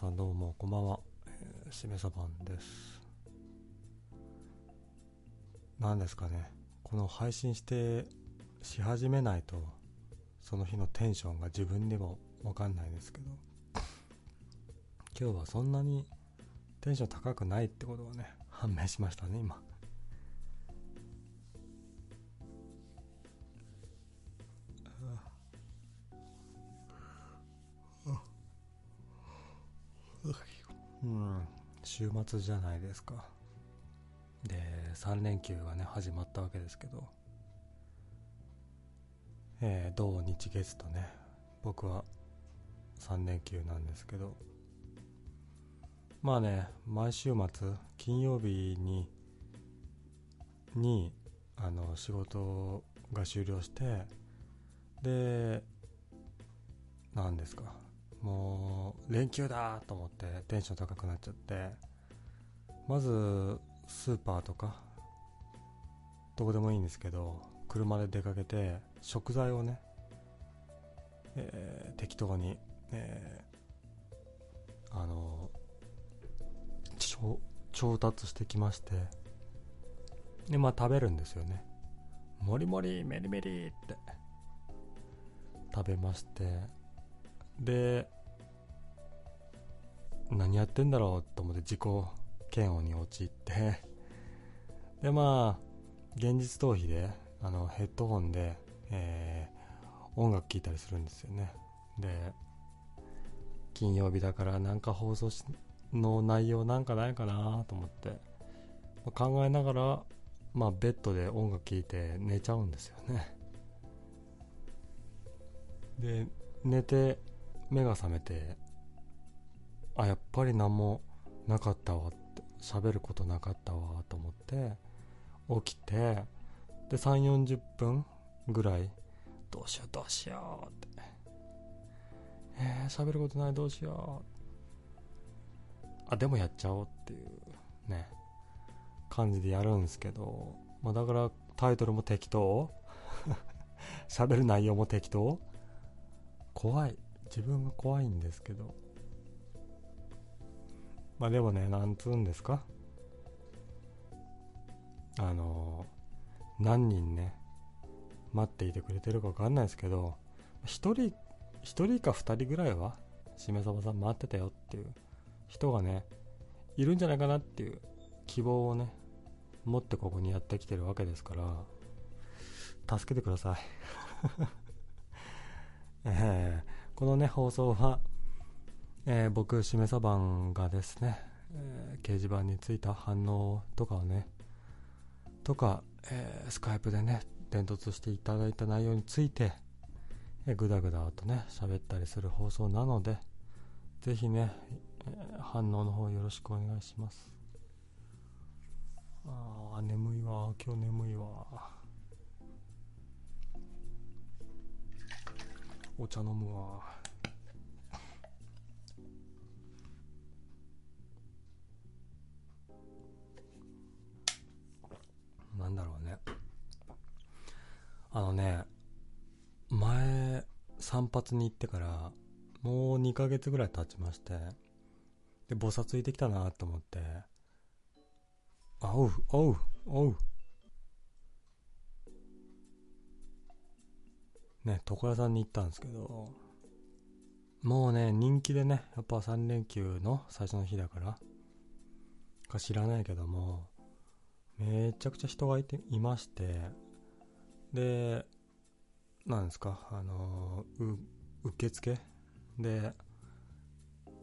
さんどうもこんばんは、えー、しめさばんです。何ですかね。この配信してし始めないとその日のテンションが自分にも分かんないですけど。今日はそんなにテンション高くないってことがね判明しましたね今。週末じゃないですか。で3連休がね始まったわけですけど。えー、土日月とね。僕は3連休なんですけど。まあね毎週末金曜日ににあの仕事が終了してで何ですか。もう連休だと思ってテンション高くなっちゃって。まずスーパーとかどこでもいいんですけど車で出かけて食材をね、えー、適当に、えー、あの調達してきましてでまあ食べるんですよね。もりもりメリメリって食べましてで何やってんだろうと思って自己嫌悪に陥って。でまあ現実逃避であのヘッドホンで、えー、音楽聴いたりするんですよね。で金曜日だからなんか放送の内容なんかないかなと思って。考えながらまあベッドで音楽聴いて寝ちゃうんですよね。で寝て目が覚めてあやっぱり何もなかったわって喋ることなかったわと思って起きてで3 4 0分ぐらいどうしようどうしようって。えー、喋ることないどうしよう。あでもやっちゃおうっていうね感じでやるんですけど、まあ、だからタイトルも適当。喋る内容も適当。怖い。自分が怖いんですけど。まあでもねなんつうんですか？あの何人ね待っていてくれてるか分かんないですけど1人1人か2人ぐらいはしめさばさん待ってたよっていう人がねいるんじゃないかなっていう希望をね持ってここにやってきてるわけですから助けてください。えーこのね、放送は、えー、僕、しめさばんがですね、えー、掲示板についた反応とかをね、とか、えー、スカイプでね、伝突していただいた内容について、えー、ぐだぐだとね、喋ったりする放送なので、ぜひね、えー、反応の方よろしくお願いします。ああ、眠いわ、今日眠いわ。お茶飲むわなんだろうね。あのね前散髪に行ってからもう2ヶ月ぐらい経ちましてで菩薩いてきたなと思ってあおうおうおう。ね、床屋さんに行ったんですけど、もうね、人気でね、やっぱ3連休の最初の日だから、か知らないけども、めちゃくちゃ人がいて、いまして、で、なんですか、あのう、受付？で、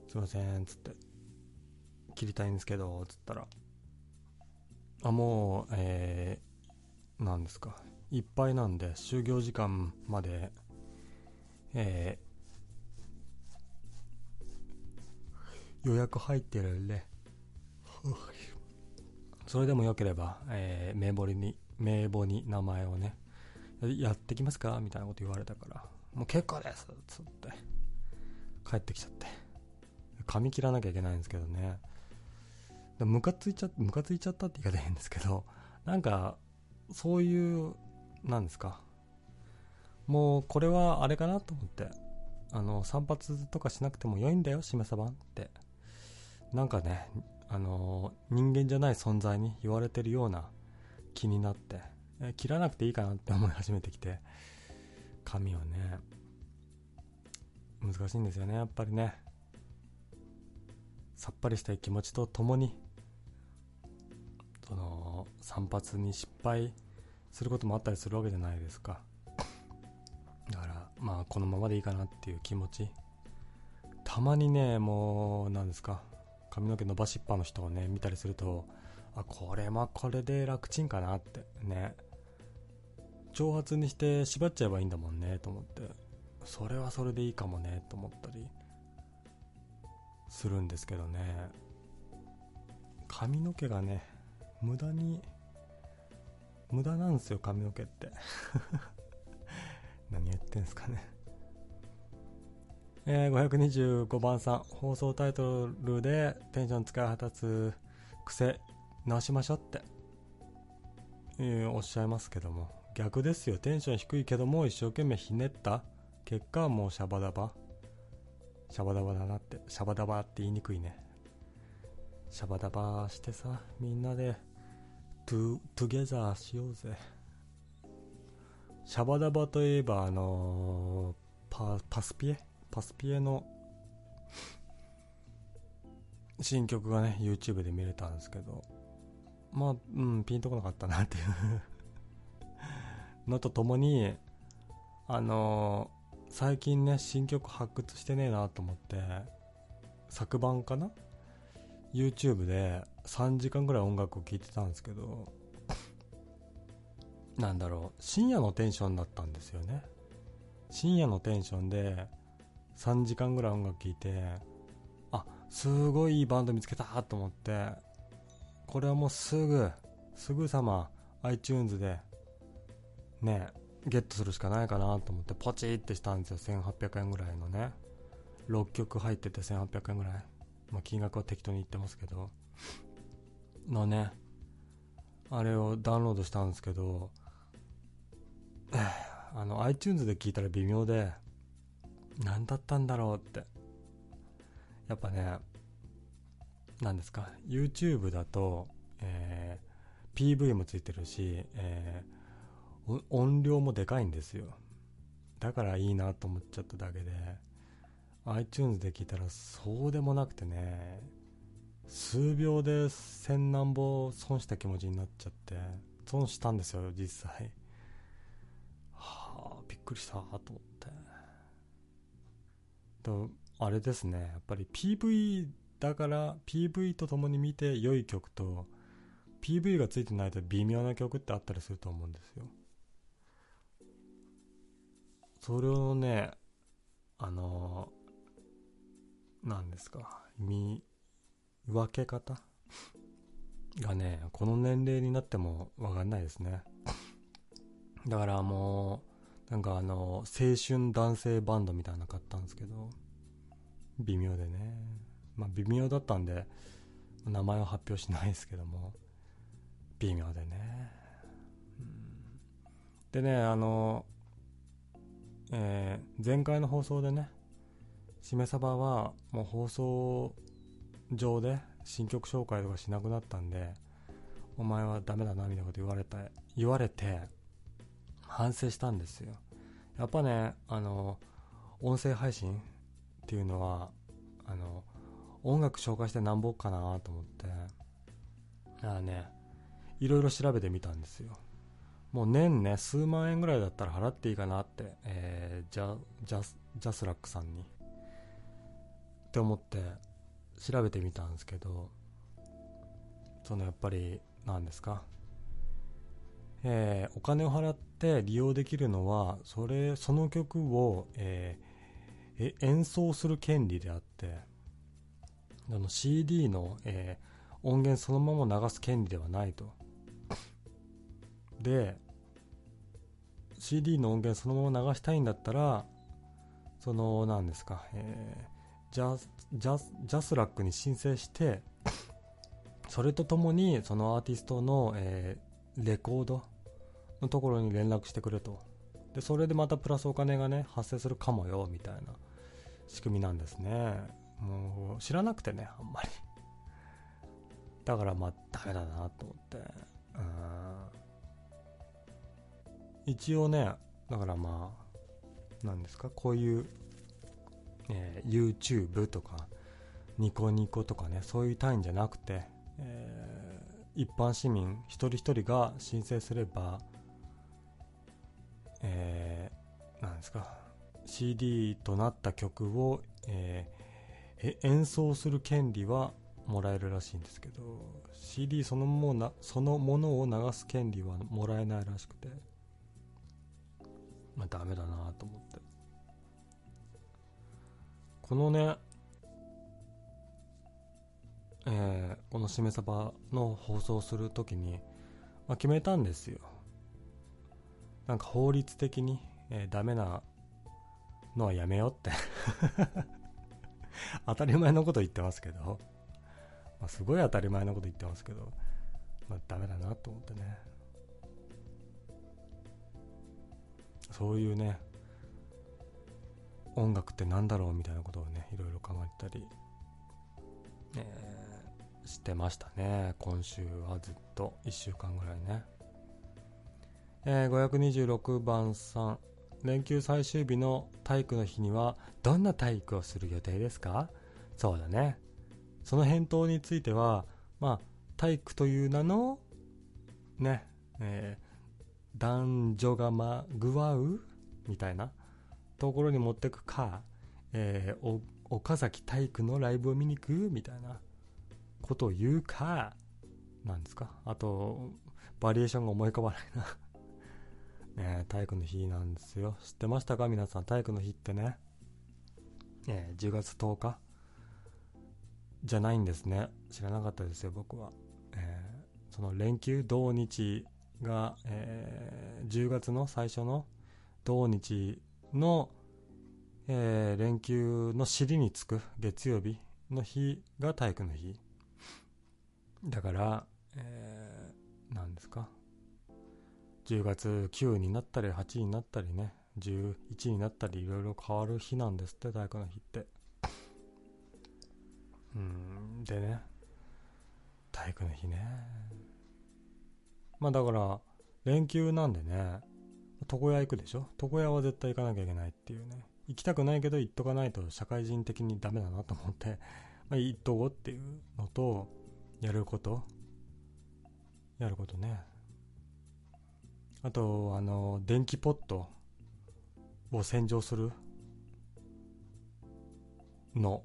すいません、つって、切りたいんですけど、つったら、あ、もう、えー、なんですか、いっぱいなんで就業時間まで、えー、予約入ってるんでそれでもよければ、えー、名簿に名簿に名前をねやってきますか？みたいなこと言われたからもう結構ですつって。帰ってきちゃって。髪切らなきゃいけないんですけどね。でムカついちゃムカついちゃったって言い方変ですけどなんかそういう何ですか？もうこれはあれかなと思って。あの散髪とかしなくても良いんだよしめさばんって。なんかねあの人間じゃない存在に言われてるような気になってえ切らなくていいかなって思い始めてきて髪をね難しいんですよねやっぱりね。さっぱりしたい気持ちとともにその散髪に失敗することもあったりするわけじゃないですか。だからまあこのままでいいかなっていう気持ち。たまにねもう何ですか髪の毛伸ばしっぱの人をね見たりするとあこれまあこれで楽ちんかなってね。長髪にして縛っちゃえばいいんだもんねと思って。それはそれでいいかもねと思ったりするんですけどね。髪の毛がね無駄に無駄なんですよ髪の毛って。何言ってんすかね。えー、525番さん放送タイトルでテンション使い果たす癖直しましょうって、えー、おっしゃいますけども。逆ですよ。テンション低いけども一生懸命ひねった。結果はもうシャバダバ。シャバダバだなって。シャバダバって言いにくいね。シャバダバしてさみんなでトゥトゥゲザーしようぜ。シャバダバといえばあのー、パパスピエパスピエの新曲がね YouTube で見れたんですけどまあうんピンとこなかったなっていう。のとともにあのー、最近ね新曲発掘してねえなと思って昨晩かな？YouTube で3時間ぐらい音楽を聴いてたんですけどなんだろう深夜のテンションだったんですよね。深夜のテンションで3時間ぐらい音楽聴いてあすごいいいバンド見つけたと思ってこれはもうすぐすぐさま iTunes でねゲットするしかないかなと思ってポチってしたんですよ。1800円ぐらいのね。6曲入ってて1800円ぐらい、まあ、金額は適当に言ってますけど。のねあれをダウンロードしたんですけどあの iTunes で聞いたら微妙で何だったんだろうって。やっぱね何ですか？YouTube だと、えー、PV もついてるし、えー、音量もでかいんですよ。だからいいなと思っちゃっただけで iTunes で聞いたらそうでもなくてね数秒で千何歩損した気持ちになっちゃって損したんですよ実際。はあびっくりしたと思って。とあれですね。やっぱり PV だから PV とともに見て良い曲と PV がついてないと微妙な曲ってあったりすると思うんですよ。それをねあの何ですか見分け方がねこの年齢になっても分かんないですね。だからもうなんかあの青春男性バンドみたいなの買ったんですけど微妙でね。まあ微妙だったんで名前は発表しないですけども微妙でね、でねあのえー、前回の放送でねしめさばはもう放送上で新曲紹介とかしなくなったんでお前はダメだなみたいなこと言われた言われて反省したんですよ。やっぱねあの音声配信っていうのはあの音楽紹介してなんぼかなと思ってあねいろいろ調べてみたんですよ。もう年ね数万円ぐらいだったら払っていいかなって、えー、ジャジャジャスラックさんに。って思って調べてみたんですけどそのやっぱり何ですか？えー、お金を払って利用できるのはそれその曲を、えー、演奏する権利であってあの CD の、えー、音源そのまま流す権利ではないと。で CD の音源そのまま流したいんだったらその何ですか、えー、ジャジャジャスラックに申請してそれとともにそのアーティストの、えー、レコード？のところに連絡してくれと。でそれでまたプラスお金がね発生するかもよみたいな仕組みなんですね。もう知らなくてねあんまり。だからまあダメだなと思って。うん。一応ねだからまあ何ですか？こういう、えー、YouTube とかニコニコとかねそういう単位じゃなくて、えー、一般市民一人一人が申請すればえー、なんですか CD となった曲を、えー、演奏する権利はもらえるらしいんですけど CD そのものそのものを流す権利はもらえないらしくてまあダメだなと思って。このねえー、このしめ鯖の放送するときに、まあ、決めたんですよ。なんか法律的に、えー、ダメなのはやめようって。当たり前のこと言ってますけど、まあ、すごい当たり前のこと言ってますけど、まあ、ダメだなと思ってね。そういうね音楽って何だろうみたいなことをねいろいろ考えたり、えー、してましたね。今週はずっと1週間ぐらいね。えー、526番さん。連休最終日の体育の日にはどんな体育をする予定ですか？そうだね。その返答についてはまあ体育という名のねえー、男女がまぐわうみたいなところに持ってくか、えー、岡崎体育のライブを見に行くみたいな。ことを言うかなんですか？あとバリエーションが思い浮かばないな え、体育の日なんですよ。知ってましたか？皆さん、体育の日ってね、えー、10月10日？じゃないんですね。知らなかったですよ、僕は。えー、その連休、土日が、えー、10月の最初の土日の、えー、連休の尻につく月曜日の日が体育の日。だから、えー、何ですか？10月9になったり8になったりね。11になったりいろいろ変わる日なんですって体育の日って。うんでね体育の日ね。まあだから連休なんでね床屋行くでしょ？床屋は絶対行かなきゃいけないっていうね。行きたくないけど行っとかないと社会人的にダメだなと思って、まあ、行っとこうっていうのとやること？やることね。あと、あの、電気ポットを洗浄するの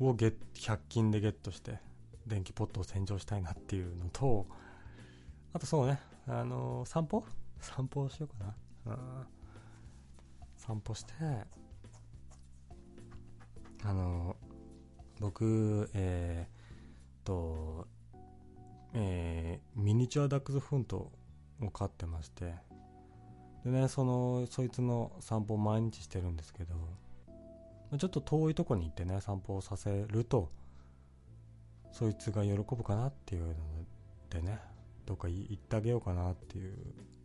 をゲ100均でゲットして電気ポットを洗浄したいなっていうのとあとそうねあの散歩？散歩しようかな、うん、散歩してあの僕えー、とえー、ミニチュアダックスフントを飼ってましてでねそのそいつの散歩を毎日してるんですけどちょっと遠いとこに行ってね散歩をさせるとそいつが喜ぶかなっていうのでねどっか行ってあげようかなっていう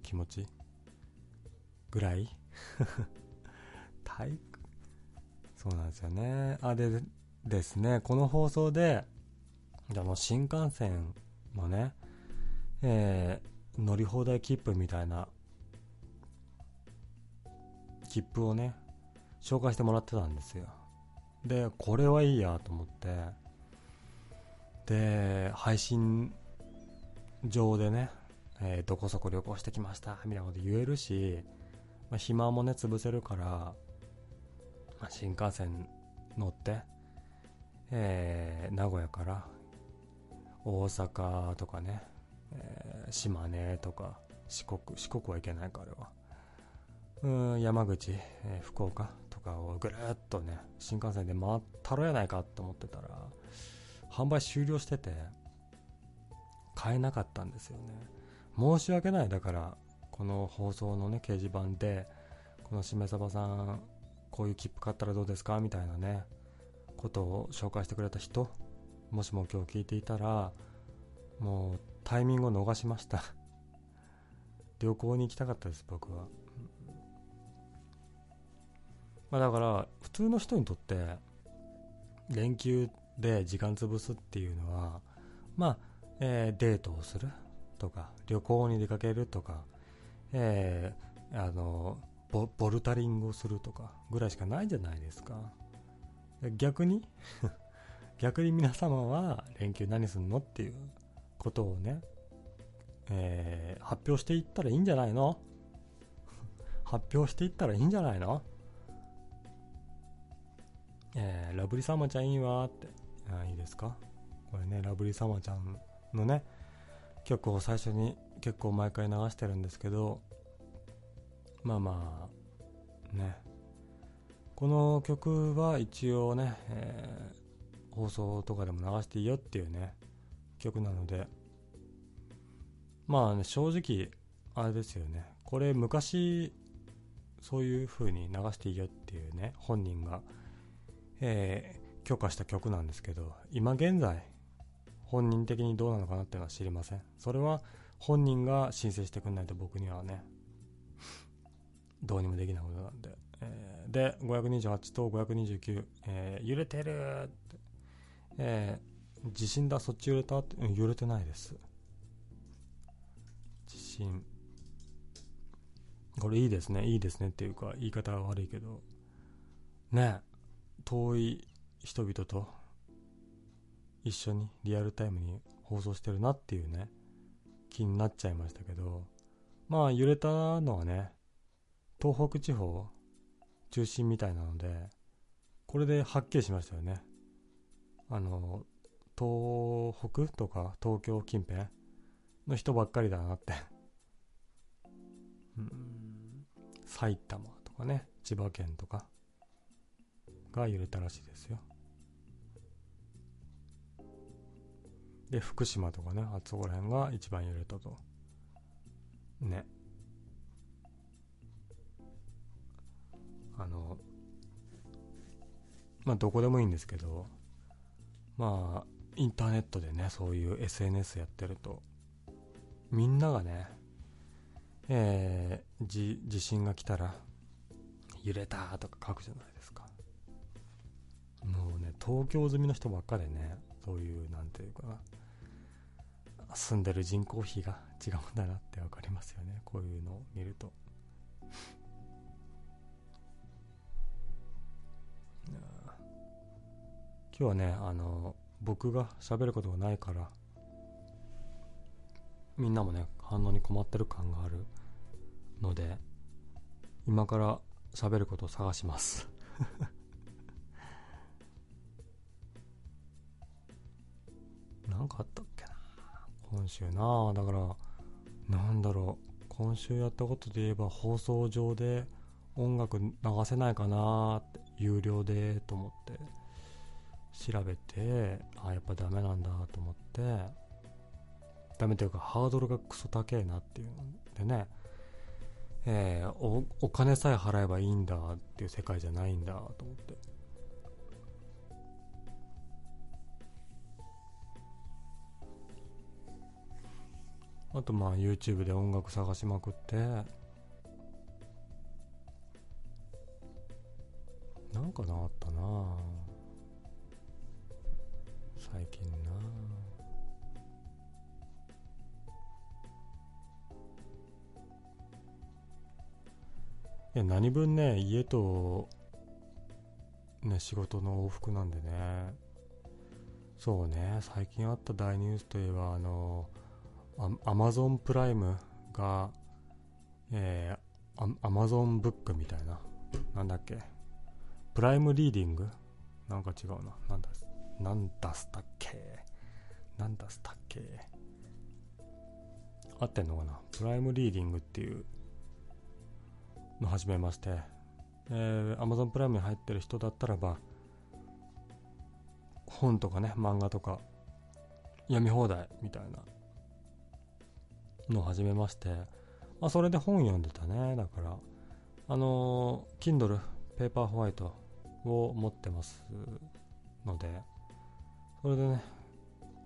気持ちぐらい。体育？そうなんですよね。あでですね。この放送であの新幹線のね、えー、乗り放題切符みたいな切符をね紹介してもらってたんですよ。でこれはいいやと思ってで配信上でね、えー、どこそこ旅行してきましたみたいなこと言えるし、まあ、暇もね潰せるから、まあ、新幹線乗って、えー、名古屋から大阪とかね、えー、島根とか四国四国はいけないかあれは。うん山口、えー、福岡とかをぐるっとね新幹線で回ったろやないかと思ってたら販売終了してて買えなかったんですよね。申し訳ない。だからこの放送のね掲示板でこのしめさばさんこういう切符買ったらどうですか？みたいなねことを紹介してくれた人もしも今日聞いていたらもうタイミングを逃しました。旅行に行きたかったです僕は。まあ、だから普通の人にとって連休で時間潰すっていうのはまあ、えー、デートをするとか旅行に出かけるとか、えー、あのボボルタリングをするとかぐらいしかないじゃないですか。逆に？逆に皆様は連休何すんのっていうことをね、えー、発表していったらいいんじゃないの？発表していったらいいんじゃないの？えー、ラブリーサマちゃんいいわって。あいいですか？これね、ラブリーサマちゃんのね、曲を最初に結構毎回流してるんですけど、まあまあ、ね。この曲は一応ね、えー、放送とかでも流していいよっていうね、曲なので、まあね、正直、あれですよね。これ昔、そういう風に流していいよっていうね、本人がえー、許可した曲なんですけど、今現在、本人的にどうなのかなっていうのは知りません。それは本人が申請してくんないと僕にはね、どうにもできないことなんで。えー、で、528と529、えー、揺れてるて、えー、地震だ、そっち揺れた？って、うん、揺れてないです。地震。これいいですね、いいですねっていうか、言い方は悪いけど、ね遠い人々と一緒にリアルタイムに放送してるなっていうね、気になっちゃいましたけど、まあ揺れたのはね、東北地方中心みたいなので、これではっきりしましたよね。あの、東北とか東京近辺の人ばっかりだなってうん。埼玉とかね、千葉県とか。が揺れたらしいですよで福島とかねあそこら辺が一番揺れたとねあのまあどこでもいいんですけどまあインターネットでねそういう SNS やってるとみんながねえー、地震が来たら揺れたとか書くじゃないですかもうね、東京済みの人ばっかでね、そういう、なんていうかな、住んでる人口比が違うんだなってわかりますよね、こういうのを見ると。今日はね、あの、僕が喋ることがないから、みんなもね、反応に困ってる感があるので、今から喋ることを探します。なんかあったっけな？今週な。だからなんだろう。今週やったことで言えば放送上で音楽流せないかなって有料でと思って。調べてあやっぱダメなんだと思って。ダメというかハードルがクソ高えなっていうんでね。えー、おお金さえ払えばいいんだっていう世界じゃないんだと思って。あとまあ YouTube で音楽探しまくって。なんかなあったな。あ最近ないや何分ね家とね仕事の往復なんでね。そうね最近あった大ニュースといえばあのアマゾンプライムが、えー、アマゾンブックみたいな。なんだっけ。プライムリーディング？なんか違うな。なんだ、なんだすたっけ？なんだすたっけ？合ってんのかな？プライムリーディングっていうの始めまして、えー、アマゾンプライムに入ってる人だったらば、本とかね、漫画とか読み放題みたいなのを始めまして、あ、それで本読んでたね。だから、あのー、Kindle、ペーパーホワイトを持ってますので、それでね、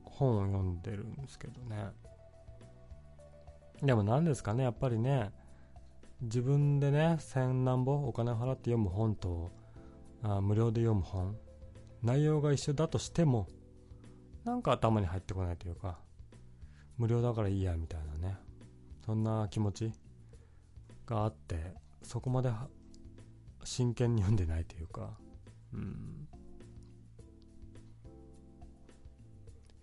本を読んでるんですけどね。でも何ですかね、やっぱりね、自分でね千何ぼお金払って読む本とあ無料で読む本内容が一緒だとしてもなんか頭に入ってこないというか無料だからいいやみたいなねそんな気持ちがあってそこまで真剣に読んでないというかうん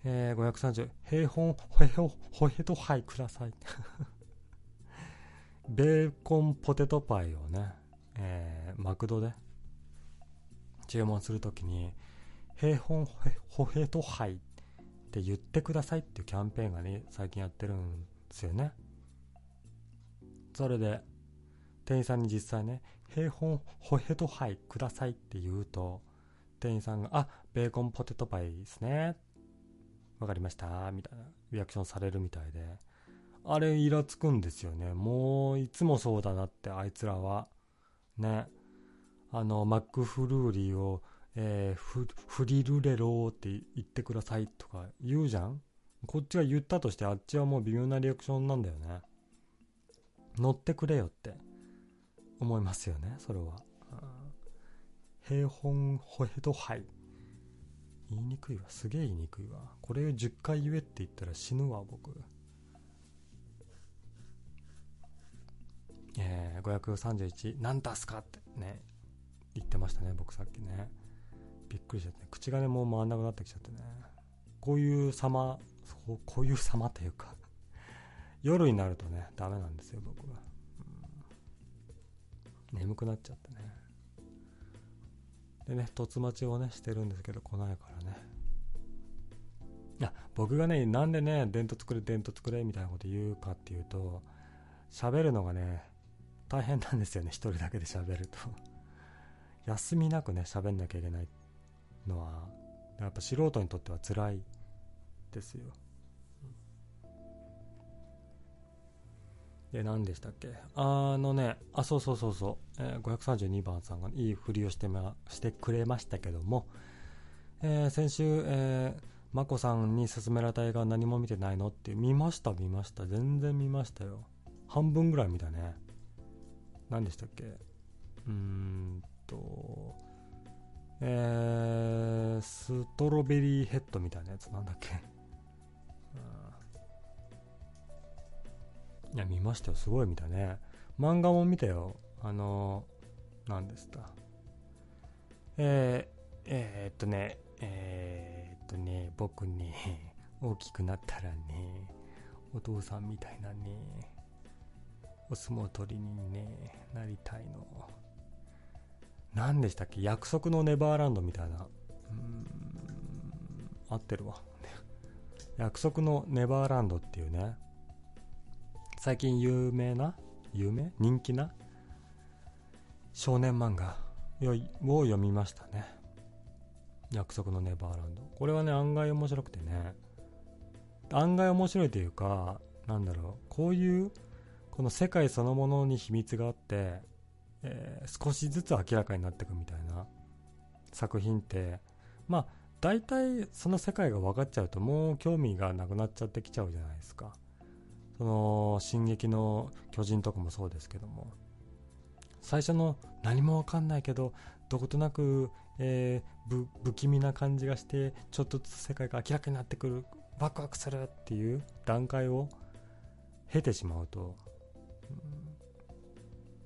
えー、530平本ほへほほへとはいください ベーコンポテトパイをね、えー、マクドで注文するときに、平本ほへとはいって言ってくださいっていうキャンペーンがね、最近やってるんですよね。それで、店員さんに実際ね、平本ほへとはいくださいって言うと、店員さんが、あ、ベーコンポテトパイですね。わかりましたみたいなリアクションされるみたいで。あれイラつくんですよね。もういつもそうだなってあいつらは。ね。あの、マックフルーリーを、えー、フリルレローって言ってくださいとか言うじゃんこっちが言ったとしてあっちはもう微妙なリアクションなんだよね。乗ってくれよって思いますよね、それは。平本ホヘドハイ。言いにくいわ。すげえ言いにくいわ。これ10回言えって言ったら死ぬわ、僕。えー、531何出すかって。ね。言ってましたね僕さっきね。びっくりしちゃって、口がねもう回んなくなってきちゃってね。こういう様こういう様というか。夜になるとねダメなんですよ僕は、うん、眠くなっちゃってね。でね凸待ちをねしてるんですけど来ないからねいや僕がねなんでね伝統作れ伝統作れみたいなこと言うかっていうと喋るのがね大変なんですよね、一人だけで喋ると休みなくね、喋んなきゃいけないのは、やっぱ素人にとっては辛いですよ。で、何でしたっけ？あのね、あ、そうそうそうそう、えー、532番さんがいいふりをしてましてくれましたけども、えー、先週、えー、まこさんに勧められた映画何も見てないのって見ました見ました。全然見ましたよ。半分ぐらい見たね。何でしたっけ？うーんと、えー、ストロベリーヘッドみたいなやつ。なんだっけ？いや、見ましたよ。すごい見たね。漫画も見たよ。あのー、何ですか。えー、えー、っとね、えー、っとね、僕ね、大きくなったらね、お父さんみたいなね、お相撲取りにね、なりたいの。何でしたっけ？約束のネバーランドみたいな。うん、合ってるわ。約束のネバーランドっていうね、最近有名な有名？人気な？少年漫画を読みましたね。約束のネバーランド。これはね、案外面白くてね。案外面白いというか、なんだろう、こういうこの世界そのものに秘密があって、えー、少しずつ明らかになっていくみたいな作品ってまあ大体その世界が分かっちゃうともう興味がなくなっちゃってきちゃうじゃないですかその「進撃の巨人」とかもそうですけども最初の何も分かんないけどどことなく、えー、不気味な感じがしてちょっとずつ世界が明らかになってくるワクワクするっていう段階を経てしまうと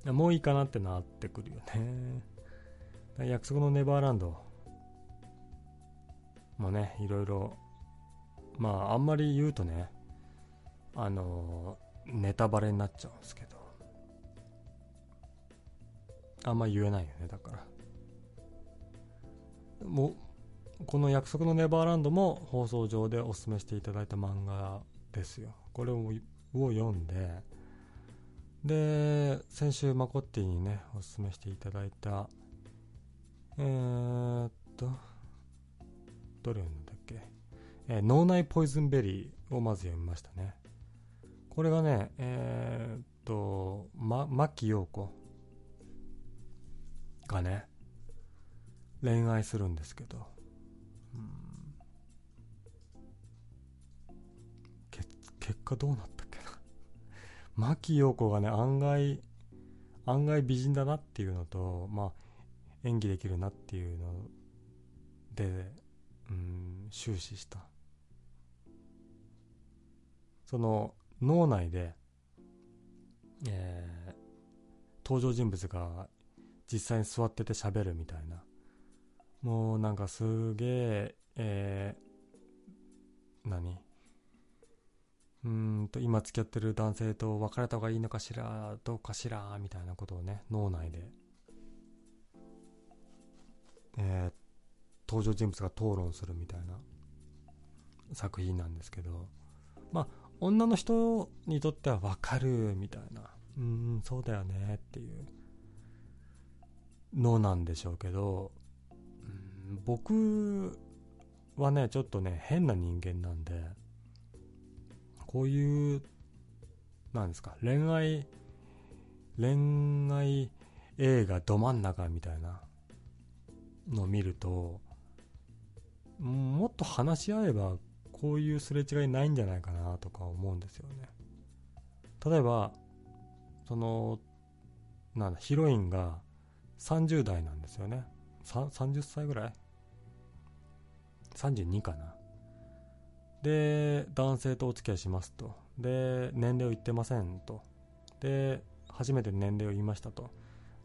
うん、もういいかなってなってくるよね。約束のネバーランドもね、いろいろ、まあ、あんまり言うとね、あのネタバレになっちゃうんですけど、あんま言えないよね、だから。もう、この約束のネバーランドも放送上でおすすめしていただいた漫画ですよ。これを読んで、で、先週マコッティにね、おすすめしていただいた、えー、っと、どれ読んだっけ、えー、脳内ポイズンベリーをまず読みましたね。これがね、えー、っと、ま、牧陽子がね、恋愛するんですけど、うん、結果どうなったっけな。牧陽子がね、案外、案外美人だなっていうのと、まあ、演技できるなっていうので、うん、終始した。その脳内で、えー、登場人物が実際に座ってて喋るみたいな。もうなんかすげえ、えー、何？うんと今付き合ってる男性と別れた方がいいのかしらどうかしらみたいなことをね脳内で、えー、登場人物が討論するみたいな作品なんですけど。まあ女の人にとっては分かるみたいな。うんそうだよねっていうのなんでしょうけど、うん、僕はねちょっとね変な人間なんでこういう、なんですか、恋愛、恋愛映画ど真ん中みたいなのを見ると、もっと話し合えばこういうすれ違いないんじゃないかなとか思うんですよね。例えば、その、なんだ、ヒロインが30代なんですよね。30歳ぐらい ?32 かな。で、男性とお付き合いしますと。で、年齢を言ってませんと。で、初めて年齢を言いましたと。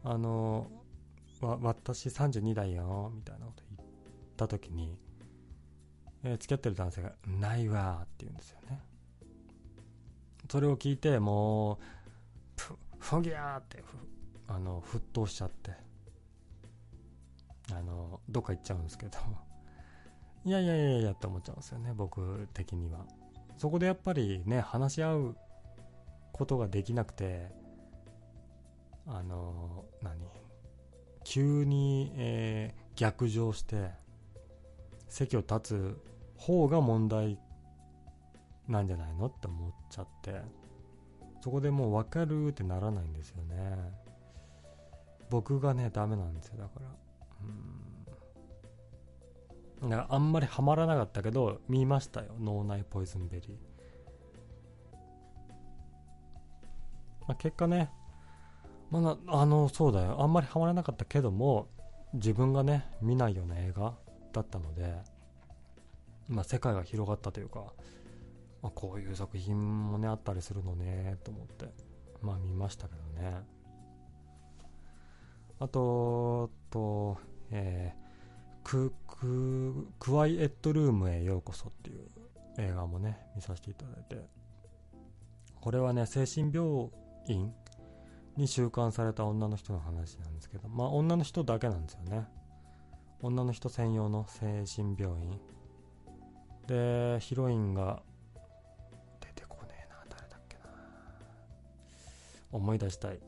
あの、わ、私32代よ、みたいなこと言った時に、えー、付き合ってる男性が、ないわって言うんですよね。それを聞いて、もう、ふ、ふぎゃーって、あの、沸騰しちゃって、あの、どっか行っちゃうんですけど、いやいやいやいやって思っちゃうんですよね、僕的には。そこでやっぱりね、話し合うことができなくて、あの、何？急に、えー、逆上して、席を立つ方が問題なんじゃないのって思っちゃって、そこでもう分かるってならないんですよね。僕がね、ダメなんですよ、だから。うんなんかあんまりハマらなかったけど、見ましたよ。脳内ポイズンベリー。まあ、結果ね、まあ、あの、そうだよ。あんまりハマらなかったけども、自分がね、見ないような映画だったので、まあ、世界が広がったというか、まあ、こういう作品もね、あったりするのね、と思って、まあ見ましたけどね。あと、と、えー、クククワイエットルームへようこそっていう映画もね見させていただいてこれはね精神病院に収監された女の人の話なんですけどまあ女の人だけなんですよね女の人専用の精神病院でヒロインが出てこねえな。誰だっけな。思い出したい。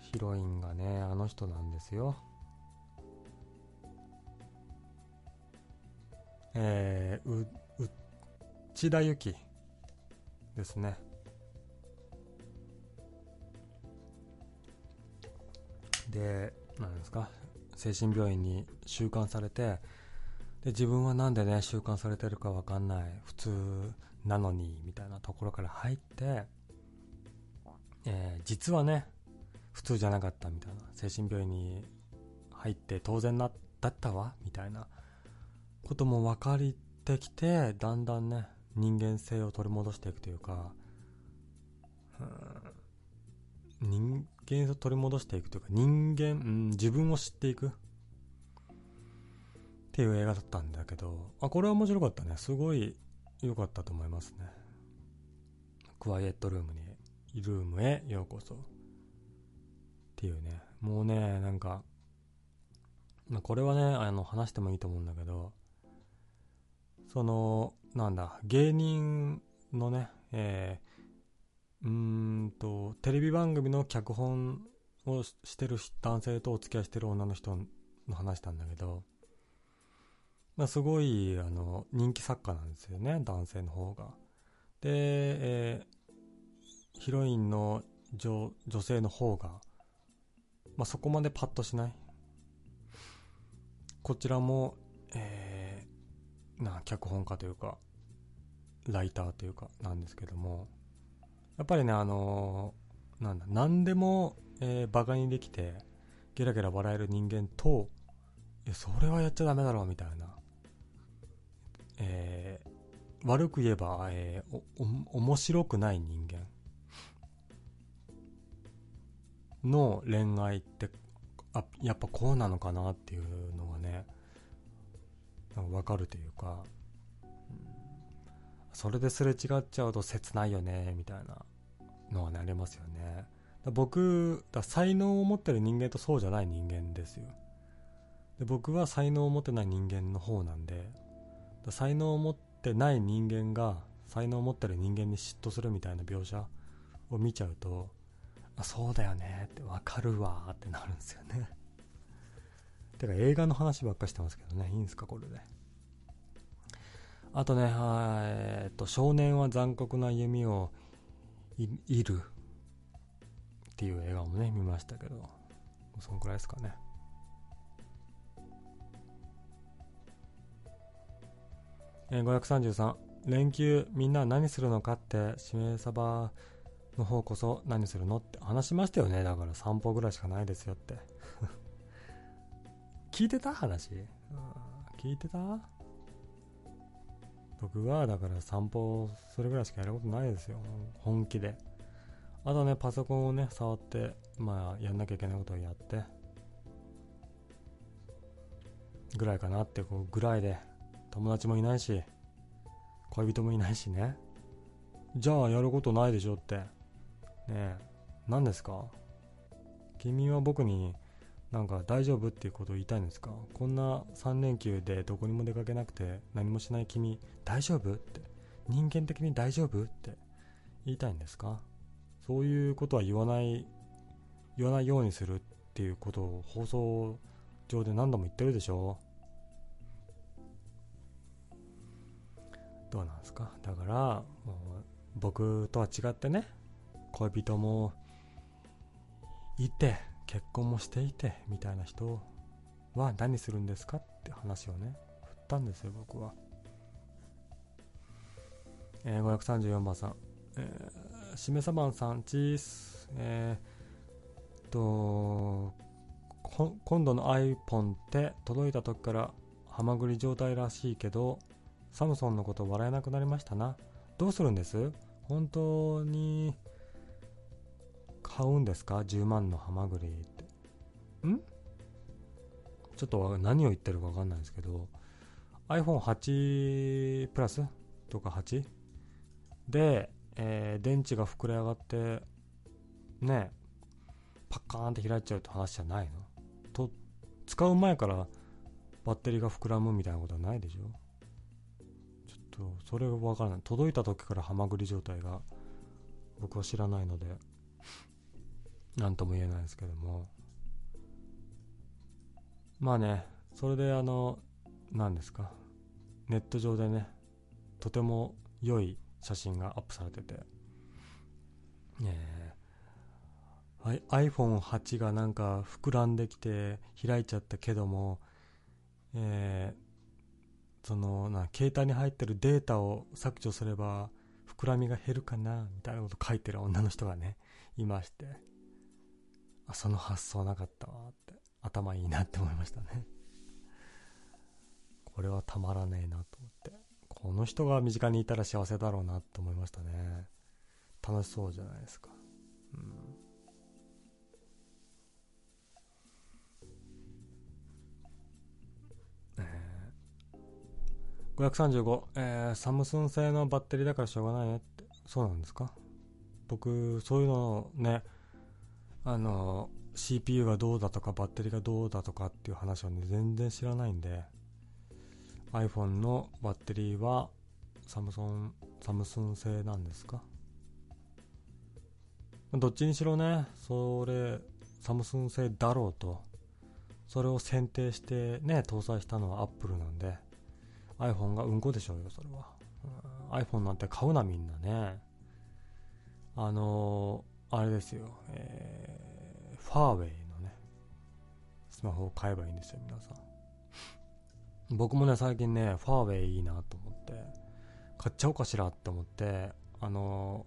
ヒロインがねあの人なんですよ。えー、う内田有紀ですね。で何ですか精神病院に収監されてで自分はなんでね収監されてるか分かんない普通なのにみたいなところから入って、えー、実はね普通じゃなかったみたいな精神病院に入って当然なだったわみたいなことも分かってきてだんだんね人間性を取り戻していくというか人間を取り戻していくというか人間、うん、自分を知っていく。っていう映画だったんだけどあこれは面白かったね。すごい良かったと思いますね。クワイエットルームにルームへようこそ。っていうね、もうね、なんか、まあ、これはね、あの、話してもいいと思うんだけど、その、なんだ、芸人のね、えー、うんと、テレビ番組の脚本をしてる男性とお付き合いしてる女の人の話なんだけど、まあ、すごい、あの、人気作家なんですよね、男性の方が。で、えー、ヒロインの女女性の方が、まあ、そこまでパッとしない。こちらも、えー、な、脚本家というか、ライターというかなんですけどもやっぱりねあのなんだ何でも、えー、バカにできてゲラゲラ笑える人間とそれはやっちゃダメだろうみたいな、えー、悪く言えば、えー、お面白くない人間。の恋愛ってあやっぱこうなのかなっていうのがね分かるというか、それですれ違っちゃうと切ないよねみたいなのはねありますよね。だ僕だ才能を持ってる人間とそうじゃない人間ですよ。で僕は才能を持ってない人間の方なんでだ才能を持ってない人間が才能を持ってる人間に嫉妬するみたいな描写を見ちゃうとあそうだよねって分かるわってなるんですよね。てか映画の話ばっかしてますけどねいいんすかこれで。あとねえっと少年は残酷な弓をいるっていう映画もね見ましたけどそんくらいですかね。えー、533連休みんな何するのかって指名サバの方こそ何するのって話しましたよね。だから散歩ぐらいしかないですよって。聞いてた？話？聞いてた？僕はだから散歩するぐらいしかやることないですよ。本気で。あとねパソコンをね触ってまあやんなきゃいけないことをやってぐらいかなってこうぐらいで友達もいないし恋人もいないしね。じゃあやることないでしょって。ねえ何ですか？君は僕になんか大丈夫っていうことを言いたいんですか？こんな3連休でどこにも出かけなくて何もしない君大丈夫って人間的に大丈夫って言いたいんですか？そういうことは言わない言わないようにするっていうことを放送上で何度も言ってるでしょどうなんですか？だからもう僕とは違ってね恋人もいて結婚もしていてみたいな人は何するんですかって話をね振ったんですよ僕は、えー、534番さん、えー、しめさばんさんチースえー、と今度の iPhone って届いた時からハマグリ状態らしいけどサムソンのこと笑えなくなりましたな。どうするんです？本当に買うんですか ?10 万のハマグリって。ん？ちょっと何を言ってるかわかんないですけど、iPhone8 プラスとか 8? で、えー、電池が膨れ上がって、ね、パッカーンって開いちゃうって話じゃないの？と、使う前からバッテリーが膨らむみたいなことはないでしょ？ちょっとそれが分からない届いた時からハマグリ状態が僕は知らないので何とも言えないですけども。まあねそれであの何ですか。ネット上でねとても良い写真がアップされてて、え。ー、iPhone8 がなんか膨らんできて開いちゃったけども、えー、そのな携帯に入ってるデータを削除すれば膨らみが減るかなみたいなこと書いてる女の人がねいまして。あその発想なかったわって。頭いいなって思いましたね。これはたまらねえなと思って。この人が身近にいたら幸せだろうなって思いましたね。楽しそうじゃないですか。うん。535、え。ー、サムスン製のバッテリーだからしょうがないねって。そうなんですか？僕、そういうのね、あの、CPU がどうだとかバッテリーがどうだとかっていう話はね、全然知らないんで、iPhone のバッテリーはサムソン、サムスン製なんですか？どっちにしろね、それ、サムスン製だろうと、それを選定してね、搭載したのは Apple なんで、iPhone がうんこでしょうよ、それは。iPhone なんて買うな、みんなね。あのー、あれですよ、えー、ファーウェイのね、スマホを買えばいいんですよ、皆さん。僕もね、最近ね、ファーウェイいいなと思って買っちゃおうかしらって思ってあの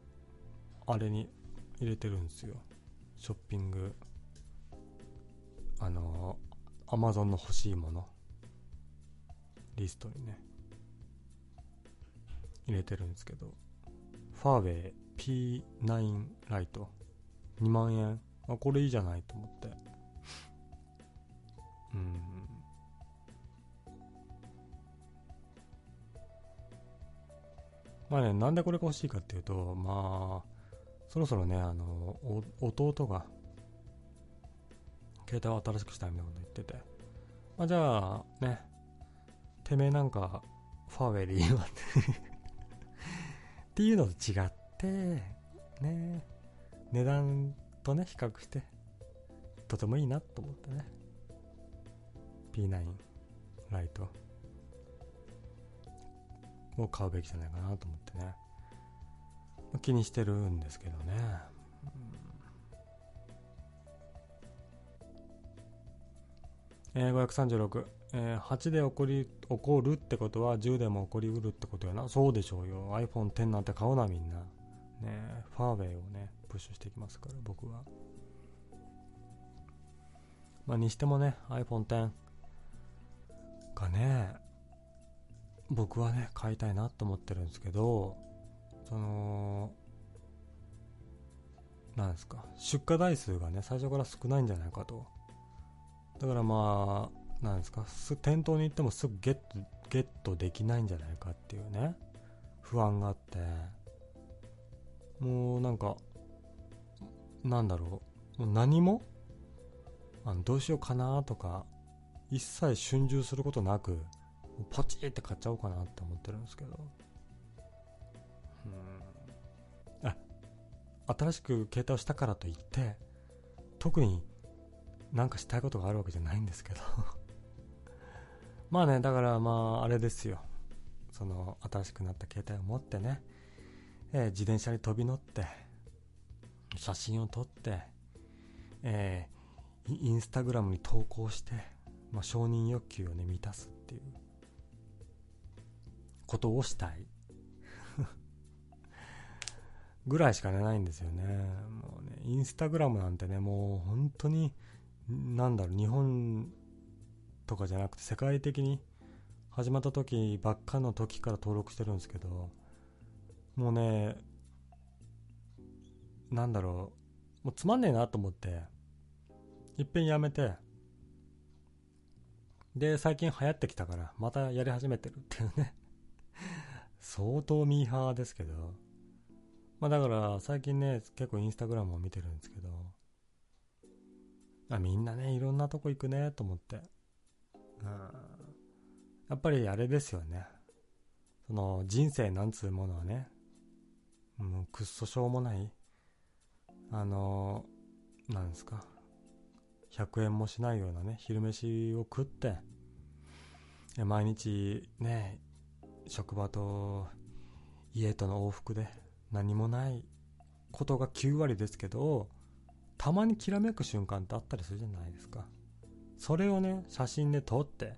あれに入れてるんですよ。ショッピング。あのアマゾンの欲しいもの。リストにね。入れてるんですけど。ファーウェイ P9 ライト2万円。あこれいいじゃないと思って。うん。まあねなんでこれが欲しいかっていうとまあそろそろねあの弟が携帯を新しくしたいみたいなこと言ってて。まあじゃあねてめえなんかファーウェイでいいわって。っていうのと違ってね値段とね比較してとてもいいなと思ってね。P9 ライトを買うべきじゃないかなと思ってね。気にしてるんですけどね、うん、えー、536、えー、8で起こり起こるってことは10でも起こりうるってことやな。そうでしょうよ。iPhone10 なんて買うなみんな。ねファーウェイをね。プッシュしていきますから僕は。まあにしてもね iPhone10 がね僕はね買いたいなと思ってるんですけどそのなんですか出荷台数がね最初から少ないんじゃないかと。だからまあなんですか店頭に行ってもすぐゲットゲットできないんじゃないかっていうね不安があって。もうなんかなんだろう。何も？あのどうしようかなとか一切春秋することなくポチって買っちゃおうかなって思ってるんですけど。うん。あ新しく携帯をしたからといって特になんかしたいことがあるわけじゃないんですけど。まあねだからまああれですよ。その新しくなった携帯を持ってね、えー、自転車に飛び乗って写真を撮って、えー、インスタグラムに投稿して、まあ、承認欲求をね満たすっていうことをしたい ぐらいしかねないんですよね。もうね、インスタグラムなんてね、もう本当に、なんだろう、日本とかじゃなくて世界的に始まった時ばっかの時から登録してるんですけど、もうね、なんだろう、もうつまんねえなと思って、いっぺんやめて、で、最近流行ってきたから、またやり始めてるっていうね。相当ミーハーですけど、まあだから最近ね、結構インスタグラムを見てるんですけど、あみんなね、いろんなとこ行くねと思って。うん、やっぱりあれですよね。その人生なんつうものはね、もうくっそしょうもない、あの、なんですか、100円もしないようなね、昼飯を食って、毎日ね、職場と家との往復で何もないことが9割ですけどたまにきらめく瞬間ってあったりするじゃないですか。それをね写真で撮って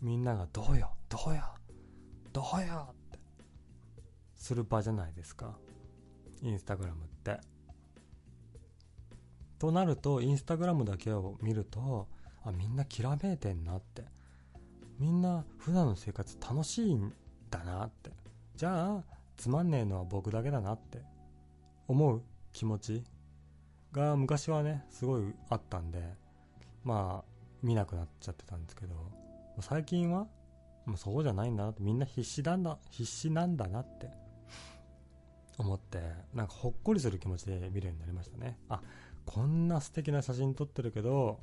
みんながどうよどうよどうよってする場じゃないですか。インスタグラムって。となるとインスタグラムだけを見るとあみんなきらめいてんなって。みんな普段の生活楽しいんだなって。じゃあつまんねえのは僕だけだなって。思う気持ちが昔はねすごいあったんでまあ見なくなっちゃってたんですけど最近はもうそうじゃないんだなって。みんな必死なんだ必死なんだなって思ってなんかほっこりする気持ちで見るようになりましたね。あこんな素敵な写真撮ってるけど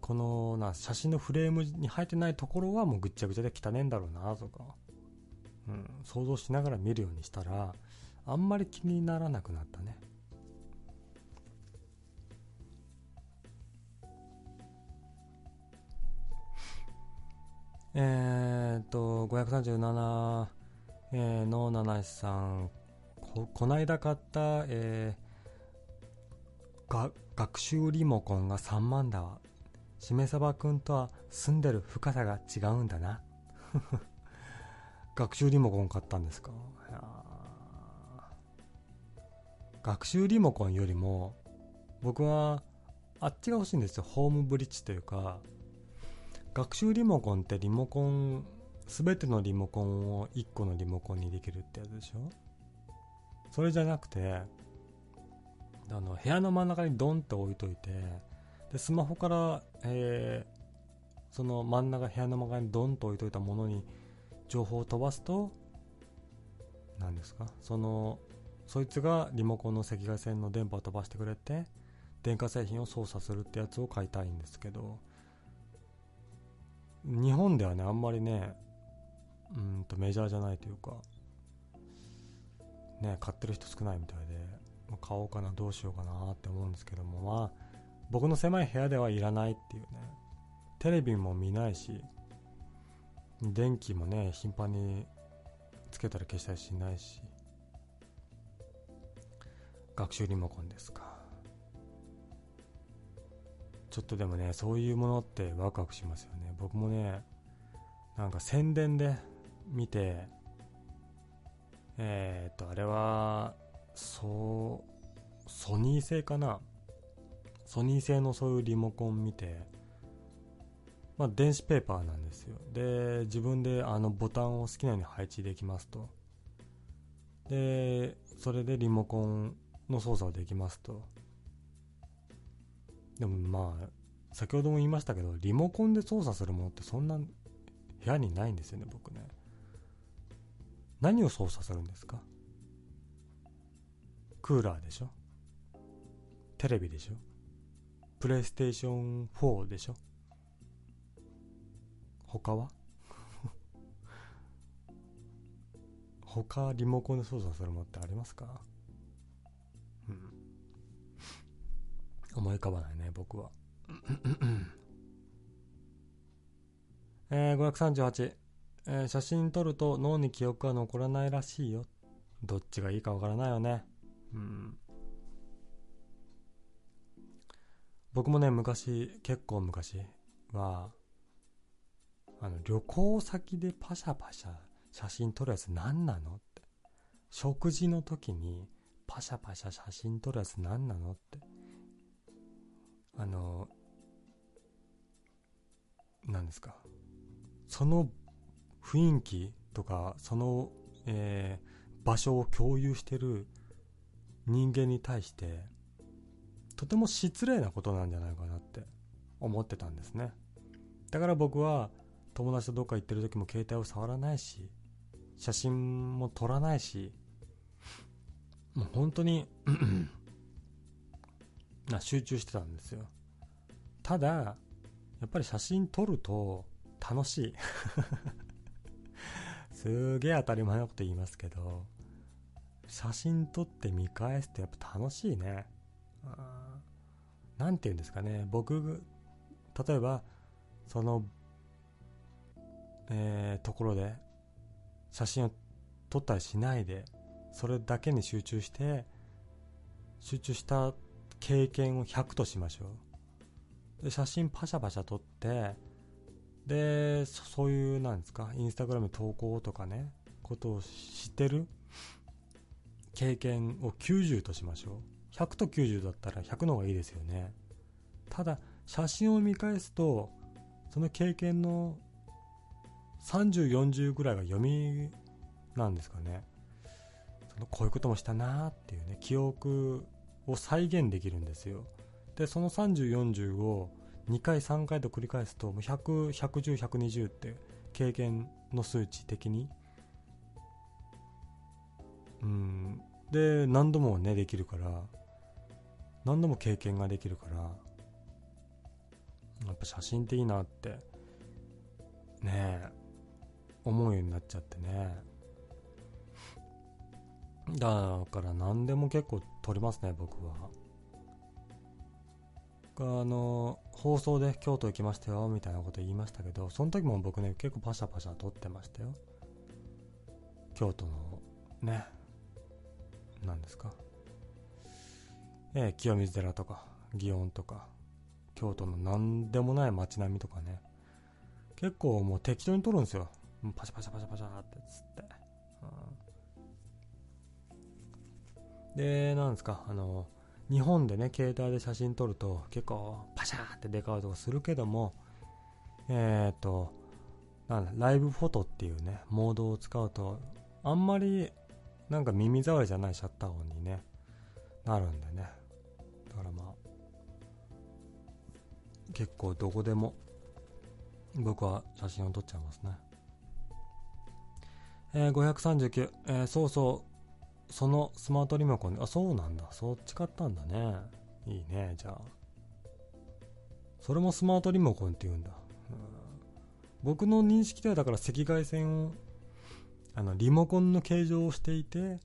このな写真のフレームに入ってないところはもうぐっちゃぐちゃで汚ねんだろうなとかうん、想像しながら見るようにしたらあんまり気にならなくなったね。えー、っと537、えー、ノーナナシさんここないだ買った、えー、が学習リモコンが3万だわ。しめさばくんとは住んでる深さが違うんだな。学習リモコン買ったんですか？学習リモコンよりも僕はあっちが欲しいんですよ。ホームブリッジというか。学習リモコンってリモコン全てのリモコンを1個のリモコンにできるってやつでしょ？それじゃなくてあの部屋の真ん中にドンって置いといてでスマホから、えー、その真ん中部屋の真ん中にドンと置いといたものに情報を飛ばすと何ですか？そのそいつがリモコンの赤外線の電波を飛ばしてくれて電化製品を操作するってやつを買いたいんですけど日本ではねあんまりねうんとメジャーじゃないというかね買ってる人少ないみたいで。買おうかなどうしようかなって思うんですけどもまあ僕の狭い部屋ではいらないっていうね。テレビも見ないし電気もね頻繁につけたり消したりしないし学習リモコンですか。ちょっとでもねそういうものってワクワクしますよね。僕もねなんか宣伝で見てえー、っとあれはそうソニー製かな？ソニー製のそういうリモコン見てまあ、電子ペーパーなんですよ。で自分であのボタンを好きなように配置できますと。でそれでリモコンの操作をできますと。でもまあ先ほども言いましたけどリモコンで操作するものってそんな部屋にないんですよね僕ね。何を操作するんですか？クーラーでしょ？テレビでしょ？プレイステーション4でしょ？他は？他リモコンで操作するものってありますか？うん。思い浮かばないね僕は。えー、538、えー、写真撮ると脳に記憶が残らないらしいよ。どっちがいいかわからないよね。うん。僕もね昔結構昔はあの旅行先でパシャパシャ写真撮るやつ何なのって。食事の時にパシャパシャ写真撮るやつ何なのって。あの何ですか。その雰囲気とかその、えー、場所を共有してる人間に対してとても失礼なことなんじゃないかなって思ってたんですね。だから僕は友達とどっか行ってる時も携帯を触らないし写真も撮らないしもう本当に な集中してたんですよ。ただやっぱり写真撮ると楽しい。すげえ当たり前なこと言いますけど写真撮って見返すとやっぱ楽しいね。何て言うんですかね。僕例えばそのえー、ところで写真を撮ったりしないでそれだけに集中して集中した経験を100としましょう。で写真パシャパシャ撮ってでそういうなんですかインスタグラム投稿とかねことを知ってる経験を90としましょう。100と90だったら100の方がいいですよねただ写真を見返すとその経験の30、40ぐらいが読みなんですかね。そのこういうこともしたなっていうね、記憶を再現できるんですよ。で、その30、40を2回、3回と繰り返すと、もう100、110、120って経験の数値的に。うん。で、何度もね、できるから、何度も経験ができるから、やっぱ写真っていいなって、ねえ、思うようになっちゃってね。だから何でも結構撮りますね僕は。あの放送で京都行きましたよみたいなこと言いましたけどその時も僕ね結構パシャパシャ撮ってましたよ。京都のね何ですか？ええ清水寺とか祇園とか京都の何でもない街並みとかね。結構もう適当に撮るんですよ。パシャパシャパシャパシャってつって、うん、でなんですかあの日本でね携帯で写真撮ると結構パシャってデカウトがするけどもえっ、ー、となんライブフォトっていうねモードを使うとあんまりなんか耳障りじゃないシャッター音にねなるんでね。からまあ結構どこでも僕は写真を撮っちゃいますね。えー、539、えー、そうそうそのスマートリモコンあそうなんだ。そっち買ったんだね。いいねじゃあ。それもスマートリモコンって言うんだ、うん、僕の認識ではだから赤外線をあのリモコンの形状をしていて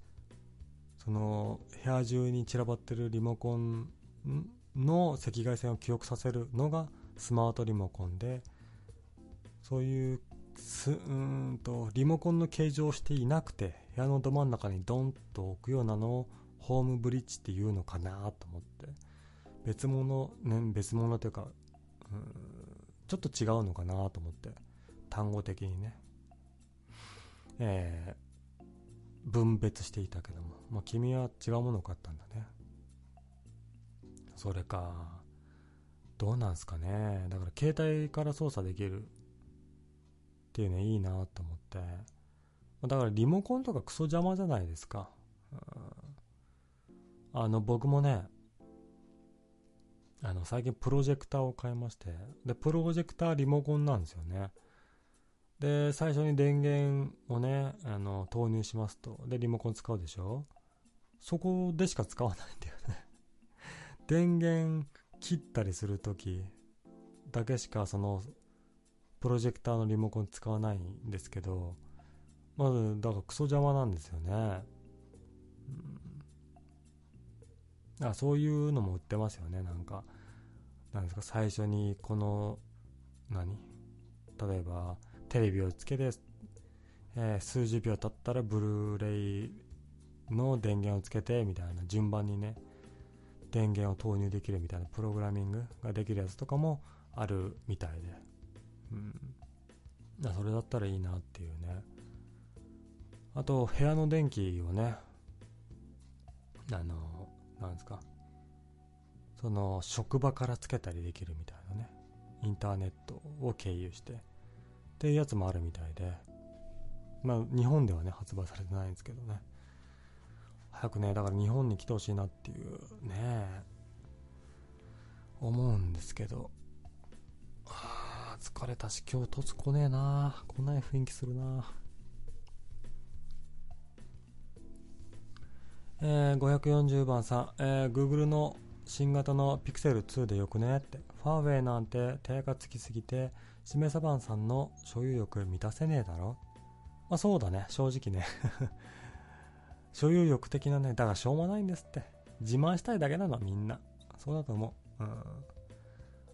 その部屋中に散らばってるリモコンの赤外線を記憶させるのがスマートリモコンでそういうすうんとリモコンの形状をしていなくて部屋のど真ん中にドンと置くようなのをホームブリッジっていうのかなと思って。別物、ね、別物というかうちょっと違うのかなと思って。単語的にね。えー、分別していたけども、まあ、君は違うものを買ったんだね。それか。どうなんすかね。だから携帯から操作できる。っていうのいいなと思って。だからリモコンとかクソ邪魔じゃないですか、あの僕もねあの最近プロジェクターを買いまして。でプロジェクターリモコンなんですよね。で、最初に電源をね、あの、投入しますと。で、リモコン使うでしょ。そこでしか使わないんだよね。電源切ったりするときだけしかその、プロジェクターのリモコン使わないんですけど、まず、だからクソ邪魔なんですよね。うん、あそういうのも売ってますよね、なんか。なんですか、最初にこの、何？例えば、テレビをつけて、えー、数十秒経ったらブルーレイの電源をつけてみたいな順番にね電源を投入できるみたいなプログラミングができるやつとかもあるみたいで。うん。それだったらいいなっていうね。あと部屋の電気をねあのなんですか。その職場からつけたりできるみたいなね。インターネットを経由して。っていうやつもあるみたいで、まあ日本ではね、発売されてないんですけどね。早くね、だから日本に来てほしいなっていうね、思うんですけど、はあ、疲れたし今日突来ねえな。来ない雰囲気するな。えー、540番さん、えー、Google の新型の Pixel 2でよくねって、ファーウェイなんて手がつきすぎてしめさばんさんの所有欲満たせねえだろ。まあそうだね、正直ね。所有欲的なね、だからしょうがないんですって。自慢したいだけなの、みんな。そうだと思う。うん。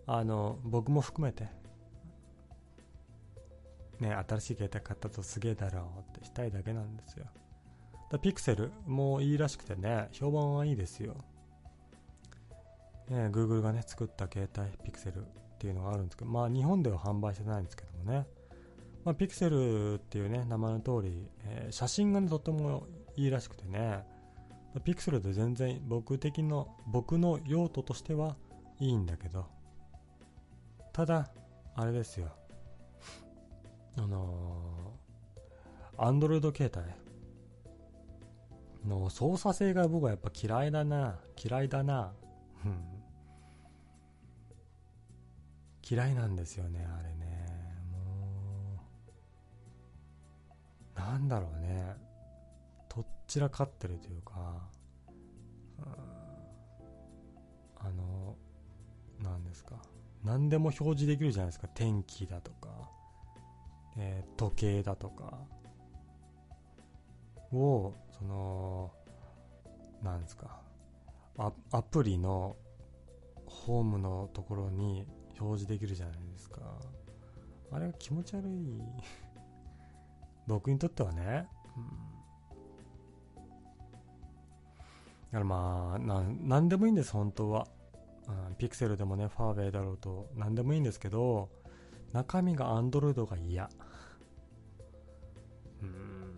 あの、僕も含めて。ね、新しい携帯買ったとすげえだろうってしたいだけなんですよ。だピクセルもいいらしくてね、評判はいいですよ。ね、Google がね、作った携帯、ピクセル。っていうのがあるんですけど、まあ日本では販売してないんですけどもね、まあ、ピクセルっていうね、名前の通り、えー、写真がね、とってもいいらしくてね、ピクセルで全然僕的の、僕の用途としてはいいんだけど、ただ、あれですよ、あの、アンドロイド携帯。の操作性が僕はやっぱ嫌いだな、嫌いだな、嫌いなんですよねあれね。もうなんだろうね。とっちらかってるというかあの何ですか。何でも表示できるじゃないですか。天気だとか、えー、時計だとか。をそのなんですか。アプリのホームのところに表示できるじゃないですか。あれが気持ち悪い。僕にとってはね、うん、だからまあ、な、んでもいいんです、本当は。うん、ピクセルでもね、ファーウェイだろうと、何でもいいんですけど、中身がアンドロイドが嫌。うん。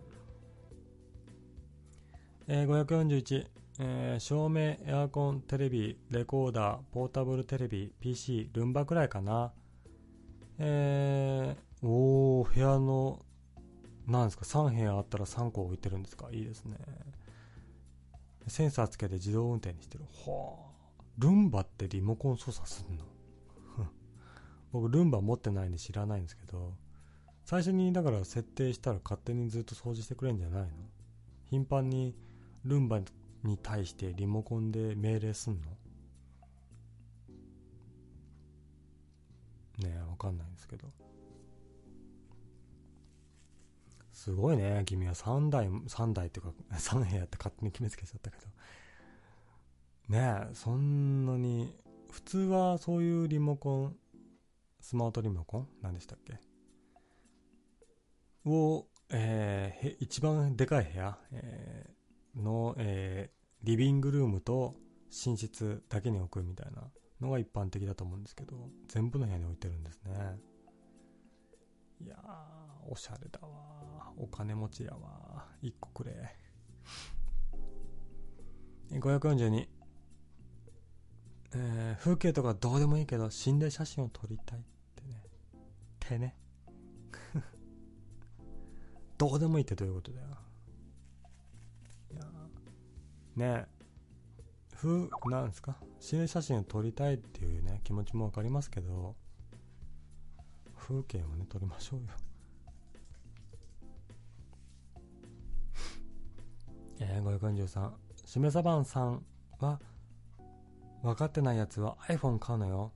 えー、541。えー、照明、エアコン、テレビ、レコーダー、ポータブルテレビ、PC、ルンバくらいかな。えー、お、部屋の、なんですか、3部屋あったら3個置いてるんですか？いいですね。センサーつけて自動運転にしてる。はあ。ルンバってリモコン操作すんの？僕、ルンバ持ってないんで知らないんですけど、最初にだから設定したら勝手にずっと掃除してくれるんじゃないの？頻繁にルンバに対してリモコンで命令すんの？ねえ、わかんないんですけど。すごいね、君は3台、3台っていうか、3部屋って勝手に決めつけちゃったけど。ねえ、そんなに、普通はそういうリモコン、スマートリモコン？何でしたっけ？を、えー、一番でかい部屋、えー、の、えー、リビングルームと寝室だけに置くみたいなのが一般的だと思うんですけど、全部の部屋に置いてるんですね。いやー、おしゃれだわお金持ちやわ一個くれ。542。えー、風景とかどうでもいいけど、心霊写真を撮りたいってね。ってね。どうでもいいってどういうことだよ。いやねえ。ふ、なんですか？心霊写真を撮りたいっていうね、気持ちもわかりますけど、風景をね、撮りましょうよ。えー、543。しめさばんさんは、分かってないやつは iPhone 買うのよ。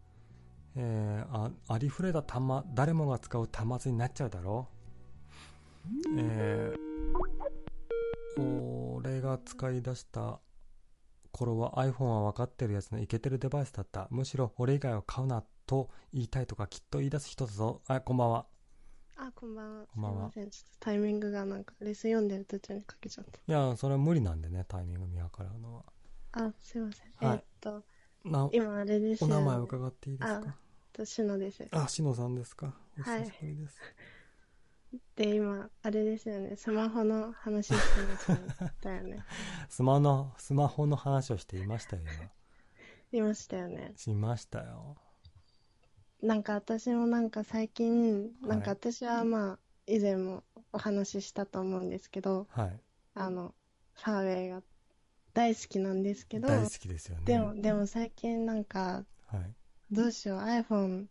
えー、あ、ありふれた端末、誰もが使う端末になっちゃうだろうえー、俺が使い出した頃は iPhone は分かってるやつのイケてるデバイスだった。むしろ俺以外は買うなと言いたいとかきっと言い出す人だぞ。あ、こんばんは。あ、こんばんは。こんばんは。ちょっとタイミングがなんかレス読んでる途中にかけちゃった。いや、それは無理なんでね、タイミング見計らうのは。あ、すいません。はい、えー、っと、今あれですお名前伺っていいですか？あ、と、しのです。あ、しのさんですか？お久しぶりです。はいで、今、あれですよね。スマホの話してましたよね。スマの、スマホの話をしていましたよ、いましたよね。しましたよ。なんか私もなんか最近、なんか私はまあ、以前もお話ししたと思うんですけど、はい。あの、ファーウェイが大好きなんですけど、大好きですよね。でも、でも最近なんか、はい。どうしよう、iPhone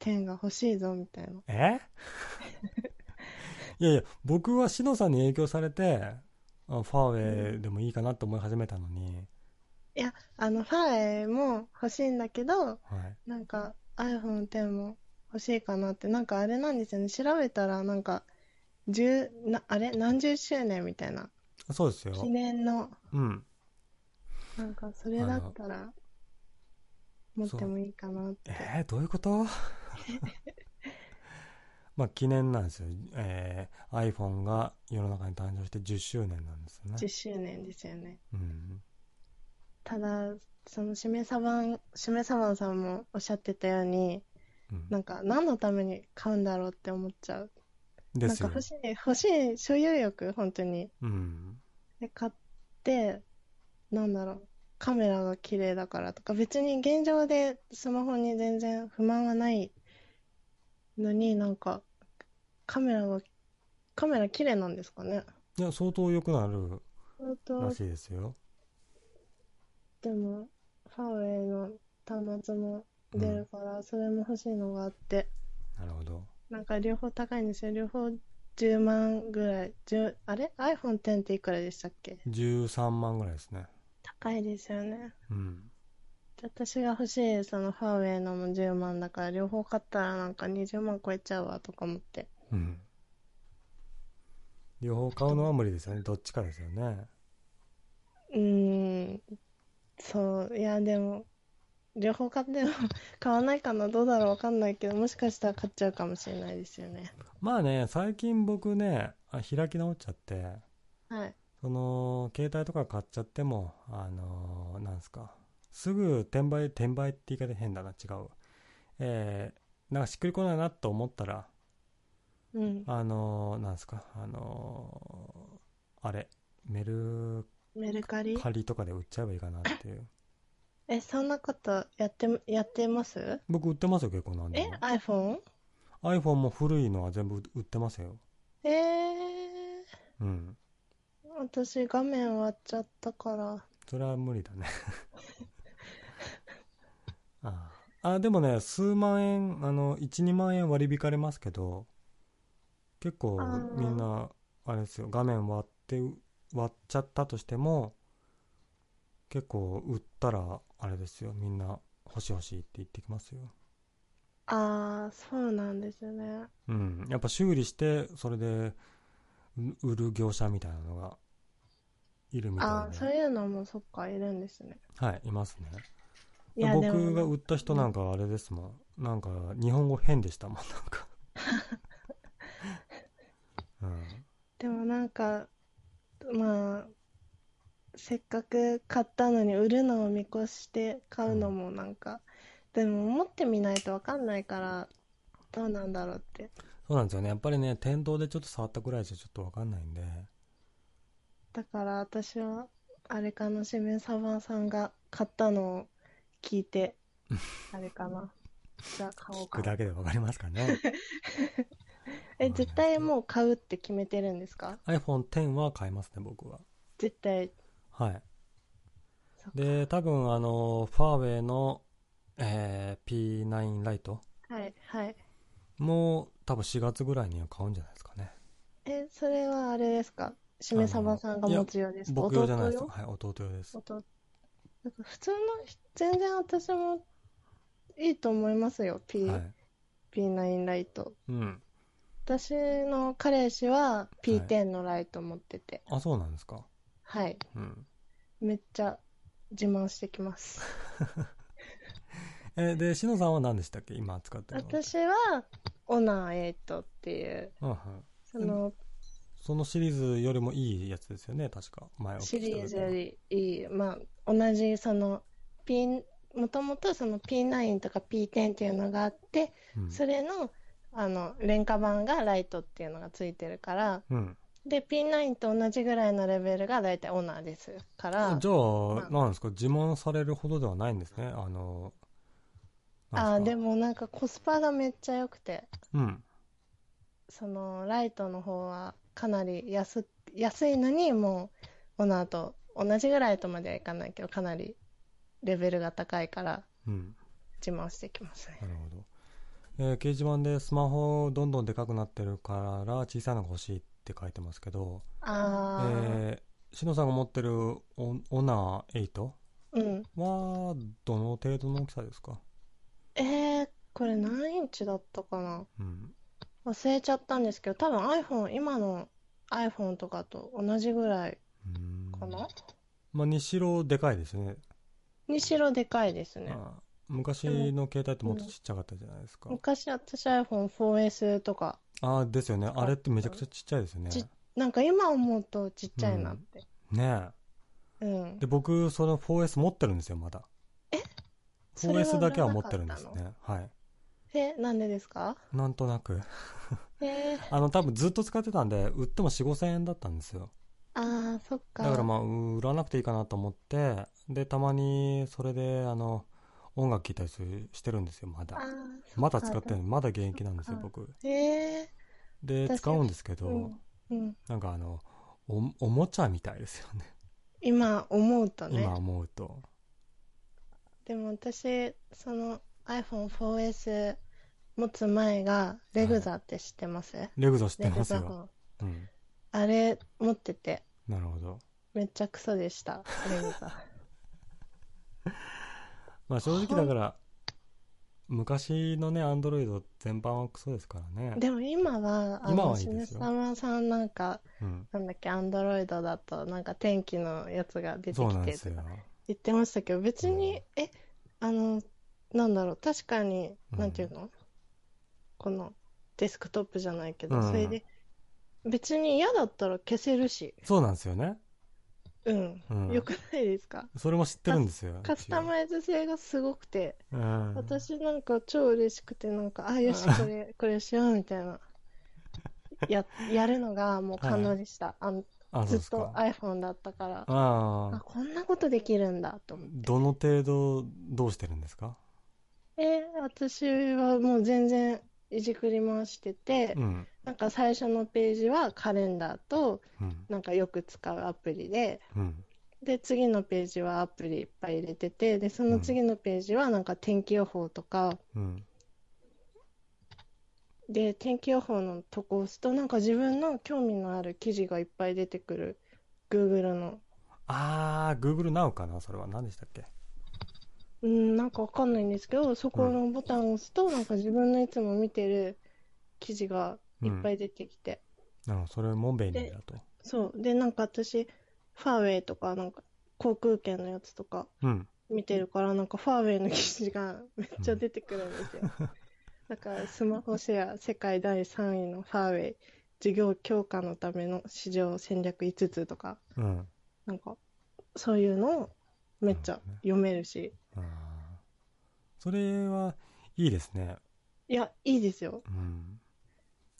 X が欲しいぞみたいな。え？いやいや、僕はしのさんに影響されて、ファーウェイでもいいかなと思い始めたのに。いや、あの、ファーウェイも欲しいんだけど、はい、なんか iPhone X も欲しいかなって、なんかあれなんですよね。調べたら、なんか、十、な、あれ？何十周年みたいな。そうですよ。記念の。うん。なんか、それだったら、持ってもいいかなって。えー、どういうこと？まあ記念なんですよ。えー、iPhone が世の中に誕生して10周年なんですよね。10周年ですよね。うん。ただ、そのしめさばん、しめさばんさんもおっしゃってたように、うん、なんか何のために買うんだろうって思っちゃう。ですよ。なんか欲しい、欲しい所有欲、本当に。うん。で、買って、なんだろう、カメラが綺麗だからとか、別に現状でスマホに全然不満はないのになんかカメラがカメラ綺麗なんですかねいや相当良くなるらしいですよでもファーウェイの端末も出るから、それも欲しいのがあって。なるほど。なんか両方高いんですよ。両方10万ぐらい。あれ？iPhone X っていくらでしたっけ？13万ぐらいですね。高いですよね。うん。私が欲しいそのファーウェイのも10万だから両方買ったらなんか20万超えちゃうわとか思って。うん。両方買うのは無理ですよね。どっちかですよね。うーんそういやでも両方買っても 買わないかなどうだろうわかんないけどもしかしたら買っちゃうかもしれないですよね。まあね最近僕ねあ開き直っちゃってはい。その携帯とか買っちゃってもあのー、なんすかすぐ転売、転売って言い方変だな、違う。えー、なんかしっくりこないなと思ったら、うん、あのー、なんですか、あのー、あれ、メルメルカリ？仮とかで売っちゃえばいいかなっていう。え、そんなことやって、やってます？僕売ってますよ、結構なんでえも。?iPhone? iPhone も古いのは全部売ってますよ。えー、うん。私画面割っちゃったから。それは無理だね あああでもね数万円あの12万円割り引かれますけど結構あーみんなあれですよ画面割って割っちゃったとしても結構売ったらあれですよ。みんな欲しい欲しいって言ってきますよ。あー、そうなんですね。うん。やっぱ修理してそれでう売る業者みたいなのがいるみたいで。そういうのもそっか、いるんですね。はいいますね。いや、で僕がも、売った人なんかあれですもん、なんか日本語変でしたもんなんか、うん、でもなんか、まあ、せっかく買ったのに売るのを見越して買うのもなんか、でも持ってみないとわかんないから、どうなんだろうって。そうなんですよねやっぱりね店頭でちょっと触ったくらいじゃちょっと分かんないんでだから私は、あれかな、しめさばさんが買ったのを聞いて、あれかな。じゃあ買おう聞く。だけで分かりますかね え、絶対もう買うって決めてるんですか？iPhone10 は買いますね僕は。絶対。はい。で多分あのファーウェイの、えー P9 ライトはい、はい。も多分4月ぐらいには買うんじゃないですかね。え、それはあれですか？しめさばさんが持つようですか？僕用じゃないです。弟はい弟用です。弟。なんか普通の人全然私もいいと思いますよ、P はい。P9 ライトうん私の彼氏は P10 のライト持ってて。あそうなんですか？はい、うん。めっちゃ自慢してきます。えーでしのさんは何でしたっけ？今使ってるの私はオナー8っていう。うんうん。そのそのシリーズよりもいいやつですよね確か。前お聞きシリーズよりいい。まあ同じその P もともとその P9 とか P10 っていうのがあってうん。それのあの廉価版がライトっていうのがついてるからうん。で P9 と同じぐらいのレベルが大体オナーですから。じゃあ、あ。なんですか自慢されるほどではないんですね。あのあーでももなんかコスパがめっちゃ良くて。うん。そのライトの方はかなり安安いのにもうオナーと同じぐらいとまではいかないけどかなりレベルが高いからうん自慢してきますねなるほど、えー掲示板でスマホどんどんでかくなってるから小さいのが欲しいって書いてますけどあえー、しのさんが持ってるオオナー8あうん。はどの程度の大きさですか？えー、これ何インチだったかな？うん。忘れちゃったんですけど多分 iPhone 今の iPhone とかと同じぐらいかな？まあにしろでかいですね。にしろでかいですね。あ昔の携帯ってもっとちっちゃかったじゃないですか、昔私 iPhone4S とか。ああですよね。あれってめちゃくちゃちっちゃいですよね。ちなんか今思うとちっちゃいなって。ねうん。えで僕その 4S 持ってるんですよまだ。それは 4S だけは持ってるんですね。はい。えなんでですか？なんとなく。え？ー、あの多分ずっと使ってたんで売っても4 5千円だったんですよ。ああそっか。だからまあ売らなくていいかなと思ってでたまにそれであの音楽聴いたりするしてるんですよまだ。まだ使ってるまだ現役なんですよ僕。え私で使うんですけど、ーうんうん、なんかあのおおもちゃみたいですよね。今思うとね。今思うと。でも私その iPhone4S 持つ前がレグザって知ってます、レグゾ知ってレますよ、うん、あれ持ってて。なるほど。めっちゃクソでしたレグザ まあ正直だから昔のねアンドロイド全般はクソですからね。でも今はあ今はいいですよ。めさまさんなんかうん、なんだっけアンドロイドだとなんか天気のやつが出てきてとか言ってましたけど別に、えあのなんだろう確かにうん。なんていうの、このデスクトップじゃないけど、うん。それで別に嫌だったら消せるし。そうなんですよね、うん、うん、よくないですか？それも知ってるんですよカスタマイズ性がすごくて、うん、私なんか超嬉しくてなんかあよしこれ これしようみたいな。ややるのがもう感動でした、あんあ、ずっと。iPhone だったから、あ、こんなことできるんだと思って。どの程度どうしてるんですか？え、私はもう全然いじくり回しててう、ん。なんか最初のページはカレンダーと、うん。なんかよく使うアプリで、うん。で、次のページはアプリいっぱい入れてて、で、その次のページはなんか天気予報とか、うん。で、天気予報のとこ押すと、なんか自分の興味のある記事がいっぱい出てくる。Google の。あー、Google Now かな？それは何でしたっけ？うん、なんかわかんないんですけど、そこのボタンを押すと、なんか自分のいつも見てる記事がいっぱい出てきて。なるほど、それも便利だと。そう。で、なんか私、ファーウェイとか、なんか航空券のやつとかうん。見てるから、なんかファーウェイの記事がめっちゃ出てくるんですよ。だからスマホシェア世界第3位のファーウェイ事業強化のための市場戦略5つとか、うん。なんかそういうのをめっちゃ読めるし、それはいいですね。いや、いいですよ。うん。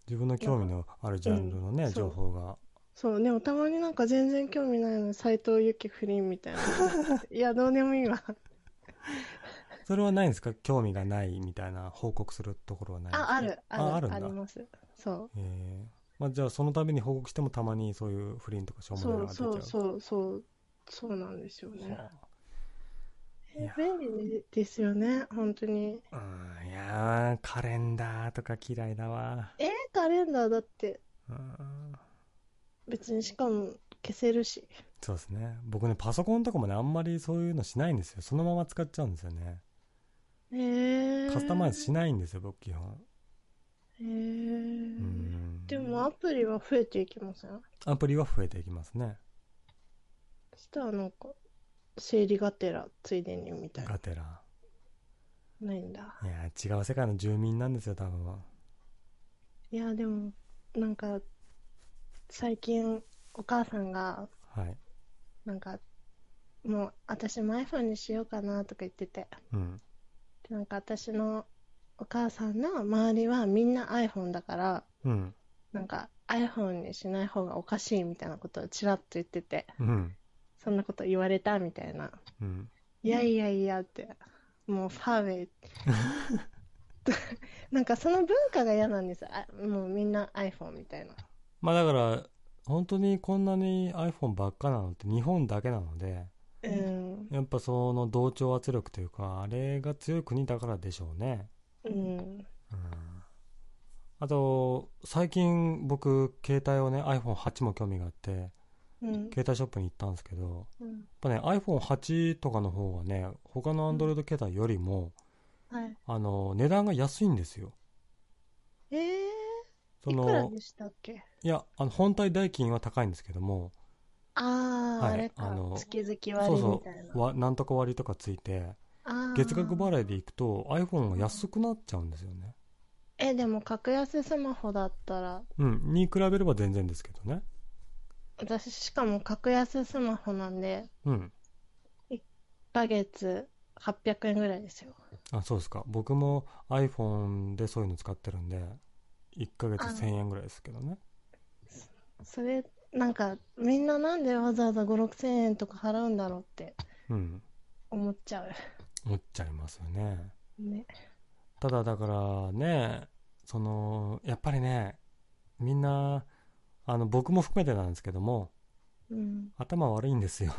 自分の興味のあるジャンルのね、うんそう情報が。そう、でもたまになんか全然興味ないのに斎藤由貴不倫みたいな。いや、どうでもいいわ。それはないんですか？興味がないみたいな報告するところはないあ、ある、ある、あります。そう。えーまあ、じゃあその度に報告してもたまにそういう不倫とかしょうもないそうのが出ちゃうそうそうそうそうなんですよね。便利ですよね、本当に。うんいやーカレンダーとか嫌いだわ。えカレンダーだって。うん。別にしかも消せるし。そうですね。僕ねパソコンとかもねあんまりそういうのしないんですよ。そのまま使っちゃうんですよね。へー。カスタマイズしないんですよ僕基本。へー。うん。でもアプリは増えていきません？アプリは増えていきますね。そしたらなんか整理がてらついでにみたいな。ガテラないんだ。いや違う世界の住民なんですよ多分。いやでもなんか最近お母さんがはい。なんかもう私も iPhone にしようかなとか言ってて。うん。でなんか私のお母さんの周りはみんな iPhone だからうん。なんか iPhone にしない方がおかしいみたいなことをちらっと言ってて。うんそんなこと言われたみたいな。うん。いやいやいやって。もうファーウェイ。なんかその文化が嫌なんです。あもうみんな iPhone みたいな。まあだから本当にこんなに iPhone ばっかなのって日本だけなのでうん。やっぱその同調圧力というかあれが強い国だからでしょうね。うん。うん。あと最近僕携帯をね iPhone8 も興味があってうん携帯ショップに行ったんですけどうん。やっぱね iPhone8 とかの方がね他の Android 携帯よりもはい。あの値段が安いんですよ。えー、そいくらのでしたっけ？いやあの本体代金は高いんですけどもああ、はいあれか。あの月々そうそうわなんとか割とかついて月額払いでいくと iPhone が安くなっちゃうんですよね。えでも格安スマホだったら。うんに比べれば全然ですけどね私しかも格安スマホなんでうん。1ヶ月800円ぐらいですよ。あそうですか。僕も iPhone でそういうの使ってるんで1ヶ月あ1000円ぐらいですけどね。それなんかみんななんでわざわざ5 6千円とか払うんだろうってうん。思っちゃ思っちゃいますよね。うね。ただだからねそのやっぱりねみんなあの僕も含めてなんですけどもうん頭悪いんですよ。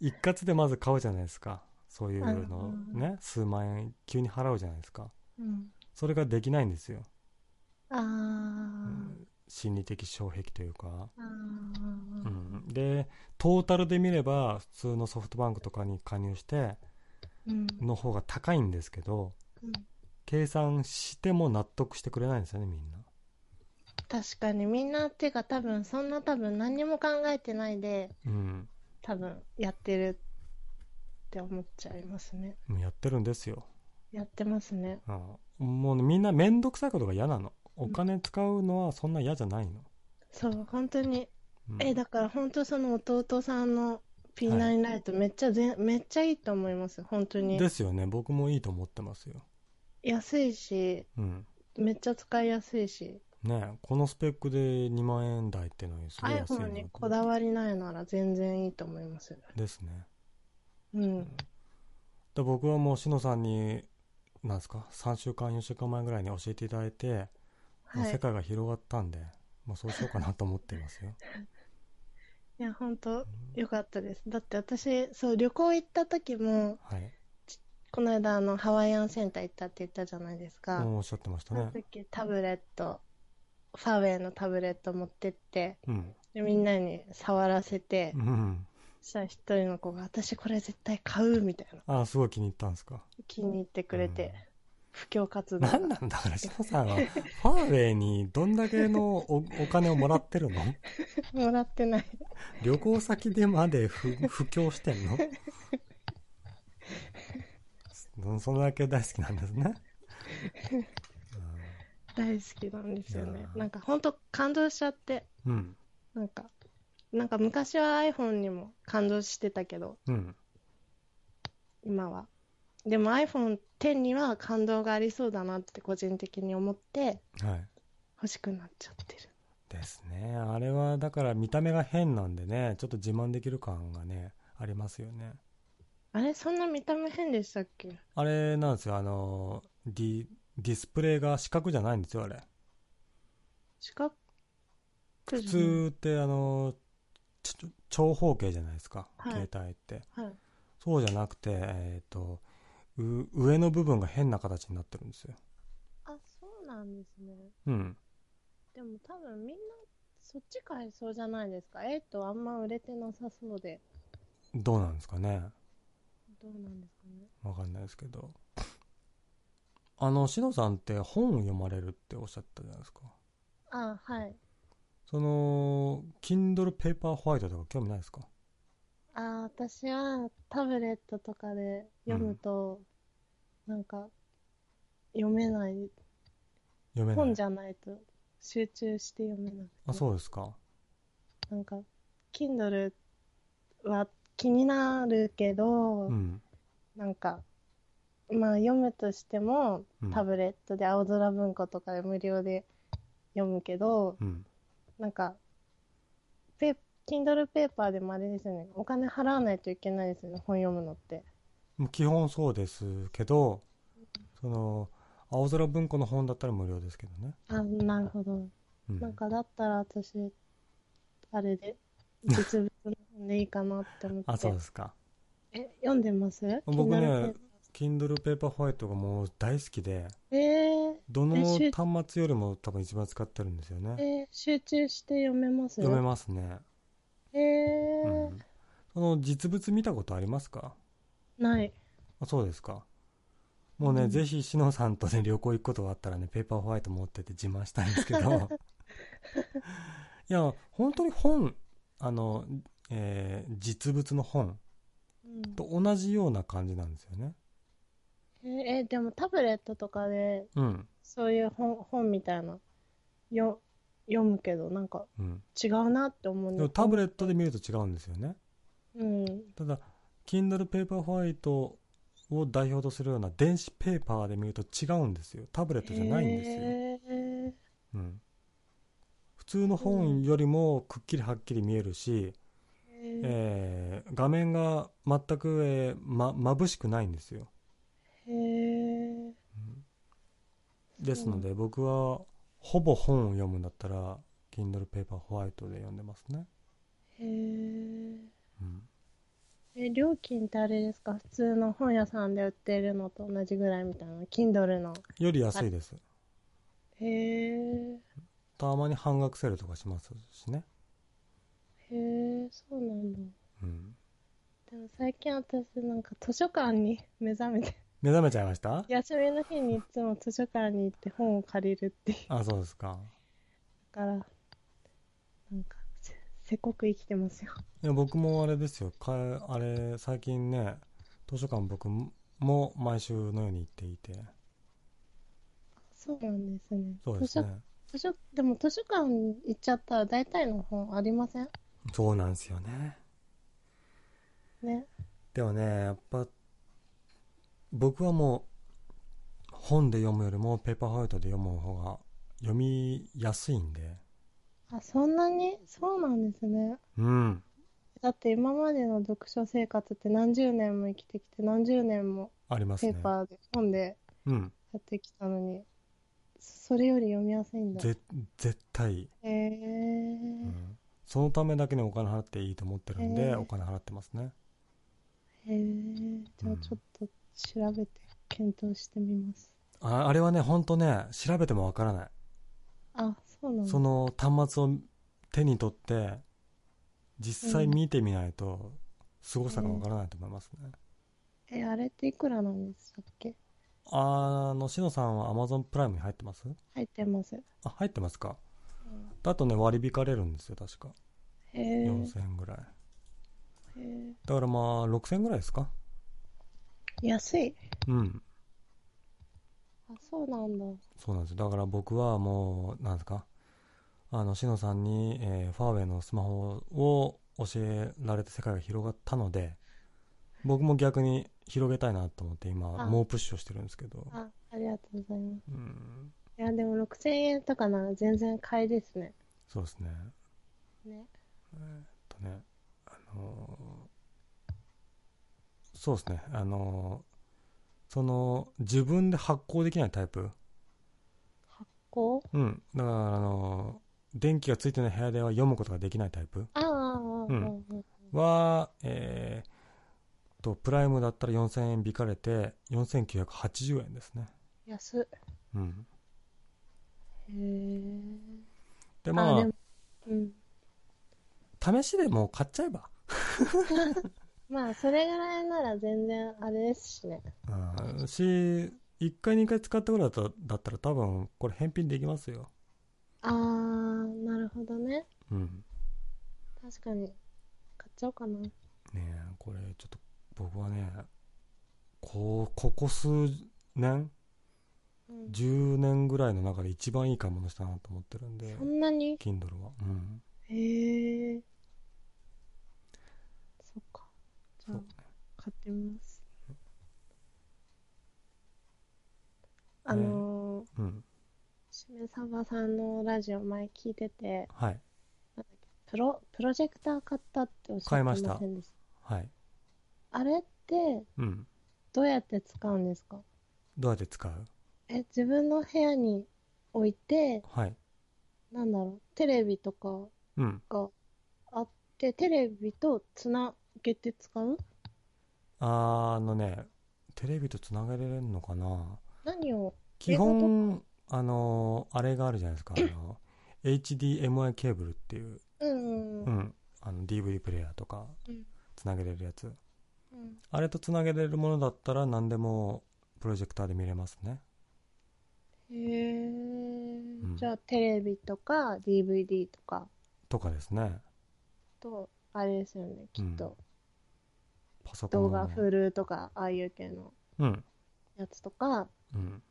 一括でまず買うじゃないですか。そういうのうんね数万円急に払うじゃないですか。うん。それができないんですよ、あー。心理的障壁というか、あうーん、でトータルで見れば普通のソフトバンクとかに加入してうん。の方が高いんですけどうん。計算しても納得してくれないんですよねみんな確かにみんなっていうか多分そんな多分何にも考えてないでうん。多分やってるって思っちゃいますね。もうやってるんですよ。やってますね。あもうねみんな面倒くさいことが嫌なの。お金使うのはそんな嫌じゃないの、そう本当に。うん。えだから本当その弟さんの P9 ライトめっちゃぜ、めっちゃいいと思います。本当に。ですよね。僕もいいと思ってますよ。安いし。うん。めっちゃ使いやすいしねこのスペックで2万円台ってのにすごい安いな iPhone にこだわりないなら全然いいと思います。ですねうん。で僕はもうしのさんになんですか3週間4週間前ぐらいに教えていただいて、もうはい。世界が広がったんでもうそうしようかなと思っていますよ、いや、本当うんよかったです。だって私、そう、旅行行った時も、はいこの間、あの、ハワイアンセンター行ったって言ったじゃないですか。もうおっしゃってましたそのね時、タブレット、ファーウェイのタブレット持ってって、うん。でみんなに触らせてう、ん。そしたら一人の子が、私これ絶対買うみたいな、ああすごい気に入ったんですか？気に入ってくれて、布教活動。何なんだからしのさんは。ファーウェイにどんだけのおお金をもらってるの？もらってない。旅行先でまで布布教してんの？そそれだけ大好きなんですね、大好きなんですよね。なんか本当感動しちゃって、うん。なんか、なんか昔は iPhone にも感動してたけど、うん。今は。でも iPhone X には感動がありそうだなって個人的に思って。はい。欲しくなっちゃってる。ですね。あれはだから見た目が変なんでね。ちょっと自慢できる感がねありますよね。あれそんな見た目変でしたっけ？あれなんですよ。あのディディスプレイが四角じゃないんですよあれ四角？普通ってあの長方形じゃないですか、はい携帯ってはい。そうじゃなくてえっ、とう上の部分が変な形になってるんですよあ、そうなんですね。うんでも多分みんなそっち買いそうじゃないですか？8あんま売れてなさそうで。どうなんですかねどうなんですかね？わかんないですけどあのしのさんって本を読まれるっておっしゃったじゃないですかあ、はい。その Kindle ペーパーホワイトとか興味ないですか？あ、私はタブレットとかで読むと、なんか読めない。読めない本じゃないと集中して読めなくて。あそうですかなんか、Kindle は気になるけど、うんなんか、まあ読むとしても、うんタブレットで青空文庫とかで無料で読むけど、うんなんか、ペ Kindle ペーパーでもあれですよね。お金払わないといけないですよね。本読むのって。もう基本そうですけどその青空文庫の本だったら無料ですけどね、あ、なるほど。うん、なんかだったら私、あれで、実物の本でいいかなって思って。あそうですかえ、読んでます？僕ね Kindle ペーパーホワイトがもう大好きでーえーどの端末よりも多分一番使ってるんですよね。えー集中して読めます？読めますね、えうーん、その実物見たことありますか？ない。あそうですか。もうね、うん。ぜひしのさんとね旅行行くことがあったらねペーパーホワイト持ってて自慢したいんですけど いや本当に本あの、えー実物の本うん。と同じような感じなんですよねえーえでもタブレットとかでうん。そういう本本みたいなよ読むけどなんかうん。違うなって思うんでもタブレットで見ると違うんですよね。うん。ただ Kindle ペーパーホワイトを代表とするような電子ペーパーで見ると違うんですよ。タブレットじゃないんですよ、へー。うん、普通の本よりもくっきりはっきり見えるし、へーえー画面が全く、えーま、眩しくないんですよへーですので僕はほぼ本を読むんだったら Kindle ペーパーホワイトで読んでますね、へー。うん、え料金ってあれですか？普通の本屋さんで売ってるのと同じぐらいみたいな？Kindle の。より安いです。へえたまに半額セールとかしますしね、へえそうなんだ。うん、でも最近私なんか図書館に目覚めて目覚めちゃいました？休みの日にいつも図書館に行って本を借りるっていう。あそうですか。からなんかせせこく生きてますよ。いや僕もあれですよ。かあれ最近ね図書館僕も毎週のように行っていて。そうなんですね。そうですね。図書図書でも図書館行っちゃったら大体の本ありません？そうなんですよね。ね。でもねやっぱ僕はもう本で読むよりもペーパーホワイトで読む方が読みやすいんで。あ、そんなに？そうなんですね。うん。だって今までの読書生活って何十年も生きてきて何十年もありますね。ペーパーで本でうん。やってきたのに、それより読みやすいんだ。ぜ絶対、へえうん。そのためだけにお金払っていいと思ってるんで、へー。お金払ってますね。へえじゃあちょっと調べて検討してみます。ああれはね本当ね調べてもわからない。あ、そうなんだ。その端末を手に取って実際見てみないと凄さがわからないと思いますね、え、あれっていくらなんでしたっけ？あのしのさんは Amazon プライムに入ってます？入ってます。あ入ってますか。だとね割り引かれるんですよ確か。へえ4000円ぐらい。だからまあ6000円ぐらいですか安い。うんあ、そうなんだ。そうなんですだから僕はもうなんですか？あのしのさんに、えーファーウェイのスマホを教えられて世界が広がったので僕も逆に広げたいなと思って今あ猛プッシュをしてるんですけどあ、ありがとうございます。うんいや、でも6000円とかなら全然買いですね。そうですねね。えーっとねあのーそうですね。あのーその自分で発行できないタイプ。こううん。だからあのー電気がついてない部屋では読むことができないタイプ。ああ、ああ、ああ、うんうん。は、えー、とプライムだったら4000円引かれて4980円ですね。安っ。うん。へえ。でまあでも、うん。試しでもう買っちゃえば まあ、それぐらいなら全然あれですしね。うんし1回2回使ったぐらいだっただったら多分これ返品できますよあー、なるほどね。うん確かに。買っちゃおうかな。ねえこれちょっと僕はねこうここ数年うん、10年ぐらいの中で一番いい買い物したなと思ってるんでそんなに？Kindle はうんへえ。そっか。じゃあそう、買ってみます。あのー、うん。しめさばさんのラジオ前聞いてて、はい。プロ、プロジェクター買ったっておっしゃってませんでした。はい。あれって、うん。どうやって使うんですか？どうやって使う？え、自分の部屋に置いて、はい。なんだろう、テレビとかうん。があって、テレビとつなげて使う？あのねテレビとつなげられるのかな？何を？基本あのあれがあるじゃないですか。あの HDMI ケーブルっていう、うんううん。ん、あの DVD プレイヤーとかうん。つなげれるやつ。うん。あれとつなげれるものだったら何でもプロジェクターで見れますね。へえ、ん。じゃあテレビとか DVD とか？とかですね。とあれですよねきっと、パソコン動画フルとかああいう系の。うん。やつとか。うん。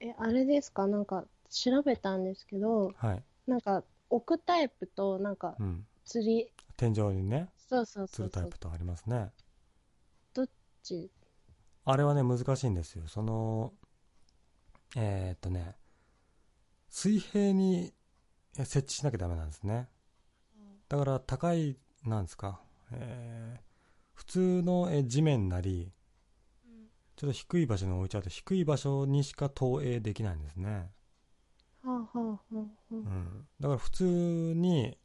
えあれですか？なんか調べたんですけどはい。なんか置くタイプとなんかうん。釣り。天井にね。そうそうるタイプとありますね。どっち？あれはね難しいんですよ。そのえーっとね水平にえ設置しなきゃダメなんですね。だから高いなんですか、えー普通のえ地面なりちょっと低い場所に置いちゃうと低い場所にしか投影できないんですね、はあはあはあはうん、だから普通に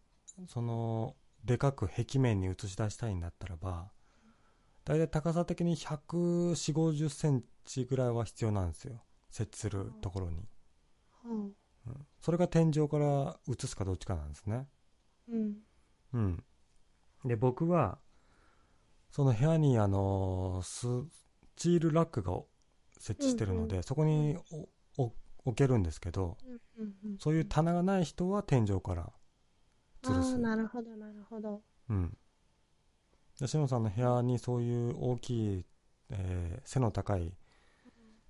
そのでかく壁面に映し出したいんだったらば大体高さ的に1 4 5 0センチぐらいは必要なんですよ。設置するところに、あはあ。うん、それが天井から映すかどっちかなんですね。うん。うん。で僕はその部屋にあのスチールラックが設置してるので、うんそこに置けるんですけどうんうんうん。そういう棚がない人は天井からあ吊るす。あなるほどなるほど。うん。でしのさんの部屋にそういう大きい、えー背の高い、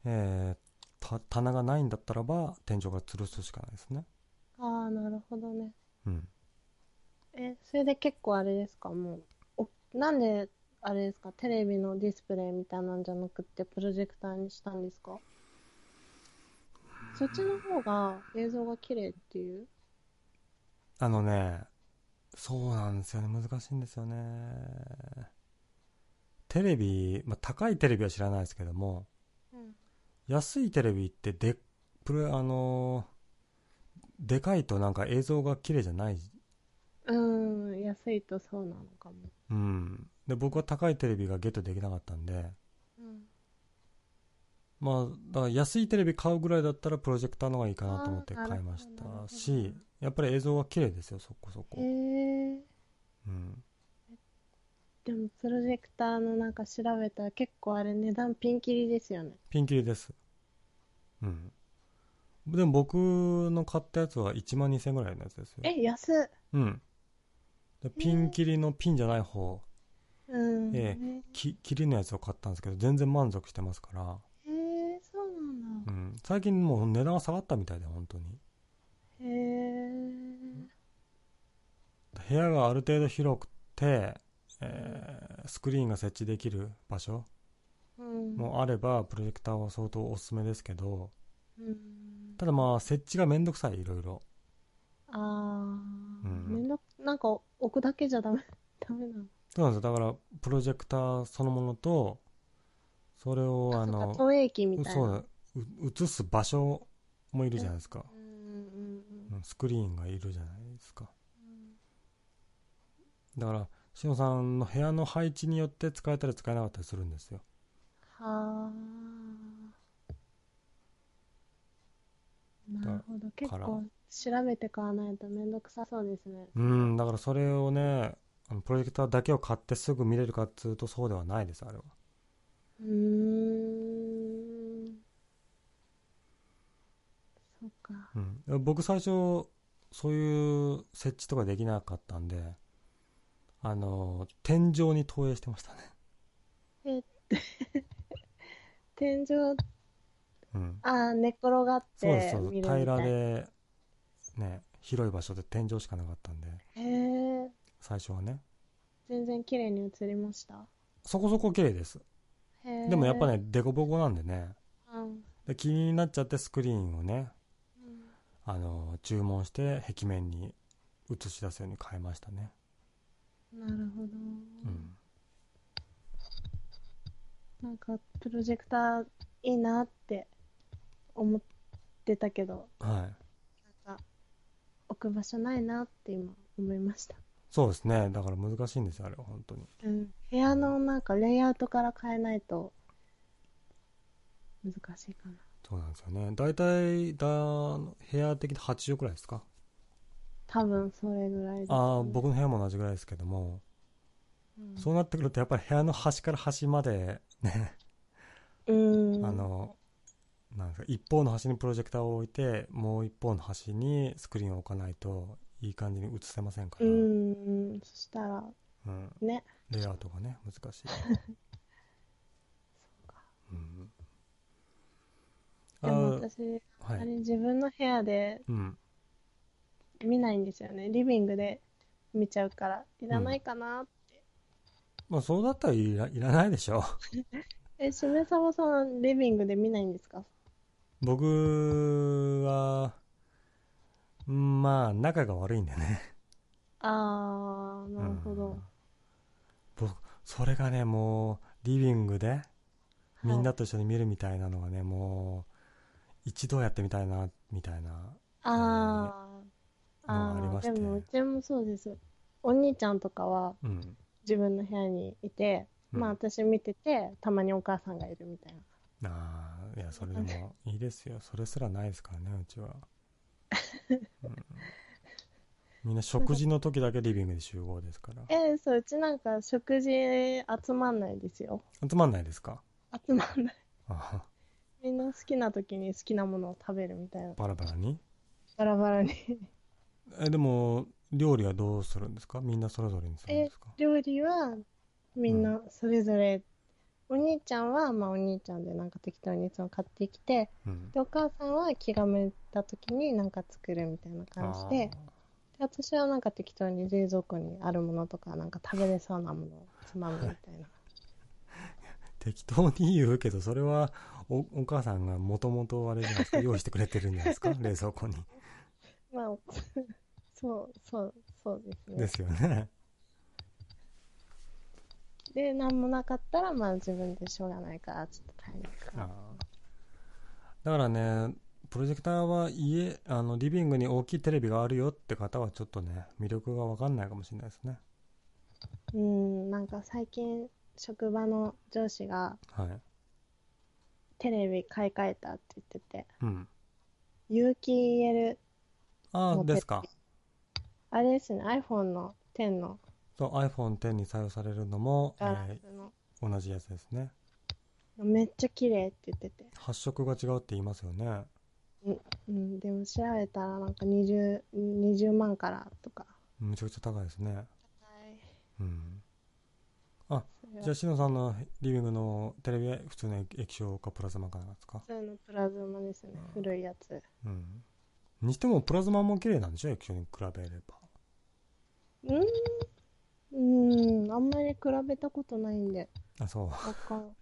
えーた棚がないんだったらば天井から吊るすしかないですね。ああなるほどね。うん。えそれで結構あれですか？もうおなんであれですか？テレビのディスプレイみたいなんじゃなくてプロジェクターにしたんですか？そっちの方が映像が綺麗っていう？あのねそうなんですよね。難しいんですよね。テレビ、まあ、高いテレビは知らないですけどもうん。安いテレビってでプレあのーでかいとなんか映像が綺麗じゃない？うん、安いとそうなのかも。うんで僕は高いテレビがゲットできなかったんで。うん。まあだから安いテレビ買うぐらいだったらプロジェクターの方がいいかなと思って買いました。しやっぱり映像は綺麗ですよそこそこ。へえ。うん。でも、プロジェクターのなんか調べたら結構あれ値段ピンキリですよね。ピンキリです。うん。でも僕の買ったやつは1万2000円ぐらいのやつですよ。え、安っ。うん。でピンキリのピンじゃない方うん。えへき切りのやつを買ったんですけど全然満足してますから、え、そうなんだ。うん、最近もう値段が下がったみたいで本当にへえ。部屋がある程度広くて、えースクリーンが設置できる場所うん。もあればプロジェクターは相当おすすめですけどうん。ただまあ設置がめんどくさいいろいろああ、うんめんどく、なんか置くだけじゃダメ、ダメなの。そうなんですよだからプロジェクターそのものとそれをあの投影機みたいそうな。う映す場所もいるじゃないですか、スクリーンがいるじゃないですかだからしのさんの部屋の配置によって使えたり使えなかったりするんですようん。はあ。なるほど。結構調べて買わないとめんどくさそうですね。うんだからそれをねプロジェクターだけを買ってすぐ見れるかっつうとそうではないですあれは。うーん。そっか。うん、僕最初そういう設置とかできなかったんであの天井に投影してましたね、天井、うん、ああ、寝転がっそうですそうです。平ら。でね広い場所で天井しかなかったんで。へえ、最初はね全然綺麗に映りました？そこそこ綺麗です。でもやっぱねデコボコなんでねうん、で気になっちゃってスクリーンをねうんあの注文して壁面に映し出すように変えましたねなるほど。うんなんか、プロジェクターいいなって思ってたけど、はいなんか、置く場所ないなって今思いました。そうですねだから難しいんですよあれは本当にうん。部屋のなんかレイアウトから変えないと難しいかな。そうなんですよね大体だ部屋的に80くらいですか？多分それぐらいです、ね。ああ僕の部屋も同じぐらいですけども、うん、そうなってくるとやっぱり部屋の端から端までね、うん。あのなんか一方の端にプロジェクターを置いてもう一方の端にスクリーンを置かないといい感じに映せませんから、うん。そしたら、うん。ね。レイアウトがね難しい、うん、でもあ私、ーはい、あれ自分の部屋でうん、見ないんですよね。リビングで見ちゃうから、いらないかな。まあそうだったらいらいらないでしょ。え、しめさまさん、リビングで見ないんですか？僕はうんまあ仲が悪いんでね。あー、なるほど。うん。僕それがねもうリビングでみんなと一緒に見るみたいなのがね、もう一度やってみたいなみたいなあー、ありあでもうちもそうです。お兄ちゃんとかはうん、自分の部屋にいて、うん。まあ私見てて、たまにお母さんがいるみたいな。ああいやそれでもいいですよ。それすらないですからねうちは、うんみんな食事の時だけリビングで集合ですからえー、そう、うちなんか食事集まんないですよ。集まんないですか？集まんない。あみんな好きな時に好きなものを食べるみたいな。バラバラに？バラバラに。えでも料理はどうするんですか？みんなそれぞれにするんですか？料理はみんなそれぞれ、お兄ちゃんはまあお兄ちゃんでなんか適当にいつも買ってきてうんでお母さんは気が向いた時になんか作るみたいな感じでで私はなんか適当に冷蔵庫にあるものとかなんか食べれそうなものをつまむみたいな 適当に言うけど、それはおお母さんがもともとあれじゃないですか、用意してくれてるんじゃないですか、冷蔵庫に。まあ、そう、そう、そうですね。ですよね。で、なんもなかったら、まあ自分でしょうがないから、ちょっと買いに行くか。だからね、プロジェクターは家、あの、リビングに大きいテレビがあるよって方はちょっとね、魅力がわかんないかもしれないですね。うん、なんか最近、職場の上司がはい。テレビ買い替えたって言ってて、うん。有機 EL、ああ、ですか。あれですね、iPhone の10のそう、iPhone X に採用されるのも、えー同じやつですね。めっちゃ綺麗って言ってて、発色が違うって言いますよね。うん、でも調べたらなんか20、20万からとか。めちゃくちゃ高いですね。はい。うん。それはじゃあ、しのさんのリビングのテレビは普通の液晶かプラズマかなんですか？普通のプラズマですね、古いやつ。うん。にしてもプラズマも綺麗なんでしょ？液晶に比べれば。うん、うん、あんまり比べたことないんで、あ、そう。わかん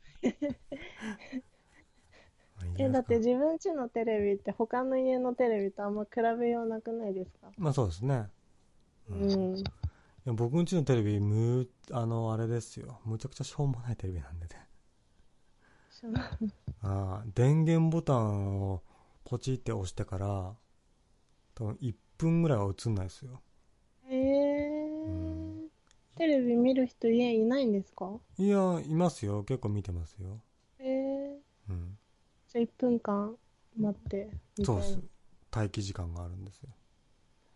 え、だって自分家のテレビって他の家のテレビとあんま比べようなくないですか？まあそうですね。ううんいん。や僕んちのテレビ、む、あの、あれですよ。むちゃくちゃしょうもないテレビなんでね。ああ、電源ボタンをポチって押してから、多分1分ぐらいは映んないですよ。へえんテレビ見る人家いないんですか？いや、いますよ。結構見てますよ。へえうん。じゃあ1分間待って、みたいうな。そです。待機時間があるんですよ。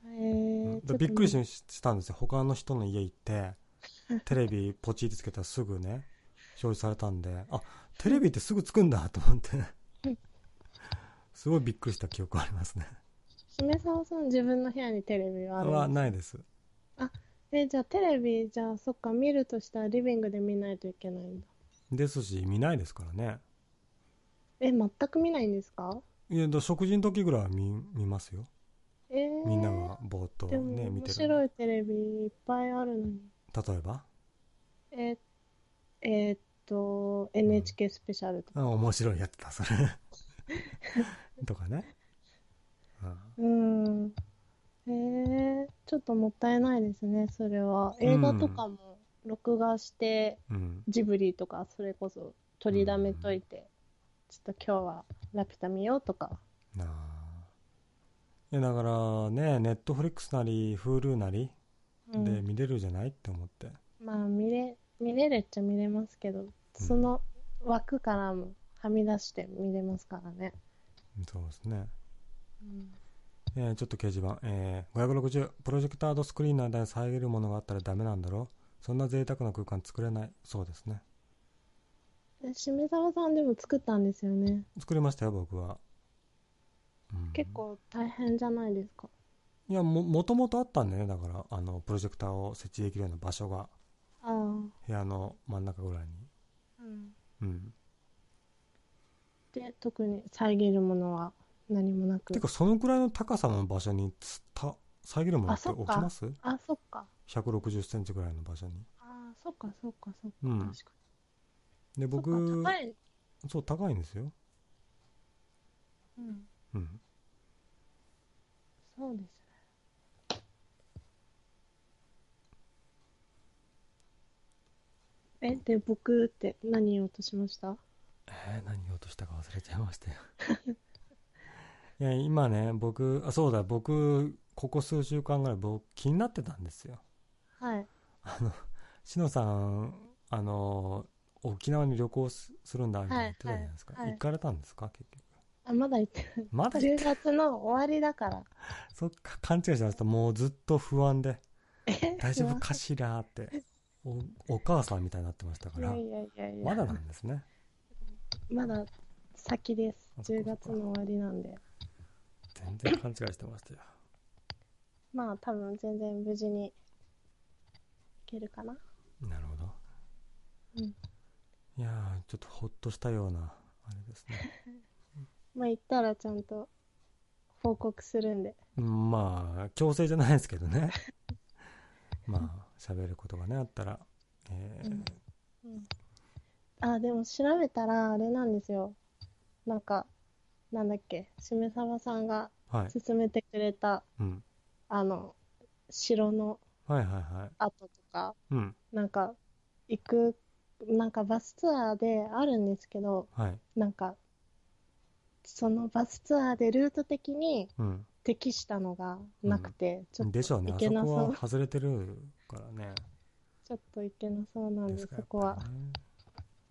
へうんえでびっくりしたんですよ。他の人の家行って、テレビポチってつけたらすぐね、表示されたんで、あ、テレビってすぐつくんだと思ってうん。すごいびっくりした記憶ありますね。しめさん自分の部屋にテレビはあるんですはかないです。え、じゃあテレビ、じゃあそっか、見るとしたらリビングで見ないといけないんだ。ですし、見ないですからね。え、全く見ないんですか？いや、だ食事の時ぐらいは見見ますよ。えー、みんながぼーっとね、見面てる。白いテレビいっぱいあるのに。例えば？ええーっと、NHK スペシャルとか。あ、面白いやつだ、それ。とかね。あうん。えー、ちょっともったいないですね、それは。映画とかも録画して、うん。ジブリとかそれこそ取りだめといて、ちょっと今日はラピュタ見ようとか。なあ。いや、だからね、ネットフリックスなり、Hulu なりうんで見れるじゃないって思って。まあ見れ、見れるっちゃ見れますけど、その枠からもはみ出して見れますからね。そうですね。うんえーちょっと掲示板。えー560、プロジェクターとスクリーンの間に遮るものがあったらダメなんだろそんな贅沢な空間作れない。そうですね。えしめさわさんでも作ったんですよね。作りましたよ、僕は。うん結構大変じゃないですか。いや、も、もともとあったんだよね。だから、あの、プロジェクターを設置できるような場所が。部屋の真ん中ぐらいに。うん。うん。で、特に遮るものは何もなくて。か、そのくらいの高さの場所につた、遮るものって置きます？あ、そっか。160センチぐらいの場所に。ああ、そっかそっかそっか。うん確かで、に。僕、そっか高い。そう、高いんですよ。うん。うん。そうですね。え、で、僕って何言おうとしました？えー、何言おうとしたか忘れちゃいましたよ。いや、今ね、僕、あ、そうだ、僕、ここ数週間ぐらい僕気になってたんですよ。はい。あの、しのさん、あの、沖縄に旅行すするんだみたいな言ってたじゃないですか。はいはいはい行かれたんですか結局？あ、まだ言ってない。まだ行っ10月の終わりだから。そっか、勘違いしてました。もうずっと不安で、え大丈夫かしらって、お、お母さんみたいになってましたからいや、いやいやいや。まだなんですね。まだ先です。あそっか10月の終わりなんで。全然勘違いしてましたよ。まあ多分全然無事にいけるかな。なるほど。うん。いやー、ちょっとほっとしたような、あれですね。まあ行ったらちゃんと報告するんで。うんまあ、強制じゃないですけどね。まあ、喋ることがね、あったら、えーうんうんあ、でも調べたらあれなんですよ。なんか、なんだっけ、しめさばさんがはい。勧めてくれた、うん。あの、城のはいはいはい。跡とか、うん。なんか、行く、なんかバスツアーであるんですけど、はい。なんか、そのバスツアーでルート的にうん。適したのがなくて、ちょっとでしょうね。行あそこけなそうは外れてるからね。ちょっと行けなそうなんで、ですからそこはやっぱ。りね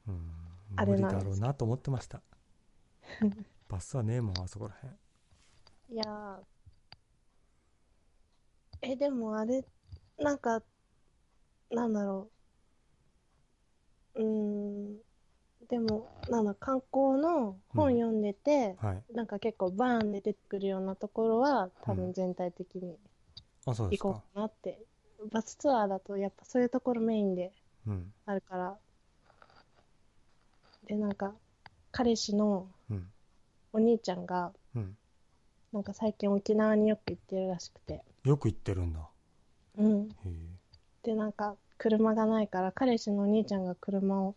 うん。あ無理れなんですだろうなと思ってました。バスはねえもん、あそこらへん。いやー、え、でもあれ、なんか、なんだろう。うーん、でも、なんだ、観光の本読んでて、はい。なんか結構バーンで出てくるようなところは、多うん分全体的にあ、そうですか行こ。うかなって。バスツアーだとやっぱそういうところメインでうん。あるから。で、なんか、彼氏のうん。お兄ちゃんが、うん。なんか最近沖縄によく行ってるらしくて。よく行ってるんだ。うん。で、なんか、車がないから、彼氏のお兄ちゃんが車を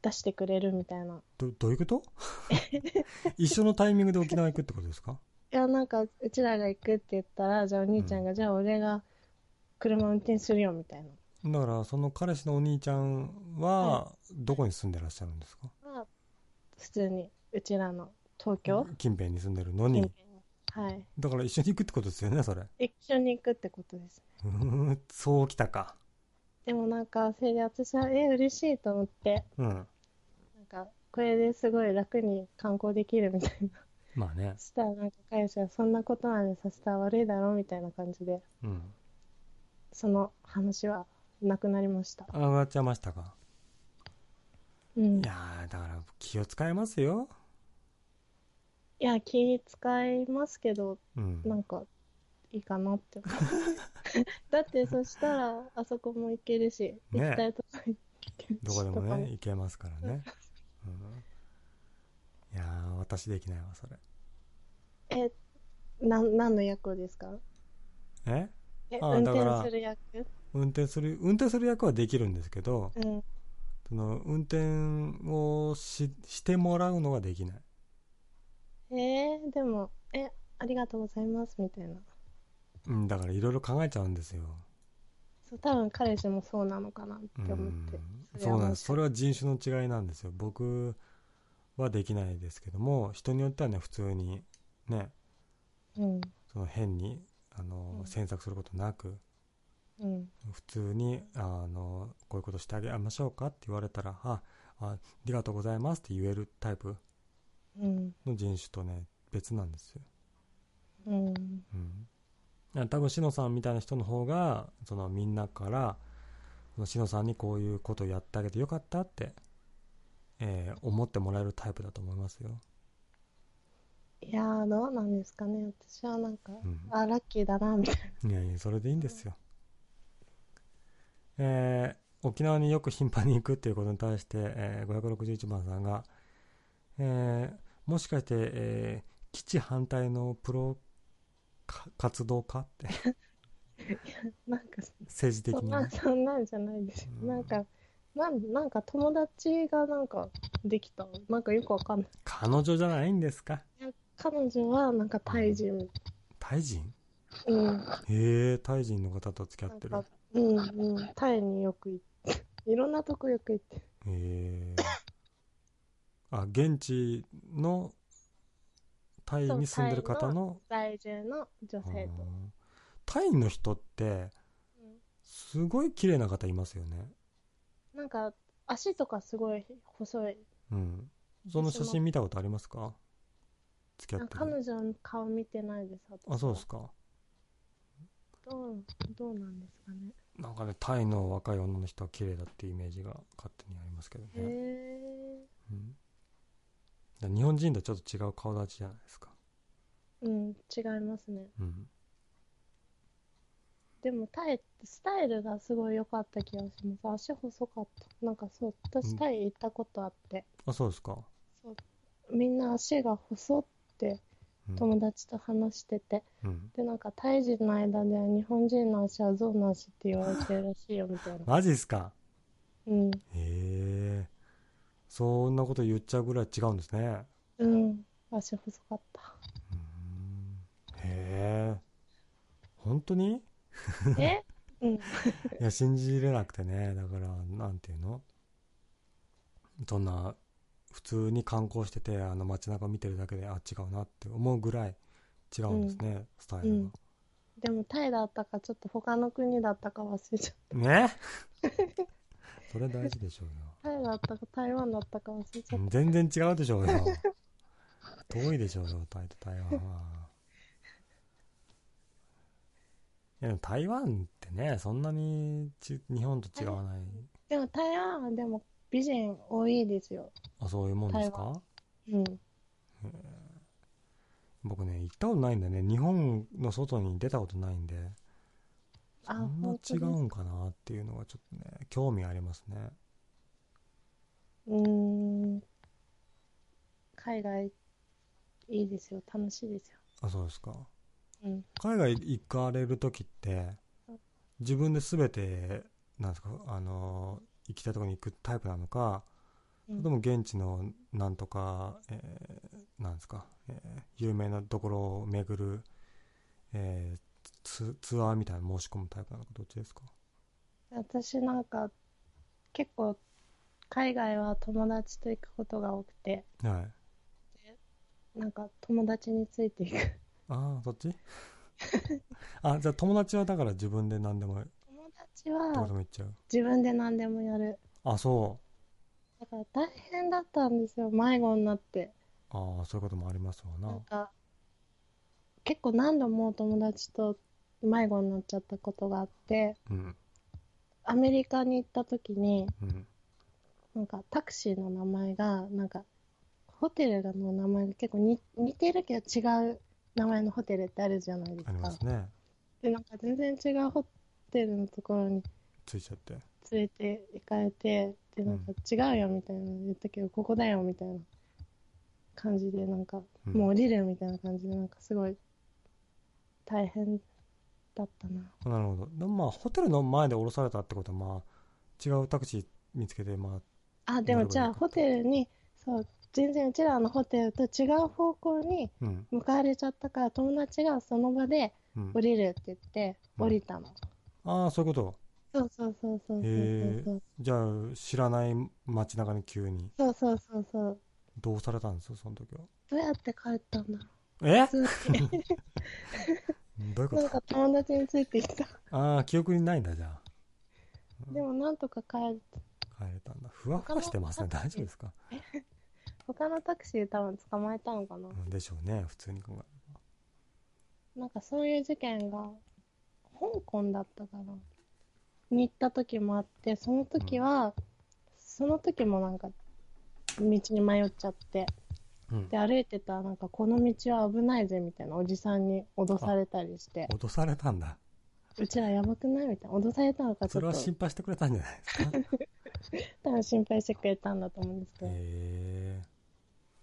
出してくれるみたいな。ど、どういうこと？一緒のタイミングで沖縄行くってことですか？いや、なんか、うちらが行くって言ったら、じゃあお兄ちゃんが、じゃあ俺が車運転するよみたいな。だから、その彼氏のお兄ちゃんは、どこに住んでらっしゃるんですか？まあ、普通に、うちらの東京？近辺に住んでるのに。はい。だから一緒に行くってことですよね、それ。一緒に行くってことです。うーん、そうきたか。でもなんか、それで私は、え、嬉しいと思って、うん。なんか、これですごい楽に観光できるみたいな。まあね。そしたらなんか彼氏は、そんなことなんでさせたら悪いだろみたいな感じで、うん。その話はなくなりました。上がっちゃいましたか。うんい。やー、だから気を使いますよ。いや、気使いますけど、うん。なんか、いいかなって。だって、そしたら、あそこも行けるし、ね行きたいとこ行けるしどこでもね、行けますからね。うん。いやー、私できないわ、それ。え、なん、何の役をですか？え？え、あ運転する役？運転する、運転する役はできるんですけど、うん。その、運転をし、してもらうのはできない。えー、でも、え、ありがとうございます、みたいな。うん、だからいろいろ考えちゃうんですよ。そう、多分彼氏もそうなのかなってうん思って。そうなんです。それはは人種の違いなんですよ。僕はできないですけども、人によってはね、普通に、ね、うん、その変に、あの、うん詮索することなく、うん、普通に、あの、こういうことしてあげましょうかって言われたら、あ、あありがとうございますって言えるタイプうん、の人種とね、別なんですよ。うん、うん。多分、しのさんみたいな人の方が、そのみんなから、そのしのさんにこういうことをやってあげてよかったって、えー思ってもらえるタイプだと思いますよ。いやー、どうなんですかね。私はなんか、うん。あ、ラッキーだな、みたいな。いやいや、それでいいんですよ。えー沖縄によく頻繁に行くっていうことに対して、えー561番さんが、えーもしかして、えー基地反対のプロか活動家って、なんか、政治的にね、そんな、そんじゃないですよ。うんなんか、なん、なんか友達がなんかできた？なんかよくわかんない。彼女じゃないんですか？いや彼女はなんかタイ人。タイ人？うん。へえ、タイ人の方と付き合ってる。うんうん。タイによく行って。いろんなとこよく行って。へえ。あ、現地のタイに住んでる方の、在住の女性と。うんタイの人って、すごい綺麗な方いますよね。なんか、足とかすごい細い。うん。その写真見たことありますか？付き合ってる。彼女の顔見てないです、あ、そうですか。どう、どうなんですかね。なんかね、タイの若い女の人は綺麗だっていうイメージが勝手にありますけどへね。え。うん、日本人とちょっと違う顔立ちじゃないですか。うん、違いますね。うん。でもタイってスタイルがすごい良かった気がします。足細かった。なんかそう、うん私タイ行ったことあって、あ、そうですか。みんな足が細ってうん。友達と話してて、うん、で、なんかタイ人の間では日本人の足は象の足って言われてるらしいよみたいな。マジっすか？うん。へえ。そんなこと言っちゃうぐらい違うんですね。うん。足細かった。うーん。へえ。本当に？え？うん。いや信じれなくてね。だからなんていうの？そんな普通に観光しててあの街中見てるだけであ違うなって思うぐらい違うんですね、スタイルが、でもタイだったか、ちょっと他の国だったか忘れちゃっね？それ大事でしょうよ。た。タイだったか台湾だったか忘れちゃっうん全然違うでしょうよ。遠いでしょうよタイと台湾は。いやでも台湾ってねそんなにち日本と違わない。た。でも台湾はでも美人多いですよ。あそういうもんです台かうん。僕ね行ったことないんだよね。日本の外に出たことないんで。そあんな違うんかなっていうのがちょっとね興味ありますねうーん。海外いいですよ。楽しいですよ。あそうですかうん。海外行かれる時ってうん自分で全てなんですかあの行きたいところに行くタイプなのかうんそれとも現地のなんとか、えーなんですか、えー有名なところを巡る、えーツツアーみたいなの申し込むタイプなのかどっちですか？私なんか結構海外は友達と行くことが多くて。はい。なんか友達についていく。ああそっち？あじゃあ友達はだから自分で何でも。ど友達こは自分で何でもやる。あそう。だから大変だったんですよ迷子になって。ああそういうこともありますわな。なんか結構何度も友達と迷子になっちゃったことがあって。うん。アメリカに行った時にうんなんかタクシーの名前がなんかホテルの名前が結構に似てるけど違う名前のホテルってあるじゃないですありまかすね。でなんか全然違うホテルのところについちゃって。連れて行かれてでなんか違うよみたいなの言ったけどここだよみたいな感じでなんかうん。もう降りるみたいな感じでなんかすごい大変だったな。なるほど。でもまあホテルの前で降ろされたってことはまあ違うタクシー見つけてまああでもじゃあホテルにそう全然うちらのホテルと違う方向にうん。向かわれちゃったから友達がその場でうん。降りるって言ってうん。降りたの、ああそういうこと？そうそうそうそうそうへそう。じゃあ知らない街中に急に。そうそうそうそう。どうされたんです？その時は。どうやって帰ったんだろえ？う普通に。どういうこなんか友達についてきた。とああ記憶にないんだじゃあ。でもなんとか帰る帰れたんだ。ふわふわしてますね大丈夫ですか？他のタクシー多分捕まえたのかな、うんでしょうね。普通に考えなんかそういう事件が香港だったかな。に行った時もあってその時は、その時もなんか道に迷っちゃって。うん。で歩いてたらなんかこの道は危ないぜみたいなおじさんに脅されたりして。脅されたんだ。うちらやばくない？みたいな。脅されたのかちそれはょっと心配してくれたんじゃないですか？多分心配してくれたんだと思うんですけど、へ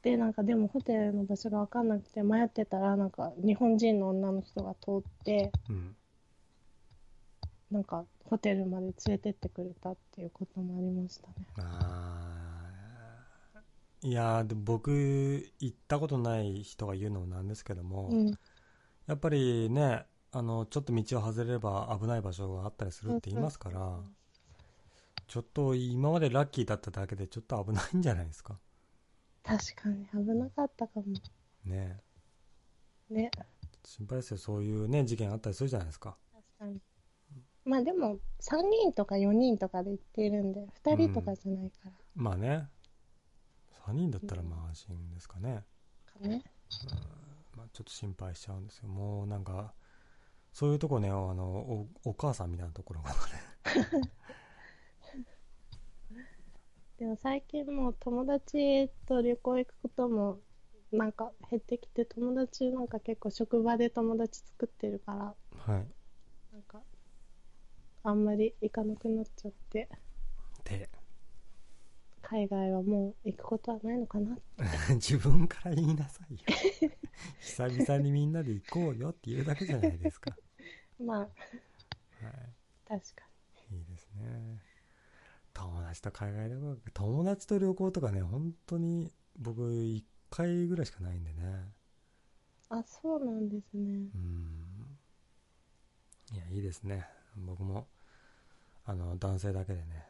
でなんかでもホテルの場所が分かんなくて迷ってたらなんか日本人の女の人が通ってえうん。なんかホテルまで連れてってくれたっていうこともありましたね。あー。いやーでも僕行ったことない人が言うのもなんですけども、うん。やっぱりねあのちょっと道を外れれば危ない場所があったりするって言いますからちょっと今までラッキーだっただけでちょっと危ないんじゃないですか？確かに危なかったかも。ね。ね。心配ですよ。そういうね事件あったりするじゃないですか。確かに。まあでも3人とか4人とかで行っているんで2人とかじゃないから、まあね。3人だったらまあ安心ですかね、かね。まあ、ちょっと心配しちゃうんですよ。もうなんかそういうとこねあのおお母さんみたいなところがね でも最近もう友達と旅行行くこともなんか減ってきて友達なんか結構職場で友達作ってるからはい。なんかあんまり行かなくなっちゃって。で海外はもう行くことはないのかな。自分から言いなさいよ。久々にみんなで行こうよって言うだけじゃないですか、まあはい、確かいいですね友達と海外旅行友達と旅行とかね本当に僕1回ぐらいしかないんでね。あ、そうなんですね。うん。いやいいですね。僕もあの男性だけでね。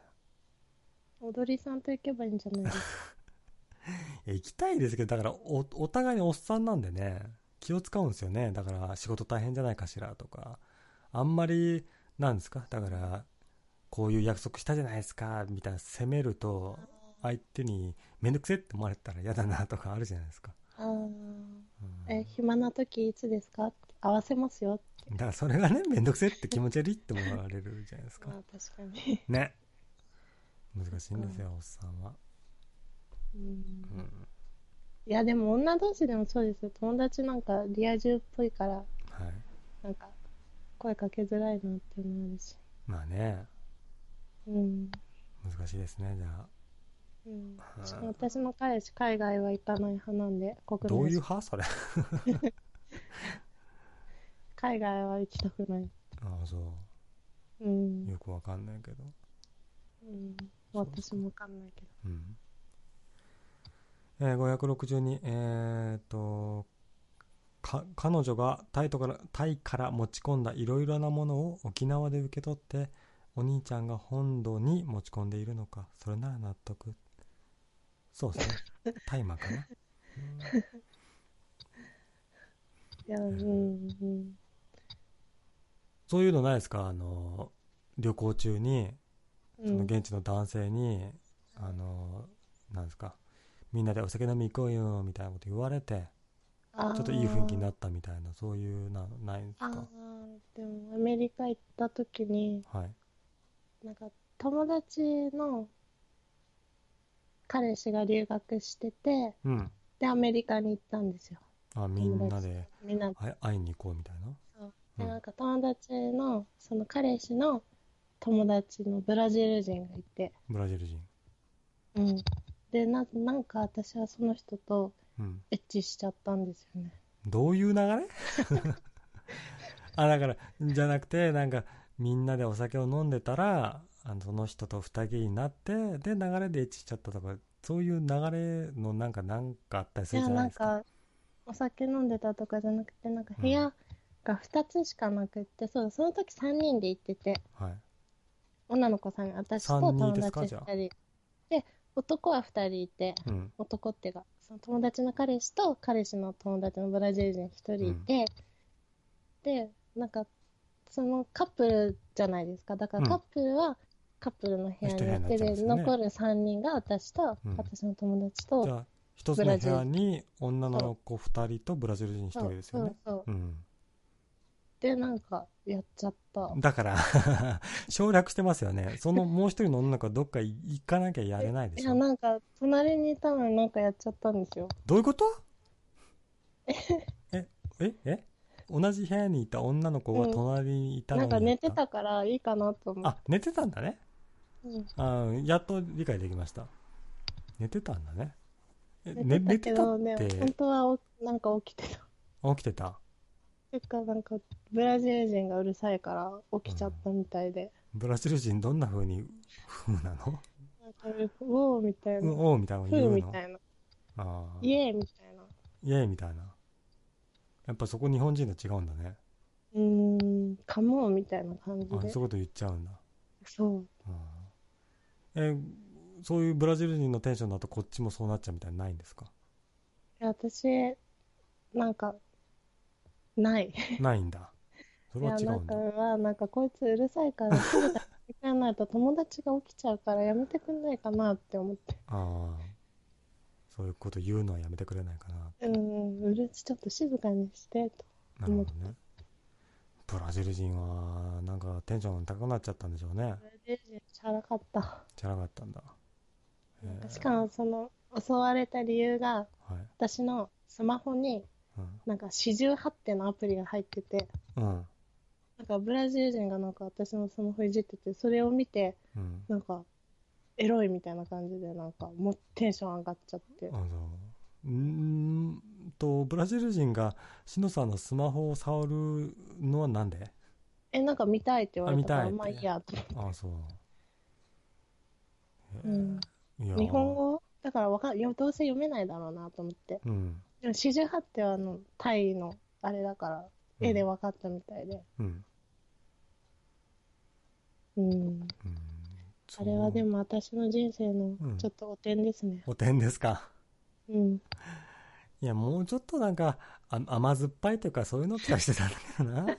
踊りさんと行けばいいんじゃないですか？行きたいですけどだからおお互いにおっさんなんでね気を使うんですよね。だから仕事大変じゃないかしらとか。あんまりなんですか？だからこういう約束したじゃないですかみたいな責めると相手にめんどくせって思われたら嫌だなとかあるじゃないですか、あー。うんえ、暇な時いつですか？合わせますよ。だからそれがねめんどくせって気持ち悪いって思われるじゃないですか。まあ確かに。ね。難しいんですよおっさんは、うん。うん、いや、でも女同士でもそうですよ。友達なんかリア充っぽいから、はい。なんか声かけづらいなっていうし。まあねうん。難しいですねじゃあ。うん、私の彼氏海外は行かない派なんで国内。どういうし派？それ。海外は行きたくない、ああそう。うん。よくわかんないけど。うん、私も分かんないけど。うん。えー、562えー、とか彼女がタイとからタイから持ち込んだいろいろなものを沖縄で受け取ってお兄ちゃんが本土に持ち込んでいるのかそれなら納得。そうですね。大麻かな、そういうのないですか？あの旅行中にそのうん現地の男性に、あのなんですか？みんなでお酒飲み行こうよみたいなこと言われてちょっといい雰囲気になったみたいなそういうなないんですあかーでもアメリカ行った時にはいなんか友達の彼氏が留学しててうん。でアメリカに行ったんですよ。あみんなでみんな会会いに行こうみたいな？そう。うん。でなんか友達のその彼氏の友達のブラジル人がいて、ブラジル人。うん、でななんか私はその人とうん。エッチしちゃったんですよね。どういう流れ？あだからじゃなくてなんかみんなでお酒を飲んでたらあのその人と二人になってで流れでエッチしちゃったとかそういう流れのなんかなんかあったりするいやじゃなですか。ないんかお酒飲んでたとかじゃなくてなんか部屋が2つしかなくって、そうだその時3人で行ってて。はい。女の子さん私と友達ですかじゃあ。2人で男は2人いてうん。男っていうかその友達の彼氏と彼氏の友達のブラジル人1人いて、でなんかそのカップルじゃないですか。だからうん。カップルはカップルの部屋に一部屋になってで残る3人が私と、うん。私の友達とじゃあ一つの部屋に女の子二人とブラジル人一人ですよね。そうそうそう。うん。でなんかやっちゃった。だから 省略してますよね。そのもう一人の女の子はどっか行かなきゃやれないでいしょ。やなんか隣にいたのになんかやっちゃったんですよ。どういうこと？え ええ？同じ部屋にいた女の子が隣にいたのになんか寝てたからいいかなと思って。あ寝てたんだね。うん。あやっと理解できました。寝てたんだね。え寝てたけどね本当はおなんか起きてた。起きてた？てかなんかブラジル人がうるさいから起きちゃったみたいで、ブラジル人どんな風に風なの？なんかうおーみたいな、うんおうみたいなのふー言うの？みたいな。ああイエーみたいな。イエーイみたいなやっぱそこ日本人と違うんだね。うーんカモンみたいな感じあでそういうこと言っちゃうんだ。そう。うん。えそういうブラジル人のテンションだとこっちもそうなっちゃうみたいなのないんですか？いや私なんかない。ないんだ。そいれは違うんだ。はなんかこいつうるさいからすぐ帰らないと友達が起きちゃうからやめてくんないかなって思って。ああそういうこと言うのはやめてくれないかなうんうるちょっと静かにしてとなるほどねブラジル人はなんかテンション高くなっちゃったんでしょうねブラジル人チャラかったチャラかったんだへえしかもその襲われた理由がはい私のスマホになんか四十八手のアプリが入っててうんなんかブラジル人がなんか私のスマホいじっててそれを見てうんなんかエロいみたいな感じでなんかもうテンション上がっちゃって。あのうーんとブラジル人がしのさんのスマホを触るのはなんで？えなんか見たいって言われたからまあいいやと思って。ああそう。うん。いや日本語？だからわかよどうせ読めないだろうなと思って。うん。でも四十八手はあの、タイのあれだから、絵で分かったみたいで。うん。うん。うんあれはでもも私の人生のうん。ちょっと汚点ですね。おてんですか。うん。いやもうちょっとなんかあ甘酸っぱいというかそういうの期待してたんだけどな。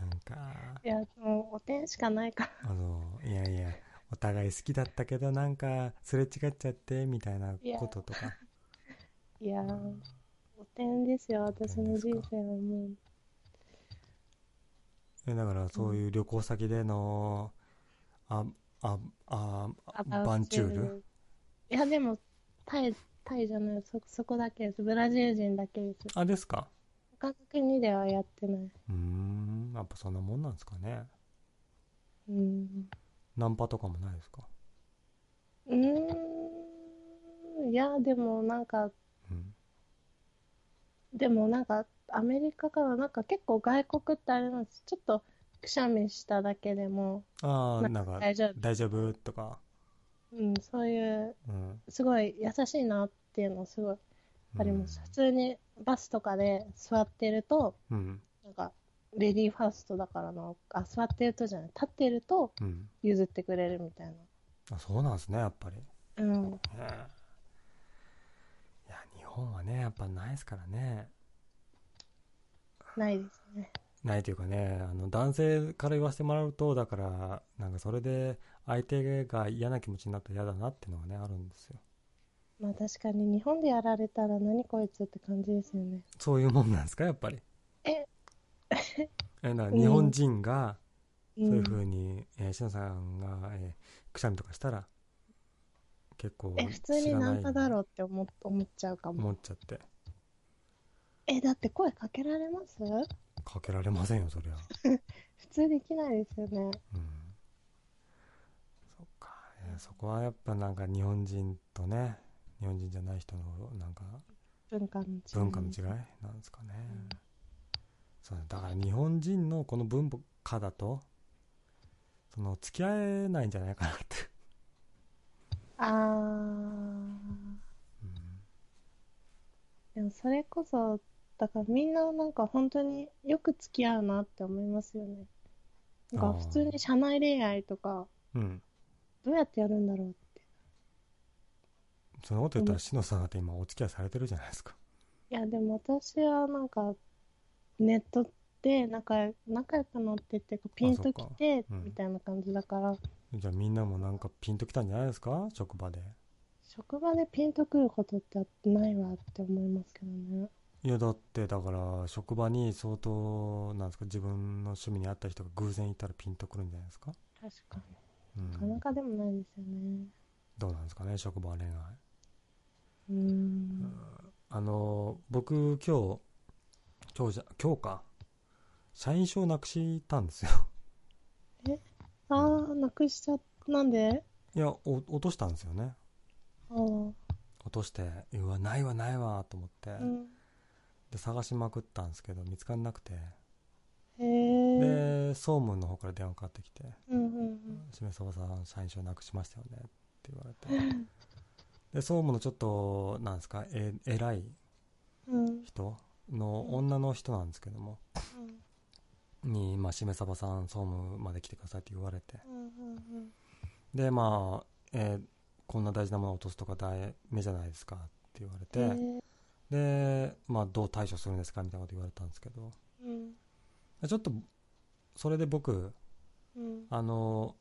なんか。いや、もう汚点しかないから。あのいやいやお互い好きだったけどなんかすれ違っちゃってみたいなこととか。いやー、汚点ですよ、私の人生はもう。えだからそういう旅行先でのあああアバンチュールいや、でも、タイ、タイじゃない、そ、そこだけです。ブラジル人だけです。あですか？他の国ではやってない。うーんやっぱそんなもんなんですかねうん。ナンパとかもないですか？うーん。いや、でもなんか、うんでもなんか、アメリカからなんか結構外国ってあれなんです。ちょっとくしゃみしただけでもああなんか大丈夫。大丈夫とかうん、そういう、うんすごい優しいなっていうのすごいあります。うん普通にバスとかで座ってると、うんなんか、レディーファーストだからな、あ、座ってるとじゃない、立ってるとうん譲ってくれるみたいあそうなんですねやっぱりな。うん。ねいや日本はねやっぱないですからねないですね。ないというかねあの男性から言わせてもらうとだからなんかそれで相手が嫌な気持ちになったら嫌だなっていうのがねあるんですよまあ確かに日本でやられたら何こいつって感じですよね。そういうもんなんですかやっぱり？え えだから日本人がう。そういうんふうに、えー、しのさんが、えーくしゃみとかしたら結構え、普通にナンパだろうって思っ思っちゃうか思も。っちゃってえ、だって声かけられます？かけられませんよそりゃ。普通できないですよね。うん。そっか、えーそこはやっぱなんか日本人とね日本人じゃない人のなんか文化の違い。文化の違いなんですかね、そうだから日本人のこの文化だとその付き合えないんじゃないかなって、あー。うん。でもそれこそ、だからみんななんか本当によく付き合うなって思いますよね。なんか普通に社内恋愛とか、うん、どうやってやるんだろうって。そのこと言ったらしのさんだって今お付き合いされてるじゃないですか。いや、でも私はなんか、ネットで仲良仲良くなってっていうか、ピンときて、うん。みたいな感じだから、じゃあみんなもなんかピンときたんじゃないですか？職場で。職場でピンとくることってないわって思いますけどね。いやだってだから職場に相当なんですか？自分の趣味に合った人が偶然いたらピンとくるんじゃないですか、確かうに。なかん。な、かでもないですよね。どうなんですかね？職場恋愛。うーん。あの僕今日今日じゃ今日か。社員証なくしたんですよ。あー、なくしちゃっなんで？いやお落としたんですよね。あー。落としてうわないわないわと思って、うん。で探しまくったんですけど見つからなくて。で総務の方から電話かかってきてうんうん「しめそばさん社員証なくしましたよね」って言われて。で総務のちょっとなんですかえ偉い。人？の女の人なんですけども。に、まあ、しめさばさん総務まで来てくださいって言われて。うんうんうんでまあ、えーこんな大事なものを落とすとか大目じゃないですかって言われて、で、まあ、どう対処するんですかみたいなこと言われたんですけど。うん。ちょっとそれで僕うん。あの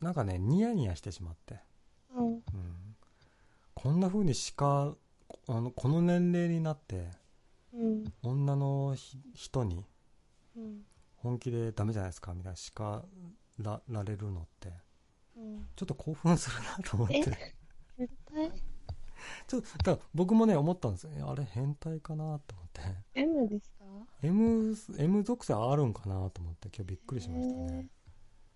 なんかねニヤニヤしてしまって、うん。うん、こんな風に鹿あのこの年齢になってうん。女のひ人にうん。本気でダメじゃないですかみたいな叱らられるのって。うん。ちょっと興奮するなと思って。え絶対？ちょっと僕もね思ったんですよ。えあれ変態かなと思って。M ですか？M, M 属性あるんかなと思って今日びっくりしましたね。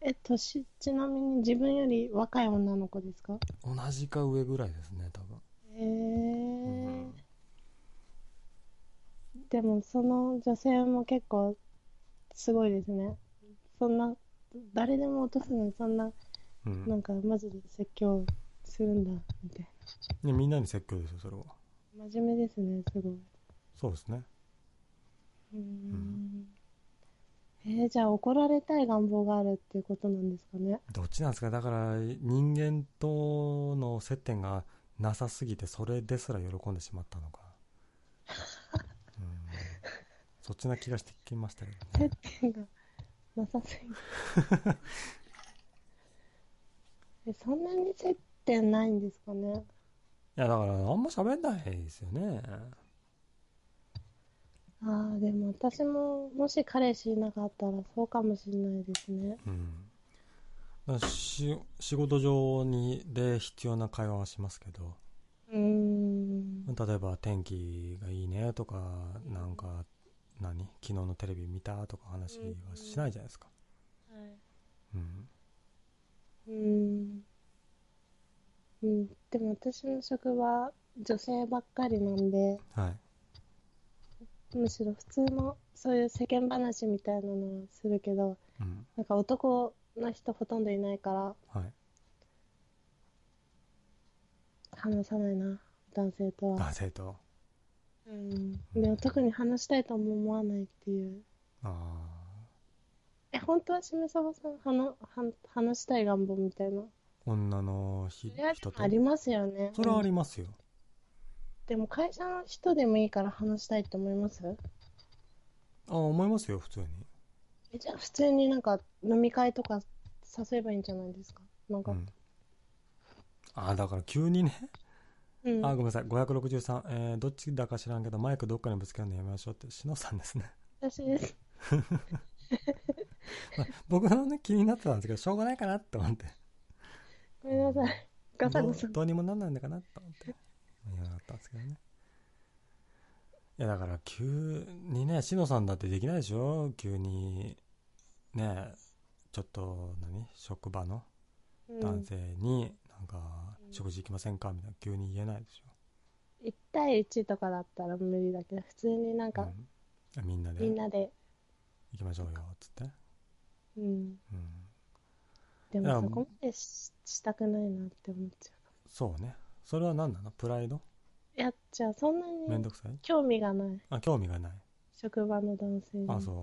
え年ちなみに自分より若い女の子ですか？同じか上ぐらいですね多分。へえでもその女性も結構すごいですね。そんな誰でも落とすのにそんなうん。なんかマジで説教するんだみたいねみんなに説教ですよそれは。な真面目ですねすごい。そうですね。うーん。えー、じゃあ怒られたい願望があるっていうことなんですかね？どっちなんですか？だから人間との接点がなさすぎてそれですら喜んでしまったのか、うん、そっちな気がしてきましたけどね。接点がなさすぎる えそんなに接点ないんですかね？いやだからあんま喋んないですよね。ああでも私ももし彼氏いなかったらそうかもしれないですね。うん。だし仕事上にで必要な会話はしますけど。うーん。例えば天気がいいねとかなんか何？昨日のテレビ見たとか話はしないじゃないですか。はい。うん。うーんうん。でも私の職場女性ばっかりなんではい。むしろ普通のそういう世間話みたいなのはするけどうん。なんか男の人ほとんどいないからはい。話さないな男性とは。男性と？うん。でも特に話したいとも思わないっていう。あえ本当はしめさばさんはのは話したい願望みたいな？あ女の人と？ありますよね。それはあうんりますよ。でも会社の人でもいいから話したいって思います？あ思いますよ普通に。えじゃあ普通になんか飲み会とか誘えばいいんじゃないですか？なんか。うん。あだから急にね。うん、あごめんなさい。563、えーどっちだか知らんけどマイクどっかにぶつけるのやめましょうってしのさんですね。私です。まあ僕のね気になってたんですけどしょうがないかなって思ってごめんなさい。ガサどうゴサどうにもなんないのかなと思って。言わなかったんですけどね。いやだから急にねしのさんだってできないでしょ？急にねちょっと何？職場のうん。男性になんかうん食事行きませんか？みたいな急に言えないでしょ、1対1とかだったら無理だけど普通になんかうん。みんなで？行みんなで。きましょうよっつって、うん。うん、でもそこまでししたくないなって思っちゃそうね。それは何なの？プライド？ういやじゃあそんなにめんどくさい？興味がない。あ興味がない。職場の男性に。あそう、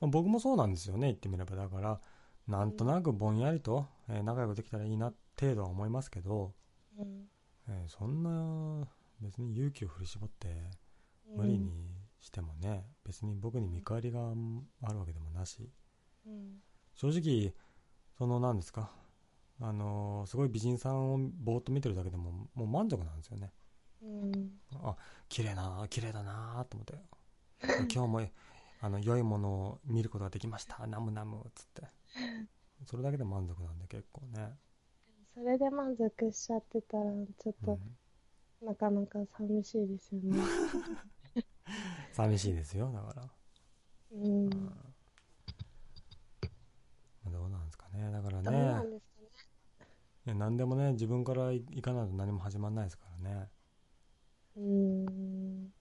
まあ僕もそうなんですよね言ってみれば。だからなんとなくぼんやりと、えー仲良くできたらいいな程度は思いますけど、うん。えーそんな別に勇気を振り絞って無理にしてもね、別に僕に見返りがあるわけでもなし。うん。正直その何ですか？あのーすごい美人さんをぼーっと見てるだけでももう満足なんですよね。うん。あ綺麗な綺麗だなと思って。今日もあの良いものを見ることができました。ナムナムっつって。それだけで満足なんで結構ね、それで満足しちゃってたらちょっとうん、なかなか寂しいですよね。寂しいですよだから、うん。まあどうなんですかね。だからどうなねんですかね何でもね自分からいかないと何も始まらないですからね。うん。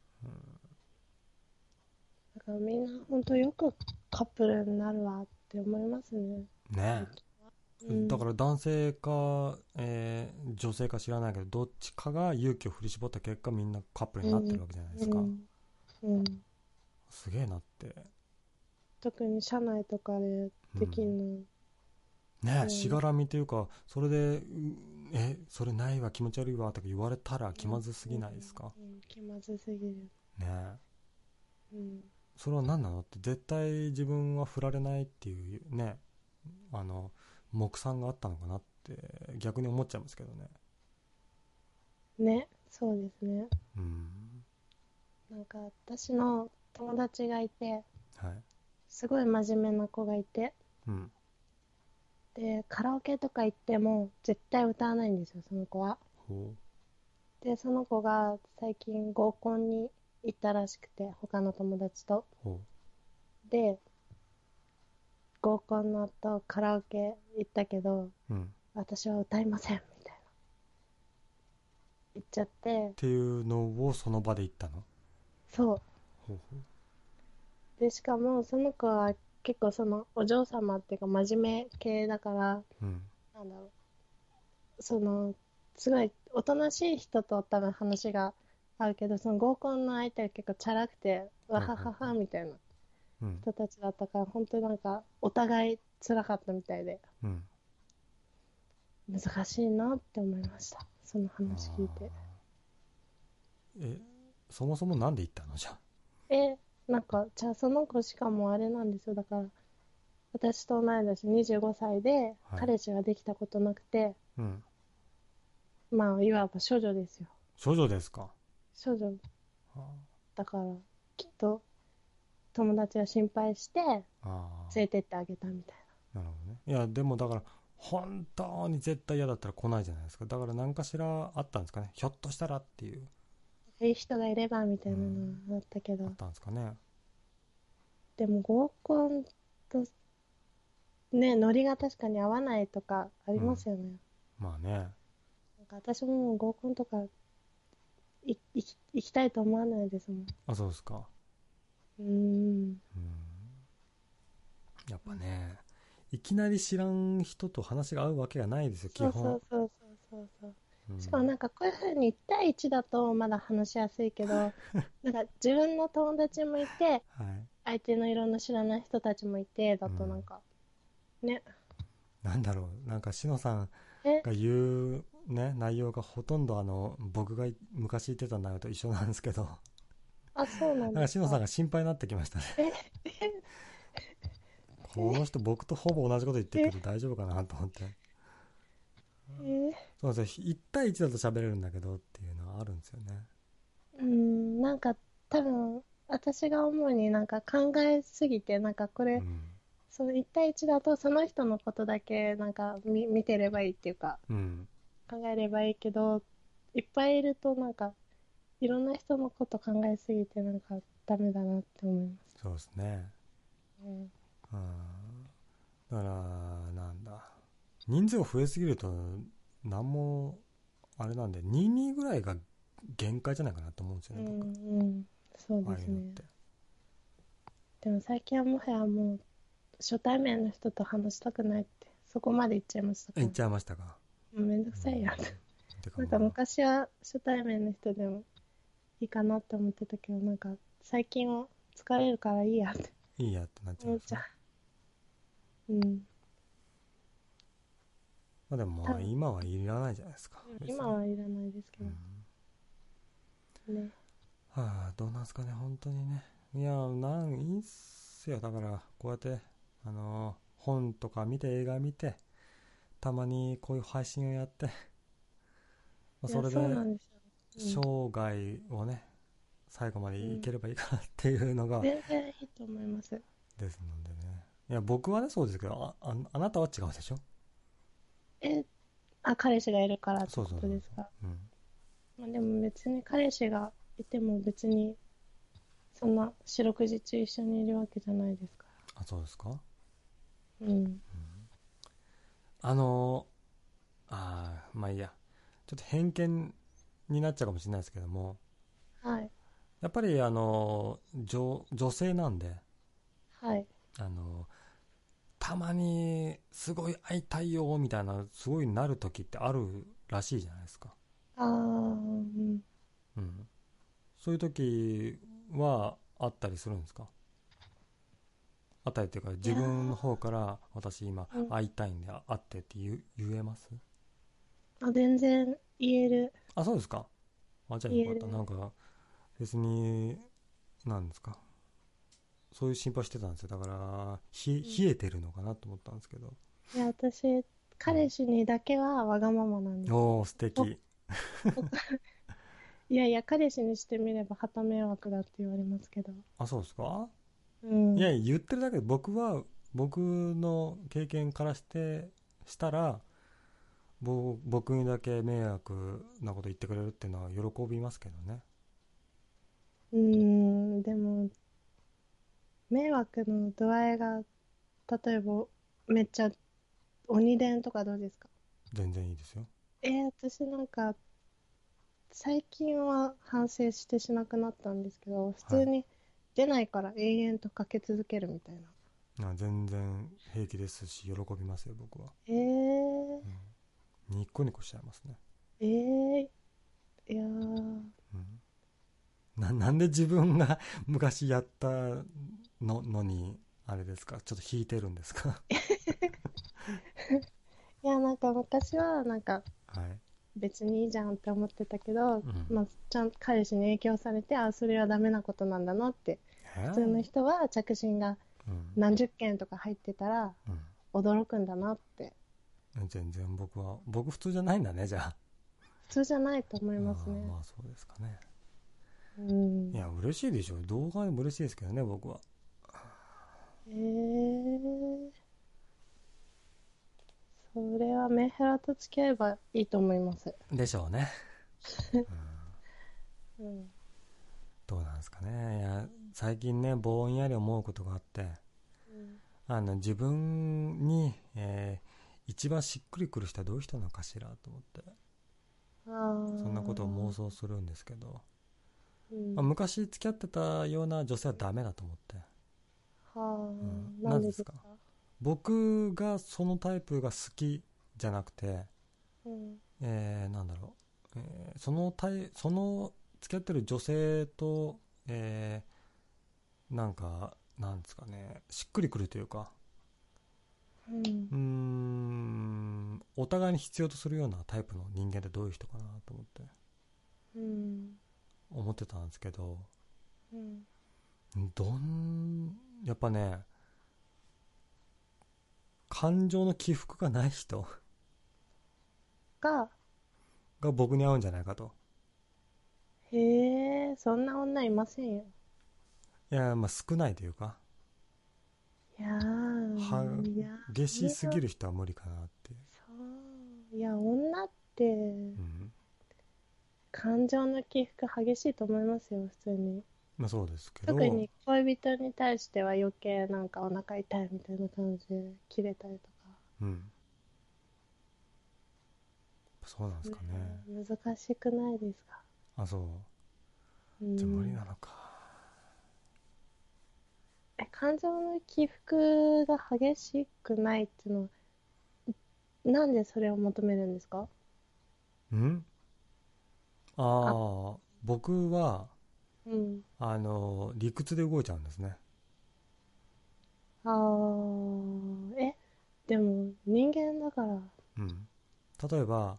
だからみんな本当よくカップルになるわって思いますね、ね。うん、だから男性か、えー女性か知らないけどどっちかが勇気を振り絞った結果みんなカップルになってるわけじゃないですか、うん。うん、すげえなって。特に社内とかでできんの、ねうん。しがらみというかそれでうえそれないわ気持ち悪いわとか言われたら気まずすぎないですか、うん、気まずすぎる、ね。うん、それは何なの？って絶対自分は振られないっていうねあの目算があったのかなって逆に思っちゃいますけどね。ねそうですね。うん。なんか私の友達がいてはい。すごい真面目な子がいてうんでカラオケとか行っても絶対歌わないんですよその子は。ほでその子が最近合コンに行ったらしくて他の友達と。で合コンの後カラオケ行ったけどううん。っ私は歌いませんみたいな。言っちゃって。ていうのをその場で言ったの？そう。ほうほう。でしかもその子は結構そのお嬢様っていうか真面目系だからうん。なんだろう、その、すごい、おとなしい人と多分話が合うけど、その合コンの相手は結構チャラくて、わはははみたいなうん。人たちだったから、本当なんか、お互い辛かったみたいで、うん。難しいなって思いました。その話聞いて。えそもそもなんで行ったの？じゃあ。え、なんか、じゃあその子しかもあれなんですよ。だから、私と同い年25歳で、はい。彼氏ができたことなくて、うん。まあ、いわば処女ですよ。処女ですか？処女。あだから、きっと、友達が心配して、あー連れてってあげたみたいな。るほどね。いやでもだから本当に絶対嫌だったら来ないじゃないですか。だから何かしらあったんですかね。ひょっとしたらっていう。な。いい人がいればみたいなのはあったけど、あったんですかねでも合コンと、ね、ノリが確かに合わないとかありますよね。まあねなんか私ももう合コンとかい行き行きたいと思わないですもん。あそうですかうーん。うんやっぱねいきなり知らん人と話が合うわけがないですよ基そう本そうそうそうそうそう。うん。しかもなんかこういう風に1対1だとまだ話しやすいけど、なんか自分の友達もいて、はい。相手のいろんな知らない人たちもいて、だとなんか、ね。なんだろう。なんかしのさんえが言うね内容がほとんどあの僕が昔言ってた内容と一緒なんですけど。あ、そうなんなんか？ですか。しのさんが心配になってきましたね。え、この人僕とほぼ同じこと言ってるけど大丈夫かなと思って。え？そうなんですよ1対1だと喋れるんだけどっていうのはあるんですよね。うーん、なんか多分、私が思うになんか考えすぎて、なんかこれ、うん。その1対1だとその人のことだけなんか見見てればいいっていうか、うん。考えればいいけど、いっぱいいるとなんか、いろんな人のこと考えすぎてなんかダメだなって思います。そうですね。うん、うん。だからなんだ。人数が増えすぎると何もあれなんで22ぐらいが限界じゃないかなと思うんですよね、うん、僕うん、そうですねああいうのっ。てでも最近はもはやもう、初対面の人と話したくないって、そこまで言っちゃいましたか？ら言っ。ちゃいましたか？もうめんどくさいやん。てかなんかまあ昔は初対面の人でもいいかなって思ってたけど、なんか最近は疲れるからいいやっていいやってなっちゃいますね思っちゃう。うん。まあでもまあ今はいらないじゃないですか。今はいらないですけうん。ど、ね。はあどうなんすかね本当にね。いやなんいいっすよ。だからこうやってあのー本とか見て映画見てたまにこういう配信をやって、まあ、それで。生涯をね最後までいければいいかなっていうのが、うん全然いいと思います。ですのでね。いや僕はねそうですけどあああなたは違うでしょ？え、あ、彼氏がいるからってことですか？うんまあ、でも別に彼氏がいても別にそんな四六時中一緒にいるわけじゃないですかあそうですか？ら。うん。あのーあーまあいいやちょっと偏見になっちゃうかもしれないですけどもはい。やっぱりあの女女性なんではい。あのたまにすごい会いたいよみたいなすごいなる時ってあるらしいじゃないですか、あー、うん。うん、そういう時はあったりするんですか？あったりっていうか自分の方から私今うん。会いたいんで会ってって言う言えます？あ、全然言える。あそうですか。あじゃあよかった。なんか別になんですか？そういう心配してたんですよだからひ冷えてるのかなと思ったんですけどいや、私、彼氏にだけはわがままなんです。おお素敵いやいや、彼氏にしてみれば旗迷惑だって言われますけど。あそうですかうん。いや言ってるだけで僕は僕の経験からしてしたらぼ僕にだけ迷惑なこと言ってくれるっていうのは喜びますけどねうーん、でも、迷惑の度合いが、例えば、めっちゃ、鬼伝とかどうですか？全然いいですよ。えー私なんか、最近は反省してしなくなったんですけど、普通に出ないから永遠とかけ続けるみたいな。あ全然平気ですし喜びますよ僕は、えー、うん、ニッコニコしちゃいますね、えー、いやー。うん、ななんで自分が昔やったののにあれですか？ちょっと引いてるんですか？いやなんか昔はなんかはい、別にいいじゃんって思ってたけど、うん。まあ、ちゃん彼氏に影響されてあそれはダメなことなんだなってえ？普通の人は着信がうん。何十件とか入ってたらうん。驚くんだなって。全然僕は僕普通じゃないんだねじゃあ。普通じゃないと思いますね。まあそうですかね。うん。いや嬉しいでしょ。動画でも嬉しいですけどね僕はえー、それはメンヘラと付き合えばいいと思います、でしょうね、うん。うん、どうなんですかね。いや最近ねぼんやり思うことがあってあの自分に、えー一番しっくりくる人はどういう人なのかしらと思って。そんなことを妄想するんですけど、うん。まあ、昔付き合ってたような女性はダメだと思ってはあ、んなんでですか？僕がそのタイプが好きじゃなくて、うん。えーなんだろう、えーそのタイその付き合ってる女性と、えーなんかなんですかね。しっくりくるというか。うん。お互いに必要とするようなタイプの人間ってどういう人かなと思ってうん。思ってたんですけどうんどんやっぱね感情の起伏がない人が？が僕に合うんじゃないかと。へえそんな女いませんよ。いやまあ少ないというか。いやーはいや下しすぎる人は無理かなって。そう。いや女ってうん。感情の起伏激しいと思いますよ普通にまあ、そうですけど。特に恋人に対しては余計なんかお腹痛いみたいな感じで切れたりとか。うん。そうなんですかね、ね難しくないですか？あそう。うんじゃあ無理なのか、え感情の起伏が激しくないっていうのはなんでそれを求めるんですか？うん？ああ僕はうん。あの理屈で動いちゃうんですね。あー。え？でも人間だから。うん。例えば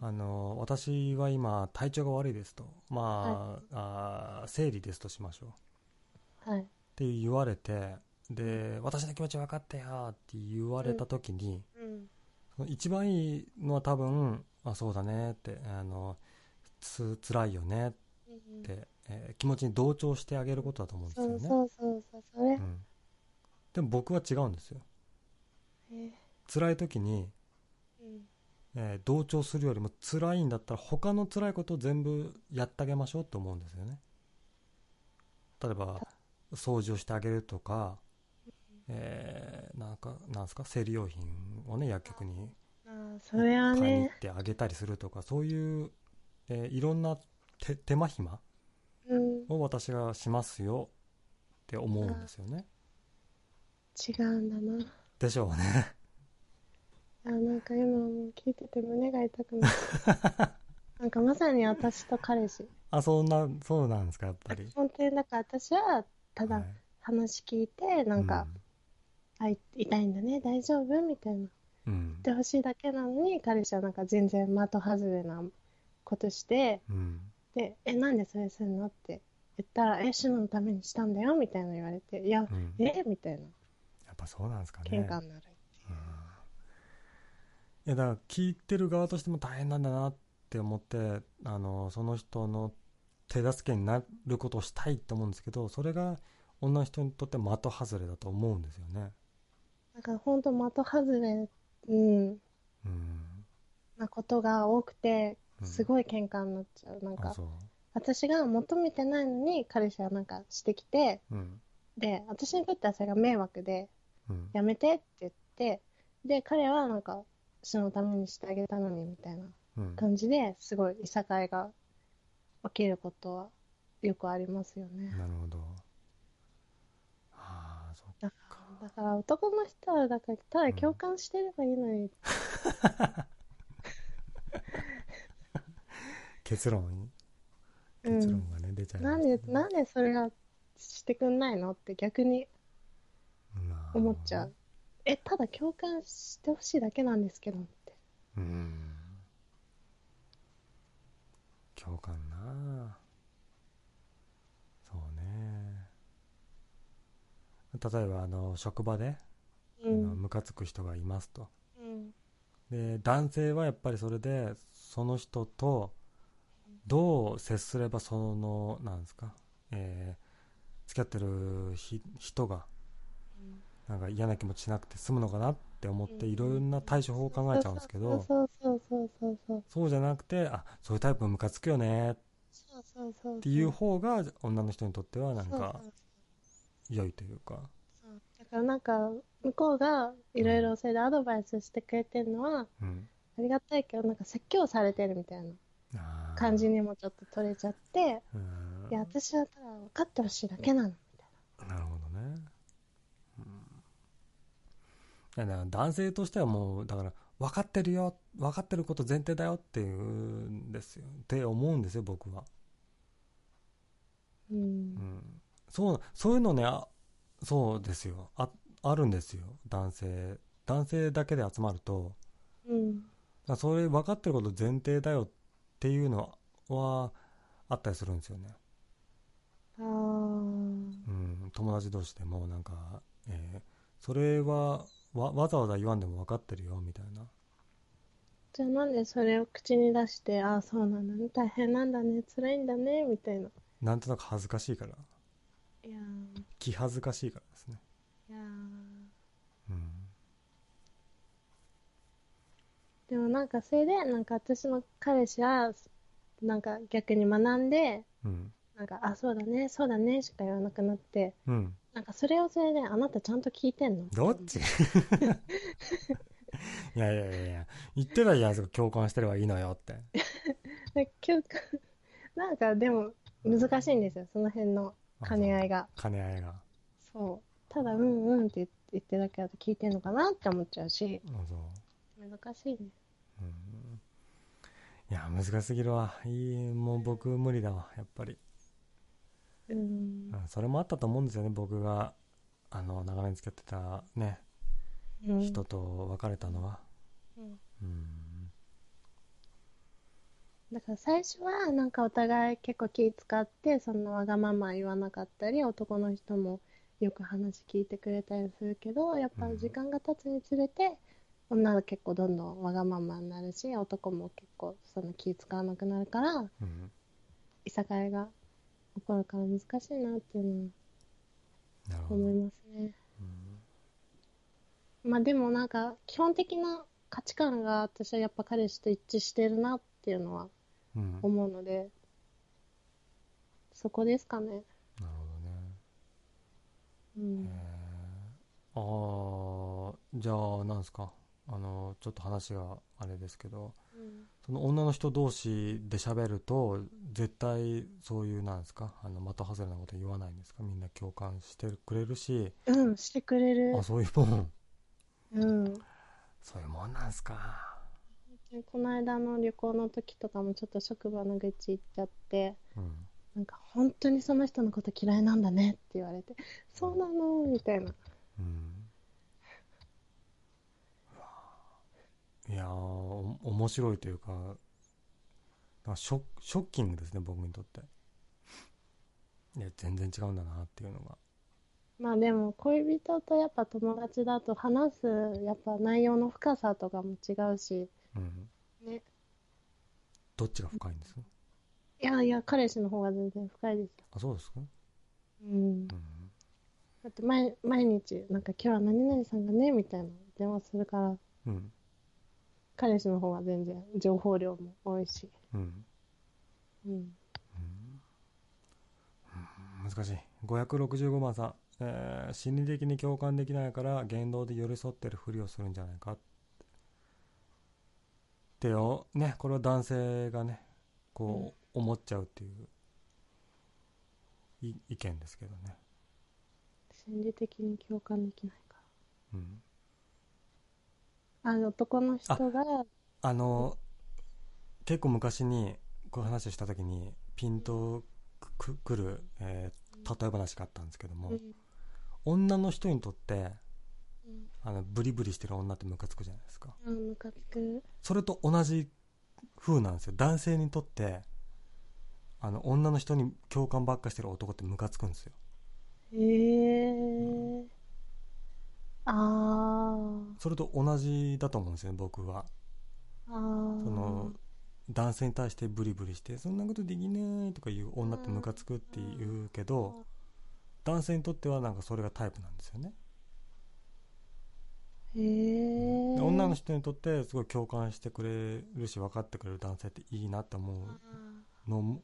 あの私は今体調が悪いですと。まあ,、あー生理ですとしましょう。はい。って言われてで私の気持ち分かってよって言われた時に、うん。その一番いいのは多分あそうだねってあのつ辛いよねって、えー気持ちに同調してあげることだと思うんですよね。そうそうそうそれ、うん、でも僕は違うんですよ。え辛い時に、うん。えー同調するよりも辛いんだったら他の辛いことを全部やってあげましょうと思うんですよね。例えば掃除をしてあげるとか、えーなんかなんですか？生理用品をね薬局に買いに行ねってあげたりするとかそういう、えーいろんな手手間暇うんを私がしますよって思うんですよね。違うんだな。でしょうね。あなんか今もう聞いてて胸が痛くなった。なんかまさに私と彼氏。あそんなそうなんですかやっぱり。本当にだから私はただはい。話聞いてなんか、あい痛いんだね。大丈夫みたいな。うん、うん言ってほしいだけなのに彼氏はなんか全然的外れなことしてうん。で「えなんでそれするの?」って言ったら「えシノのためにしたんだよ」みたいな言われて「いやうん。えみたいな。やっぱそうなんですかね。喧嘩になる、いやだから聞いてる側としても大変なんだなって思ってあのその人の手助けになることをしたいと思うんですけどそれが女の人にとって的外れだと思うんですよね。だから本当的外れ、うん、うん。なことが多くてうん。すごい喧嘩になっちゃう、なんかあそう私が求めてないのに彼氏はなんかしてきてうんで私にとってはそれが迷惑でうんやめてって言ってで彼はなんか私のためにしてあげたのにみたいなうん感じですごいいさかいが起きることはよくありますよね。なるほど。ああそっだかか。だから男の人は、だからただ共感してればいいのに。うん。結論がね、出ちゃいまなんで、なんでそれがしてくんないのって逆にまあ思っちゃう。え、ただ共感してほしいだけなんですけどって。うん共感なそうね例えばあの職場で、うあのん。ムカつく人がいますとうん。で男性はやっぱりそれでその人とどう接すればそのなんですか、えー付き合ってるひ人がなんか嫌な気持ちしなくて済むのかなって思ってうん。いろんな対処法を考えちゃうんですけどそうじゃなくてあそういうタイプムカつくよねっそうそうそう。ていう方が女の人にとってはなんか良いというか。だからなんか、向こうがいろいろそれでアドバイスしてくれてるのは、うん。ありがたいけど、なんか説教されてるみたいな感じにもちょっと取れちゃって、うん。いや、私はただ分かってほしいだけなの、みたいな。るほどね、うん、男性としてはもうだから分かってるよ分かってること前提だよっていうんですよ。って思うんですよ僕は、な。うん。う。ん、そうそういうのねあそうですよ。ああるんですよ。男性男性だけで集まると。うん。だそれ分かってること前提だよっていうのはあったりするんですよね。うん、友達同士でもなんか、えーそれはわわざわざ言わんでも分かってるよみたいな。じゃあなんでそれを口に出して、ああ、そうなんだね、大変なんだね、辛いんだね、みたいな。なんとなく恥ずかしいから。いや気恥ずかしいからですね、ー、いやー。うん、でもなんかそれで、なんか私の彼氏は、なんか逆に学んで、うん。なんか、あ、そうだね、そうだね、しか言わなくなって、うん。なんかそれをそれで、あなたちゃんと聞いてんの？どっち？いやいやいやいや言ってたじゃん共感してればいいのよって。で共感なんかでも難しいんですよ、その辺の兼ね合いが。兼ね合いが。そう。ただ、うんうんって言ってるだけだと聞いてんのかなって思っちゃうし、難しいね。うんいや難しすぎるわ。いいもう僕無理だわやっぱり。うん。うんそれもあったと思うんですよね僕があの長年付き合ってたねうん。人と別れたのは。うん。うん。だから最初はなんかお互い結構気使ってそんなわがまま言わなかったり男の人もよく話聞いてくれたりするけどやっぱ時間が経つにつれて女が結構どんどんわがままになるし男も結構その気使わなくなるからうん。いさかいが起こるから難しいなっていうのは思いますね。うん。まあでもなんか基本的な価値観が私はやっぱ彼氏と一致してるなっていうのはうん、思うのでそこですかね。なるほどね。うん。えー、ああじゃあなんですか？あのちょっと話があれですけどその女の人同士で喋ると絶対そういうなんですかあの的外れなこと言わないんですか？みんな共感してくれるしうん、してくれる。あ。そういうもん。うん。そういうもんなんすか。でこの間の旅行の時とかもちょっと職場の愚痴言っちゃって、うん。なんか本当にその人のこと嫌いなんだねって言われて、そうなのみたいな。うんうわいや面白いというかかショショッキングですね僕にとって。いや全然違うんだなっていうのが。まあでも恋人とやっぱ友達だと話すやっぱ内容の深さとかも違うし、うんね。どっちが深いんです？かいやいや、彼氏の方が全然深いです。よ。あそうですか？うん。うん。だって毎毎日、なんか今日は何々さんがね、みたいな電話するから、うん彼氏の方が全然情報量も多いし。うん。うん。うん。難しい。565番さん、えー心理的に共感できないから言動で寄り添ってるふりをするんじゃないか。ってよ。ねこれは男性がねこう思っちゃうっていうい意見ですけどね。心理的に共感できないかうん、あの男の人が、あの結構昔にこういう話をした時にピンとくくる、えー例え話があったんですけども、うん。女の人にとってうん。あのブリブリしてる女ってムカつくじゃないですか。あムカつく。それと同じ風なんですよ。男性にとってあの女の人に共感ばっかしてる男ってムカつくんですよ。へえそれと同じだと思うんですよね僕は。その男性に対してブリブリしてそんなことできねえとか言う女ってムカつくって言うけど男性にとってはなんかそれがタイプなんですよね。へえで女の人にとってすごい共感してくれるし分かってくれる男性っていいなって思うのも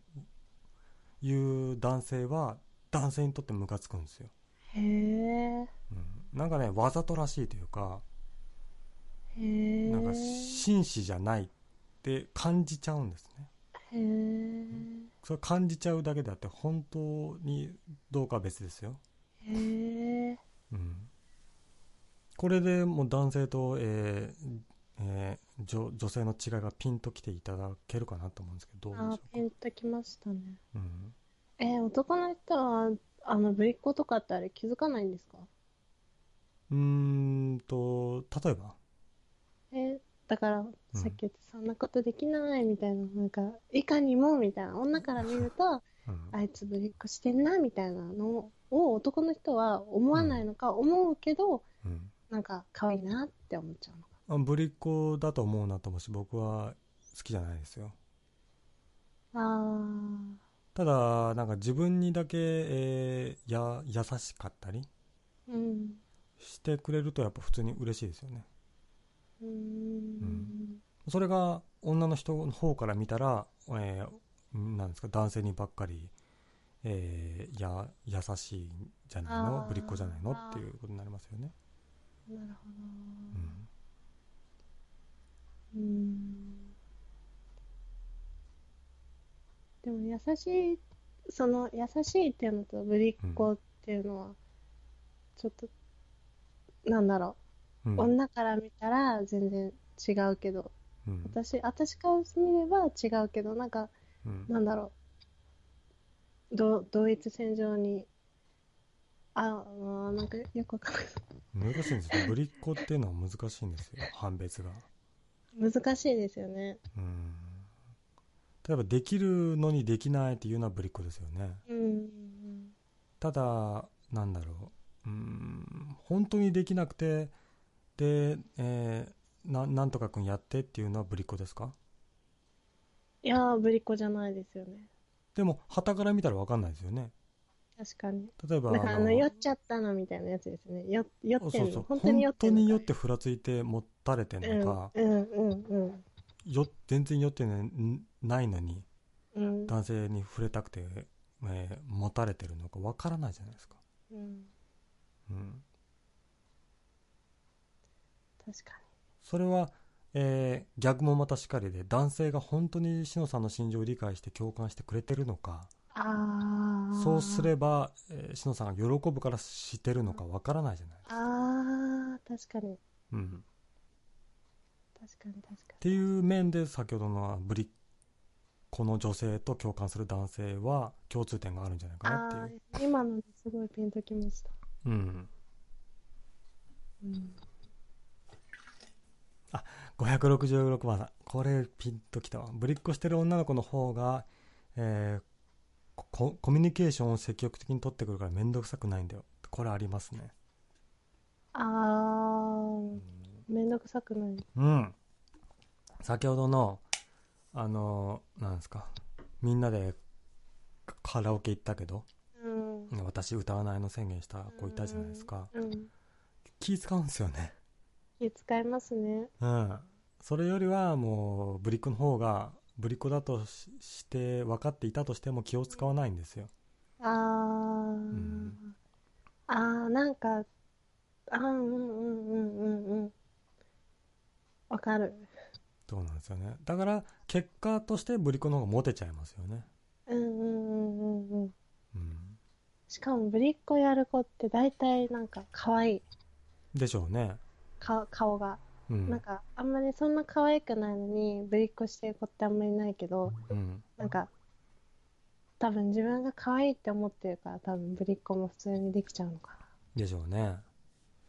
いう男性は男性にとってムカつくんですよ、へえうん、なんかねわざとらしいというかなんか紳士じゃないって感じちゃうんですね。へえそれ感じちゃうだけであって本当にどうかは別ですよ、へえうん、これでもう男性と、えーえー女女性の違いがピンときていただけるかなと思うんですけどどうでしょあうか？ピンときましたね。うん。え男の人はあのぶりっ子とかってあれ気づかないんですか？うーんと例えば？えだからさっき言ってそんなことできないみたいななんかいかにもみたいな女から見るとうん。あいつぶりっ子してんなみたいなのを男の人は思わないのか思うけどうん。なんか可愛いなって思っちゃうのか。あぶりっ子だと思うなと思うし僕は好きじゃないですよ。あただなんか自分にだけ、えーや優しかったりーうんしてくれるとやっぱ普通に嬉しいですよね。うーん。それが女の人の方から見たら、えーなんですか男性にばっかり、えーや優しいんじゃないの？ぶりっ子じゃないの？っていうことになりますよね、なるほうん。どうーん。でも優しいその優しいっていうのとぶりっ子っていうのはちょっとなんだろう。ん。う女から見たら全然違うけど。うん。私私から見れば違うけどなんかうん。なんだろう。ど同一線上にああーなんかよくわかんない。難しいんですよぶりっ子っていうのは難しいんですよ。判別が。難しいですよね。うん。例えばできるのにできないっていうのはぶりっ子ですよね。うん。ただなんだろううん。本当にできなくてで、えーななんとかくんやってっていうのはぶりっ子ですか？いやーぶりっ子じゃないですよね。でも旗から見たら分かんないですよね。確かに。例えばだからあの酔っちゃったのみたいなやつですね。よ酔ってんの。そうそう本当に酔ってんの本当に酔ってふらついてもたれてんのか、うんうんうんよ全然酔ってないのにうん。うん男性に触れたくて、えーもたれてるのか分からないじゃないですか、うんうん、確かそれは、えー逆もまたしかりで男性が本当にしのさんの心情を理解して共感してくれてるのか。にああそうすれば、えーしのさんが喜ぶからしてるのか分からないじゃないですか、ああ確かに。うん、っ確かに確かていう面で先ほどのぶりっ子の女性と共感する男性は共通点があるんじゃないかなってあいう、今のですごいピンときましたうん、うん。566番さんこれピンときたわ。ぶりっ子してる女の子の方が、えーココミュニケーションを積極的に取ってくるから面倒くさくないんだよ。これありますね。ああめんどくさくない。うん。先ほどのあのなんですか。みんなでカカラオケ行ったけど。うん私歌わないの宣言した子いたじゃないですか。うん。気使うんですよね。気使いますね。うん。それよりはもうぶりっ子の方がぶりっ子だとしして分かっていたとしても気を使わないんですよ。あー、ん。あーなんかあーうんうんうんうんうん。わかる。そうなんですよね。だから結果としてぶりっ子の方がモテちゃいますよね。うんうんうんうんうんうんしかもぶりっ子やる子って大体なんか可愛いでしょうねか顔が。うんなんか、あんまりそんな可愛くないのに、ぶりっ子してる子ってあんまりいないけど、うんなんか、多分自分が可愛いって思ってるから、多分ぶりっ子も普通にできちゃうのかでしょうね。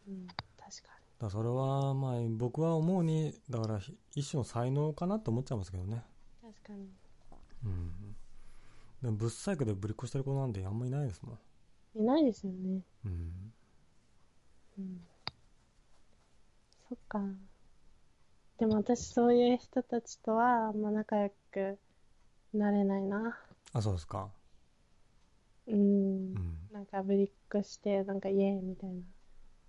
うん、確からそれはまあ僕は思うにだから一種の才能かなって思っちゃいますけどねに。確かに。うんでもぶっ細工でぶりっこしてる子なんてあんまりいないですもんいないですよね。うんうん。そっか。でも私そういう人たちとはあんま仲良くなれないな。あそうですかうんう。んなんかぶりっ子して、なんかイエーイみたいな。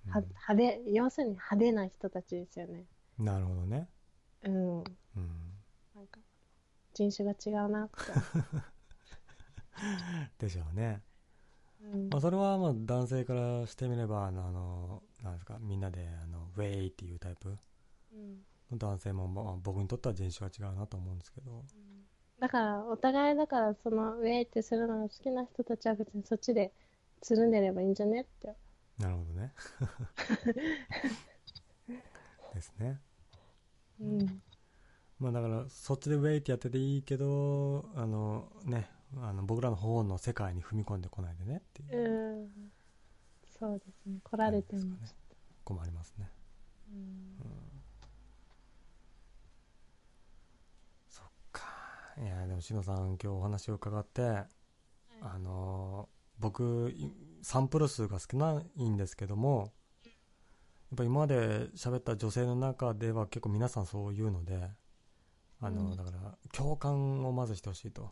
はうん派手、要するに派手な人たちですよね。なるほどねうん。うんなんか、人種が違うなって。でしょうね、うんまあ、それはまあ男性からしてみればあのなんですかみんなであのウェイっていうタイプ？うん。の男性も、まあ、僕にとっては人種が違うなと思うんですけど。だから、お互いだから、その、ウェイってするのが好きな人たちは別にそっちでつるんでればいいんじゃねって。なるほどね。ですね。うん。まあだからそっちでウェイってやってていいけどあのねあの僕らの方の世界に踏み込んでこないでねっていううん。そうですね。来られても。ね困りますねうんそっかいやでもしのさん今日お話を伺って、あの僕いサンプル数が少ないんですけどもやっぱ今まで喋った女性の中では結構皆さんそう言うのであの、うんだから共感をまずしてほしいと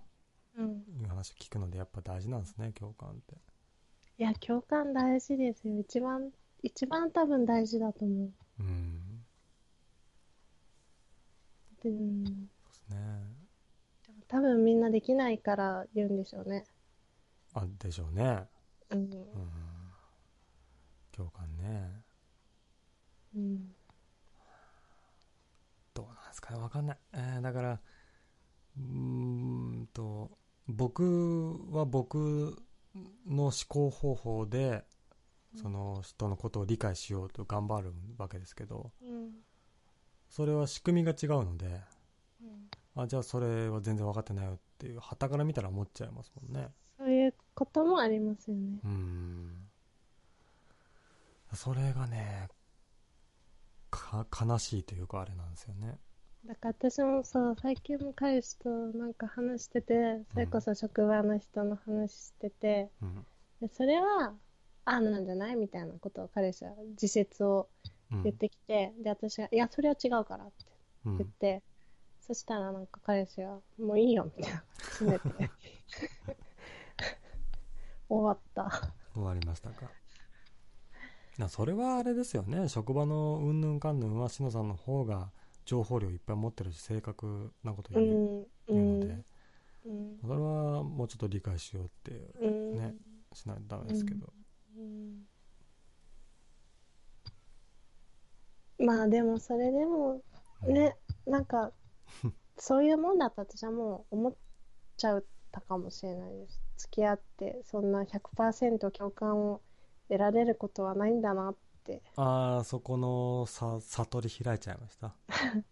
うん。いう話を聞くのでやっぱ大事なんですね共感っていや、共感大事ですよ。一番、一番多分大事だと思う。うんでうん。そうですねでも多分みんなできないから言うんでしょうね。あでしょうねうん。うん共感ねうん。どうなんですかねわかんない、えーだからうーんと僕は僕の思考方法でその人のことを理解しようと頑張るわけですけどうん。それは仕組みが違うのでうん。あじゃあそれは全然分かってないよっていう旗から見たら思っちゃいますもんね。そういうこともありますよね。うん。それがねか悲しいというかあれなんですよねだから私もそう、最近も彼氏となんか話してて、それこそ職場の人の話してて、うんでそれは、ああなんじゃないみたいなことを彼氏は自説をうん言ってきて、で、私が、いや、それは違うからってうん言って、そしたらなんか彼氏が、もういいよ、みたいな。閉めて。終わった。終わりましたかなそれはあれですよね職場のうんぬんかんぬんはしのさんの方が情報量いっぱい持ってるし正確なことう言う,、ので。それはもうちょっと理解しようってうん、ねしないとダメですけど、うん。まあでもそれでもうんね、なんかそういうもんだと私はもう思っちゃったかもしれないです。付き合ってそんな100%共感を得られることはないんだなってああそこのさ悟り開いちゃいました。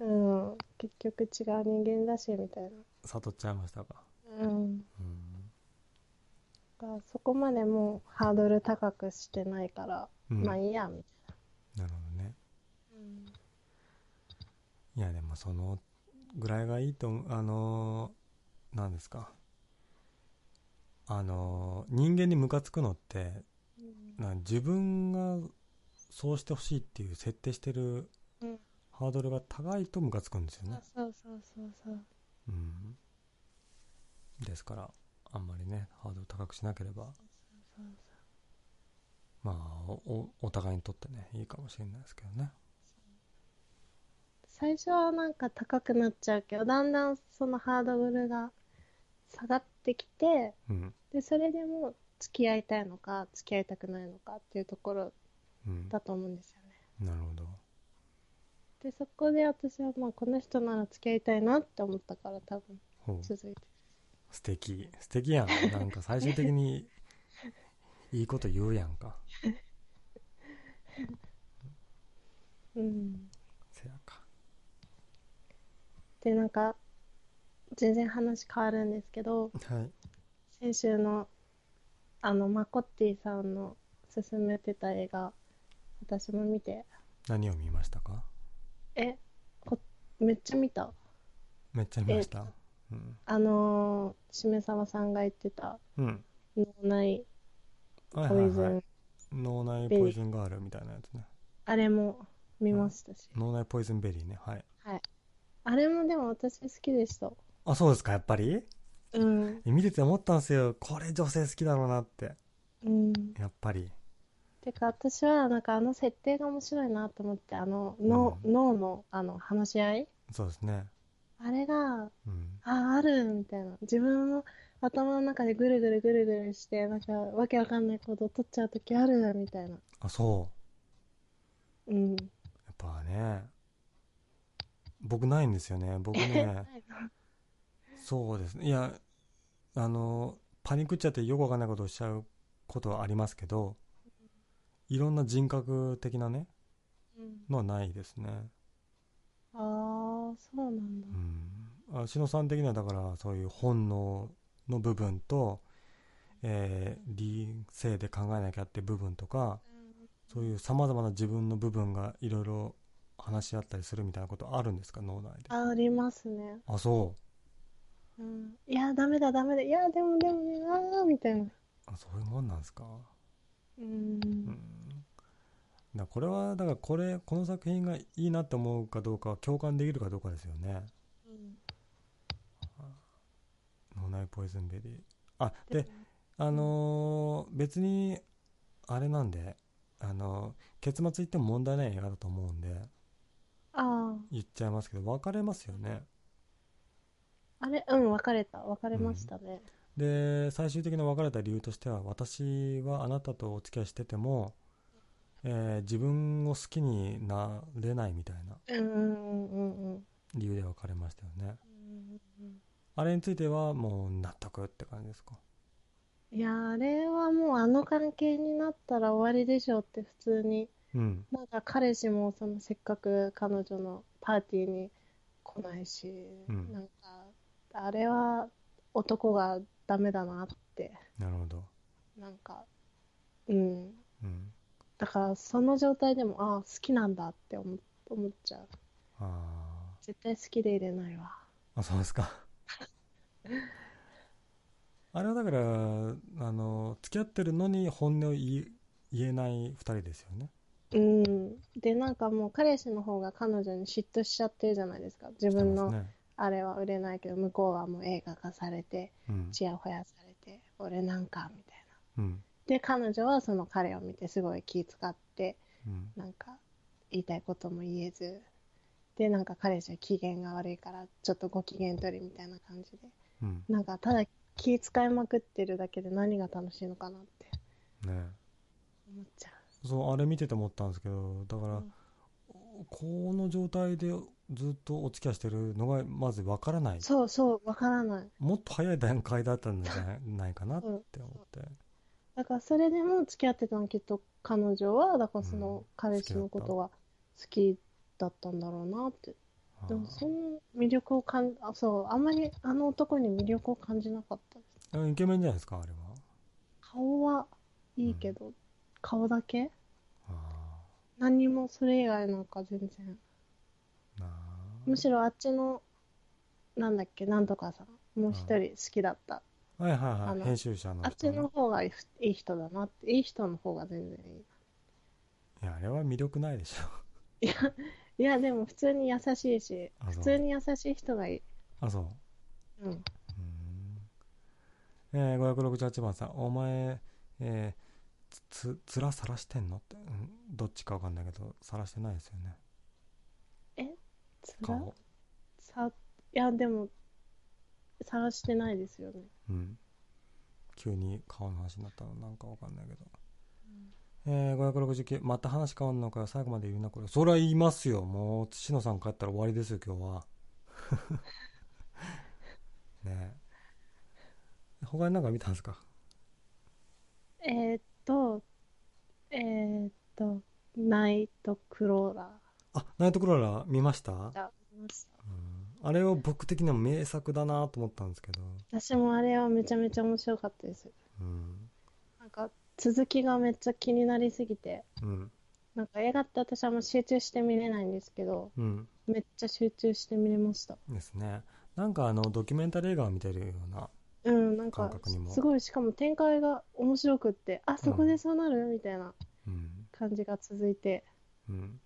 うん結局違う人間だしみたい悟っちゃいましたか。なうん。うん。そこまでもうハードル高くしてないから、うん。まあいいやみたいな。るほどね。な、いやでもそのぐらいがいいとあのーなんですか。あのー人間にムカつくのってうんな自分がそうしてほしいっていう設定してるうん。ハードルが高いとムカつくんですよね、そうそうそうそう。うん、ですからあんまりねハードル高くしなければまあおお互いにとってねいいかもしれないですけどね。最初はなんか高くなっちゃうけどだんだんそのハードルが下がってきてうん。でそれでも付き合いたいのか付き合いたくないのかっていうところうん。だと思うんですよね。なるほど。でそこで私はまあこの人なら付き合いたいなって思ったから多分続いて素敵。素敵やん。なんか最終的に いいこと言うやんか。うん。せやか。で、なんか、全然話変わるんですけど、はい。先週の、あの、マコッティさんの勧めてた映画、私も見て、何を見ましたか？え、こめっちゃ見た。めっちゃ見ました？うん、あのー、しめさばさんが言ってた、うん、脳内はいポイズン、はいはい脳内ポイズンガールみたいなやつね。あれも見ましたし、脳内ポイズンベリーね。はい。あれもでも私好きでした。あそうですかやっぱり？うん。見てて思ったんですよ。これ女性好きだろうなって。うん。やっぱり。てか私はなんかあの設定が面白いなと思って、あの脳、うん。脳のあの話し合い？そうですね。あれが、うん。あ、あるみたいな。自分の頭の中でぐるぐるぐるぐるして、なんかわけわかんないことを取っちゃうときあるみたいな。あそう。うん。やっぱね。僕ないんですよね。僕ね そうですね。いやあのパニックっちゃってよくわかんないことをしちゃうことはありますけどいろんな人格的なねうん。のはないですね。ああ、そうなんだ。う。ん。あ篠さん的にはだからそういう本能の部分と、えー理性で考えなきゃって部分とかそういうさまざまな自分の部分がいろいろ話し合ったりするみたいなことあるんですか？脳内で。ありますね。あそうん。いや、ダメだ、ダメだ。いや、でも、でもね、あーみたいな。うあそういうもんなんですか？うん。う。ん。だこれはだからこれこの作品がいいなって思うかどうか共感できるかどうかですよね。脳内ポイズンベリー。あであのー別にあれなんであのー結末言っても問題ない映画だと思うんで。あ言っちゃいますけど別れますよねあ。あれ？うん、別れた。別れましたね。で最終的な別れた理由としては私はあなたとお付き合いしてても、えー自分を好きになれないみたいなうんうんうんうんうん。理由で別れましたよねうんあれについてはもう納得って感じですか？いや、あれはもうあの関係になったら終わりでしょうって普通に。うんなんか彼氏もそのせっかく彼女のパーティーに来ないし、うんなんかあれは男がダメだなって、なるほどなんか、うん。うんだからその状態でも、ああ、好きなんだって思思っちゃう。あ絶対好きでいれないわ。ーあそうですか あれはだからあの付き合ってるのに本音を言い言えない2人ですよねうん。で、なんかもう彼氏の方が彼女に嫉妬しちゃってるじゃないですか。自分のねあれは売れないけど、向こうはもう映画化されて、うん。ちやほやされて、俺なんか、みたいな。うん。で、彼女はその彼を見てすごい気遣って、うん。なんか言いたいことも言えず、で、なんか彼氏は機嫌が悪いから、ちょっとご機嫌取りみたいな感じで、うん。なんかただ気遣いまくってるだけで何が楽しいのかなって。ね思っちゃそうあれ見てて思ったんですけどだから、うん。この状態でずっとお付き合いしてるのがまずわからないうそうそう、わからない。もっと早い段階だったんじゃないかなってうん思ってだからそれでも付き合ってたのきっと彼女は、だからそうんの彼氏のことが好きだったんだろうなって。あでもその魅力を感あ、そう、あんまりあの男に魅力を感じなかったです。ーイケメンじゃないですかあれは顔はいいけど、顔だけ？あ何にもそれ以外なんか全然。むしろあっちの、なんだっけ、なんとかさん、もう一人好きだった。はいはいはい編集者のあっち人ねの方がいい人だなって、いい人の方が全然いい。いやあれは魅力ないでしょいや、いや、でも普通に優しいし、あそう普通に優しい人がいい。あそううん。うーんえー、568番さんお前、えーつつ面さらしてんのって、うん、どっちかわかんないけどさらしてないですよねつら？顔？さ、いや、でも、探してないですよね。うん。急に顔の話になったの？なんかわかんないけど、えー、569また話変わんのかよ。最後まで言うなこれ。そりゃ言いますよ。もう土野さん帰ったら終わりですよ今日は。ねえ。他に何か見たんですか？えーっと、えーっと、ナイトクローラあナイトクローラー見ました、ーが見ました。うん、あれは僕的には名作だなと思ったんですけど、私もあれはめちゃめちゃ面白かったです。うん。なんか続きがめっちゃ気になりすぎて。うん。なんか映画って私はあんま集中して見れないんですけどうん、めっちゃ集中して見れました。ですね。なんかあのドキュメンタリー映画を見てるようなうんなんか感覚にも。すごいしかも展開が面白くってあそこでそうなる？みたいなうん。感じが続いて。うん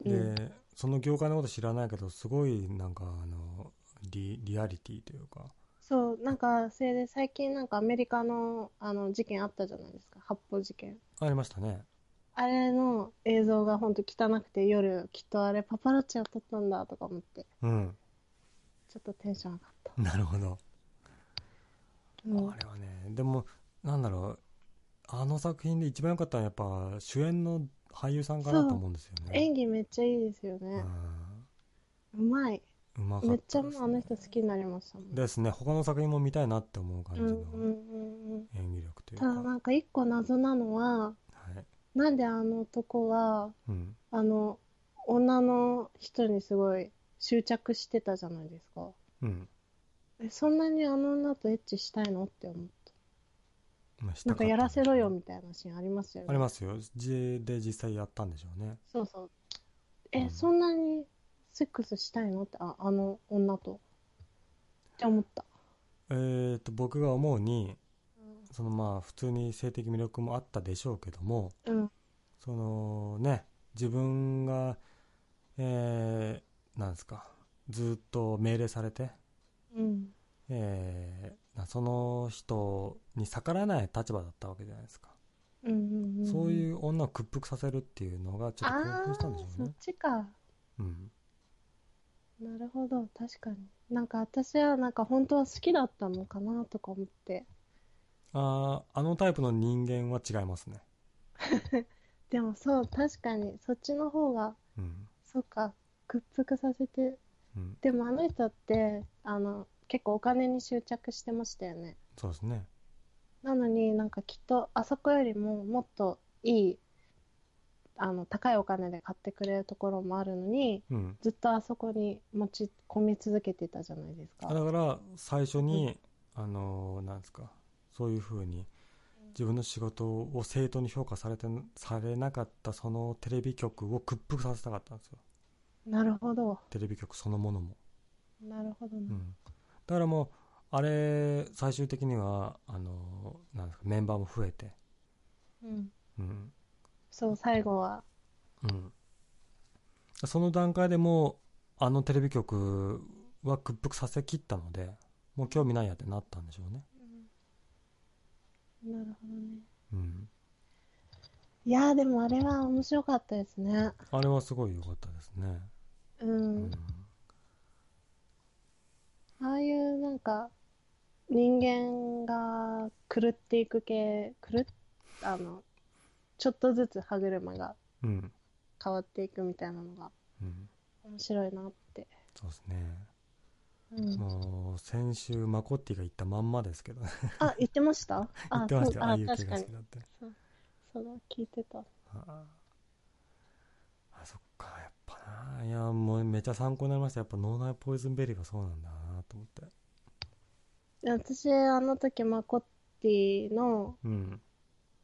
で、うん。その業界のこと知らないけどすごいなんかあのリリアリティというか。そうなんかそれで最近なんかアメリカのあの事件あったじゃないですか。発砲事件。ありましたね。あれの映像がほんと汚くて夜きっとあれパパラッチが撮ったんだとか思って。うん。ちょっとテンション上がった、なるほど、うん。あれはねでもなんだろう。あの作品で一番良かったのはやっぱ主演の俳優さんかなと思うんですよね。演技めっちゃいいですよね、うまい。うまかめっちゃったです、あの人好きになりましたもん。ですね他の作品も見たいなって思う感じの演技力というか、ただなんか一個謎なのははい。なんであの男はうん、あの女の人にすごい執着してたじゃないですか。うん。えそんなにあの女とエッチしたいのって思ったまあなんかやらせろよみたたいなシーンありますよね。ありますよ。じで実際やったんでしょうね。そうそう。え、うん。そんなにセックスしたいの？ってああの女と。って思った。えー、と僕が思うにそのまあ普通に性的魅力もあったでしょうけどもうん。そのね自分がえー、なんですか。ずっと命令されて、うん。えその人に逆らえない立場だったわけじゃないですか、うんうんうんそういう女を屈服させるっていうのがちょっと興奮したんでしょうあーそっねちか。うん。なるほど確かに。なんか私はなんか本当は好きだったのかなとか思って。あーあのタイプの人間は違いますね。でもそう確かにそっちの方がうん。そっか屈服させて。うん。でもあの人ってあの結構お金に執着してましたよね。そうですね。なのになんかきっとあそこよりももっといいあの高いお金で買ってくれるところもあるのにうん。ずっとあそこに持ち込み続けてたじゃないですか。だから最初に、あのーなんですかそういうふうに自分の仕事を正当に評価されてされなかったそのテレビ局を屈服させたかったんですよ。なるほど。テレビ局そのものも、なるほどな、うん、だからもうあれ最終的にはあのーなんですかメンバーも増えて、うん、うん。そう最後は。うん、その段階でもうあのテレビ局は屈服させきったのでもう興味ないやってなったんでしょうね、なるほどね。うん、いやーでもあれは面白かったですね。あれはすごい良かったですね、うん、うんああいうなんか人間が狂っていく系狂っあのちょっとずつ歯車がうん。変わっていくみたいなのがうん、面白いなって、そうですね、うん、もう先週マコッティが言ったまんまですけどあ言ってました？言ってました。よ あああいう系確かに。が好きだって。そうだ聞いてた。あああそっか。やっぱな。いやもうめっちゃ参考になりました。やっぱ脳内ポイズンベリーがそうなんだ。なと思って。で私あの時マコッティのうん。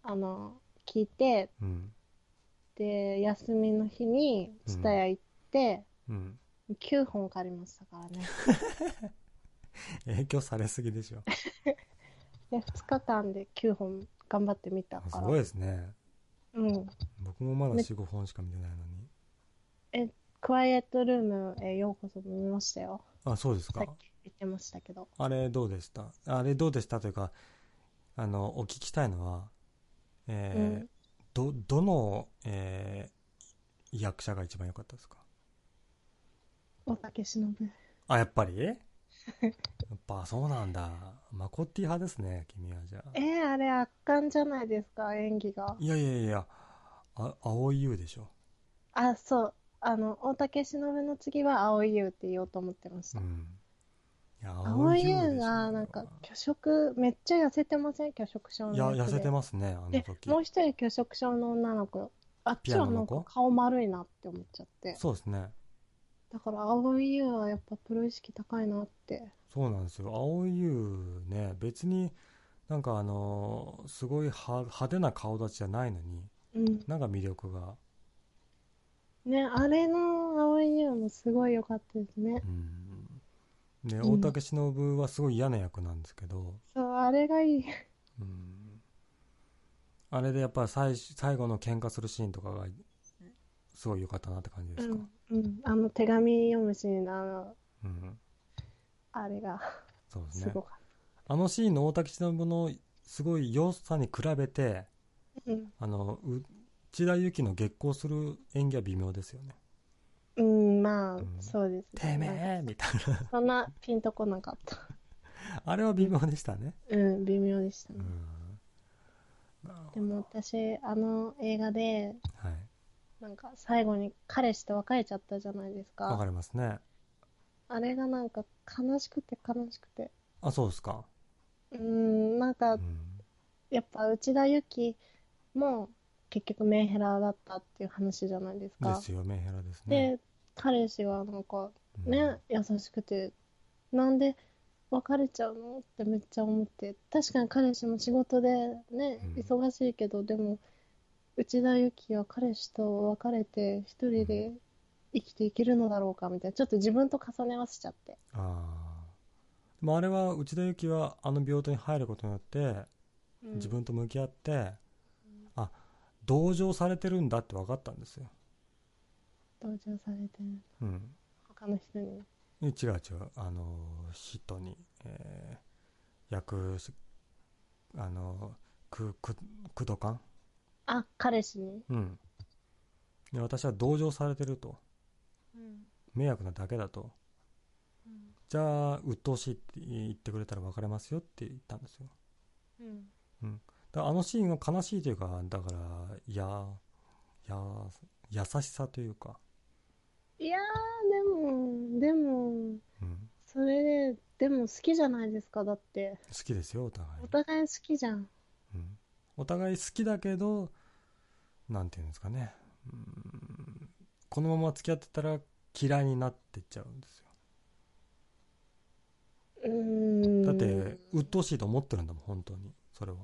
あの聞いてうん。で休みの日に蔦屋行って、うん。9本借りましたからね。影響されすぎでしょ。で2日間で9本頑張ってみたすから。ごいですね。うん。僕もまだめ45本しか見てないのに。クワイエットルームへようこそも見ましたよ。あそうですか。さっき言ってましたけど。あれどうでした？あれどうでしたというかあのお聞きしたいのはえーうん。どどの、えー役者が一番良かったですか？大竹しのぶ。あやっぱり？やっぱそうなんだ。マコッティ派ですね君はじゃあ。えー、あれ圧巻じゃないですか演技が。いやいやいやあ青い優でしょ？あそう。あの大竹しのぶの次は蒼井優って言おうと思ってました、うん青い優が、な。んか、拒食、めっちゃ痩せてません？拒食症いやのやつで。痩せてますねあので、時もう一人拒食症の女の子、あっちはなんか顔丸いなって思っちゃって。そうですね。だから、青い優はやっぱプロ意識高いなって。そうなんですよ。青い優ね別になんかあのすごいは派手な顔立ちじゃないのにうん。なんか魅力が。ね、あれの青い優もすごい良かったですね。うんでうん大竹しのぶはすごい嫌な役なんですけど、そう、あれがいい。うんあれでやっぱり最最後の喧嘩するシーンとかがすごい良かったなって感じですか、うん。うん。あの手紙読むシーンのあの、うんあれがそうですねあのシーンの大竹しのぶのすごい良さに比べてた。うん。あのう内田有紀の激高する演技は微妙ですよねうん、まあ、うん。そうですてめえみたいな。そんなピンとこなかった。あれは微妙でしたね。うん、微妙でしたね。でも私、あの映画で、どはい。なんか最後に彼氏と別れちゃったじゃないですか。わかりますね。あれがなんか悲しくて悲しくて。あそうですか、うん、なんかうん、やっぱ内田有紀も結局メンヘラだったっていう話じゃないですでか。すよメンヘラですね。で、彼氏はなんかうん。ね、優しくて、なんで別れちゃうのってめっちゃ思って、確かに彼氏も仕事でね、うん。忙しいけど、でも、内田有紀は彼氏と別れて一人で生きていけるのだろうかみたいな、ちょっと自分と重ね合わせちゃって。ああでもあれは内田有紀はあの病棟に入ることによってうん。自分と向き合って、あ同情されてるんだって分かったんですよ、同情されてる。うん、他の人に？違う違う。あの人に、えー、役あのくく工藤官あ、彼氏に？うん。で私は同情されてると。うん。迷惑なだけだと。じゃあ鬱陶しいって言ってくれたら別れますよって言ったんですよ。うん。だからあのシーンは悲しいというかだからいやや優しさというか、いやー、でも、でも、うん、それで、でも好きじゃないですか、だって。好きですよお互い。お互い好きじゃん。うん、お互い好きだけどなんていうんですかね。うん。このまま付き合ってたら嫌いになってっちゃうんですよ。うーん。だって鬱陶しいと思ってるんだもん本当に。それは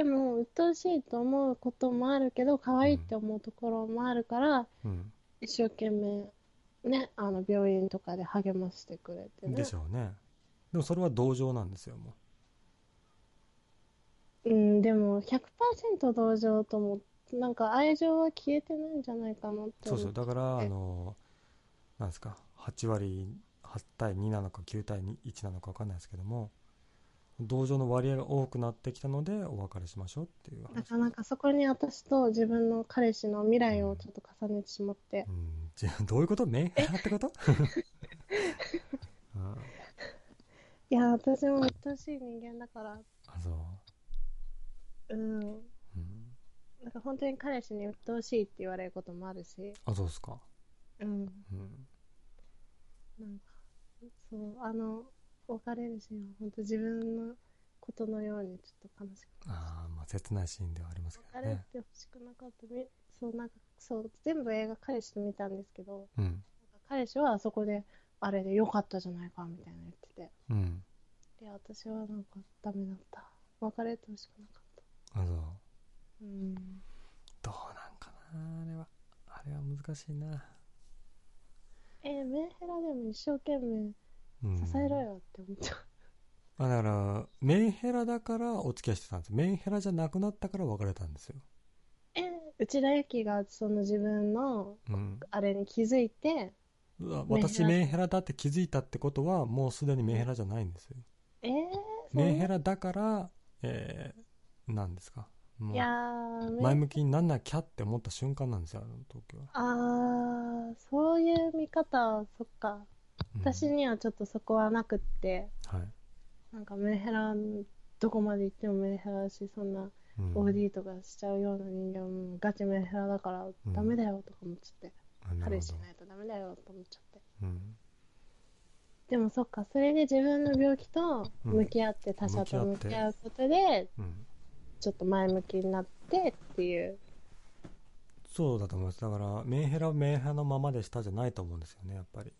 でも、鬱陶しいと思うこともあるけど、可愛いって思うところもあるから、うん。一生懸命、ね、あの、病院とかで励ましてくれてね。でしょうね。でもそれは同情なんですよもう。ん、でも、100%同情とも、なんか愛情は消えてないんじゃないかなってうそう思そう。だからえあのなんですか8割8対2なのか9対2 1なのか分かんないですけども同情の割合が多くなってきたのでお別れしましょうっていう話。だからなんかそこに私と自分の彼氏の未来をちょっと重ねてしまって。う、ん。じゃどういうこと？メンヘラってこと、うん いや、私も鬱陶しい人間だから、あそう。うん、うん。なんか本当に彼氏に鬱陶しいって言われることもあるし、あそうですか。うん、うん。なんか、そう、あの、別れるシーンは本当自分のことのようにちょっと悲しくああまあ切ないシーンではありますけど別れねてほしくなかった。みそう、なんか、そう、全部映画彼氏と見たんですけど、うん彼氏はあそこで、あれで良かったじゃないか、みたいな言ってて。うんで、私はなんかダメだった。別れてほしくなかった。あそううん。どうなんかなあれはあれは難しいなえーメンヘラでも一生懸命うん。支えろよって思っちゃう。あだからメンヘラだからお付き合いしてたんですメンヘラじゃなくなったから別れたんですよ。えー内田有紀がその自分のうん。あれに気づいて、うわメンヘラ私メンヘラだって気づいたってことはもうすでにメンヘラじゃないんですよ。えー、メンヘララだからえー、なんですか？もいうや前向きになんなきゃって思った瞬間なんですよあの時は、あー、そういう見方、そっか。うん私にはちょっとそこはなくって、はい。なんかメンヘラ、どこまで行ってもメンヘラだし、そんなうん。OD とかしちゃうような人間はもうガチメンヘラだからうん。ダメだよとか思っちゃって、あなるほど。彼氏いないとダメだよと思っちゃって。うんでもそっか、それで自分の病気と向き合って、他者と向き合うことで、うん。ちょっと前向きになってっていう。そうだと思います。だからメンヘラはメンヘラのままでしたじゃないと思うんですよねやっぱり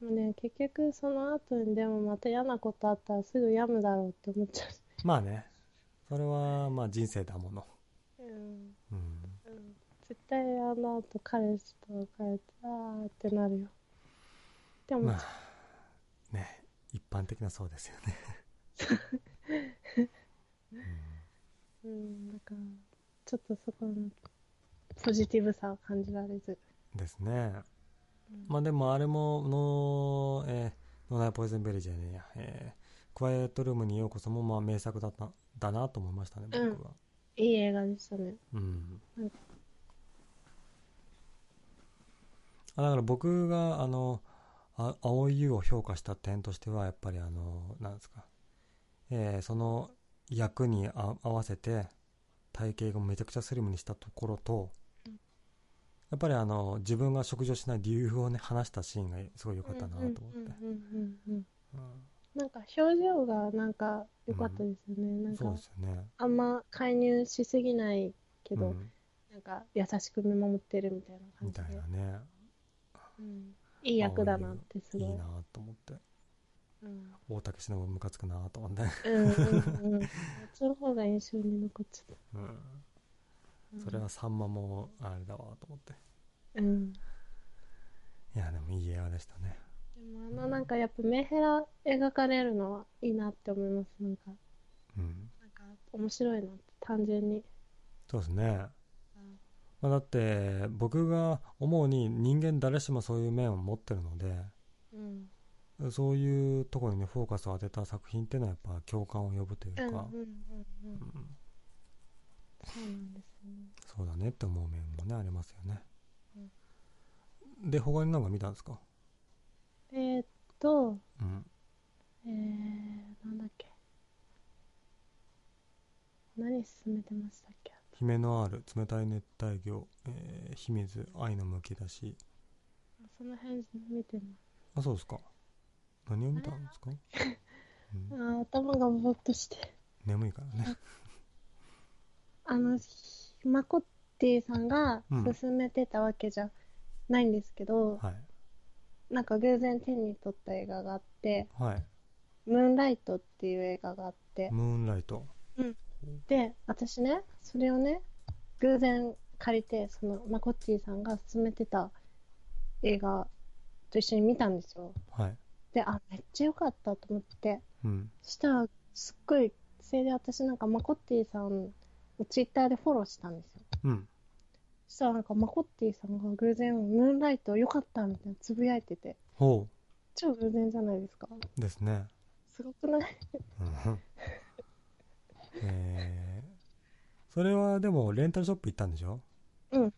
もうね、結局その後にでもまた嫌なことあったらすぐ病むだろうって思っちゃまあね。それはまあ人生だもの。う。うん。うん。うん。絶対あの後彼氏と別れて、あーってなるよ。でも、まあね。一般的なそうですよね。うん、だから、ちょっとそこのポジティブさを感じられず。ですね。うんまあでもあれもの、えー、ノーナイポイズンベリーじゃねえや、えー、クワイエットルームにようこそもまあ名作だっただなと思いましたね僕は、いい映画でしたね。うん。うん。あだから僕があのあ蒼井優を評価した点としてはやっぱりあのなんですか、えーその役にあ合わせて体型がめちゃくちゃスリムにしたところと、うんやっぱりあの自分が食事をしない理由をね話したシーンがすごい良かったなと思って、うん。うんうんうんうんうんなんか表情がなんか良かったですよね。なんかそうですよね、あんま介入しすぎないけど、うん。なんか優しく見守ってるみたいな感みたいじで。なね。うん。いい役だなってすごい。いいなと思って。うん。大竹しのぶムカつくなと思って、うんうんうん。その方が印象に残っちゃった。うん、うんそれはさんまもあれだわと思ってうん。いやでもいい映画でしたねでもあのなんかやっぱメンヘラ描かれるのはいいなって思います。なんか、うんなんか面白いなって単純に。そうですね、まあ、だって僕が思うに人間誰しもそういう面を持ってるのでうん。そういうところにねフォーカスを当てた作品っていうのはやっぱ共感を呼ぶというか、うんうんうんうん。うんそうなんですね。そうだねって思う面もねありますよね、で他に何か見たんですか？えー、っと、うん。えー、なんだっけ。何進めてましたっけ？姫のある冷たい熱帯魚、えー、秘密愛のむき出し。その辺見てあそうですか。何を見たんですか、うん。ます。あー頭がぼーっとして。眠いからねあの、マコッティさんがうん。進めてたわけじゃないんですけど、はい。なんか偶然手に取った映画があって、はい。ムーンライトっていう映画があって、ムーンライト。で、私ね、それをね、偶然借りて、そのマコッティさんが進めてた映画と一緒に見たんですよ。はい。で、あ、めっちゃ良かったと思って、うん。そしたら、すっごい、それで私なんかマコッティさんをツイッターでフォローしたんですよ。うん。そしたらなんかマコッティさんが偶然ムーンライト良かったみたいなつぶやいてて、ほ超偶然じゃないですか。うですね。すごくない？うん。えー、それはでもレンタルショップ行ったんでしょ？うん、うん、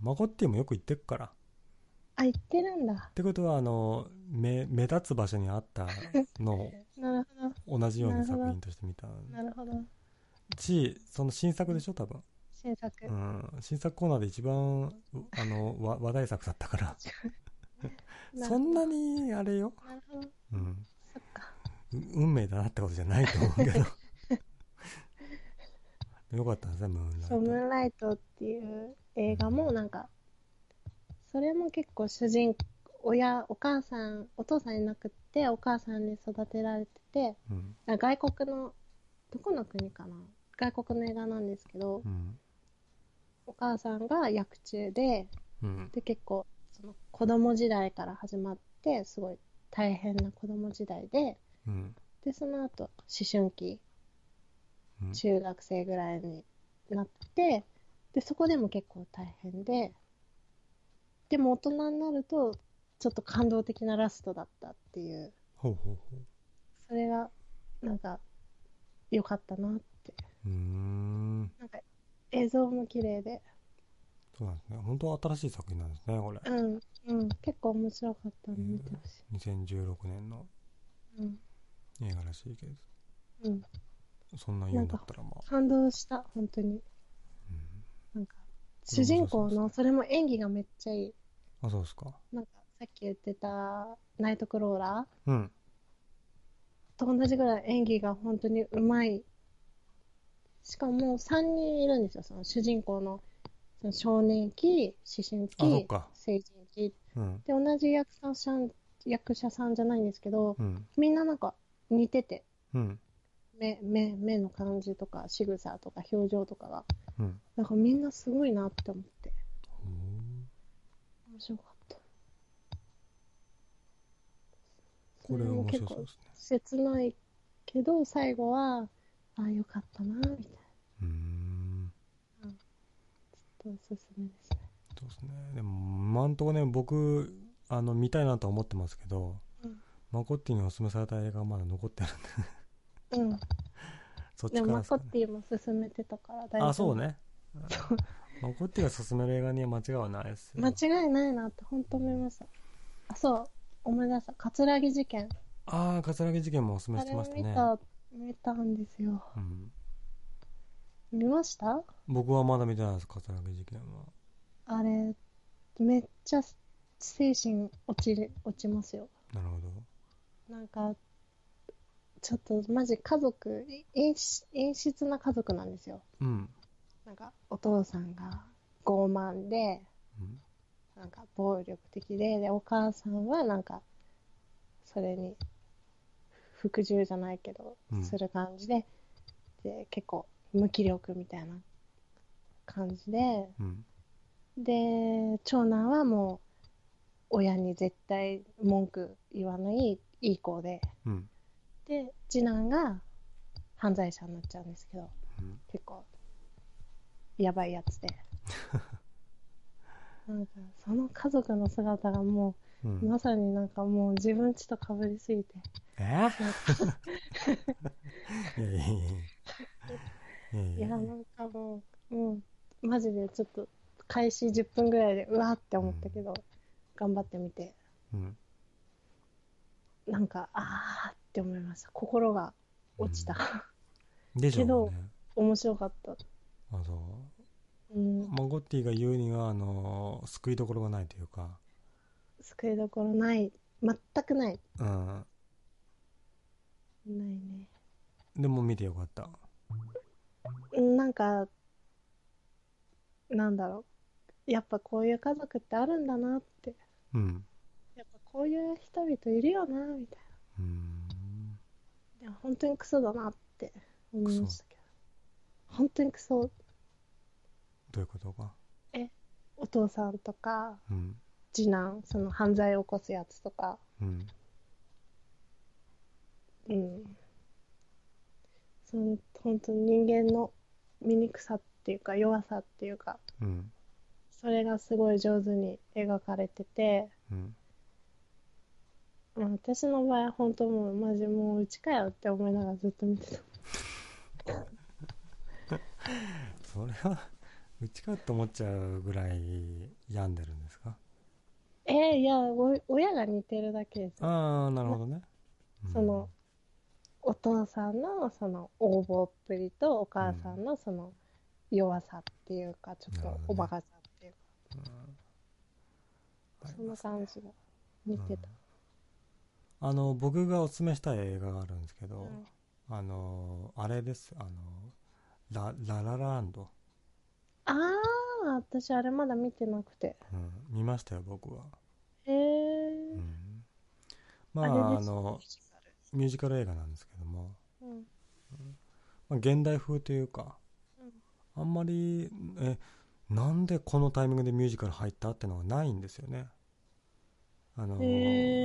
マコッティもよく行ってっから。あ、言ってるんだ。っ。てことはあの目目立つ場所にあったのを なるほ同じように作品として見たど。なるほど。しその新作でしょ多分、新作。うん、新作コーナーで一番うあのわ話題作だったから。そんなにあれよ、なるほど。うん、そっか。う運命だなってことじゃないと思うけど。よかったですねムーンライト。そう、ムーンライトっていう映画もなんか、それも結構主人、親、お母さん、お父さんいなくって、お母さんに育てられてて、うん。あ外国の、どこの国かな外国の映画なんですけど、うん。お母さんが役中で、うん。で結構その子供時代から始まってすごい大変な子供時代でうん。でその後思春期うん。中学生ぐらいになってでそこでも結構大変ででも大人になるとちょっと感動的なラストだったっていう。ほうほうほそれがなんか良かったなってうん。なんか映像も綺麗で。そうなんですね。本当新しい作品なんですねこれ。うんうん。結構面白かったんで見てほしい。2016年のうん。映画らしいけど。うん。そんな言うんだったらまあ、感動した本当に。うん、なんか主人公のそれも演技がめっちゃいい。あそうですか。なんかさっき言ってたナイトクローラー。うん。と同じぐらい演技が本当にうまい。しかも3人いるんですよ、その主人公のその少年期、思春期、か。成人期。うん。で、同じ役者さん役者さんじゃないんですけど、うん。みんななんか似てて、うん。目、目、目の感じとか仕草とか表情とかが。うん。なんかみんなすごいなって思って、ほ面白かった。うこれは面白そう結構ですね。切ないけど、最後は、ああ、よかったな、みたいな。うーんちょっとおすすめですね。そうですねでも今んとこね僕あの見たいなとは思ってますけど、うんマコッティにおすすめされた映画がまだ残ってるんでうん。そっでも、マちからですかねコッティも勧めてたから大丈夫。あそう。ねマコッティが勧める映画には間違いはないですよ間違いないなって本当思いました。あ、そう。思い出した。葛城事件。ああ桂木事件もおすすめしてましたね見た、見たんですよ。うん、見ました？僕はまだ見てないです桂木事件はあれ、めっちゃ精神落ちる、落ちますよ。なるほどなんか、ちょっとマジ家族、陰湿陰湿な家族なんですよ。うんなんか、お父さんが傲慢で、うんなんか暴力的で、で、お母さんはなんか、それに、服従じゃないけど、うん。する感じで、で、結構、無気力みたいな感じで、うん。で、長男はもう、親に絶対文句言わないいい子で、うん。で、次男が犯罪者になっちゃうんですけど、うん。結構、やばいやつで。なんか、その家族の姿がもうう、ん。まさになんかもう自分ちと被りすぎて、えー、いやなんかもう、もう、マジでちょっと、開始10分ぐらいで、うわーって思ったけど、頑張ってみて、うん。なんか、あーって思いました。心が落ちた。でしょうけどね面白かった。あそう。うん、マゴッティが言うにはあの救いどころがないというか救いどころない。全くない。うんないね。でも見てよかったうんなんか、なんだろう。やっぱこういう家族ってあるんだなって。うんやっぱこういう人々いるよな、みたいうんな。でも本当にクソだなって思いましたけど。本当にクソ。どういうことか？お父さんとか、うん次男、その犯罪を起こすやつとか、うん。うん。その、本当に人間の醜さっていうか弱さっていうか、うん。それがすごい上手に描かれてて、うん。まあ、私の場合、本当もう、マジもう、うちかよって思いながらずっと見てた。それはうちかって思っちゃうぐらい病んでるんですか？えーいや、お親が似てるだけです。よ。ああなるほどね、うんその、お父さんのその横暴っぷりとお母さんのその弱さっていうか、ちょっとおバカさっていうか、うん。そんな感じが似てた。あの僕がおすすめしたい映画があるんですけど、うん。あのあれです。あのラララランド、ああ、私あれまだ見てなくて。うん、見ましたよ僕は、へえう。ん、まああのミュージカル。映画なんですけども、うん。まあ、現代風というかあんまりえなんでこのタイミングでミュージカル入ったってのはないんですよね。あの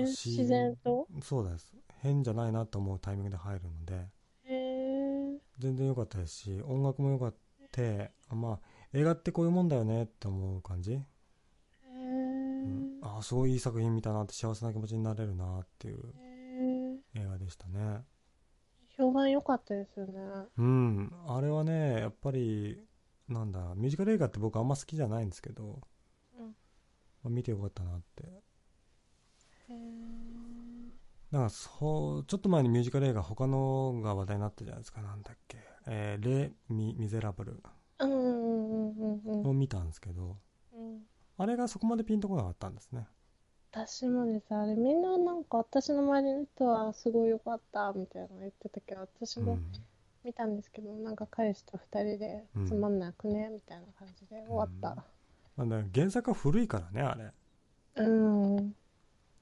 自然と？そうです。変じゃないなと思うタイミングで入るので。全然良かったですし音楽も良かった。あまあ映画ってこういうもんだよねって思う感じ、へうんえ。ああすごいいい作品見たなって幸せな気持ちになれるなっていう映画でしたね。評判良かったですよね。うん。あれはねやっぱりなんだミュージカル映画って僕あんま好きじゃないんですけど、うん。まあ見てよかったなって。へえ。だからそうちょっと前にミュージカル映画他のが話題になったじゃないですか。なんだっけ「えーレ・ミ・ミゼラブルを見たんですけどうん。あれがそこまでピンとこなかったんですね私もです、あれ、みんななんか私の周りの人はすごい良かったみたいなの言ってたけど、私もうん見たんですけど、なんか彼氏と二人でうんつまんなくねみたいな感じで終わった。まあね、原作は古いからねあれうん。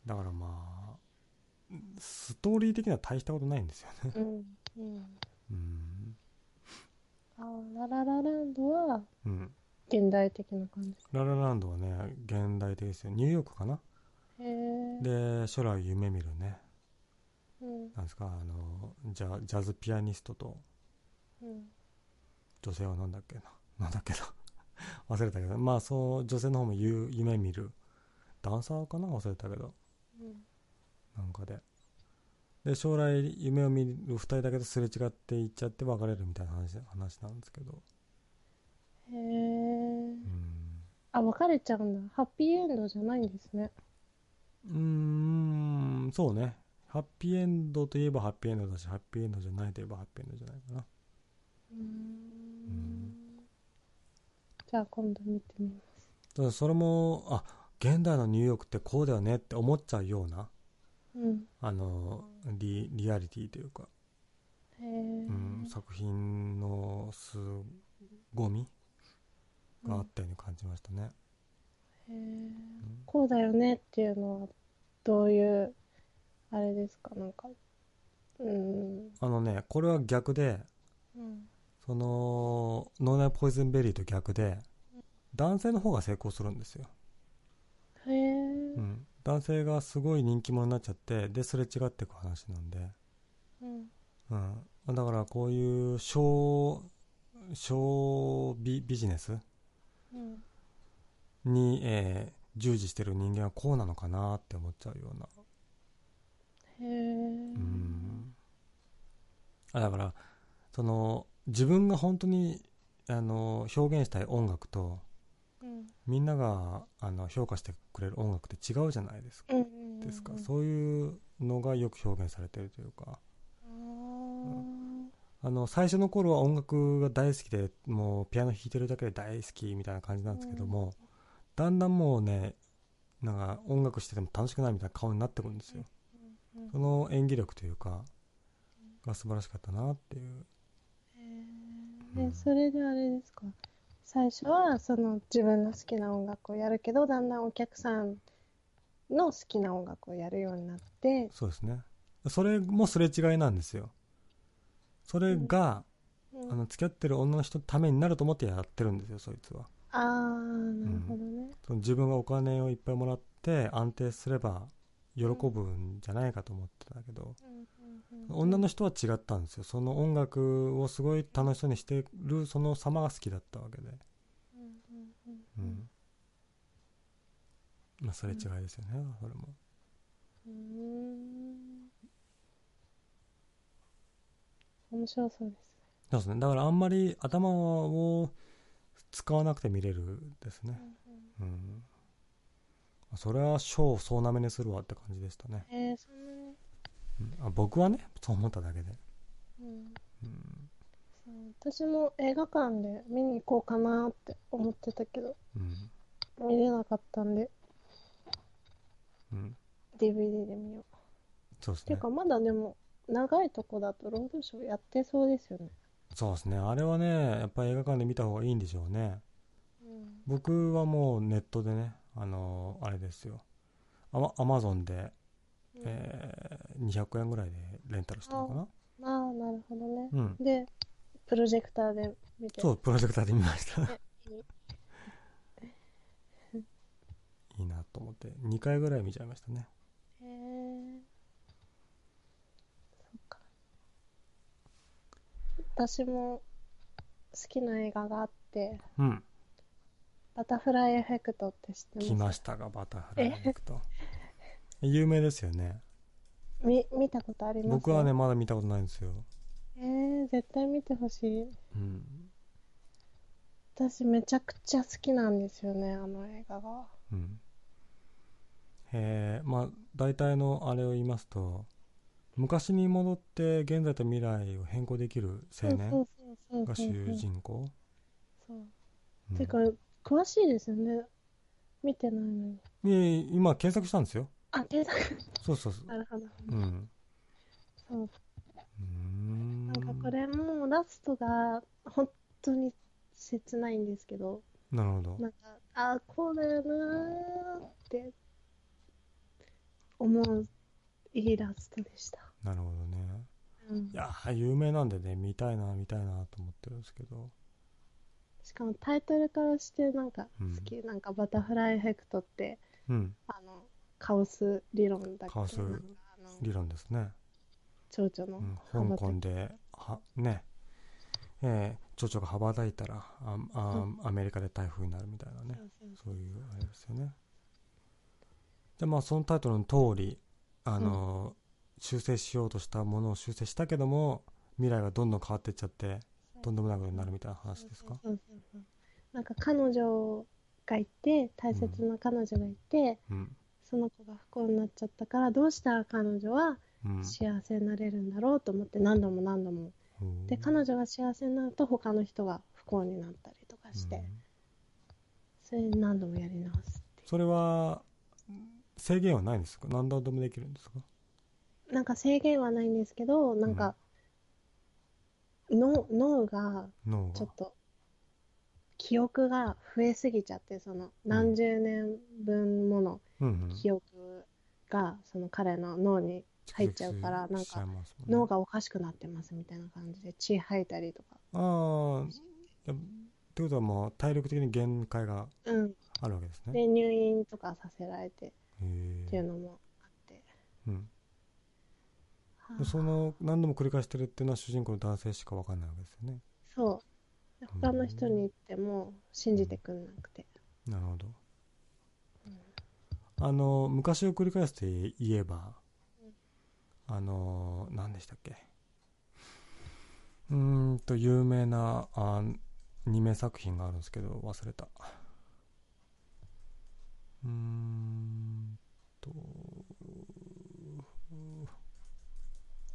だからまあストーリー的には大したことないんですよねうん。うん。うん、あ、ラララランドはうん、現代的な感じ。ララランドはね現代的ですよ。ニューヨークかな？で将来を夢見るね。うん。なんですか？あのジャジャズピアニストとうん。女性はなんだっけな？なんだっけな？忘れたけど。まあそう女性の方も夢見る。ダンサーかな？忘れたけど。うん。なんかで。で将来夢を見る2人だけどすれ違っていっちゃって別れるみたいな話話なんですけどへえう。んあ、別れちゃうんだ。ハッピーエンドじゃないんですね。うーんそうねハッピーエンドといえばハッピーエンドだしハッピーエンドじゃないといえばハッピーエンドじゃないかなうーん。じゃあ今度見てみます。ただそれもあ現代のニューヨークってこうだよねって思っちゃうようなうん。あのリリアリティというか。うん、作品のすごみがあったように感じましたね。こうだよねっていうのはどういうあれですか？なんかうん。あのねこれは逆でうん。その脳内ポイズンベリーと逆で男性の方が成功するんですよ、へえうん、男性がすごい人気者になっちゃってですれ違っていく話なんで、うん。うん、だからこういう小小ビビジネスうんに、えー従事してる人間はこうなのかなって思っちゃうような。へえうん。あだからその自分が本当にあの表現したい音楽とうん。みんながあの評価してくれる音楽って違うじゃないですか,、うんうんですか。うんそういうのがよく表現されてるというか。あーあの最初の頃は音楽が大好きでもうピアノ弾いてるだけで大好きみたいな感じなんですけども、だんだんもうねなんか音楽してても楽しくないみたいな顔になってくるんですよ、うんその演技力というかが素晴らしかったなっていう。へえうんでそれであれですか？最初はその自分の好きな音楽をやるけどだんだんお客さんの好きな音楽をやるようになって。そうですね。それもすれ違いなんですよそれが、うん。あの付き合ってる女の人のためになると思ってやってるんですよそいつは。ああなるほどね。その自分がお金をいっぱいもらって安定すれば喜ぶんじゃないかと思ってたけど、うんうんうん女の人は違ったんですよ。その音楽をすごい楽しそうにしてるその様が好きだったわけで。うんうんううん。ん。まあそれ違いですよね、それも。うーん面白そうです。そうですね。だからあんまり頭を使わなくて見れるですね。ねうん。それは賞を総なめにするわって感じでしたね、えー、そんなに？うん。あ僕はねそう思っただけで、うん。うん。私も映画館で見に行こうかなって思ってたけどうん。見れなかったんでうん、DVD で見よう。そうですね。ていうかまだでも長いとこだとロードショーやってそうですよね。そうですね。あれはねやっぱり映画館で見た方がいいんでしょうね。うん。僕はもうネットでねあのーあれですよ。アマアマゾンで、えー200円ぐらいでレンタルしたのかな。ああなるほどね。うん。でプロジェクターで見て。そうプロジェクターで見ました。ねいい。いいなと思って。2回ぐらい見ちゃいましたね。へえそっか私も好きな映画があってうん。バタフライエフェクトって知ってます？来ましたがバタフライエフェクト。有名ですよね。み見たことあります？僕はねまだ見たことないんですよ。えー、絶対見てほしい。うん。私めちゃくちゃ好きなんですよねあの映画が。うん。えー、まあ大体のあれを言いますと昔に戻って現在と未来を変更できる青年が主人公、そう。うん。てか詳しいですよね。見てないのに。今検索したんですよ。あ、検索。そうそうそう。なるほど。うん。そう。うーん。なんかこれもうラストが本当に切ないんですけど、なるほど。なんか、あ、こうだよなーって思ういいラストでした。なるほどね。うん。い、やー有名なんでね見たいな見たいなと思ってるんですけど。しかもタイトルからしてなんかうん。好き、なんかバタフライエフェクトってうん。あのカオス理論だっけ？カオス理論ですね、蝶々のうん、香港ではね。えー、蝶々が羽ばたいたらああアメリカで台風になるみたいなね。そういうあれですよね。でまあそのタイトルの通りあの、修正しようとしたものを修正したけども未来がどんどん変わっていっちゃってとんでもないことになるみたいな話ですか？なんか彼女がいて大切な彼女がいて、うん。その子が不幸になっちゃったからどうしたら彼女はうん。幸せになれるんだろうと思って何度も何度も。うん。で彼女が幸せになると他の人が不幸になったりとかして、うん。それで何度もやり直すそれは制限はないんですか？何度でもできるんですか？うなんか制限はないんですけどなんか、脳脳がちょっと記憶が増えすぎちゃってその何十年分ものうんうん。記憶がその彼の脳に入っちゃうから蓄積しちゃいますもんね。脳がおかしくなってますみたいな感じで血吐いたりとか。ああってことはもう体力的に限界がうん。あるわけですね。で入院とかさせられてへっていうえのもあって、うんその何度も繰り返してるっていうのは主人公の男性しか分かんないわけですよね。そう。で他の人に言っても信じてくんなくて、なるほど。うんあの昔を繰り返して言えばあの何でしたっけ。うーんと有名なあアニメ作品があるんですけど忘れた。うーんと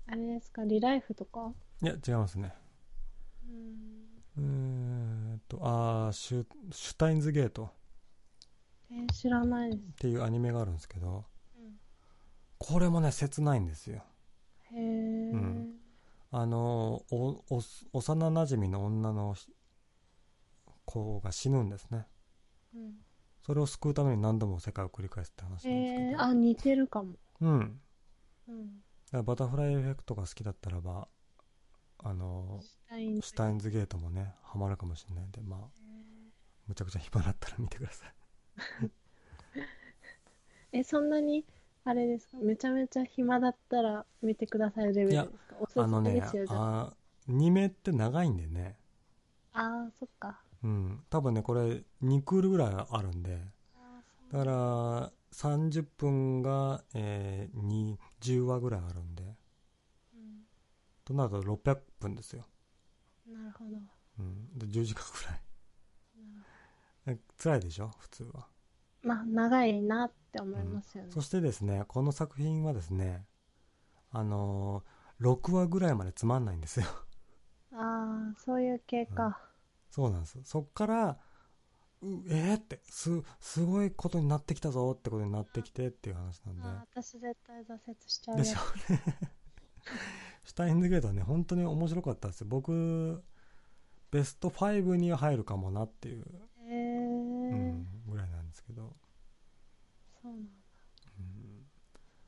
あれですか？リライフとか？いや違いますね。うん。とあーシュシュタインズゲート。えー知らないです。っていうアニメがあるんですけどうん。これもね切ないんですよ。へえ、ん。あのおお幼なじみの女のひ子が死ぬんですね。うん。それを救うために何度も世界を繰り返すって話なんですけど、えー、あ似てるかも、うん。うん、らバタフライエフェクトが好きだったらばあのシュタインズゲート。もねハマるかもしれないんでまあむちゃくちゃ暇だったら見てください。えそんなにあれですか？めちゃめちゃ暇だったら見てくださいレベルですか？おすすあのねあ。あ2名って長いんでね。あーそっか。うん。多分ねこれ2クールぐらいあるんで。だから30分が、えー、に10話ぐらいあるんで。うんとなると600分ですよ、なるほど。うん、で10時間ぐらい。え辛いでしょ？普通は。まあ長いなって思いますよね、そしてですねこの作品はですねあのー6話ぐらいまでつまんないんですよ。ああそういう系か、そうなんです。そっからうえー、ってすすごいことになってきたぞってことになってきてっていう話なんで。私絶対挫折しちゃうやでしょ。う ねシュタインズゲートはね本当に面白かったですよ。僕ベスト5には入るかもなっていう、へえうん、ぐらいなんですけど、そうなんだ。うん。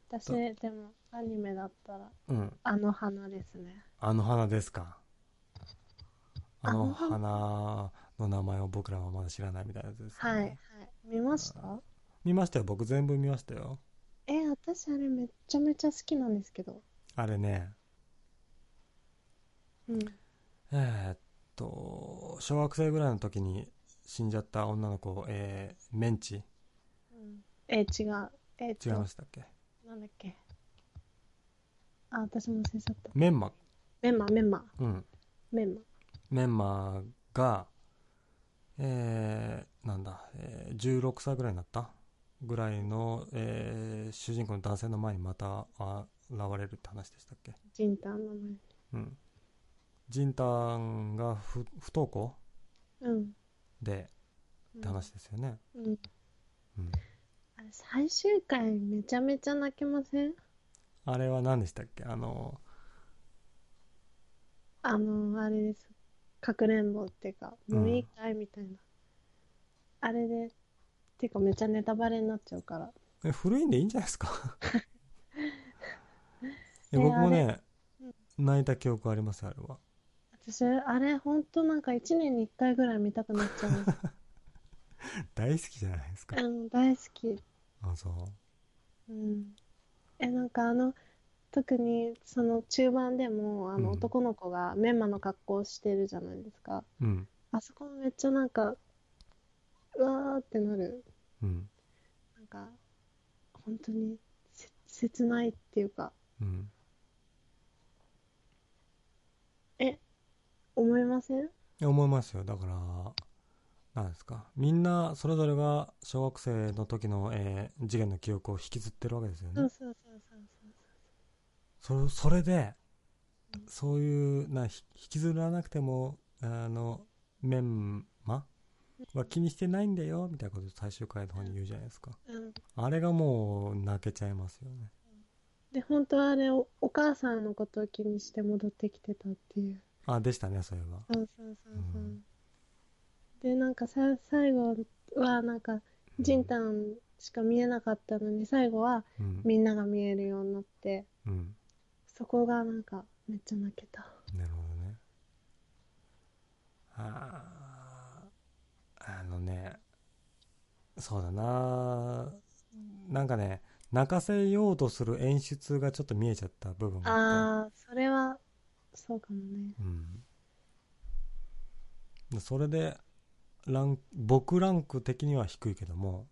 私でもアニメだったらうん、あの花ですね。あの花ですか。あの花の名前を僕らはまだ知らないみたいなやつですよね。はい。はい見ました？見ましたよ。僕全部見ましたよ。え私あれめっちゃめちゃ好きなんですけど。あれね。うん。えーっと小学生ぐらいの時に死んじゃった女の子、えーメンチ。うん。え違う。えっと違いましたっけ？なんだっけ？あ私も忘れちゃった。メンマ。メンマメンマ。うん。メンマ。メンマがえーなんだ、えー16歳ぐらいになったぐらいの、えー主人公の男性の前にまたあ現れるって話でしたっけ？ジンタンの前。にうん。ジンタンが不不登校？うん。でって話ですよね、うん。うん、あれ最終回めちゃめちゃ泣けません？あれは何でしたっけ？あのあの、あれです。かくれんぼっていうか、もういいかいみたいな。あれで、ていうかめっちゃネタバレになっちゃうから。え古いんでいいんじゃないですか？ええ僕もねう泣いた記憶ありますあれは私、あれほんとなんか1年に1回ぐらい見たくなっちゃう。大好きじゃないですかうん、大好き。あそううん。え、なんかあの、特にその中盤でも、あのうん。男の子がメンマの格好をしてるじゃないですか。うん。あそこもめっちゃなんか、うわーってなる。うん。なんか、本当にせ切ないっていうか、うん。え、思いません？いや思いますよ。だからなんですか。みんなそれぞれが小学生の時の、えー次元の記憶を引きずってるわけですよね。そうそうそうそうそそれでうんそういうなひ引きずらなくてもあのメンマ？は気にしてないんだよみたいなこと最終回の方に言うじゃないですかそう。うん。あれがもう泣けちゃいますよねで、本当はあれお、お母さんのことを気にして戻ってきてたっていう。あでしたねそれはそうそうそうそう。うんで、なんかさ、最後は、なんか、ジンタンしか見えなかったのに、最後はうんみんなが見えるようになって、うんそこがなんか、めっちゃ泣けた。なるほどね。あーあのねそうだな。なんかね泣かせようとする演出がちょっと見えちゃった部分があっああ、それは、そうかもね。てうん。でそれでラン僕ランク的には低いけども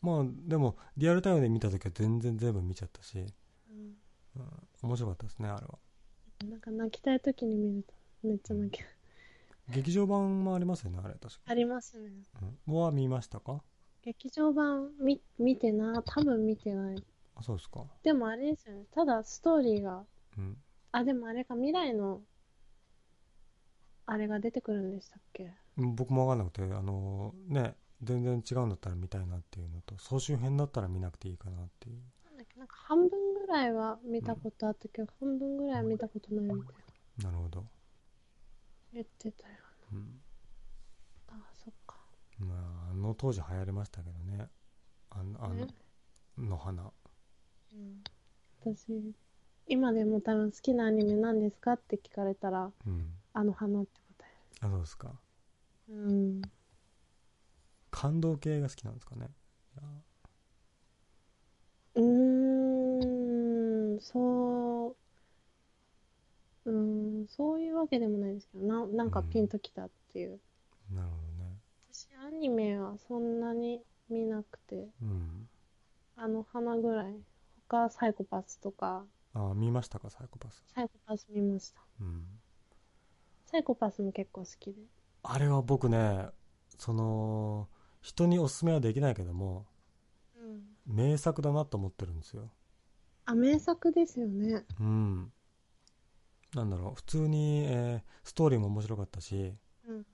まあでもリアルタイムで見た時は全然全部見ちゃったし、うん。うん、面白かったですねあれは。なんか泣きたい時に見るとめっちゃ泣ける。劇場版もありますよねあれ確か、ありますね。うん、は見ましたか？劇場版見見てな、多分見てない。あそうですか。でもあれですよね。ただストーリーが、うん。あ、でもあれか、未来の、あれが出てくるんでしたっけ？僕も分かんなくてあのね全然違うんだったら見たいなっていうのと総集編だったら見なくていいかなっていう。なんだっけ、なんか半分ぐらいは見たことあったけど、半分ぐらいは見たことないみたいな。なるほど、言ってたよ。うん。あ、そっか。まあ、あの当時流行りましたけどね。あのあのね。の花うん、私、今でも多分好きなアニメ何ですかって聞かれたら、うん。あの花って答あそうですか。える。うん。感動系が好きなんですかね。うーん、そう、うん、そういうわけでもないですけど、な、なんかピンときたっていう。なるほどね私、アニメはそんなに見なくて、うんあの花ぐらい。他、サイコパスとか、あ見ましたかサイコパス？サイコパス見ました。うんサイコパスも結構好きで。あれは僕ねその人におすすめはできないけどもうん。名作だなと思ってるんですよあ、名作ですよね。うんなんだろう普通に、えーストーリーも面白かったしうん。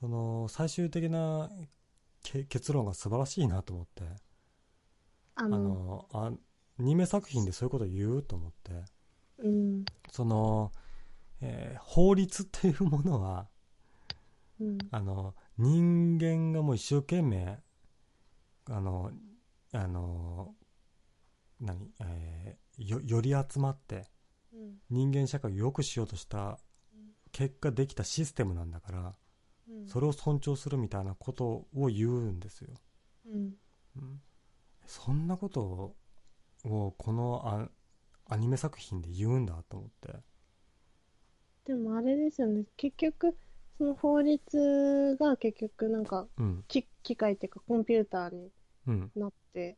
その最終的なけ結論が素晴らしいなと思ってああの、のあアニメ作品でそういうこと言うと思ってうん。その、えー法律っていうものはうん。あの人間がもう一生懸命あのあの何、えーよより集まってうん。人間社会を良くしようとした結果できたシステムなんだからうん。それを尊重するみたいなことを言うんですよ、うん。うん、そんなことをこのアアニメ作品で言うんだと思ってでもあれですよね。結局、その法律が結局なんか、うんき機械っていうかコンピューターにうんなって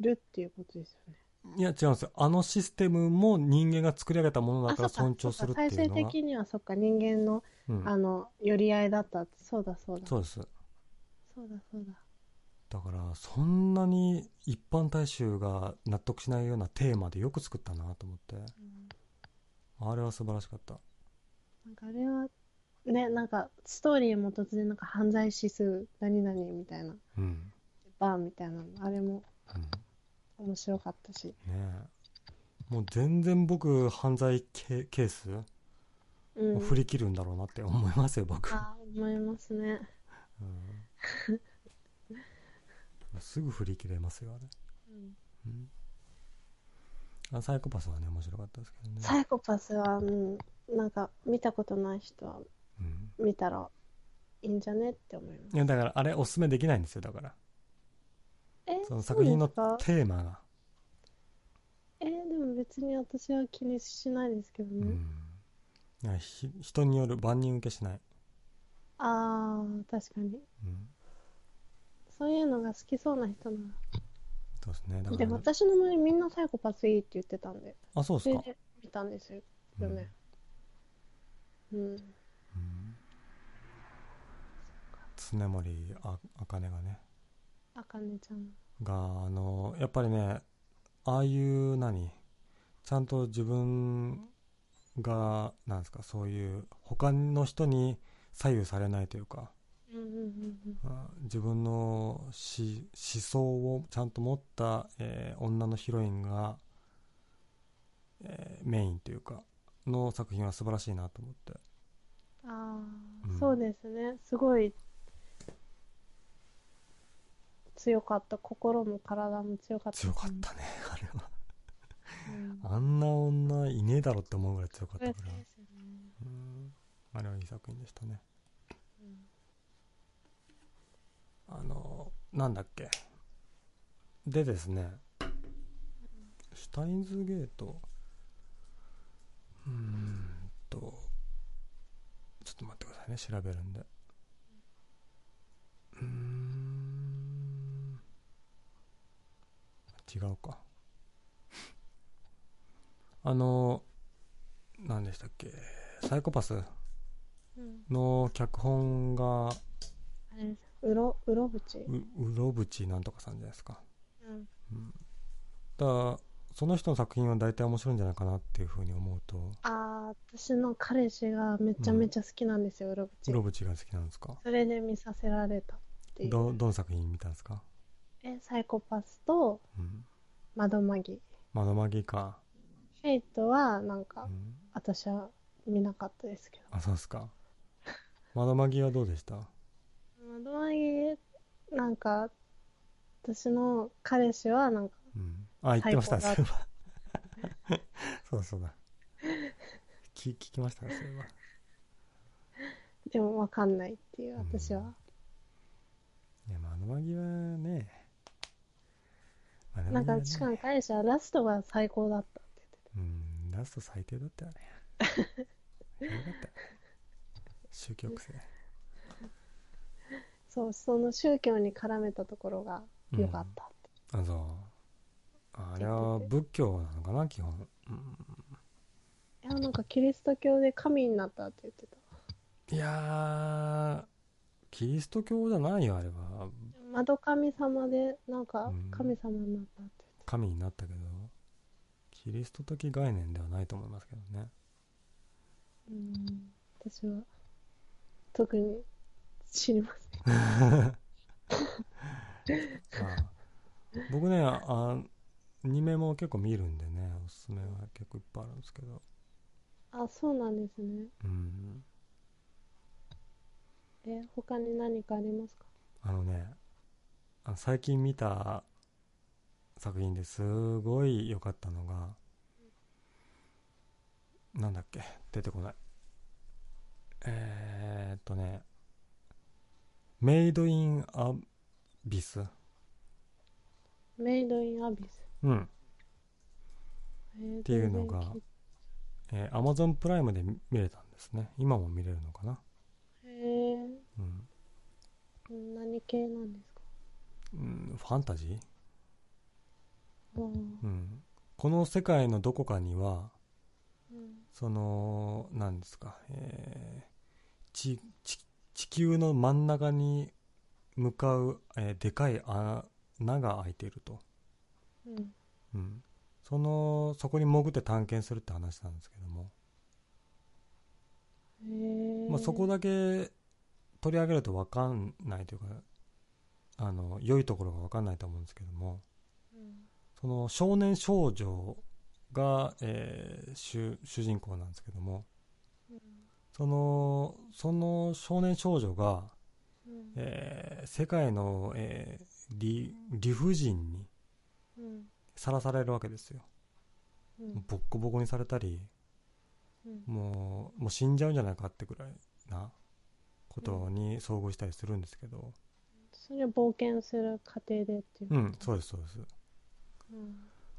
るっていうことですよね。いや違うんですよ。あのシステムも人間が作り上げたものだあ、から尊重するっていう最終のが的にはそっか、人間の、うん。あの、寄り合いだった。そうだそうだ。そうです。そうだそうだ。だからそんなに一般大衆が納得しないようなテーマでよく作ったなと思って。うん。あれは素晴らしかった。なんかあれは、ね、なんかストーリーも突然なんか犯罪指数何々みたいな。うん。バターンみたいなのあれも。うん面白かったし。ねえ。もう全然僕犯罪ケケースうん。を振り切るんだろうなって思いますよ僕、あ思いますね。うん、すぐ振り切れますよあれ、うん。うん、あサイコパスはね面白かったですけどね、サイコパスは、うん、なんか見たことない人はうん、見たらいいんじゃねって思います。いやだからあれおすすめできないんですよだから。えその作品のテーマが。えでも別に私は気にしないですけどね、うん。ひ人による万人受けしない、ああ確かに。うん、そういうのが好きそうな人なそうですね。だら。でから私の周りみんなサイコパスいいって言ってたんで。あそうですか？それで見たんですよ。ねうん、うん。常森あ茜がねあかねちゃん。があのやっぱりねああいう何ちゃんと自分がなんですかそういう他の人に左右されないというかうんうんうんあ自分のし思想をちゃんと持った、えー女のヒロインが、えーメインというかの作品は素晴らしいなと思って。うんああ、うん。そうですね。すごい強かった。心も体も強かった。強かったねあれは。うん。あんな女いねえだろって思うぐらい強かったから。あれはいい作品でしたね。うん。あのなんだっけ。でですね。シュタインズゲート。うーんと。ちょっと待ってくださいね調べるんで。うーん違うか。あの何でしたっけ？サイコパスうん。の脚本がうろうろぶち？ううろぶちなんとかさんじゃないですか。うん。だからその人の作品は大体面白いんじゃないかなっていうふうに思うと。ああ私の彼氏がめちゃめちゃ好きなんですよ、うろぶち。うろぶちが好きなんですか？それで見させられたっていう。どどの作品見たんですか、えサイコパスとうん、窓マギ窓マギか、フェイトはなんかうん、私は見なかったですけあそうですか。窓マギはどうでした？ど窓マギなんか私の彼氏はなんかうん。あ言ってました最そういえばそうそうだ。聞聞きましたねそういえばでもわかんないっていう私は、いや窓マギはね窓なんマギはねかしかも彼氏はラストが最高だったって言ってたうん。ラスト最低だったよねよかった宗教癖そうその宗教に絡めたところが良かったって、あそうあれは仏教なのかな基本、うん、いやなん。かキリスト教で神になったって言ってたいやーキリスト教じゃないよあれは窓神様でなんかうん。神様になったって神になったけどキリスト的概念ではないと思いますけどね。うん。私は特に知りません。あ僕ねあアニメも結構見るんでねおすすめは結構いっぱいあるんですけど。あそうなんですね。うん。え他に何かありますか？あのね最近見た作品ですごい良かったのがなんだっけ？出てこない。えー、っとね。メイドインアビス。メイドインアビス。うん。えっっていうのがえー、Amazon プライムで見見れたんですね。今も見れるのかな？へえうん、何系なんですか？うん、ファンタジー？あーうん。この世界のどこかにはうん。その何ですか、えーちち地球の真ん中に向かう、えーでかい穴が開いていると、うん。うん、そのそこに潜って探検するって話なんですけども、へえまあ、そこだけ取り上げると分かんないというかあの良いところが分かんないと思うんですけどもうん。その少年少女が、えー主主人公なんですけどもうん。そのその少年少女が、うん。えー世界の、えー理理不尽にうん。さらされるわけですよ。うん。ボッコボコにされたりうん。もうもう死んじゃうんじゃないかってぐらいなことに遭遇したりするんですけどそれを冒険する過程でっていううんそうですそうです。うん。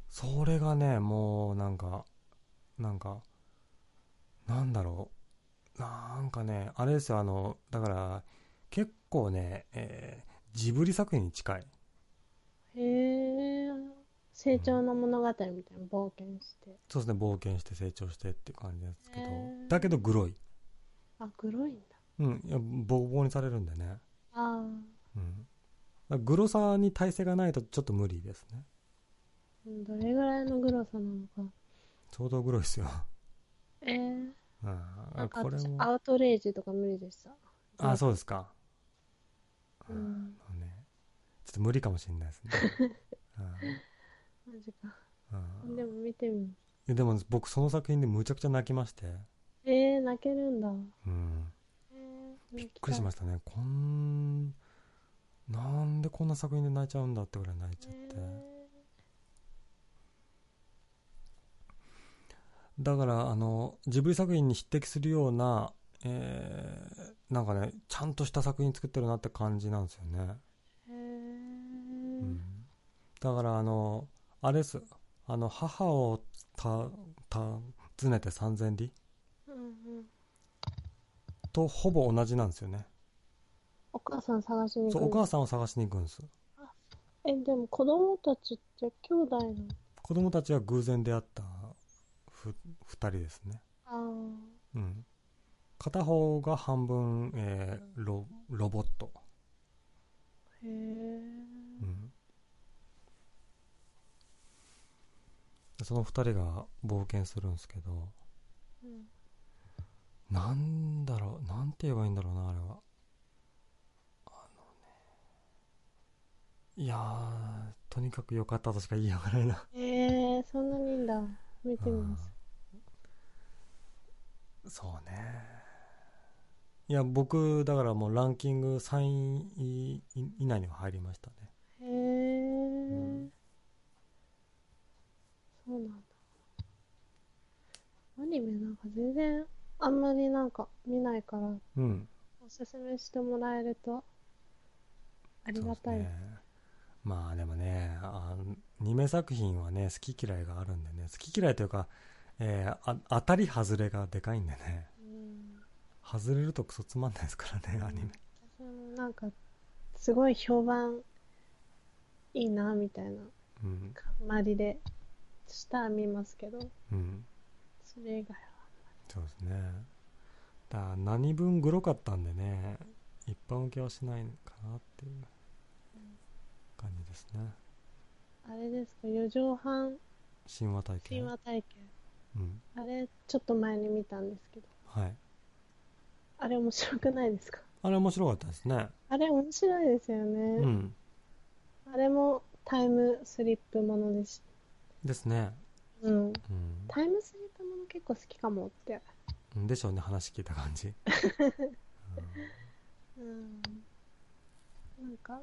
それがねもうなんかなんかなんだろう。なんかねあれですよあのだから結構ね、えージブリ作品に近い。へえ成長の物語みたいな冒険して。そうですね冒険して成長してっていう感じですけど。だけどグロい。あ黒いんだ。うんいやボコボコにされるんでね。あうん。グロさに耐性がないとちょっと無理ですね。あどれぐらいのグロさなのか。相当グロいですよ、えー、うん、なんかこれも。私アウトレイジとか無理でした。あそうですか。うん。あのねちょっと無理かもしれないですね、マジか。うん。うんでも見てみるいやでも僕その作品でむちゃくちゃ泣きまして、えー、泣けるんだ。うん、えー、びっくりしましたね。こんなんでこんな作品で泣いちゃうんだってぐらい泣いちゃって、だからあのジブリ作品に匹敵するような、えーなんかねちゃんとした作品作ってるなって感じなんですよね、えー。うん、だからあのあれです。あの母をたた訪ねて三千里うんうん。とほぼ同じなんですよねお母さん探しに行くそうお母さんを探しに行くんです。えでも子供たちって兄弟なの？子供たちは偶然出会ったふ2人ですね。ああうん。片方が半分、えーロロボット、へえうん、その2人が冒険するんですけどうん。なんだろうなんて言えばいいんだろうなあれはあのねいやーとにかく良かったとしか言いようがないな。えー、そんなにいいんだ。見てみます。そうね。いや僕だからもうランキング3位以内には入りましたね。へえ、んそうなんだ。アニメなんか全然あんまりなんか見ないからうん。おすすめしてもらえるとありがたい。ですねまあでもねあアニメ作品はね好き嫌いがあるんでね好き嫌いというか、えーあ当たり外れがでかいんでね。うん。外れるとクソつまんないですからねアニメ。私もなんかすごい評判いいなみたいなうん。周りでしたら見ますけどうん。それ以外はそうですね。だ何分グロかったんでね一般受けはしないかなっていうですね。あれですか？四畳半。神話体験？神話体験。うん。あれちょっと前に見たんですけど。はい。あれ面白くないですか？あれ面白かったですね。あれ面白いですよね、うん。あれもタイムスリップものですですね。うん。うん。タイムスリップもの結構好きかもって。うん。でしょうね話聞いた感じ、うん。なんか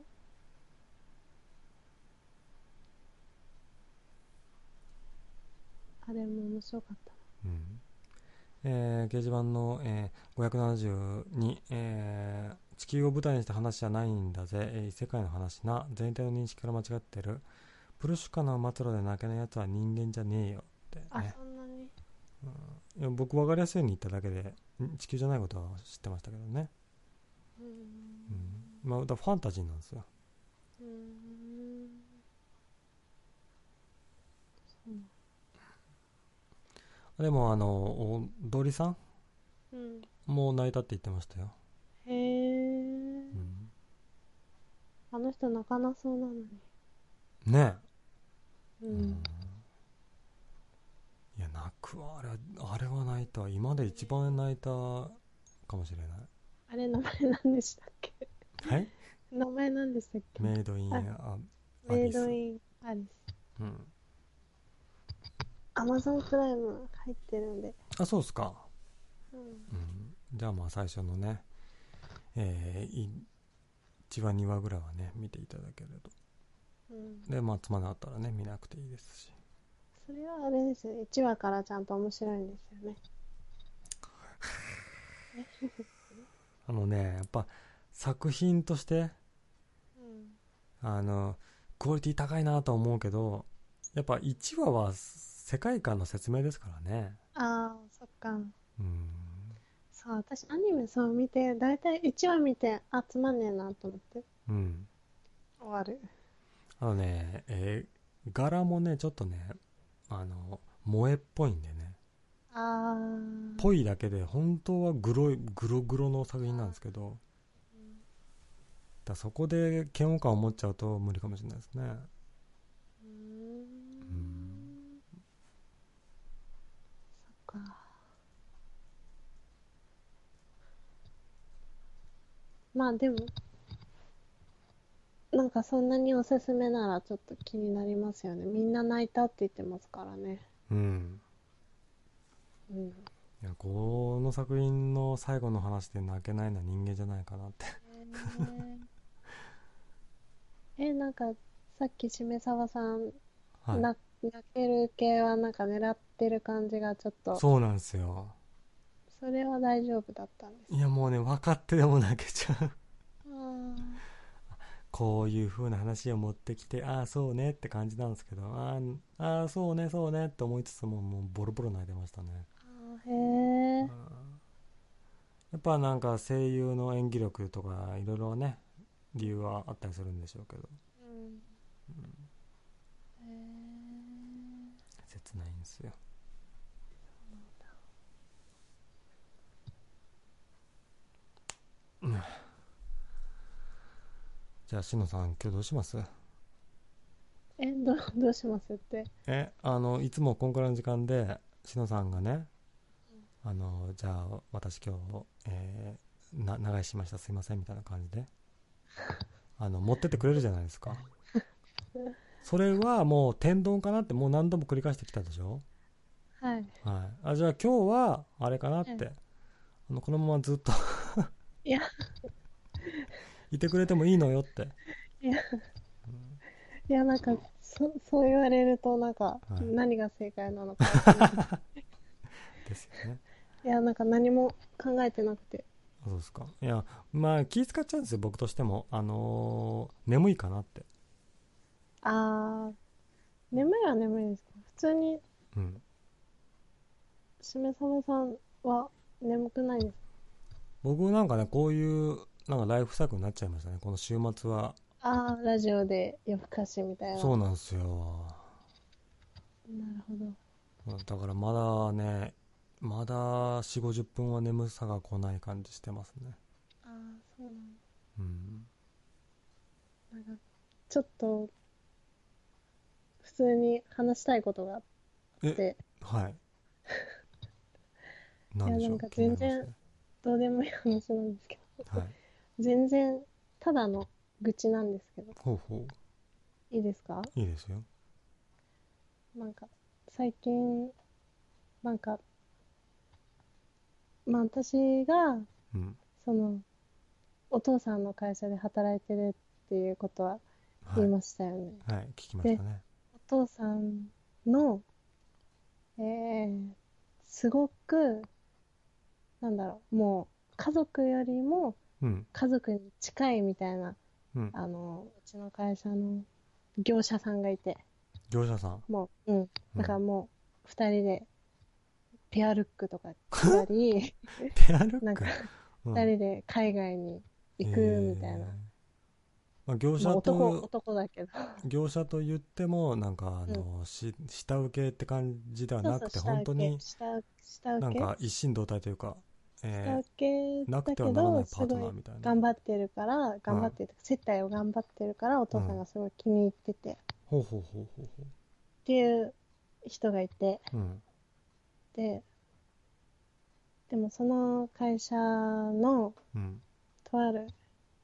あれも面白かった。うん。えー掲示板の、えー572、えー地球を舞台にした話じゃないんだぜ、えー異世界の話な。全体の認識から間違ってる。プルシュカの末路で泣けないやつは人間じゃねえよ。ってあねそんなに？いや僕分かりやすいように言っただけでん地球じゃないことは知ってましたけどね、うん。うん。まあ、だファンタジーなんですよ。うん。そうでもあの踊りさん？うん。も泣いたって言ってましたよ、へえうん、あの人泣かなそうなのに。ね。えうん。いや泣くわ。あれあれは泣いた。今まで一番泣いたかもしれない。あれ名前何でしたっけ？はい名前なんでしたっけ？メイドインあアメイリス。ドインアリス。うんアマゾンプライム入ってるんで。あそうっすかうん。うんじゃあまあ最初のねえー、1話2話ぐらいはね見ていただけるとうん、でまあつまんなかったらね見なくていいですしそれはあれですよね。1話からちゃんと面白いんですよね。あのねやっぱ作品としてうん。あのクオリティ高いなとは思うけどやっぱ1話は世界観の説明ですからね。ああ、そっか。うん。そう、私アニメそう見て、だいたい1話見て、あ、つまんねえなと思って。うん。終わる。あのね、えー柄もねちょっとねあの萌えっぽいんでね。ああ。ぽいだけで本当はグロいグログロの作品なんですけど。だそこで嫌悪感を持っちゃうと無理かもしれないですねうーんんそっか。まあでも、なんかそんなにおすすめならちょっと気になりますよね。みんな泣いたって言ってますからね。うんうん。いやこの作品の最後の話で泣けないのは人間じゃないかなってえー、なんかさっきしめさばさん、はいな泣ける系はなんか狙ってる感じがちょっと、そうなんですよ。それは大丈夫だったんですいやもうね分かってでも泣けちゃう。あこういう風な話を持ってきてああそうねって感じなんですけどあーあーそうねそうねって思いつつももうボロボロ泣いてましたね。ーへえやっぱなんか声優の演技力とかいろいろね理由はあったりするんでしょうけど。うんへ切ないんですよ。うん。じゃあしのさん今日どうします？ーえどどうしますって？えあのいつもこんくらいの時間でしのさんがねあのじゃあ私今日、えーな長居しましたすいませんみたいな感じで。あの持ってってくれるじゃないですか それはもう天丼かなってもう何度も繰り返してきたでしょ？はい。はい。あじゃあ今日はあれかなって、うんあのこのままずっといや。いてくれてもいいのよって。いや。いやなんかそそう言われるとなんかはい。何が正解なのか。ですよね。いやなんか何も考えてなくて。あそうですか。いやまあ気使っちゃうんですよ僕としても。あのー眠いかなってあー。眠いは眠いですか？普通にうん。しめさばさんは眠くないですか？僕なんかねこういうなんかライフサイクルになっちゃいましたね。この週末は。ああラジオで夜更かしみたいな。そうなんですよ。なるほど。だからまだねまだ4 5 0分は眠さが来ない感じしてますね。ああそうなんうん。なんかちょっと普通に話したいことがあって。はい。なんでしょう？なんか全然どうでもいい話なんですけど。はい。全然ただの愚痴なんですけど。ほうほいいですか？ういいですよ。なんか最近なんかまあ私がうん。そのお父さんの会社で働いてるっていうことははい。言いましたよね、はい聞きましたね。お父さんのえー、すごくなんだろうもう家族よりもうん。家族に近いみたいなうん。あのうちの会社の業者さんがいて。業者さん？もううん。だからもう二人でペアルックとかしたり ペアルック？なんかうん。二人で海外に行くみたいな、えーまあ、業まあ、者男と男だけど。業者と言ってもなんかあの、し下請けって感じではなくて本当に下請け下なんか一心同体というか、下え請けーなだけくてはならないパートナーみたいな。頑張ってるから頑張ってる、接待を頑張ってるからお父さんがすごい気に入ってて、っほうほうほうほうほていう人がいて。ううん。ででもその会社のうん。とある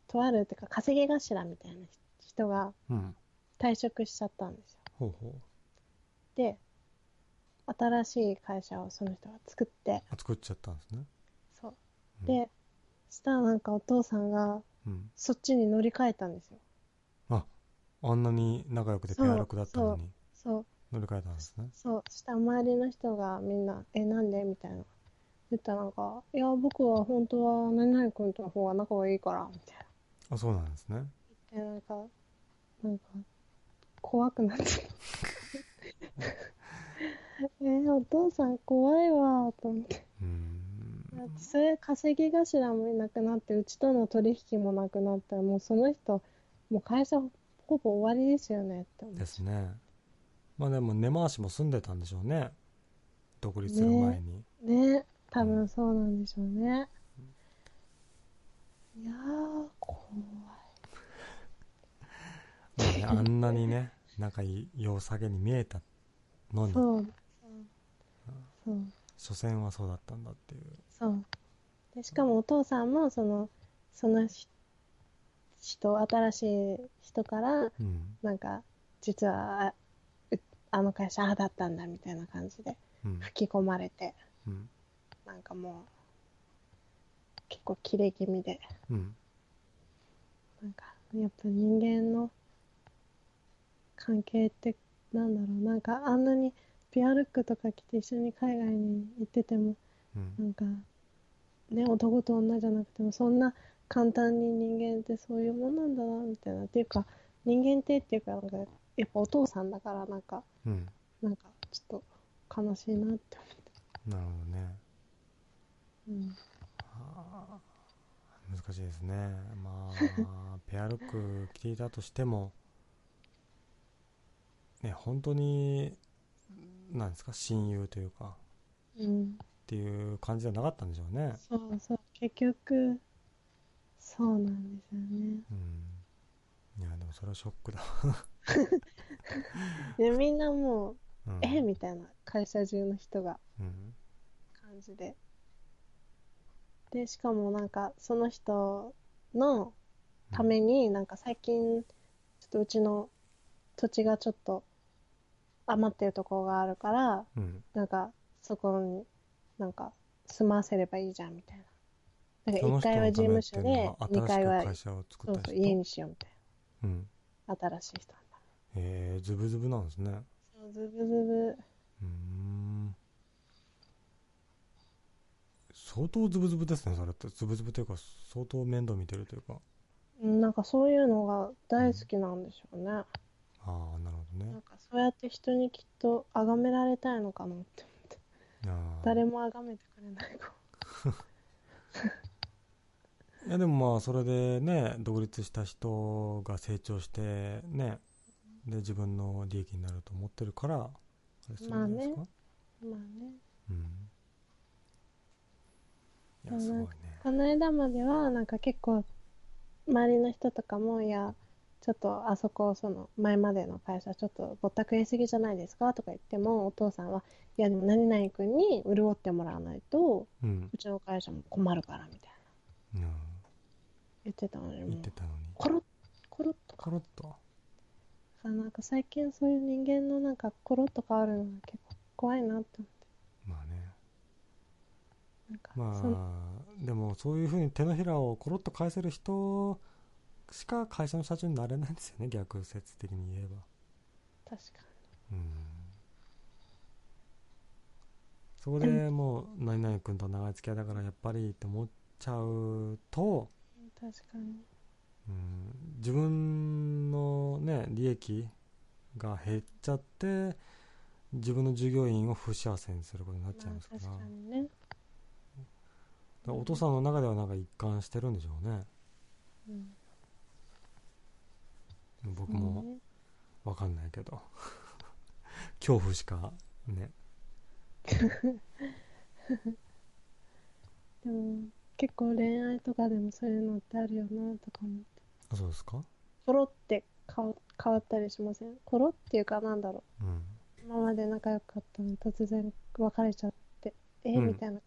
とあるっていうか稼ぎ頭みたいな人がうん。退職しちゃったんですよ。ほうほう。で新しい会社をその人が作ってあ作っちゃったんですね。そう。うん。でしたらなんかお父さんがうん。そっちに乗り換えたんですよ。あんなに仲良くてペアルックだったのに。そう乗り換えたんですね。そうそしたら周りの人がみんな「えなんで?」みたいな。言ったらなんか「いや僕は本当は何々君との方が仲がいいから」みたいなあそうなんですね。でなんかなんか怖くなって えー、お父さん怖いわと思って。うーん。それ稼ぎ頭もいなくなってうちとの取引もなくなったらもうその人もう会社ほぼ終わりですよねって思ですね。まあでも根回しも住んでたんでしょうね。独立する前に、ね。多分そうなんでしょうねいやー怖まあね、あんなにね仲いい良さげに見えたのに。いそう。そう。所詮はそうだったんだっていう。そう。でしかもお父さんもそのそのひ人新しい人からうん。なんか実はあの会社ああだったんだみたいな感じでうん。吹き込まれてうん。なんかもう結構キレ気味で。うん。なんかやっぱ人間の関係ってなんだろう。なんかあんなにピアルックとか着て一緒に海外に行っててもうん。なんかね男と女じゃなくてもそんな簡単に人間ってそういうもんなんだなみたいな。っていうか人間ってっていうかなんかやっぱお父さんだからなんかうん。なんかちょっと悲しいなって思って、なるほどね。うん、はあ難しいですね。まあペアルック着ていたとしてもね本当になんですか親友というかうん、っていう感じじゃなかったんでしょうね。そうそう結局そうなんですよね。うん。いやでもそれはショックだ でみんなもううん。え？みたいな会社中の人がうん。感じででしかもなんかその人のためになんか最近ちょっとうちの土地がちょっと余ってるところがあるからうん。なんかそこになんか住ませればいいじゃんみたいな。なんか1その人階は事務所で2のは新しく階は家にしようみたいうん。な新しい人なんだ。えー、ズブズブなんですね。そうズブズブ。うーん相当ズブズブですねそれって。ズブズブというか相当面倒見てるというか。うんなんかそういうのが大好きなんでしょうね、ああなるほどね。なんかそうやって人にきっと崇められたいのかなって思って。誰も崇めてくれないか いやでもまあそれでね独立した人が成長してねで自分の利益になると思ってるからあれするんじゃないですか、まあね。うんいやでもなんすごいね。この間まではなんか結構周りの人とかもいやちょっとあそこその前までの会社ちょっとぼったくりすぎじゃないですかとか言ってもお父さんはいやでも何々君に潤ってもらわないとうん、うちの会社も困るからみたいな。うん、言ってたのに。言ってたのにコロッコロッと。コロッとか。なんか最近そういう人間のなんかコロッと変わるのが結構怖いなって思ってまあでもそういうふうに手のひらをコロッと返せる人しか会社の社長になれないんですよね逆説的に言えば。確かうん。そこでもう何々君と長い付き合いだからやっぱりって思っちゃうと、に確かに。うん、自分のね利益が減っちゃって自分の従業員を不幸せにすることになっちゃいますから,、まあ確かにね、だからお父さんの中ではなんか一貫してるんでしょうね。うん、僕もね。わかんないけど。恐怖しかね。でも結構恋愛とかでもそういうのってあるよなとか思って。あそうですか？コロって変わ変わったりしません？コロっていうかなんだろう。ん。う今まで仲良かったのに突然別れちゃってえ、うん。みたいな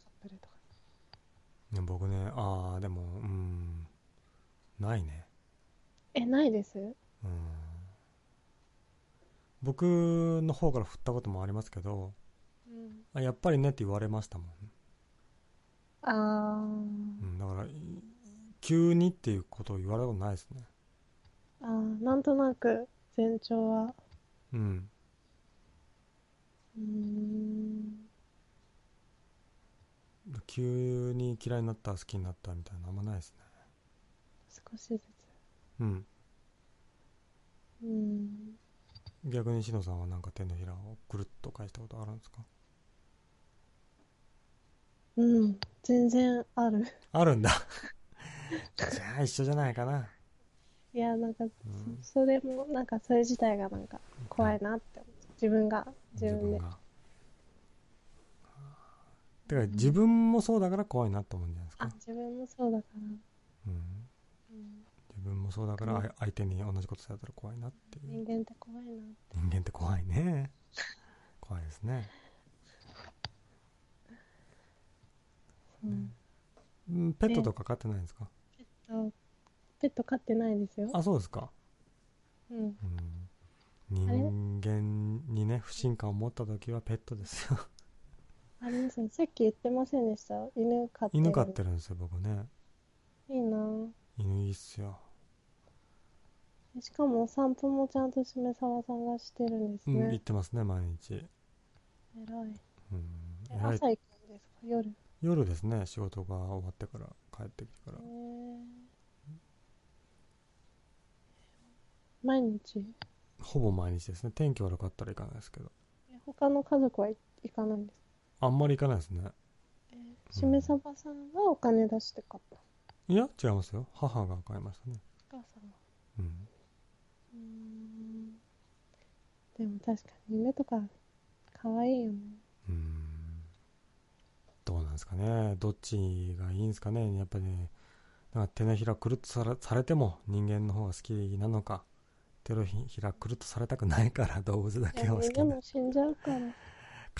ね僕ねああでもうんないね。え、ないです？うん。僕の方から振ったこともありますけどうん。あやっぱりねって言われましたもん、あうん、だからい急にっていうことを言われたことないですね。ーあー、なんとなく前兆は。うん。うーん。急に嫌いになった好きになったみたいなのあんまないですね少しずつ。うんうん。逆にしのさんはなんか手のひらをくるっと返したことあるんですか？うん。全然ある。あるんだじゃあ一緒じゃないかないや、なんか、うんそそれも、なんか、それ自体がなんか、怖いなって思う。自分が、自分で。がてか自分もそうだから怖いなと思うんじゃないですあか、、自分もそうだから。うん、うん、自分もそうだからあ相手に同じことされたら怖いなっていう。人間って怖いな。人間って怖いね。怖いですね、うん。うん、ペットとか飼ってないんですか？ペット、ペット飼ってないですよ。あそうですか、うん。うん、人間にね不信感を持った時はペットですよありますね。さっき言ってませんでした？犬飼ってる。犬飼ってるんですよ僕ね。いいな。ぁ犬いいっすよ、しかもお散歩もちゃんとしめさんがしてるんですうん、行っね。てますね毎日、偉い。うん、え偉い。朝行くんですか？夜。夜ですね仕事が終わってから帰ってきてから。へー。毎日？ほぼ毎日ですね。天気悪かったら行かないですけど。え他の家族は行かないんですか？あんまり行かないですねえーしめさばさんはお金出して買った。いや違いますよ母が買いましたねお母さんは。うんうーん。でも確かに犬とか可愛いよね。うんどうなんですかねどっちがいいんですかねやっぱりねなんか手のひらくるっとされされても人間の方が好きなのか手のひらくるっとされたくないから動物だけを好きな犬も死んじゃうから。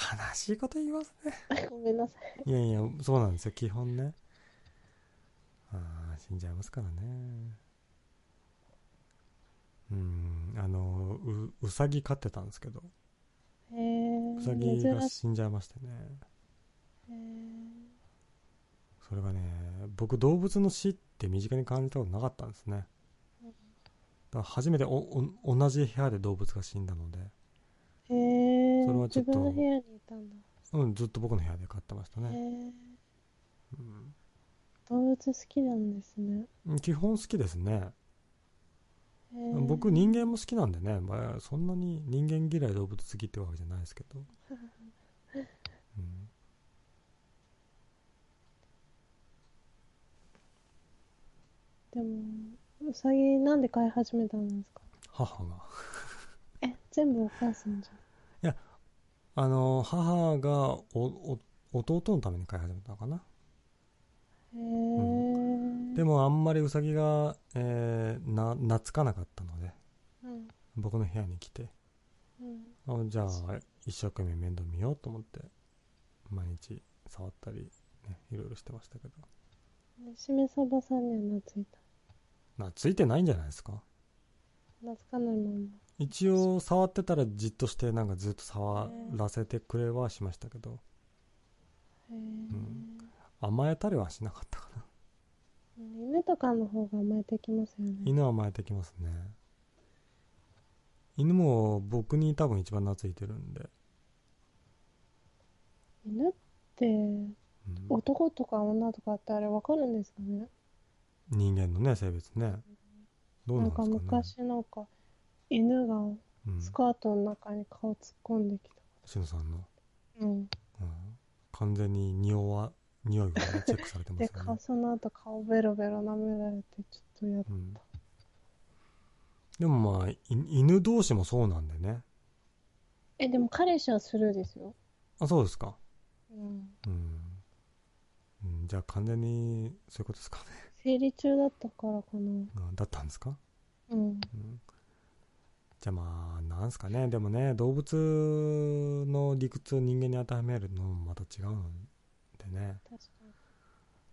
悲しいこと言いますねごめんなさい。いやいやそうなんですよ基本ねああ死んじゃいますからねうんあのううさぎ飼ってたんですけどへえ。うさぎ。が死んじゃいましてねそれがね僕動物の死って身近に感じたことなかったんですねうんだから初めておお同じ部屋で動物が死んだので、へえ。それはちょっと。自分の部屋にいたんだ。うん、ずっと僕の部屋で飼ってましたへね、え。うん。動物好きなんですね。うん、基本好きですね。僕人間も好きなんでね、まあ、そんなに人間嫌い動物好きってわけじゃないですけど、うん、でも、うさぎなんで飼い始めたんですか？母が。え、全部お母さんじあの母がおお弟のために飼い始めたのかな？へえ。でもあんまりウサギが、えーな懐かなかったのでうん。僕の部屋に来てうん。あじゃあ一生懸命面倒見ようと思って毎日触ったり、ね、いろいろしてましたけどでしめさばさんには懐いた。懐いてないんじゃないですか？懐かないまんま。一応触ってたらじっとしてなんかずっと触らせてくれはしましたけど。へえ、ん。甘えたりはしなかったかな。うん。犬とかの方が甘えてきますよね。犬は甘えてきますね。犬も僕に多分一番懐いてるんで、犬ってうん。男とか女とかってあれわかるんですかね人間のね性別ねどうなかなんんですかね昔なんか犬がうんスカートの中に顔突っ込んできしのさんの、た。うん。うん、完全に匂わ匂いをね、チェックされてまですかよね、その後顔ベロベロ舐められてちょっとやっうん、でもまあい犬同士もそうなんでねえ、でも彼氏はスルーですよ。あそうですかうん。うん、うん、じゃあ完全にそういうことですかね生理中だったからかな。うんだったんですか、うん。うん、じゃあまあなんすかねでもね動物の理屈を人間に当てはめるのもまた違うのでね確かに。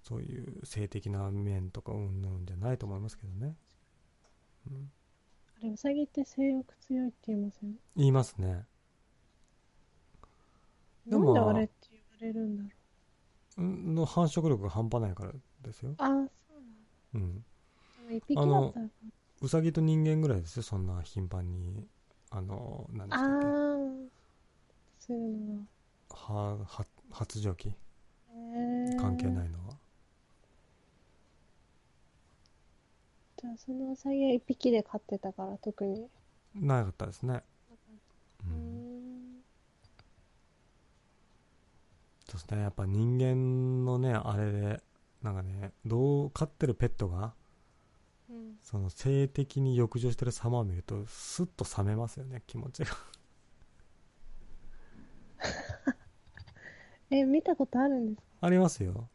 そういう性的な面とかうんぬんじゃないと思いますけどね、うん、あれ、ウサギって性欲強いって言いません？言いますねでもなんであれって言われるんだろうんの繁殖力が半端ないからですよ、う。ああ、そうなんうん、だ。一匹だったら。ウサギと人間ぐらいですよそんな頻繁にあの何であしたっけ？あ、するのはは発情期が。へえ。関係ないのは、じゃあ、そのウサギは一匹で飼ってたから、特に。なかったですね、う、うんん。そうですねやっぱ人間のねあれでなんかねどう飼ってるペットがうん。その性的に欲情してる様を見るとスッと冷めますよね気持ちが。え、見たことあるんですか？ありますよ。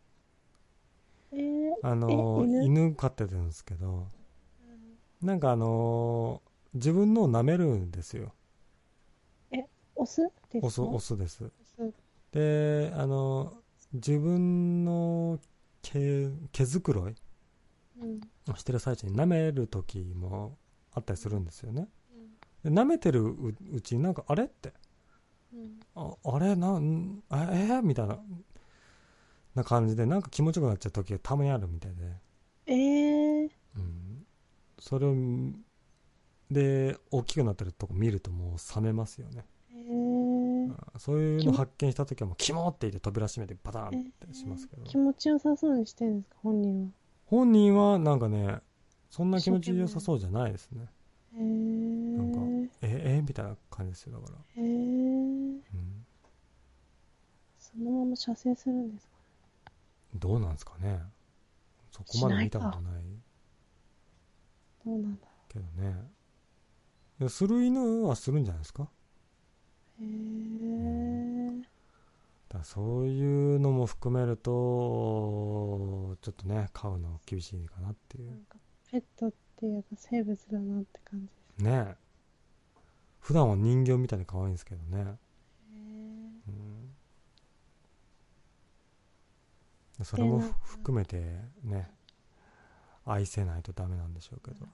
えー、あのえ犬？犬飼ってるんですけどなんかあの自分のを舐めるんですよ。オスですか？オスオスです。であの自分の毛毛づくろいうん。をしてる最中に舐める時もあったりするんですよね。で舐めてるううちになんかあれって。うん。ああれなんあえー、みたいなな感じでなんか気持ちよくなっちゃう時がたまにあるみたいで、えー、うん、それをで大きくなってるとこ見るともう冷めますよね、えー、あそういうの発見した時はもうキモって言って扉閉めてバタンってしますけど、気持ちよさそうにしてるんですか、本人は。本人はなんかねそんな気持ちよさそうじゃないですね。へえー。なんかええみたいな感じですよだから、へえー。うん、そのまま射精するんですか？どうなんですかね。そこまで見たことない。どうなんだろけどね。いやする犬はするんじゃないですか。う。へえー。だそういうのも含めるとちょっとね飼うの厳しいかなっていう。ペットっていうか生物だなって感じです。ね。普段は人形みたいに可愛いんですけどね、へえうん、それも含めてね愛せないとダメなんでしょうけど。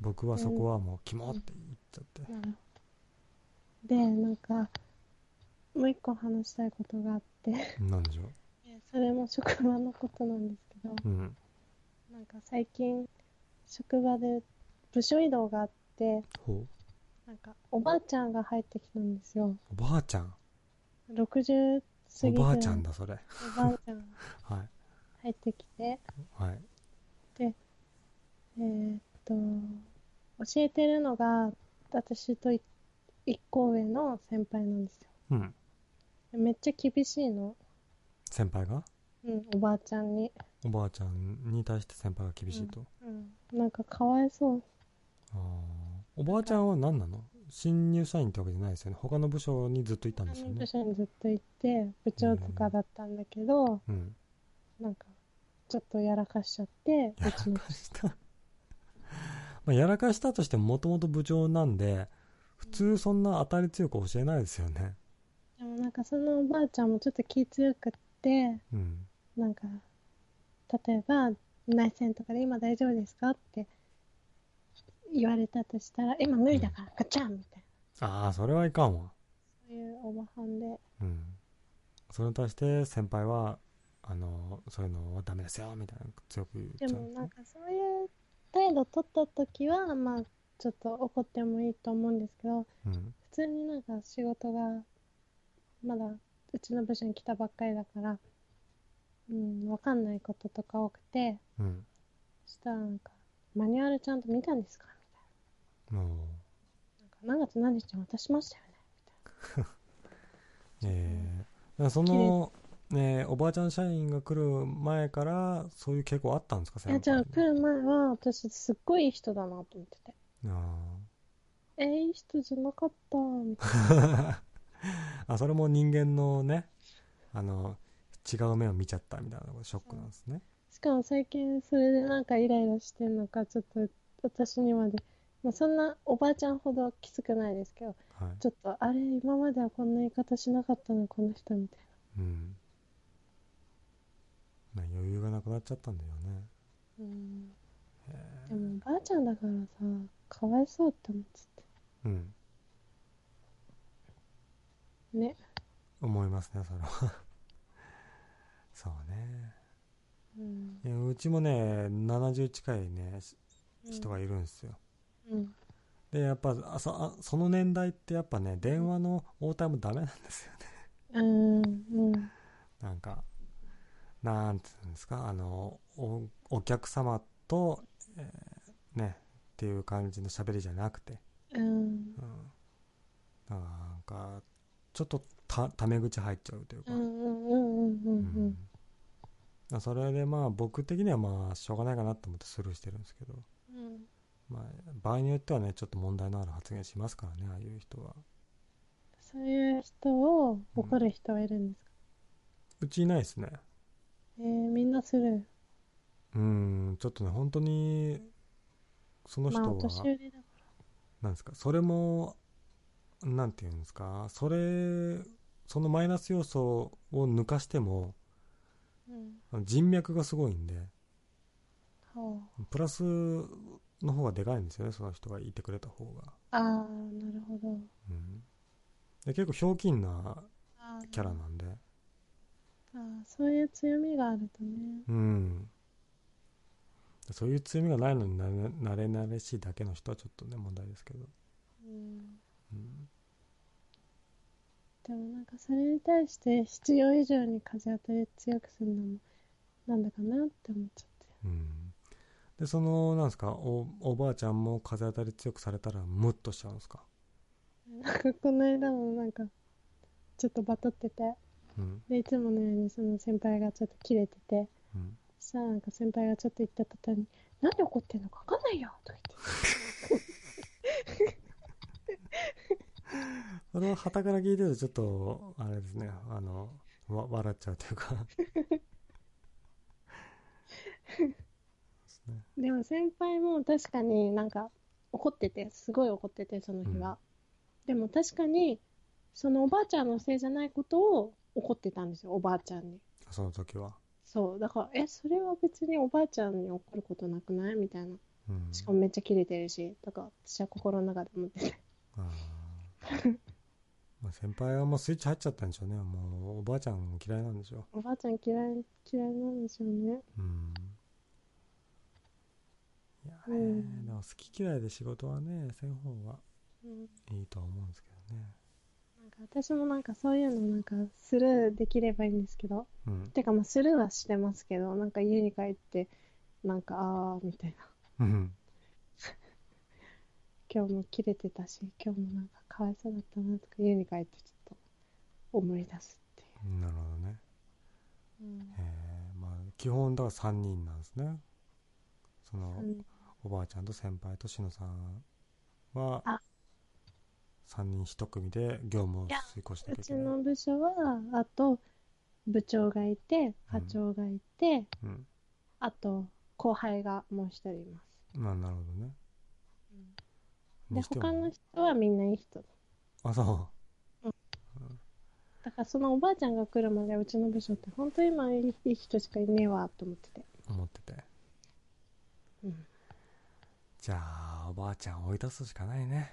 僕はそこはもうキモって言っちゃって。で、なんか、もう一個話したいことがあって、なんでしょ それも職場のことなんですけど、ううん。なんか最近、職場で部署移動があって、ほなんか、おばあちゃんが入ってきたんですよ。うおばあちゃん？60過ぎおばあちゃんだそれ。おばあちゃん はい。入ってきて、はい。えーっと、教えてるのが、私とい一個上の先輩なんですよ。うんめっちゃ厳しいの？先輩が？うん、おばあちゃんに。おばあちゃんに対して先輩が厳しいと、うん。なんかかわいそう。あー。おばあちゃんは何なの？新入社員ってわけじゃないですよね。他の部署にずっといたんですよね。部署にずっといて、部長とかだったんだけど、うん。なんか、ちょっとやらかしちゃって、やらかした。まあやらかしたとしてももともと部長なんで普通そんな当たり強く教えないですよねなんかそのおばあちゃんもちょっと気強くって、うんなんか、例えば、内線とかで今大丈夫ですかって言われたとしたら、今無理だからガチャンみたいな。ああそれはいかんわ。そういうおばはんで、うん。それに対して先輩はあのそういうのはダメですよみたいな強く言っちゃでう。んでもなんかそういう態度取った時は、まあ、ちょっと怒ってもいいと思うんですけど、うん。普通になんか仕事が、まだうちの部署に来たばっかりだから、うん、わかんないこととか多くて、うんそしたらなんか、マニュアルちゃんと見たんですか？みたいな。なんか何月何日に渡しましたよね？みたいな。えーその、ね、おばあちゃん社員が来る前からそういう傾向あったんですか？いや、じゃあ先来る前は私すっごいいい人だなと思ってて。輩あえー、いい人じゃなかった、みたいーあそれも人間のねあの違う目を見ちゃったみたいなのがショックなんですね。な。しかも最近それでなんかイライラしてんのか、ちょっと私にまで、まあ、そんなおばあちゃんほどきつくないですけど、はい。ちょっと、あれ、今まではこんな言い方しなかったの、この人みたいうん。まあ余裕がなくっちゃったんだよね。うん。へでもばあちゃんだからさかわいそうって思っちゃっえうん。たね。思いますねそれは。そうね。うん。いやうちもね70近いねし人がいるんですよ、うん。でやっぱあそあその年代ってやっぱね電話の応対もダメなんですよね。うんうん。なんかなんていうんですかあのおお客様と、えーねっていう感じの喋りじゃなくて、うん。うん、なんかちょっとたタメ口入っちゃうというか、うんうんうんうんうんうん。それでまあ僕的にはまあしょうがないかなと思ってスルーしてるんですけど、うん。まあ、場合によってはねちょっと問題のある発言しますからねああいう人は。そういう人を怒る人はいるんですか、うちいないですね。えー、みんなする。うんちょっとね本当にその人まあは、お年寄りだかなんですかそれもなんていうんですか？それそのマイナス要素を抜かしてもらうん。人脈がすごいんではプラスの方がでかいんですよねその人がいてくれた方が、あああなるほど。うん、で結構ひょうきんなキャラなんで。あーそういう強みがあるとね。うん。そういう強みがないのになれ慣れ慣れしいだけの人はちょっとね問題ですけど、うん。うん、でもなんかそれに対して必要以上に風当たり強くするのもなんだかなって思っちゃって。うん、でそのなんですか？おおばあちゃんも風当たり強くされたらムッとしちゃうんですか、なんかこの間もなんかちょっとバトってて。うん。でいつものようにその先輩がちょっとキレてて。うん、そしたらなんか先輩がちょっと言った途端に「なんで怒ってんのか分かんないよ」とか言ってそれを傍から聞いてるとちょっとあれですね。あのわ笑っちゃうというか。で でも先輩も確かになんか怒っててすごい怒っててその日は、でも確かにそのおばあちゃんのせいじゃないことを怒ってたんですよおばあちゃんに。その時は、そう。だからえそれは別におばあちゃんに怒ることなくない？みたいな。うん、しかもめっちゃキレてるし。だから私は心の中で思ってて まあ先輩はもうスイッチ入っちゃったんでしょうね。もうおばあちゃん嫌いなんでしょおばあちゃん嫌い嫌いなんでしょうね。ううん。いやね、うん。でも好き嫌いで仕事はねせん方がうん。いいとは思うんですけどね。なんか私もなんかそういうのなんかスルーできればいいんですけど。うん。てかまあスルーはしてますけどなんか家に帰ってなんかああみたいな。うん今日も切れてたし今日もなんかかわいそうだったなとか家に帰ってちょっと思い出すっていなるほどね。う、うん。えーまあ基本だから3人なんですね。その、うん。おばあちゃんと先輩としのさんはあ。3人1組で業務を遂行しなうちきゃいけない。の部署はあと部長がいて課長がいて、うん。あと後輩がもう一人います、まあなるほどねで他の人はみんないい人。あそだからそのおばあちゃんが来るまでうちの部署って本当今いい人しかいねえわと思ってて、う思ってて。うん、じゃあおばあちゃん追い出すしかないね。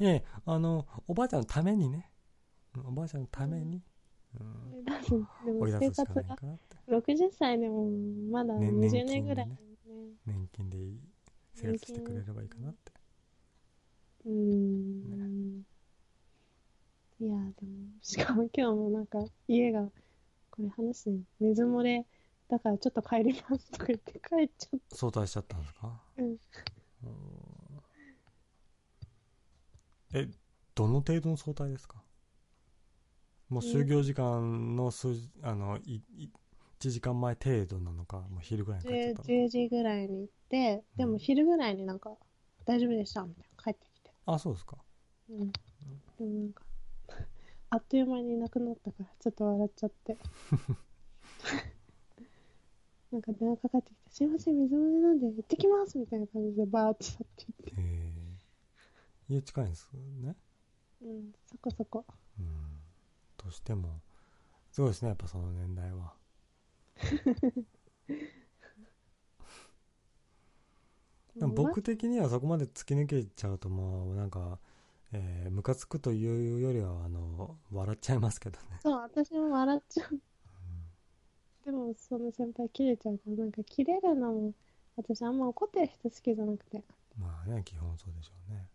い。やいやあのおばあちゃんのためにね。うんおばあちゃんのために、うん、追い出すしかないかなって。60歳でもまだね20年ぐらい、年ね。年金でいい生活してくれればいいかなって。うーんいやでもしかも今日もなんか家がこれ話すね水漏れだからちょっと帰りますとか言って帰っちゃっ早退しちゃったんですか？うん。うん。えどの程度の早退ですか？もう就業時間の数字あのいい1時間前程度なのかもう昼ぐらいに帰っちゃったのか。10, 10時ぐらいに行ってでも昼ぐらいになんか大丈夫でしたみたいな帰ってきて。あそうですか。うん。でもなんか あっという間にいなくなったからちょっと笑っちゃって。なんか電話かかってきて「すいません水漏れなんで行ってきます」みたいな感じでバーって去っていって。えー、家近いんですね。うんそこそこ。うん。としてもすごいですねやっぱその年代は 僕的にはそこまで突き抜けちゃうともうなんか、えー、ムカつくというよりはあの笑っちゃいますけどねそう、私も笑っちゃう。でも、その先輩切れちゃうから、なんか切れるのも、私あんま怒ってる人好きじゃなくて。まあね基本そうでしょうね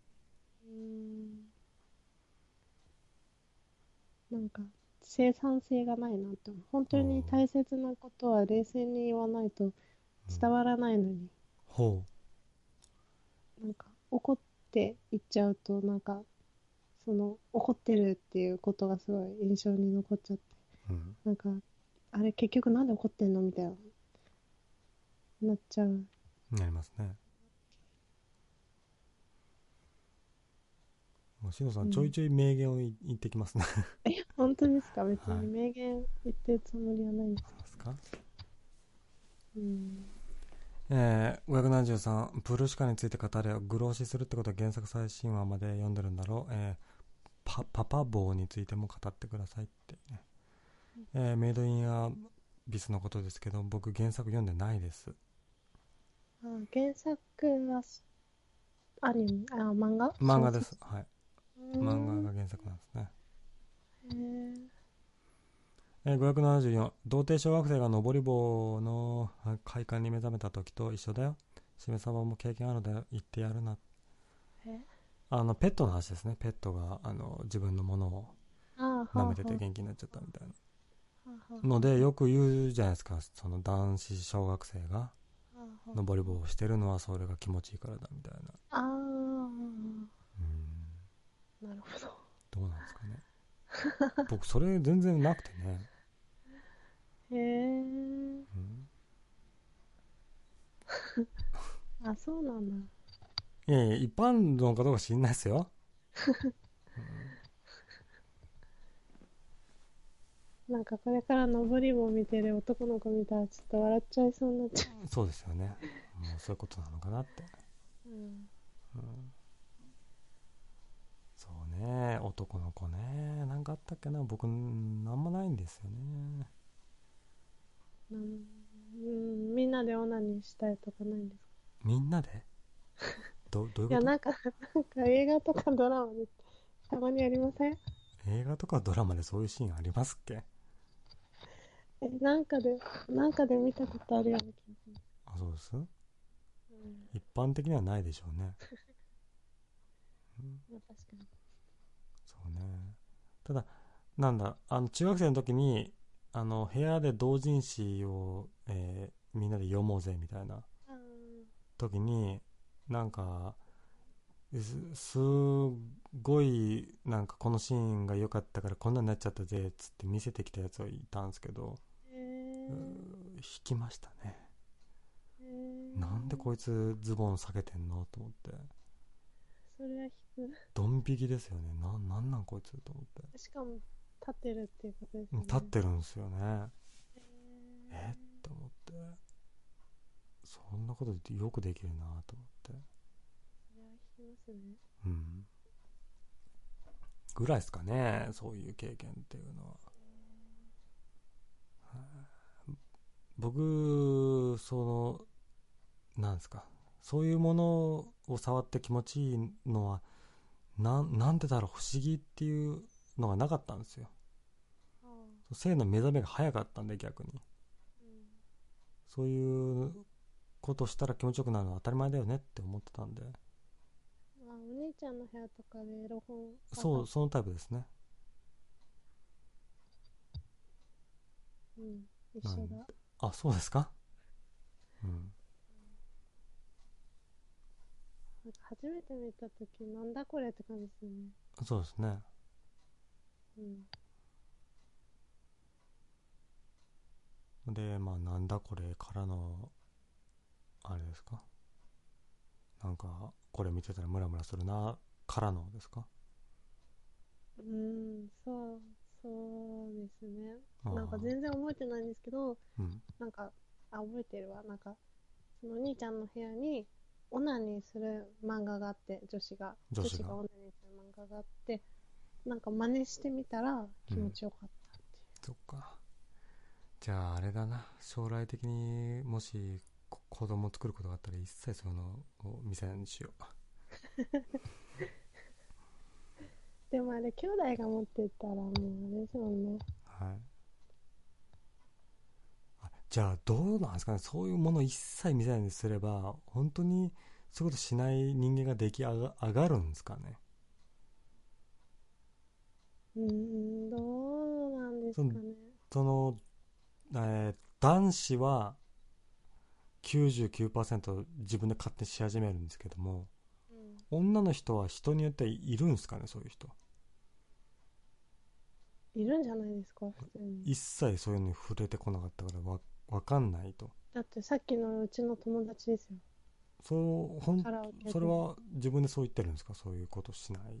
うーん。なんか、生産性がないなって。本当に大切なことは冷静に言わないと伝わらないのに、ほなんか、怒って言っちゃうと、なんか、その、怒ってるっていうことがすごい印象に残っちゃって。う、うん、なんか、あれ結局なんで怒ってんのみたいな、なっちゃう。なりますねもうしのさうん。んちょいちょい名言を言言ってきますね。え、本当ですか？別はい。に名言言ってるつもりはないんです。か。うん。えー、573プルシカについて語れよ。グローシするってことは原作最新話まで読んでるんだろう、えーパパパ棒についても語ってくださいってね、えーメイドインアビスのことですけど僕原作読んでないです。あ原作はす、アニメ、あ、漫画？漫画で。す。はい。うん漫画が原作なんですね、えー574童貞小学生が登り棒のあ快感に目覚めた時と一緒だよ。しめさばも経験あるだよ言ってやるな。え？あのペットの話ですね。ペットがあの自分のものをあ舐めてて元気になっちゃったみたいな。のでよく言うじゃないですか。その男子小学生が登り棒をしてるのはそれが気持ちいいからだみたいななるほど。どうなんですかね僕それ全然なくてね、へえ。うん、あ、そうなんだ。いやいや一般論かどうか知んないですよ、なんかこれから登り棒見てる男の子見たらちょっと笑っちゃいそうになっちゃうんそうですよねもうそういうことなのかなって、う。うん。うん、ね。男の子ね。なんかあったっけな。僕なんもないんですよね。うん、みんなでオナニーしたいとかないんですか？みんなで？どどういういや、ことなんか、なんか映画とかドラマでたまにありません？映画とかドラマでそういうシーンありますっけ？え、なんかで、なんかで見たことあるような気がする。あそうです？うん。一般的にはないでしょうね、う んまあ確かに。そうね。ただなんだあの中学生の時にあの部屋で同人誌を、えーみんなで読もうぜみたいなあ時になんかすすごいなんかこのシーンが良かったからこんなになっちゃったぜっつって見せてきたやつがいたんですけど、ーへうーー。引きましたね。へー。なんでこいつズボン下げてんの？と思ってそれは引ドン引きですよね。ななんなんこいつと思って。く。しかも、立ってるっていうことですよね。立ってるんですよね。へえ？って思って。そんなことよくできるなと思って。それは引きますね。うん。ぐらいですかねそういう経験っていうのは。はい。僕そのなんですか？そういうものを触って気持ちいいのはなんなんでだろう？不思議っていうのがなかったんですよ。あ性の目覚めが早かったんで逆に。ーうんそういうことしたら気持ちよくなるのは当たり前だよねって思ってたんで。あ、お兄ちゃんの部屋とかでエロ本そうそのタイプですね。う。うん、一緒だ。あそうですか？うんなんか初めて見たとき、なんだこれって感じですよね。そうですねうん。でまあなんだこれからのあれですか？なんかこれ見てたらムラムラするなからのですか？うん、そう、そうですね。なんか全然覚えてないんですけど、うんなんか、あ、覚えてるわ。なんか、そのお兄ちゃんの部屋に、オナニーする漫画があって、女子が。女子が。オナニーする漫画があって、なんか真似してみたら気持ちよかったっていう。そっか。じじゃああれだな。将来的にもしこ子供を作ることがあったら一切そういうのを見せないようにしよ でもあれ兄弟が持ってたらもうあれですもんね。うはい。あじゃあどうなんですかね。そういうものを一切見せないにすれば本当にそういうことしない人間が出来上がるんですかね。うーんどうなんですかね。その、えー男子は99%自分で勝手にし始めるんですけどもうん。女の人は人によっているんですかねそういう人。いるんじゃないですか普通に。一切そういうのに触れてこなかったからわわかんないと。だってさっきのうちの友達ですよ。そうほんカラオケで。それは自分でそう言ってるんですか？そういうことしない。っ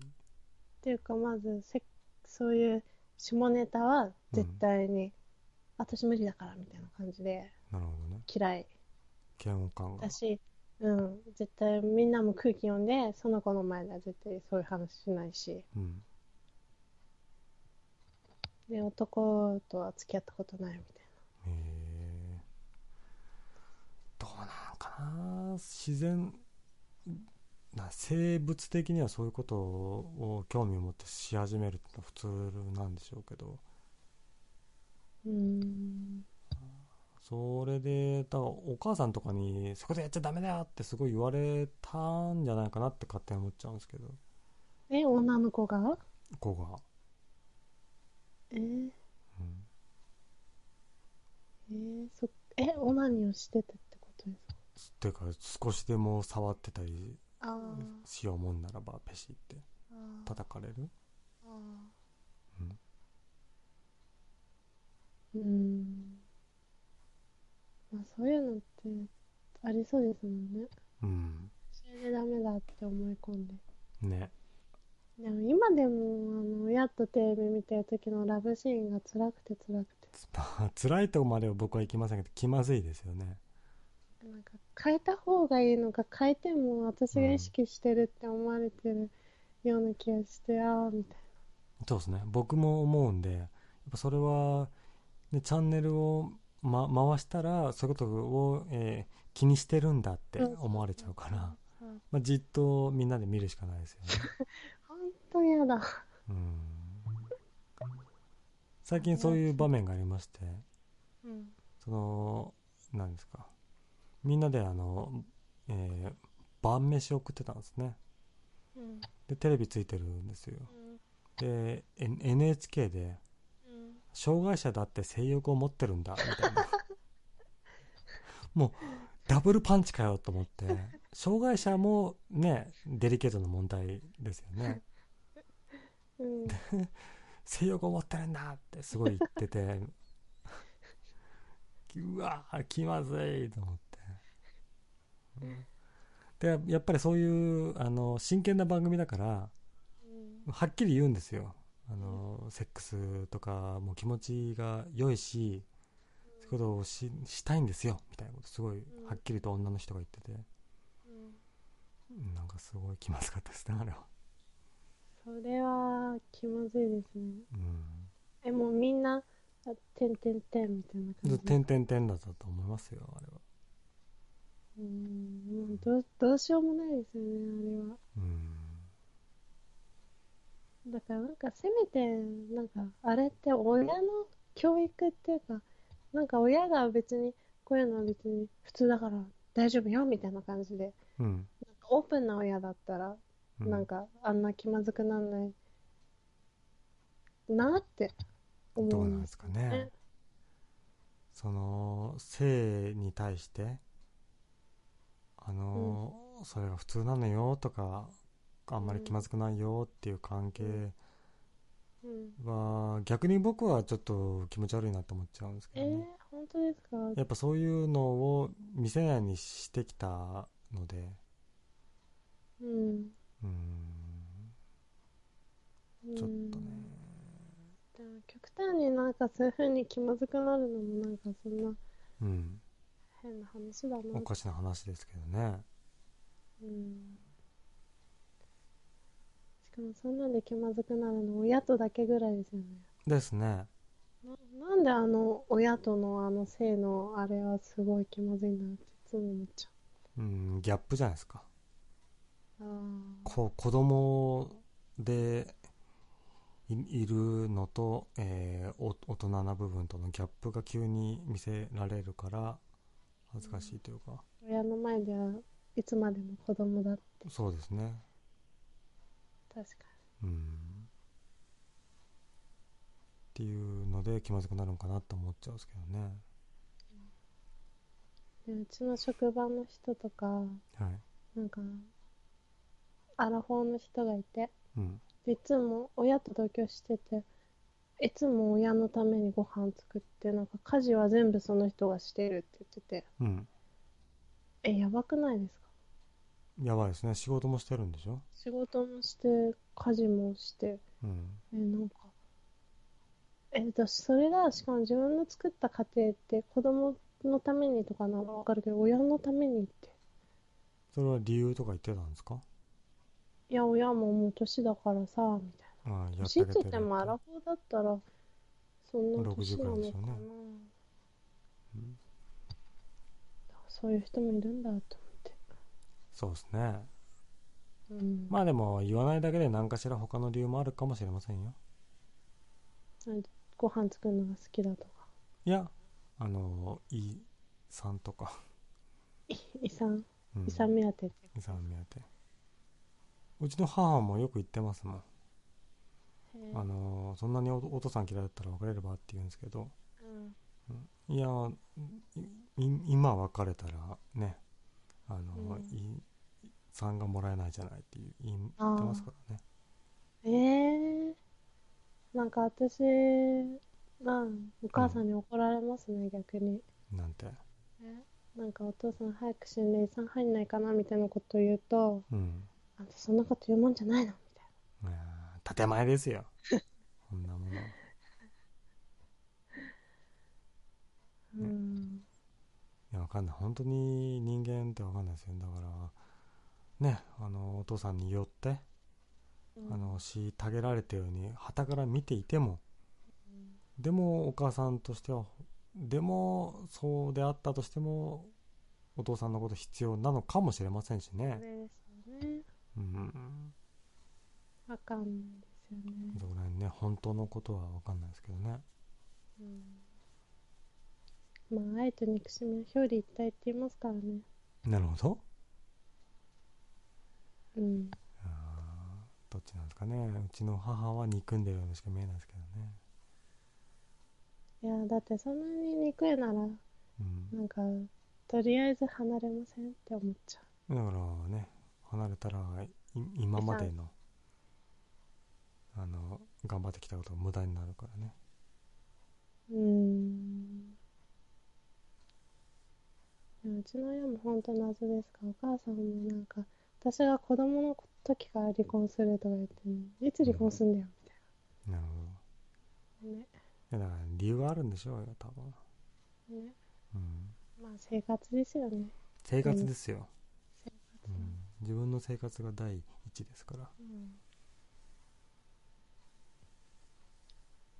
ていうかまずせそういう下ネタは絶対に、私無理だからみたいな感じでなるほどね。嫌い。嫌悪感が。だし、うん、絶対みんなも空気読んでその子の前では絶対そういう話しないし。うん。で男とは付き合ったことないみたいへえどうなんかな自然な生物的にはそういうことを興味を持ってし始めるってのは普通なんでしょうけど。なうーんそれでだからお母さんとかにそういうことやっちゃダメだよってすごい言われたんじゃないかなって勝手に思っちゃうんですけど。え女の子が？子が、えー、うん、えー、そえオナニーをしててっていうか少しでも触ってたりあしようもんならばペシって叩かれる？あうん。ーうーん。まあそういうのってありそうですもんね。うん。それでダメだって思い込んで。ね。でも今でもあの親とテレビ見てる時のラブシーンが辛くて辛くて。まあ辛いとこまでは僕は行きませんけど気まずいですよねなんか変えた方がいいのか変えても私が意識してるって思われてるような気がして、ああみたいそうですね。僕も思うんでやっぱそれは、ね、チャンネルを、ま、回したらそういうことを、えー気にしてるんだって思われちゃうから、な、うん、まあ、じっとみんなで見るしかないですよね。本当やだ。うん。最近そういう場面がありましてうん。その何ですか？みんなであの、えー晩飯を食ってたんですね。うん。でテレビついてるんですよ。うん。で N- NHK でうん。障害者だって性欲を持ってるんだみたいな。もうダブルパンチかよと思って。障害者もねデリケートな問題ですよね。うん。性欲を持ってるんだってすごい言ってて。うわー気まずいと思って、うんでやっぱりそういうあの真剣な番組だからうんはっきり言うんですよ。あのセックスとかも気持ちが良いしそういうことをししたいんですよみたいなことすごいうんはっきりと女の人が言ってて。なんかすごい気まずかったですねあれは。それは気まずいですね。うん。えもうみんなあてんてんてんみたいな感じ？点々点だったと思いますよあれはうんもうどうどうしようもないですよねあれは。うん。だからなんかせめてなんかあれって親の教育っていうかなんか親が別にこういうのは別に普通だから大丈夫よみたいな感じでうん。なんかオープンな親だったらうなんかあんな気まずくなんないなって思どううんでなんですすかねね。その性に対してあの、それが普通なのよとかあんまり気まずくないよっていう関係うん。は逆に僕はちょっと気持ち悪いなと思っちゃうんですけえーどね、、本当ですか？やっぱそういうのを見せないようにしてきたので。うん。うん。ちょっとね。でも極端になんかそういう風に気まずくなるのもなんかそんなうん変な話だな。おかしな話ですけどね。うん。しかもそんなんで気まずくなるの親とだけぐらいですよね。ですね。ななんであの親とのあの性のあれはすごい気まずいんだっていつも思っちゃう。んギャップじゃないですか。う。あこ子供でいいるのと、えーお大人な部分とのギャップが急に見せられるから恥ずかしいというか、あ、親の前ではいつまでも子供だって。そうですね。確かうん。っていうので気まずくなるのかなと思っちゃうんですけどね。に。でうちの職場の人とか、はい。なんか、アラフォーの人がいて、うん。でいつも親と同居してて、いつも親のためにご飯作って、なんか家事は全部その人がしてるって言ってて、うん。え、やばくないですか？やばいですね。仕事もしてるんでしょ？仕事もして、家事もして、うん。え、なんか、え、私、それが、しかも自分の作った家庭って子供のためにとかならわかるけど、親のためにって。それは理由とか言ってたんですか？いや、親ももう年だからさ、みたいな。ああやっててあげてもアラフォーだったら、そんな年なのかな。60ぐらいでしょうねうんそういう人もいるんだと思って。そうですねうん。まあでも言わないだけで何かしら他の理由もあるかもしれませんよご飯作るのが好きだとか。いやあのイさんとか、い 遺産、うん、遺産目当てって。イさん目当てうちの母もよく言ってますもんあのそんなにおお父さん嫌いだったら別れればって言うんですけど。うん。いや今別れたらねあの、うん。い産がもらえないじゃないっていう言ってますからね。ええなんか私がお母さんに怒られますね、逆に。なんて。なんかお父さん早く死んで遺産入んないかなみたいなこと言うと、うん。あんたそんなこと言うもんじゃないのみたいあー建前ですよ。こんなもの。な。うん。いやわかんない。本当に人間ってわかんないですよだからねあのお父さんによってあの虐げられたように傍から見ていてもでもお母さんとしてはでもそうであったとしてもお父さんのこと必要なのかもしれませんしそれねですよね。うんわかんないですよね。そこら辺ね本当のことはわかんないですけどねうん。まあ、愛と憎しみは表裏一体って言いますからね。なるほどうん。あーどっちなんですかねうちの母は憎んでるようにしか見えないですけどねいや、だってそんなに憎いなら、うんなんか、とりあえず離れませんって思っちゃだからね離れたらい今までのあの頑張ってきたことが無駄になるからねう。ん。うちの親も本当謎ですかお母さんもなんか、私が子供の時から離婚するとか言っていつ離婚すんだよ、みなるほどたいな。ね。いやだから理由があるんでしょうよ多分、ね。うん、まあ生活ですよね。生活ですよ、生活。うん、自分の生活が第一ですからうん。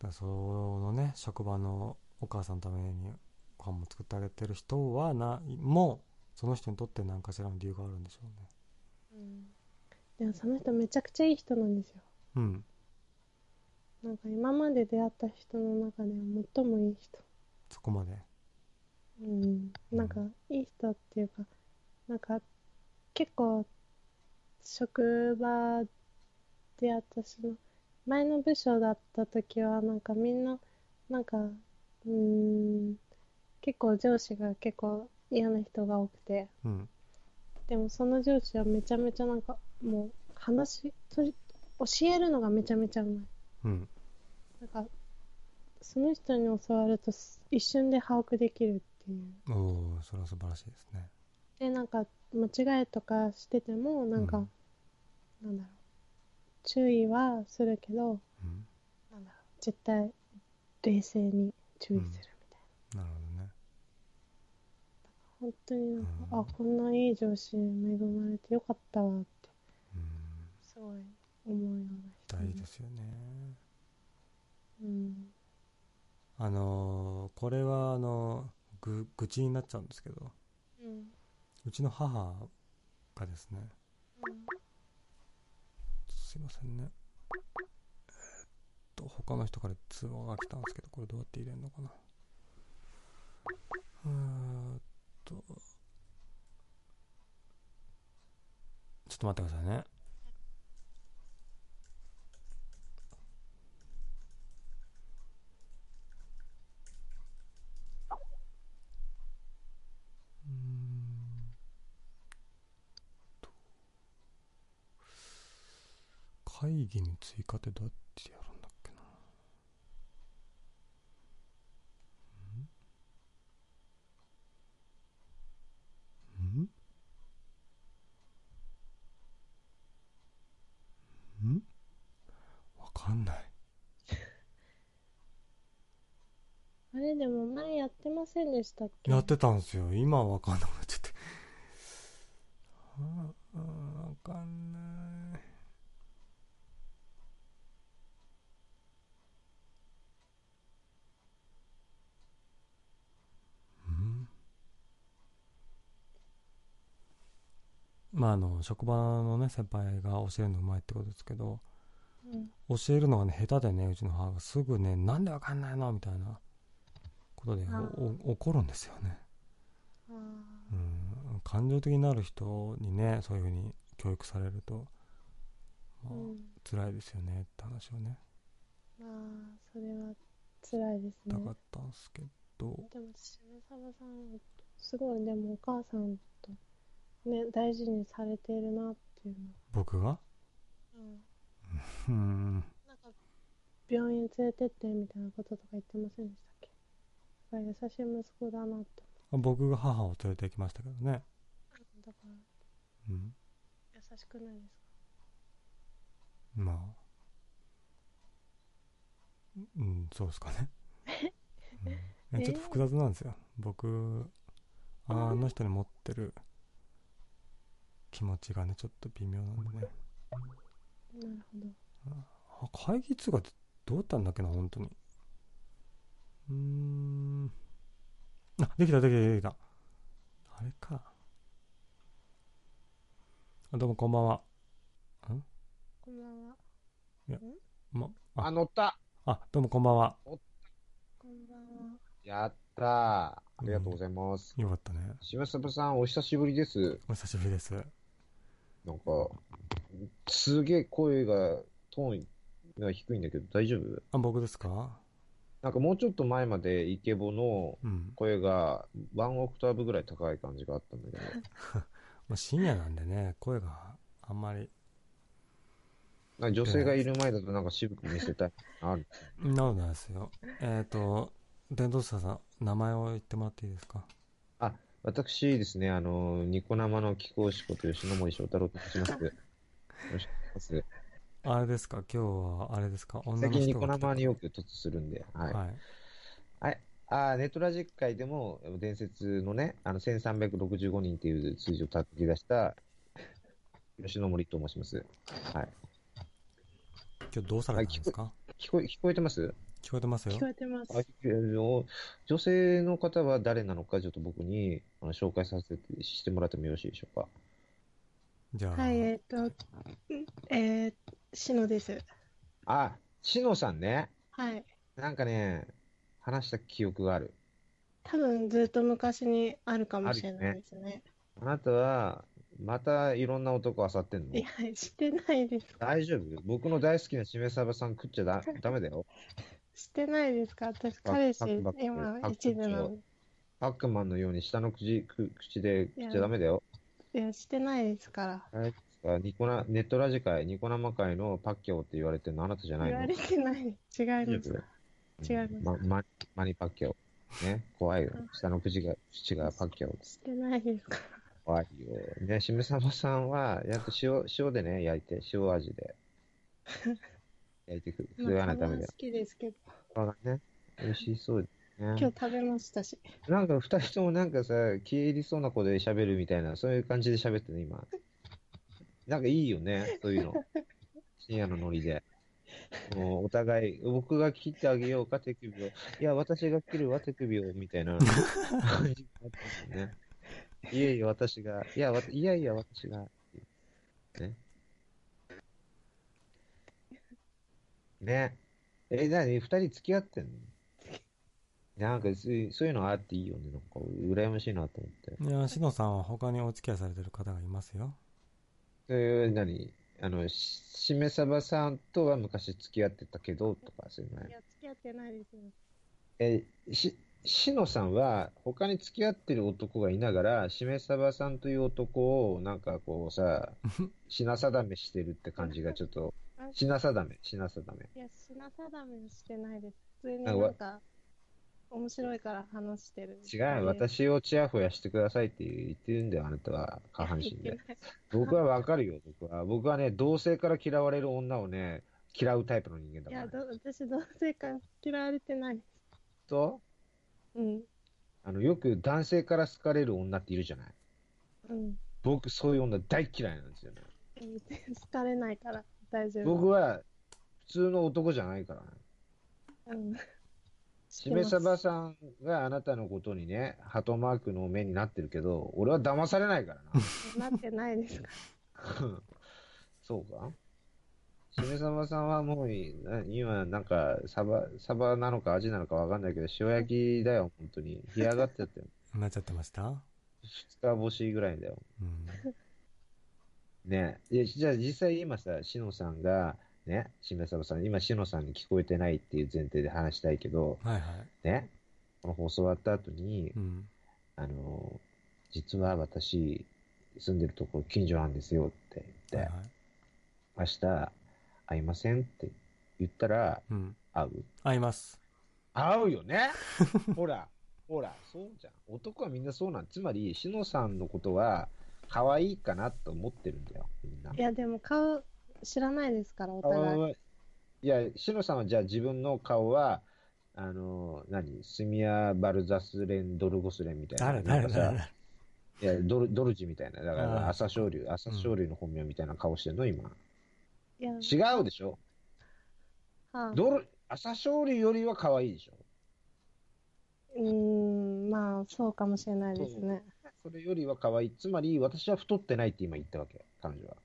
らそのね職場のお母さんのためにご飯も作ってあげてる人はなもうその人にとって何かしらの理由があるんでしょうねうん。でもその人めちゃくちゃいい人なんですよ。うんなんか今まで出会った人の中では最もいい人。そこまでうん。なんかいい人っていうか、なんか結構職場で私の前の部署だった時はなんかみんななんかうーん結構上司が結構嫌な人が多くて。うん。でもその上司はめちゃめちゃなんかもう話とり教えるのがめちゃめちゃうまい。うん。なんかその人に教わるとす一瞬で把握できるっていう。おおそれは素晴らしいですね。でなんか間違いとかしててもなんか、うん。なんだろう注意はするけどうんなんだろう絶対冷静に注意するみたいな、なるほどね。本当になんか、うん。あこんないい上司に恵まれてよかったわってうんすごい思うような人。大事ですよね。うん。あのーこれはあのぐ愚痴になっちゃうんですけどうん。うちの母がですねすいませんね。えーっと他の人から通話が来たんですけどこれどうやって入れるのかな。えーんとちょっと待ってくださいね。会議に追加ってどうやってやるんだっけな。うん？ん？ん？わかんない。あれでも前やってませんでしたっけ？やってたんですよ。今はわかんなくなっちゃってああわかんないうんまああの職場のね先輩が教えるのうまいってことですけどうん。教えるのがね下手でねうちの母がすぐねなんでわかんないのみたいなことで怒るんですよね。あうん。感情的になる人にねそういうふうに教育されると、まあーうん。辛いですよねって話をね。まあそれは辛いですね。したかったんですけど、でもしめさばさんすごいでもお母さんとね大事にされているなっていう僕が？の、うん、うん。なんか病院連れてってみたいなこととか言ってませんでしたっけ？優しい息子だなって僕が母を連れて行きましたけどね、だから。うん、優しくないですか？まあ。うんそうですかね、うん、えちょっと複雑なんですよ。僕あの人に持ってる気持ちがねちょっと微妙なんでね。なるほど。あ会議通話ってどうやったんだっけな本当に。うーん。あできたできたできた。あれか。あどうもこんばんは。こんばんは。まあ。あ、乗った。あどうもこんばんは。こんばんは。やったー。ありがとうございます。よかったね。しめさばさん、お久しぶりです。お久しぶりですなんか、すげえ声が、トーンが低いんだけど、大丈夫？あ僕ですか？なんかもうちょっと前までイケボのうん、声が、ワンオクターブぐらい高い感じがあったんだけど、まあ、深夜なんでね声があんまり。女性がいる前だとなんか渋く見せたい。ある。なのですよ。えっ、と伝道者さん名前を言ってもらっていいですか？私ですね、あの、ニコ生の貴公子こと吉野森章太郎と申します。よろしくお願いします。あれですか？今日はあれですか？女の最近ニコ生によく突するんで、はい。はいはい。あーネットラジック界でも伝説のね、あの1365人っていう数字を叩き出した吉野森と申します。はい。今日どうされたんですか？聞こえ、聞こえてます？聞こえてますよ。聞こえてます。女性の方は誰なのかちょっと僕にあの紹介させてしてもらってもよろしいでしょうか？じゃあ、はいえっ、とんえー、しのです。あ、しのさんね。はい。なんかね、話した記憶がある。多分ずっと昔にあるかもしれないですね。あなたは、またいろんな男漁ってんの？いやしてないです。大丈夫？僕の大好きなしめさばさん食っちゃだダメだよ。してないですか？私バ彼氏今一途なのパックマンのように下の口く口で食っちゃダメだよ。いやしてないですから。はい。ニコナネットラジ界、ニコ生界のパッキャオって言われてるのあなたじゃないの？言われてない。違います。違います。ままマニパッキャオ。ね、怖いよ。下の口が、口がパッキャオ。してないですか？ら怖いよ。ね、しめさばさんは、やっと塩、塩でね、焼いて、塩味で。焼いてくる。それはね、ダメだよ好。きですけどあね、美味しそうですね。今日食べましたしなんか二人ともなんかさ、消え入りそうな子で喋るみたいな、そういう感じで喋ってね、今。なんかいいよね、そういうの。深夜のノリで。もうお互い、僕が切ってあげようか、手首を。いや、私が切るわ、手首を、みたいな 感じになってますよね。いやいや、私が、いや、わいやいや、私が。ね。ね。え、なに、二人付き合ってんの？なんかそういう、そういうのあっていいよね。なんか、羨ましいなと思って。いやしのさんは他にお付き合いされてる方がいますよそういう、何？あの、ししめさばさんとは昔付き合ってたけど、とか、そういうのね。い？や、付き合ってないですよ。え、し、しのさんは、他に付き合ってる男がいながら、しめさばさんという男を、なんかこうさ、品定めしてるって感じがちょっと、あ品定め、品定め。いや、品定めしてないです。普通になんか、面白いから話してる。違う、。私をチヤホヤしてくださいって言ってるんだよ、あなたは、下半身で。僕はわかるよ、僕は。僕はね、同性から嫌われる女をね、嫌うタイプの人間だいや、から、ね。ど私、同性から嫌われてないです。と、うん。あの、よく男性から好かれる女っているじゃない。うん。僕、そういう女大嫌いなんですよね。好かれないから大丈夫。僕は、普通の男じゃないからね。うん。しめさばさんがあなたのことにね、ハトマークの目になってるけど、俺は騙されないからな。なってないですかそうか？しめさばさんはもう今、なんか、サバ、サバなのか味なのかわかんないけど、塩焼きだよ、本当に。干上がっちゃってる。なっちゃってました？二日干しぐらいだよ。うんね。いや、じゃあ実際今さ、しのさんが、ね、しめさばさん、今しのさんに聞こえてないっていう前提で話したいけど、はいはい。ね、この放送終わった後に、うん。あの、実は私、住んでるところ近所なんですよって言って、はいはい。明日会いませんって言ったら、うん。会う？合います。会うよね。ほら、ほら、そうじゃん。男はみんなそうなん。つまり、しのさんのことは、可愛いかなと思ってるんだよ、みんな。いや、でも顔知らないですから、お顔互い。はいや、しのさんはじゃあ自分の顔は、あの、何？スミア・バルザスレン・ドルゴスレンみたいな。誰？誰？誰？いや、ドル、ドルジみたいな。だかあら、あ朝青龍、朝青龍の本名みたいな顔してんの、今。いや、違うでしょ？はあ、ドル、朝青龍よりは可愛いでしょ？うーん、まあ、そうかもしれないですね。それよりは可愛い。つまり、私は太ってないって今言ったわけ、彼女は。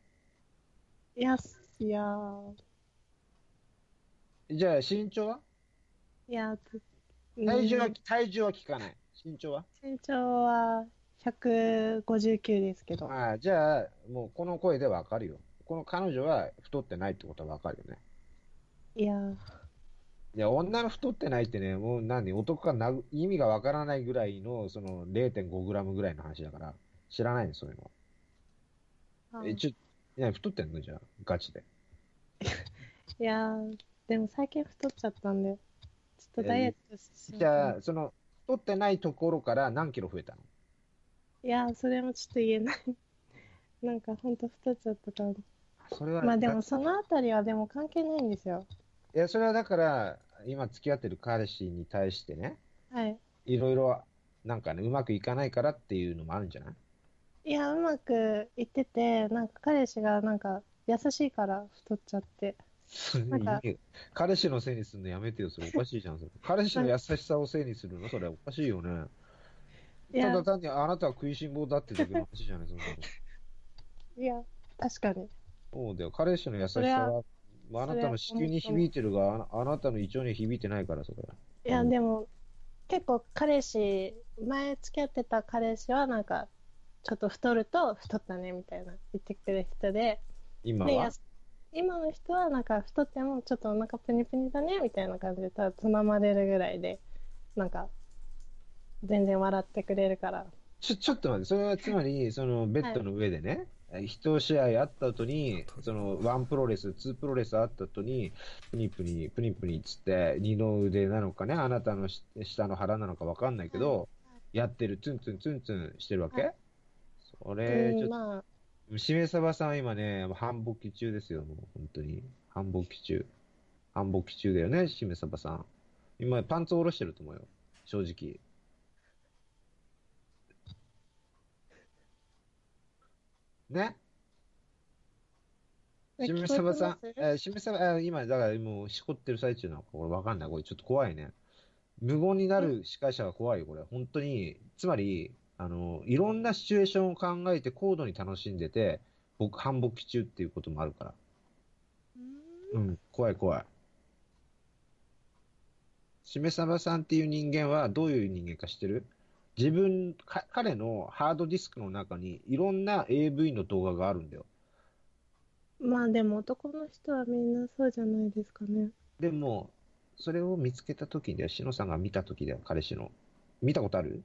いや、いやー、じゃあ、身長は？いや、つ体重はうん、体重は聞かない。身長は？身長は159ですけど。ああ、じゃあ、もうこの声でわかるよ。この彼女は太ってないってことはわかるよね。いや、いや、女の太ってないってね、もう何、男がなぐ意味がわからないぐらいの、その0.5グラムぐらいの話だから、知らないの、そういうの。あえ、ちょ、いや、太ってんの？じゃあ、ガチで。いや、でも最近太っちゃったんで、ちょっとダイエットしようじゃあ、かその、太ってないところから何キロ増えたの？いや、それもちょっと言えない。なんかほんと太っちゃったから。それは、まあでもだそのあたりはでも関係ないんですよ。いや、それはだから、今付き合ってる彼氏に対してね、はい。いろいろ、なんかね、うまくいかないからっていうのもあるんじゃない？いや、うまくいってて、なんか彼氏がなんか優しいから太っちゃって。彼氏のせいにするのやめてよ、それおかしいじゃん、それ。彼氏の優しさをせいにするの？それおかしいよね。ただ単にあなたは食いしん坊だってだけの話じゃない、その。いや、確かに。そうだよ、彼氏の優しさは、まああなたの子宮に響いてるが、あなあなたの胃腸には響いてないから、それ。いや、うんでも、結構彼氏、前付き合ってた彼氏はなんか、ちょっと太ると太ったねみたいな言ってくれる人で、今は。今の人はなんか太ってもちょっとお腹プニプニだねみたいな感じでただつままれるぐらいで、なんか、全然笑ってくれるから。ちょ、ちょっと待って、それはつまり、そのベッドの上でね、一試合あった後に、そのワンプロレス、ツープロレスあった後に、プニプニ、プニプニっつって、二の腕なのかね、あなたのし下の腹なのかわかんないけど、やってる、ツンツンツンツンしてるわけ、はそれ、うん、ちょっまあ、と、しめさばさんは今ね、もう半勃起中ですよ、もう本当に。半勃起中。反勃期中だよね、しめさばさん。今、パンツを下ろしてると思うよ、正直。ねしめさばさん、えーしめさば、あ今、だからもう、しこってる最中なのこれわかんない。これちょっと怖いね。無言になる司会者が怖いよ、これ。本当に、つまり、あの、いろんなシチュエーションを考えて高度に楽しんでて、僕、反勃期中っていうこともあるから。うん、怖い怖い。しめさばさんっていう人間はどういう人間か知ってる？自分、か彼のハードディスクの中にいろんな AV の動画があるんだよ。まあでも男の人はみんなそうじゃないですかね。でも、それを見つけた時にだよ、しのさんが見た時だよ、彼氏の。見たことある？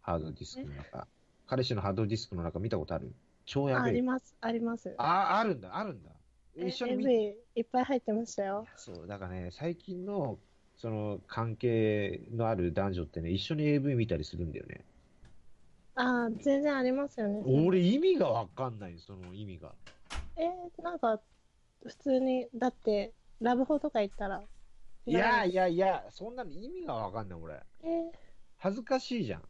ハードディスクの中。彼氏のハードディスクの中見たことある？超あやべえ。あります、あります。あ、あるんだ、あるんだ。え一緒に見 AV いっぱい入ってましたよ。そう、だからね、最近の、その、関係のある男女ってね、一緒に AV 見たりするんだよね。ああ、全然ありますよね。俺、意味がわかんない、その意味が。えー、なんか、普通に、だって、ラブホとか行ったら、いやいやいや、そんなの意味がわかんない、俺。え恥ずかしいじゃん。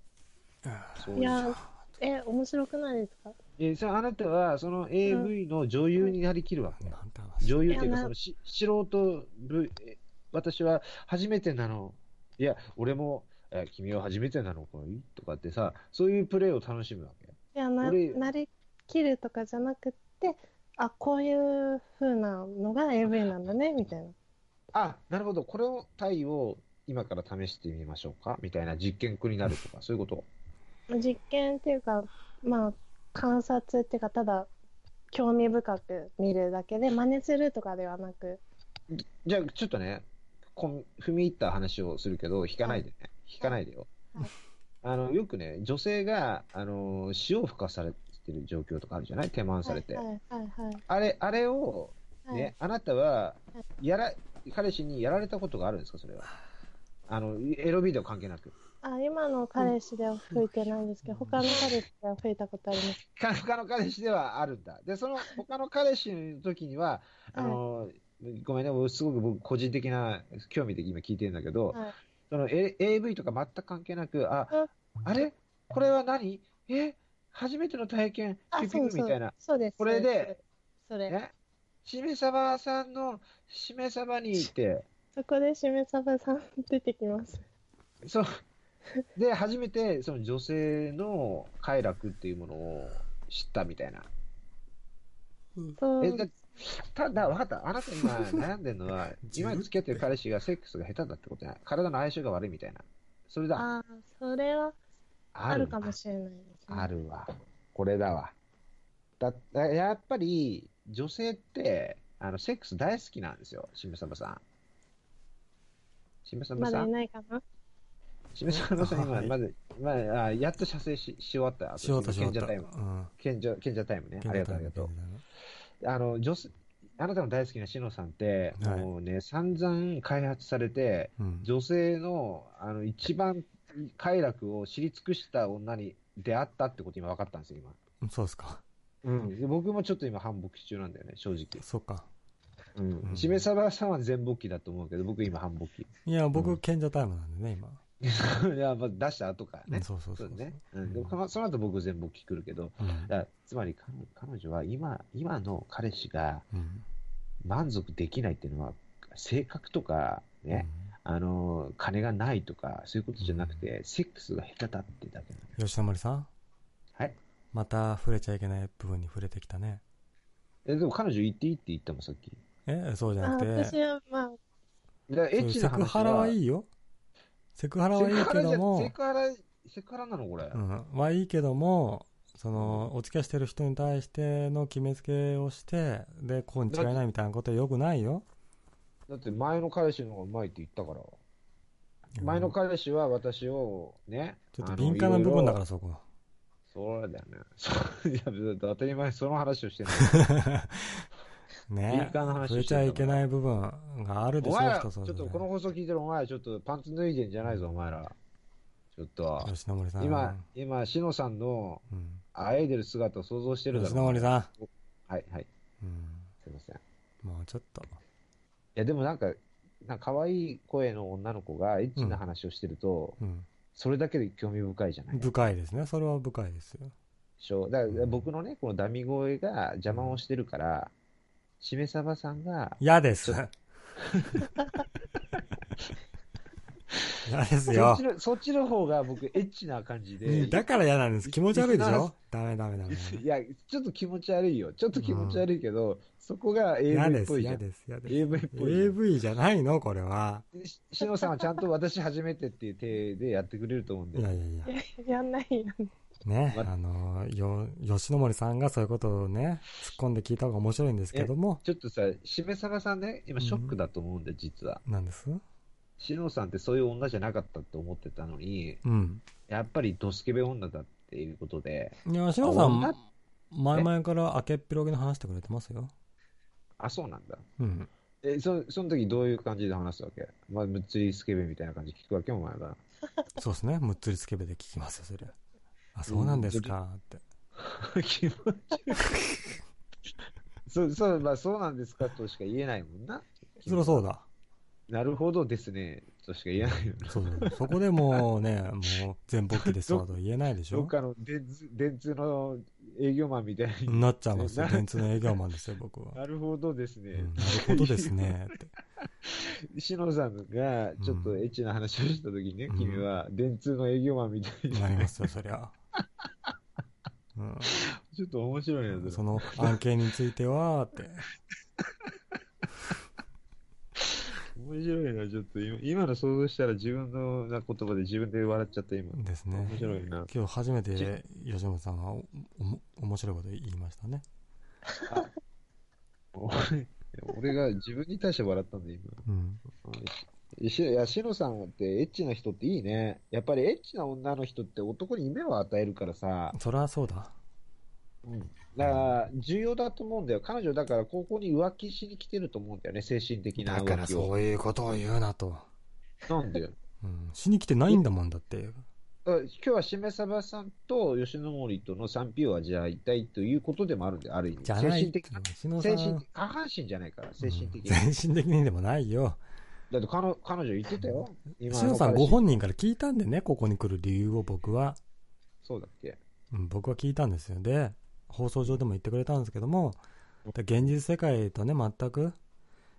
そうー、いや、えー、面白くないですか？え、それあなたは、その AV の女優になりきるわけ。なん女優っていうか、そのし素人ぶ、え私は初めてなの。いや、俺も、え君は初めてなのかい？とかってさ、そういうプレイを楽しむわけ。いや、な、俺なりきるとかじゃなくって、あ、こういう風なのが AV なんだね、みたいな。あ、なるほど。これを、体を今から試してみましょうか？みたいな実験句になるとか、そういうこと？実験っていうか、まあ、観察っていうか、ただ、興味深く見るだけで、真似するとかではなく、じゃあ、ちょっとね、こん踏み入った話をするけど、引かないでね。引かないでよ。はいあの、よくね、女性が、あの、塩を吹かされてる状況とかあるじゃない？手満されて。はいはいはいはい。あれ、あれを、はいね、あなたは、やら、彼氏にやられたことがあるんですか、それは。あの、エロビデオ関係なく。あ、今の彼氏では吹いてないんですけど、他の彼氏では吹いたことあります。か 他の彼氏ではあるんだ。で、その他の彼氏の時には、あの、ごめんね、僕すごく僕個人的な興味で今聞いてるんだけど、はい。その、A、AV とか全く関係なく、あうん、あれ？これは何？え？初めての体験？あ、ピピピみたいな。。そうです。これで、それ。ね。しめさばさんのしめさばに行って、そこでしめさばさん出てきます。そう。で、初めてその女性の快楽っていうものを知ったみたいな。そう。え、だただ、分かった。あなた今悩んでるのは、今付き合ってる彼氏がセックスが下手だってことね。体の相性が悪いみたいな。それだ。ああ、それはあるかもわしれないですね。あるわ。これだわ。だ、だやっぱり、女性って、あの、セックス大好きなんですよ。しめさばさん。しめさばまだいさん。ないかな？しめさばさん、今、はいまず、まあ、あやっと射精しし終わった。しようとしようと。賢者タイム。うん。賢者、賢者タイムね。ありがとう、ありがとう。あの、女性、あなたの大好きなしのさんって、はいもうね、散々開発されて、うん。女性の、あの、一番快楽を知り尽くした女に出会ったってこと今分かったんですよ、今。そうですか。うん。で僕もちょっと今反勃期中なんだよね、正直。そうか。うんう。んしめさばさんは全勃起だと思うけど、僕今反勃起。いや、僕、うん賢者タイムなんでね、今。いや、まあ出した後からねうん。そうそうそうね。うん。でもそのその後僕全勃起来るけど、うん。つまり彼彼女は今、今の彼氏がうん。満足できないっていうのは、性格とか、ね、あの、金がないとか、そういうことじゃなくて、セックスが下手だってだけ。吉田森さん？はい。また触れちゃいけない部分に触れてきたね。え、でも彼女言っていいって言ったもん、さっき。えそうじゃあなくて、私は、まあ、だからエッチセクな話ハラはいいよ。セクハラはいいけどもセ、クハラセクハラ、なのこれ。うん、はいいけども、その、お付き合いしてる人に対しての決めつけをして、で、ここに違いないみたいなことはよくないよ。だって前の彼氏の方がうまいって言ったから。前の彼氏は私をね、ちょっと敏感な部分だから、ら。そこ。そうだよね。そういや、当たり前その話をしてない。ね敏感な話触れちゃいけない部分があるでしょ、お前ら、ちょっとこの放送聞いてるお前、ちょっとパンツ脱いでんじゃないぞ、お前ら。ちょっと。吉野森さん。今、今、しのさんのうん。あえいでる姿を想像してるだろ。吉野森さん。はい、はい。うん。すいません。いもうちょっと。や、でもなんか、なんか可愛い声の女の子がエッチな話をしてると、うん。それだけで興味深いじゃない？で深いですね。それは深いですよ。しょ？だから僕のね、このダミ声が邪魔をしてるから、しめさばさんが、嫌です。嫌ですそよっち。の、そっちの方が僕、エッチな感じうでん。だから嫌なんです。気持ち悪いでしょ？ダメダメダメ。いや、ちょっと気持ち悪いよ。ちょっと気持ち悪いけど、そこが嫌 AV っぽい。嫌です、嫌です。AV っぽいじゃん。AV じゃないの？これは。ししのさんはちゃんと私初めてっていう体でやってくれると思うんで。いやいやいや。やんないよ。ね、まあの、よ、吉野森さんがそういうことをね、突っ込んで聞いた方が面白いんですけども、ちょっとさ、しめさばさんね、今ショックだと思うんで、実は。なんです？しのさんってそういう女じゃなかったって思ってたのに、うん。やっぱりドスケベ女だっていうことで、いや、しのさん、前々から明けっぴろげに話してくれてますよ。あ、そうなんだ。うん。え、そその時どういう感じで話すわけ？まあ、むっつりスケベみたいな感じ聞くわけ？お前が。そうですね。むっつりつけべで聞きますよ、それ。あ、そうなんですか、って。気持ち悪い。そう、そう、まあそうなんですかとしか言えないもんな。そりゃそうだ。なるほどですね、としか言えないよな。そうそこでもうね、もう全勃起ですわ と言えないでしょどっかの電通電通の営業マンみたいに。なっちゃいますよ。な電通の営業マンですよ、僕は。なるほどですね。うんなるほどですね、って。しのさんがちょっとエッチな話をしたときにね、うん君は電通の営業マンみたいに、なりますよ、そりゃ。うんちょっと面白いな、その案件については、って。面白いな、ちょっと今今の想像したら自分のな言葉で自分で笑っちゃった、今。ですね。面白いな。今日初めて吉本さんがおおも面白いこと言いましたね。俺 俺が自分に対して笑ったんだ、今。うん。いや、しのさんってエッチな人っていいね。やっぱりエッチな女の人って男に夢を与えるからさ、そりゃそうだ。だから重要だと思うんだよ。彼女だから高校に浮気しに来てると思うんだよね、精神的なだから浮気を。そういうことを言うなと。なんで？よ。うん。しに来てないんだもんだって。あ今日はしめさばさんと吉野森との賛否を味わいたいということでもあるんで、ある意味。じゃない精神的な。精神的、下半身じゃないから、精神的に。うん精神的にでもないよ。だって彼女彼女言ってたよ。今しのさんご本人から聞いたんでね、ここに来る理由を僕は。そうだっけうん、僕は聞いたんですよ。で、放送上でも言ってくれたんですけども、で現実世界とね、全く、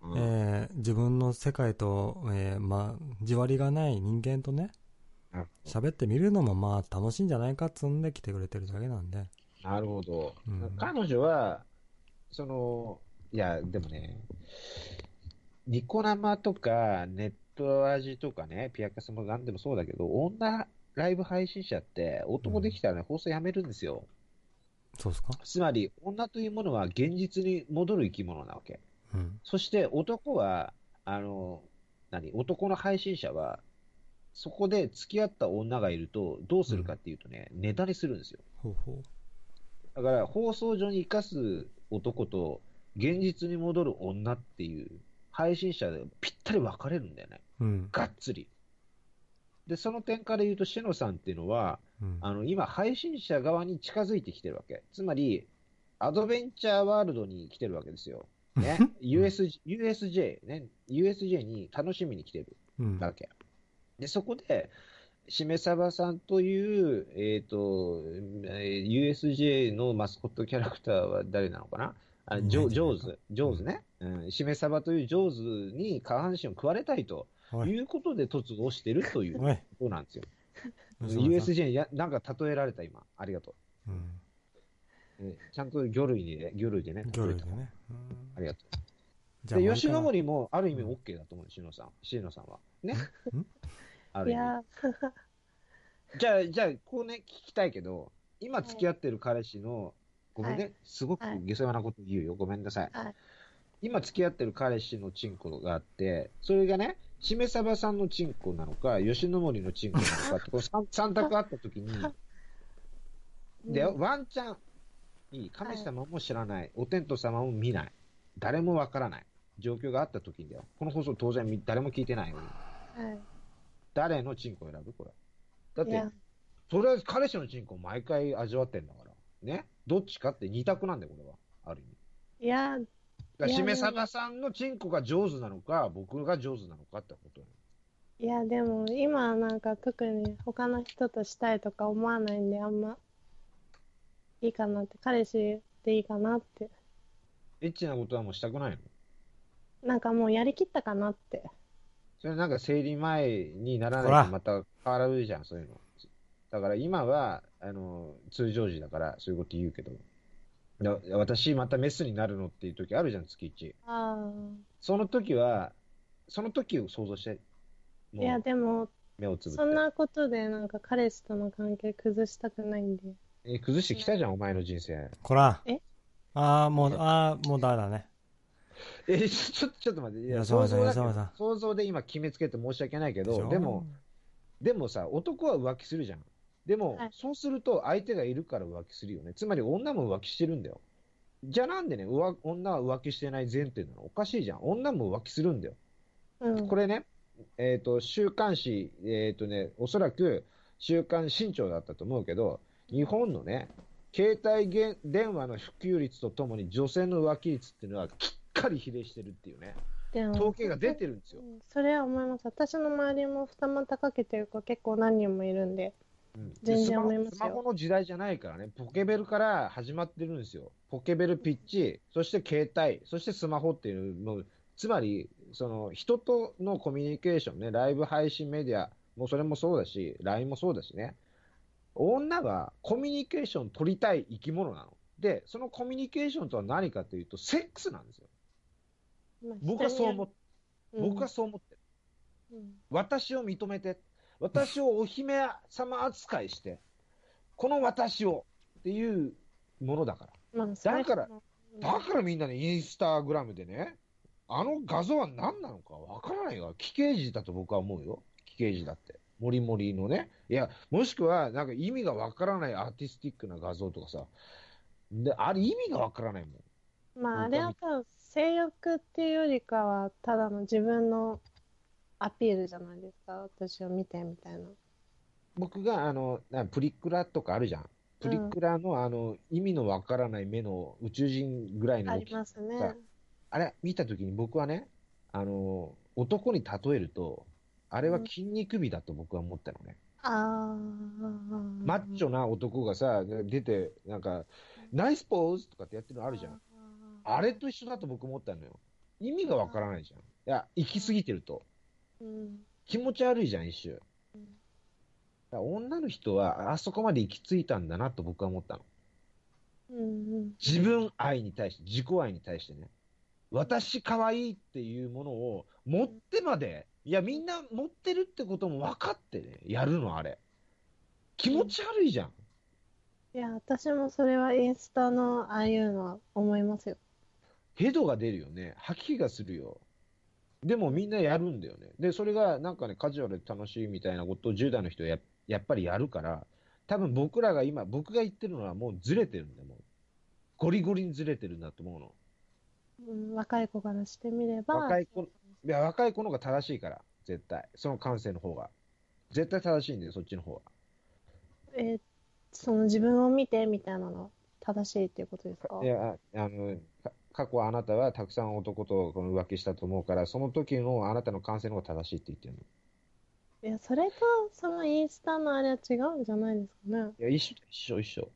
うんえー自分の世界と、えーまあ、地割りがない人間とね、な喋ってみるのもまあ楽しいんじゃないかっつんで来てくれてるだけなんで。なるほど。うん彼女は、その、いや、でもね、ニコ生とか、ネット味とかね、ピアカスもなんでもそうだけど、女ライブ配信者って男できたらね、放送やめるんですよ。そうですか？つまり、女というものは現実に戻る生き物なわけ。うん。そして男は、あの、何、男の配信者は、そこで付き合った女がいると、どうするかっていうとね、ネタにするんですよ。ほうほだから、放送上に生かす男と、現実に戻る女っていう、配信者でぴったり分かれるんだよね。う。うん。がっつり。で、その点から言うと、しのさんっていうのは、うん。あの、今、配信者側に近づいてきてるわけ。つまり、アドベンチャーワールドに来てるわけですよ。ね。USJ、USJ、ね。USJ に楽しみに来てるうん。わけ。で、そこで、しめさばさんという、えっ、ー USJ のマスコットキャラクターは誰なのかな？あジョジョーズ、ジョーズね。うん、しめさばというジョーズに下半身を食われたいとおい、いうことで突合してるというこおい。となんですよ。USJ にやなんか例えられた今。ありがとうん。う。えちゃんと魚類にね、魚類でね。魚類で例えたね。うんありがとう。じゃあ、で、吉野森もある意味 OK だと思う、しのさん。しのさんは。ね。ある意味。いや、じゃあ、じゃあ、こうね、聞きたいけど、今付き合ってる彼氏の、ごめんね、はすごくはい下世話なこと言うよ。ごめんなさい。はい今付き合ってる彼氏のチンコがあって、それがね、しめさばさんのチンコなのか、吉野森のチンコなのかって、この 3, 三択あったときに、で、うんワンチャン、いい、神様も知らない、お天道様も見ない、誰もわからない状況があったときにだよ。この放送当然み誰も聞いてないよ。はい。誰のチンコを選ぶ？これ。だってとりあえず彼氏のチンコを毎回味わってんだから。ねどっちかって二択なんだよ、これは。ある意味。いや、だしめさばさんのチンコが上手なのか、僕が上手なのかってことよいや、でも今なんか特に他の人としたいとか思わないんで、あんまいいかなって、彼氏でいいかなって。エッチなことはもうしたくないの？なんかもうやりきったかなって。それなんか生理前にならないとまた変わるじゃん、そういうの。だから今は、あの、通常時だからそういうこと言うけど。いや私またメスになるのっていう時あるじゃん、月1。あその時は、その時を想像して、あ。いや、でも、目をつぶって。そんなことでなんか彼氏との関係崩したくないんで。え崩してきたじゃん、お前の人生。こら。え？ああ、もう、ああ、もうダメだね。え、ちょ、ちょっと待って。いや、想像だ想像で今決めつけて申し訳ないけど、でも、、でもさ、男は浮気するじゃん。でも、はいそうすると相手がいるから浮気するよね。つまり女も浮気してるんだよ。じゃあなんでね、浮女は浮気してない前提なの？おかしいじゃん。女も浮気するんだよ。うん。これね、えっ、と、週刊誌、えっ、とね、おそらく週刊新潮だったと思うけど、日本のね、携帯げ電話の普及率とともに女性の浮気率っていうのはきっかり比例してるっていうね、統計が出てるんですよ。うんそれは思います。私の周りも二股かけてる子結構何人もいるんで。全然スマホ思いますよ。スマホの時代じゃないからね、ポケベルから始まってるんですよ。ポケベルピッチ、そして携帯、そしてスマホっていう、もうつまり、その人とのコミュニケーションね、ライブ配信メディア、もうそれもそうだし、LINE もそうだしね、女はコミュニケーション取りたい生き物なの。で、そのコミュニケーションとは何かというと、セックスなんですよ。まあ僕はそう思っ人による。僕はそう思ってる。うん。私を認めて、私をお姫様扱いして、この私をっていうものだから。だからうんだからみんなね、インスタグラムでね、あの画像は何なのかわからないが、奇形児だと僕は思うよ。奇形児だって。モリモリのね。いや、もしくは、なんか意味がわからないアーティスティックな画像とかさ。で、あれ意味がわからないもん。まあ、あれは多分性欲っていうよりかは、ただの自分のアピールじゃないですか？私を見てみたいな。僕が、あの、なプリクラとかあるじゃん。プリクラの、あの、意味のわからない目の宇宙人ぐらいのありますね。さあれ、見たときに僕はね、あの、男に例えると、あれは筋肉美だと僕は思ったのね。ああ。マッチョな男がさ、出て、なんか、ナイスポーズとかってやってるのあるじゃん。あれと一緒だと僕思ったのよ。意味がわからないじゃん。いや、行き過ぎてると。うん。気持ち悪いじゃん、一瞬。女の人は、あそこまで行き着いたんだなと僕は思ったの。自分愛に対して、自己愛に対してね。私可愛いっていうものを持ってまで、いや、みんな持ってるってことも分かってね、やるの、あれ。気持ち悪いじゃん。いや、私もそれはインスタのああいうのは思いますよ。ヘドが出るよね。吐き気がするよ。でもみんなやるんだよね。で、それがなんかね、カジュアルで楽しいみたいなことを10代の人はややっぱりやるから、多分僕らが今、僕が言ってるのはもうずれてるんだよ、もう。ゴリゴリにずれてるんだと思うの。うん、若い子からしてみれば、若い子、いや、若い子の方が正しいから、絶対。その感性の方が。絶対正しいんだよ、そっちの方が。えーその自分を見てみたいなの正しいっていうことですか？いや、ああの、か過去あなたはたくさん男とこの浮気したと思うから、その時のあなたの感性の方が正しいって言ってるの。いや、それとそのインスタのあれは違うんじゃないですかね。いや、一緒、一緒、一緒。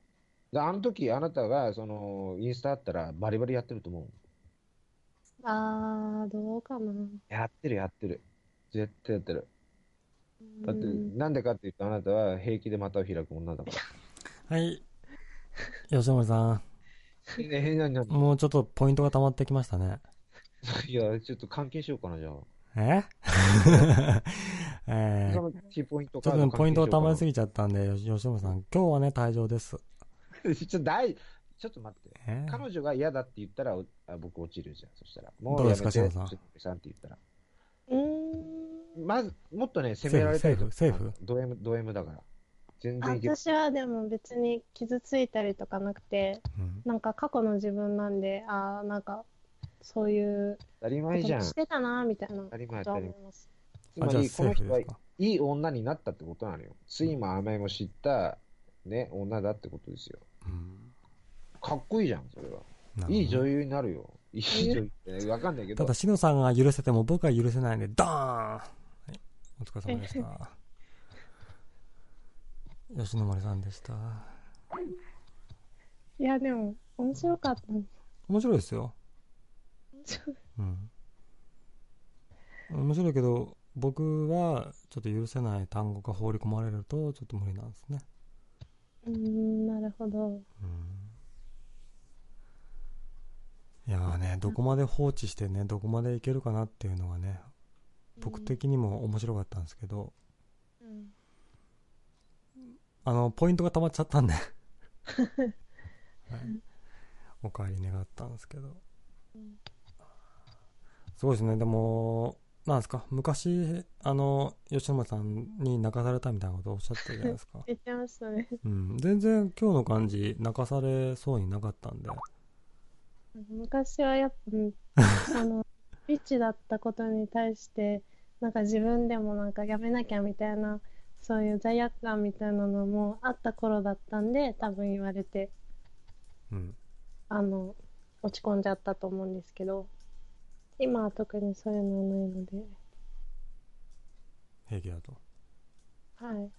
であの時、あなたが、その、インスタあったら、バリバリやってると思う。あー、どうかな。やってる、やってる。絶対やってる。だって、うんなんでかっていうと、あなたは平気で股を開く女だから。はい。吉森さん、え、え、なになにもうちょっとポイントが溜まってきましたね。いや、ちょっと関係しようかな、じゃあ。え？えその T ポイントちょっとねポイントが溜まりすぎぎちゃったんで、吉吉森さん、今日はね、退場です。ちょっと大、ちょっと待って。え彼女が嫌だって言ったら、おあ僕落ちるじゃん。そしたら。もどうですかやめて志麻さん？っとさんって言ったら。うーん。まず、もっとね、責められたいセーフセーフセーフ？ド M、ド M だから。全あ然いける。私はでも別に傷ついたりとかなくて、うんなんか過去の自分なんで、あー、なんか、そういう当たりこ前じゃん。してたな、みたいな当たり前ことは思いまり、この人は。いい女になったってことなのよ。酸いも甘いも知った、ね、女だってことですよ。うんかっこいいじゃん、それは。いい女優になるよ。いい女優ってね、わかんないけどただ、。しのさんが許せても僕は許せないんで、ドーンはい、お疲れ様でした。吉野森さんでした。いや、でも、面白かった。面白いですよ。ちゃう。うん面白いけど僕はちょっと許せない単語が放り込まれるとちょっと無理なんですねうーん、なるほど。うんいやーねどこまで放置してねどこまでいけるかなっていうのがね僕的にも面白かったんですけど、うん。あのポイントが溜まっちゃったんで、はい、お帰り願ったんですけど。うんすごいですね。でもなんですか？昔あの吉野さんに泣かされたみたいなことをおっしゃったじゃないですか、言ってましたね。うん、全然今日の感じ泣かされそうになかったんで。昔はやっぱ、う んその、ビッチだったことに対して、なんか自分でもなんかやめなきゃみたいな、そういう罪悪感みたいなのもあった頃だったんで、多分言われて、うん。あの、落ち込んじゃったと思うんですけど、今は特にそういうのはないので、平気だと。はい。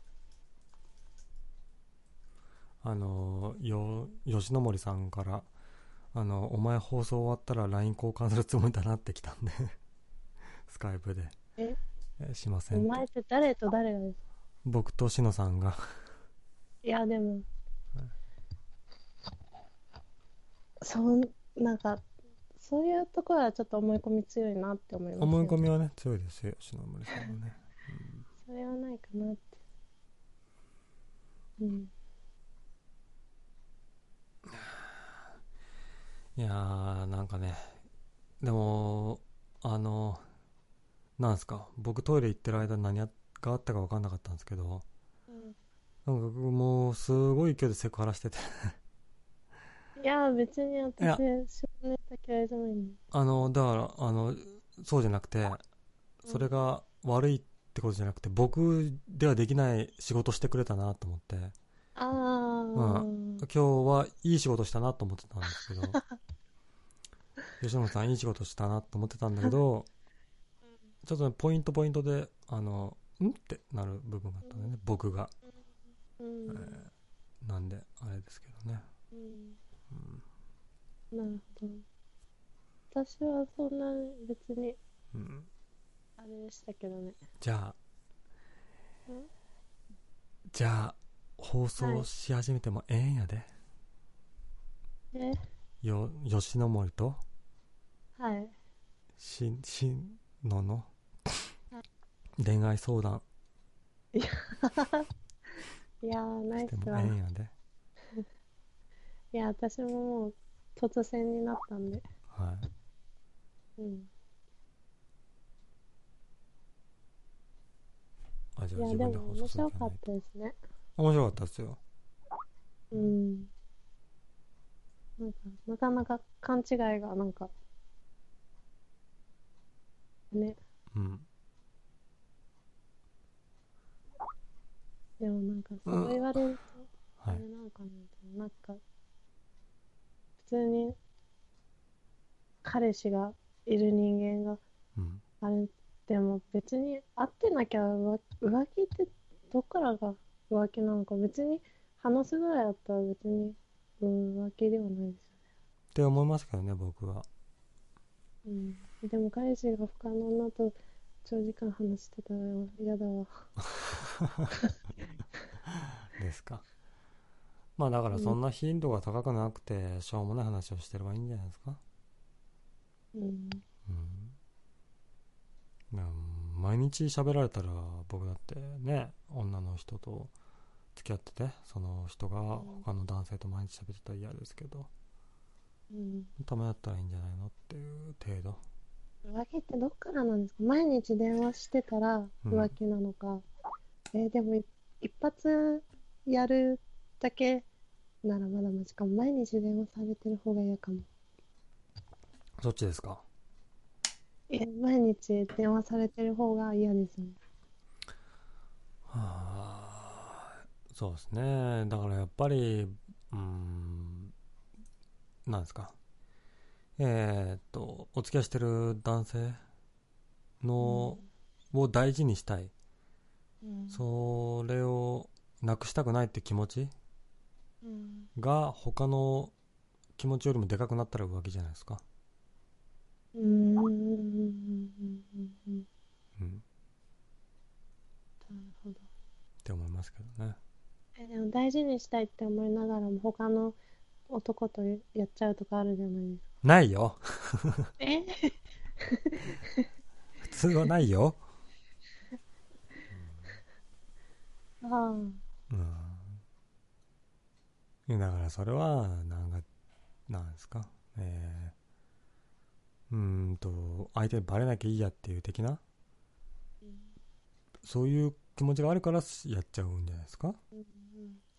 あのよ吉野森さんからあの「お前放送終わったら LINE 交換するつもりだな」ってきたんでスカイプで。え？えしませんお前って誰と誰がですか？僕としのさんがいや、でも、そう、なんか、そういうところはちょっと思い込み強いなって思いますよ思い込みはね強いですよ吉野森さんはね、それはないかなって。うん。いやーなんかねでもあのなんすか僕トイレ行ってる間何があったか分かんなかったんですけどなんかもうすごい勢いでセクハラしてて。いや、別に私、下ネタ嫌いじゃないの。あのだからあのそうじゃなくてそれが悪いってことじゃなくて僕ではできない仕事してくれたなと思って。ああ、今日はいい仕事したなと思ってたんですけど。吉野さんいい仕事したなと思ってたんだけど ちょっとねポイントポイントであのん？ってなる部分があったんだよね。僕が、うん。えーなんであれですけどね、うん。うん。なるほど。私はそんな別に、うん、あれでしたけどね。じゃあん？じゃあ放送し始めてもええんやで、え？よ吉野森と？はい。ししのの？恋愛相談いやー、ナイスわ。いええんやで や、私ももう突然になったんで。はいうん。あじゃいや、あ自分ででも面放送する白かったですね。面白かったですようん。なんか、なかなか勘違いがなんか、ね。うんでもなんか、そう言われると、あはいれなのかなみたいな。なんか、普通に、彼氏がいる人間が、うんあれ、でも別に会ってなきゃ浮浮気ってどっからが浮気なのか別に話すぐらいだったら別に、うん、浮気ではないですって思いますけどね僕はよね。うん。でも彼氏が他の女と長時間話してた。ら嫌だわ。ですか。まあだからそんな頻度が高くなくてしょうもない話をしてればいいんじゃないですか。うん。うん。まあ毎日喋られたら僕だってね女の人と付き合っててその人が他の男性と毎日喋ってたら嫌ですけど。うん。たまやったらいいんじゃないのっていう程度浮気ってどっからなんですか？毎日電話してたらうん浮気なのか。えーでもい一発やるだけならまだマシかも。毎日電話されてる方が嫌かも。そっちですか？え、毎日電話されてる方が嫌ですね。はあそうですねだからやっぱりうーんなんですか？えーっとお付き合いしてる男性の、を大事にしたいうんそれをなくしたくないって気持ちうんが他の気持ちよりもでかくなったら浮気じゃないですかうーん。なるうん、ほど。って思いますけどね。え、でも大事にしたいって思いながらも他の男とやっちゃうとかあるじゃないですか。ないよ。え？普通はないよ。ああ。うん。だからそれは、なんか、なんですか？えー、うーんと、相手にバレなきゃいいやっていう的な、そういう気持ちがあるからやっちゃうんじゃないですか？うんうん。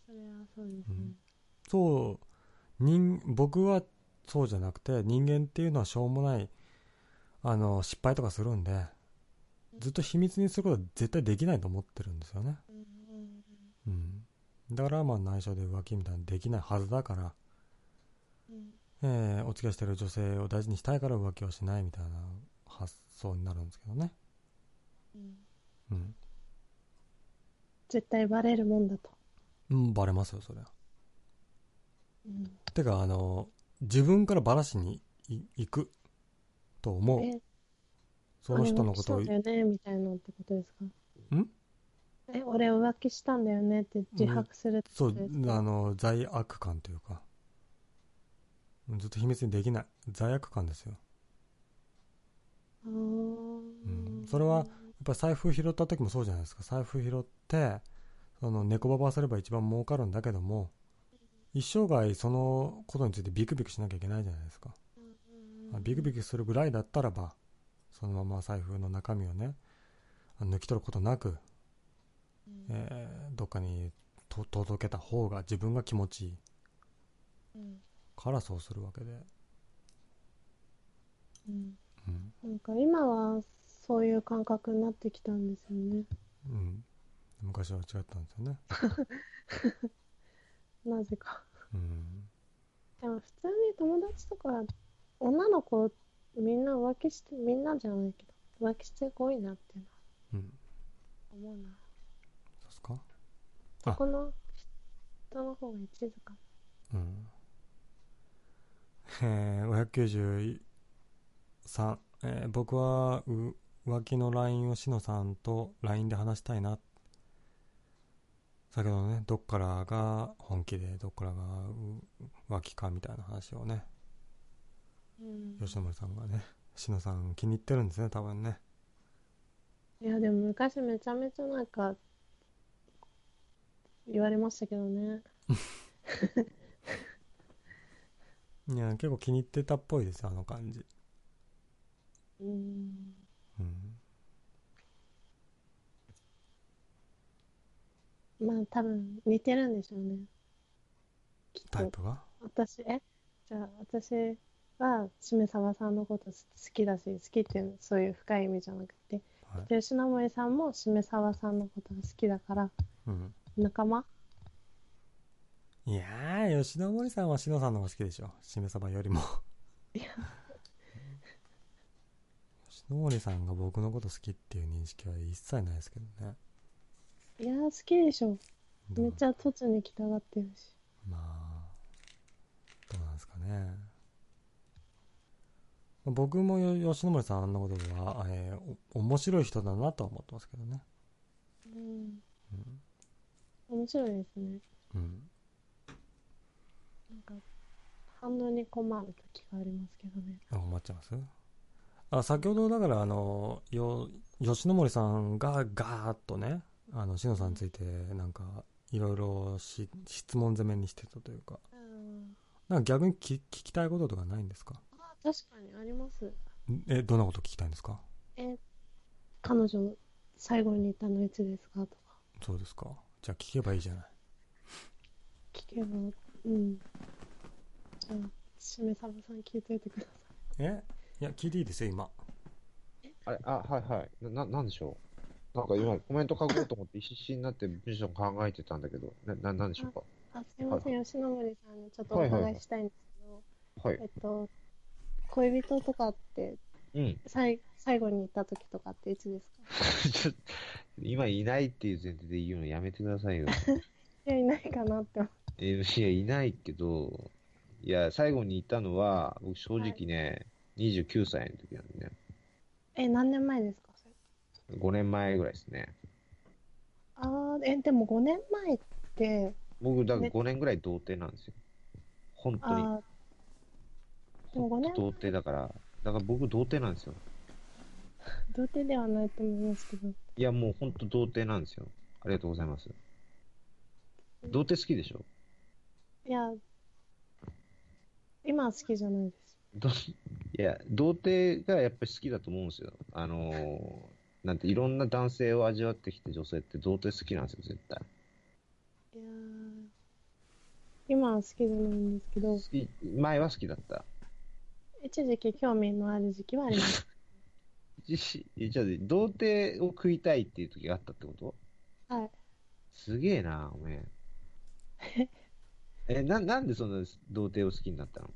それはそうですねうん。そう、人、僕はそうじゃなくて、人間っていうのはしょうもない、あの、失敗とかするんで、ずっと秘密にすることは絶対できないと思ってるんですよね。うん。だから、まあ内緒で浮気みたいなのできないはずだから、うんえーお付き合いしてる女性を大事にしたいから浮気をしないみたいな発想になるんですけどね。うんうん。絶対バレるもんだと。うん、バレますよ、そりゃ。うん。てか、あの、自分からバラしにい行く。と思う。え、その人のことを俺浮気したんだよねみたいなってことですか？ん？え、俺浮気したんだよねって自白するってそうことです、か？あの、罪悪感というか、ずっと秘密にできない。罪悪感ですよ。あー。ん。それはやっぱ財布拾った時もそうじゃないですか。財布拾って、その猫ババすれば一番儲かるんだけども、一生涯そのことについてビクビクしなきゃいけないじゃないですか。まあビクビクするぐらいだったらば、そのまま財布の中身をね、抜き取ることなく、うんえーどっかにと届けた方が自分が気持ちいいうんからそうするわけで。うんうん。なんか今はそういう感覚になってきたんですよね。うん。昔は違ったんですよね。なぜか。うん。でも普通に友達とか、女の子みんな浮気して、みんなじゃないけど、浮気してこいなっていううん。のは思うな。そうですか？あこの人の方が一途かうん。えー、593、えー僕はう浮気の LINE をしのさんと LINE で話したいな。先ほどね、どっからが本気で、どっからがう浮気かみたいな話をね、うん。吉野森さんがね、しのさん気に入ってるんですね、多分ね。いや、でも昔めちゃめちゃなんか、言われましたけどね。いや、結構気に入ってたっぽいですよ、あの感じ。うん。うん。まあ多分似てるんでしょうね。きっと。タイプが？私、え？じゃあ私はしめさばさんのこと好きだし、好きっていうのそういう深い意味じゃなくて、はい。で吉野森さんもしめさばさんのことが好きだから、うん。仲間？いやー、吉野森さんはしのさんの方が好きでしょ。しめさばよりも。吉野森さんが僕のこと好きっていう認識は一切ないですけどね。いや、好きでしょ。めっちゃ突に来たがってるし。まあ、どうなんですかね。まあ僕もよ吉野森さんのことは、えーお面白い人だなとは思ってますけどね。うん。うん。面白いですね。うん。なんか、反応に困る時がありますけどね。あ困っちゃいます？あ先ほどだからあのよ吉野森さんがガーッとねあの篠さんについてなんかいろいろし質問攻めにしてたというかうん。なんか逆に聞聞きたいこととかないんですか？あ、確かにあります。んえどんなこと聞きたいんですか？え、彼女、最後に言ったのいつですかとかそうですかじゃあ聞けばいいじゃない聞けば、うん。じゃあ、しめさばさん聞いといてくださえ？いや聞いていいですよ今あれ、あ、はいはい。な、ななんでしょう？なんか今コメント書こうと思って必死になって文章考えてたんだけど、な、ななんでしょうか？い。あ、すいません、吉野森さんにちょっとおはいはいはい伺いしたいんですけど、はいえ。っと、恋人とかって、うん。さい最後に言った時とかっていつですか？ちょっと今いないっていう前提で言うのやめてくださいよ。いや、いないかなって思って。えいや、いないけど、いや、最後に言ったのは、僕正直ね、29歳の時なんでね。え、何年前ですか？5年前ぐらいですね。あー、え、でも5年前って、僕、だからね5年ぐらい童貞なんですよ。本当に。でも5年童貞だから、だから僕童貞なんですよ。童貞ではないと思いますけど。いや、もう本当童貞なんですよ。ありがとうございます。童貞好きでしょ？いや、今は好きじゃないです。どいや、童貞がやっぱり好きだと思うんですよ。あのーなんていろんな男性を味わってきて女性って童貞好きなんですよ、絶対。いやー今は好きじゃないんですけど好、き前は好きだった。一時期興味のある時期はあります。じじゃあ、童貞を食いたいっていう時があったってこと？はい。すげえな、おめえ。え、な、なんでそんな童貞を好きになったの？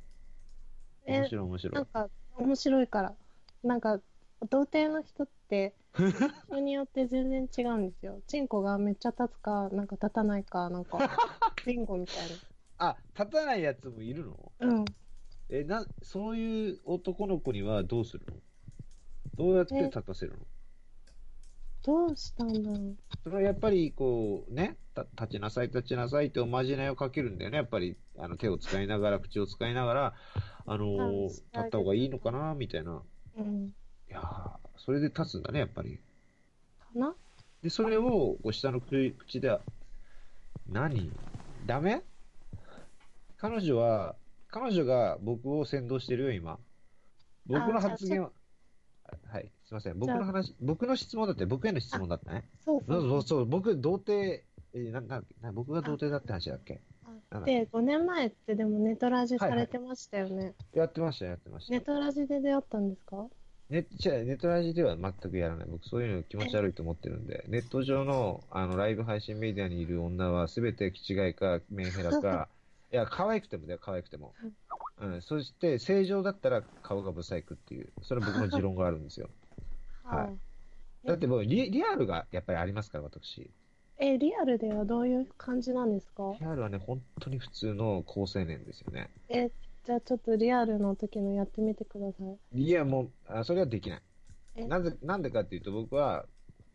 え面白い面白い。なんか、面白いから。なんか、童貞の人って、人によって全然違うんですよ。チンコがめっちゃ立つか、なんか立たないか、なんか、ビンゴみたいあ、立たないやつもいるの？な。うん。え、な、そういう男の子にはどうするの？どうやって立たせるの？どうしたんだろう。それはやっぱりこうね、た立ちなさい、立ちなさいっておまじないをかけるんだよね。やっぱりあの手を使いながら、口を使いながら、あのーうん立った方がいいのかな、みたいな。うん。いやーそれで立つんだね、やっぱり。かな？で、それをこう下の口口では、何？ダメ？彼女は、彼女が僕を先導してるよ、今。僕の発言は、はい、すいません。僕の話、僕の質問だって、僕への質問だったね。そうそううそそうそう、僕、童貞、えー、ななな僕が童貞だって話だっけ？あで、5年前ってでもネトラジされてましたよね。やってました、やってました。ネトラジで出会ったんですか？ネじゃあネットラジでは全くやらない。僕、そういうの気持ち悪いと思ってるんで、ネット上のあのライブ配信メディアにいる女は、すべて気違いか、メンヘラか、いや、可愛くてもだよ、可愛くても。うん、そして、正常だったら顔がブサイクっていう、それは僕の持論があるんですよ。はいい。だってもうリ、リアルがやっぱりありますから、私。え、リアルではどういう感じなんですか？リアルはね、本当に普通の高青年ですよね。え、じゃあちょっとリアルの時のやってみてください。いや、もう、あそれはできない。え？なぜ、なんでかっていうと、僕は、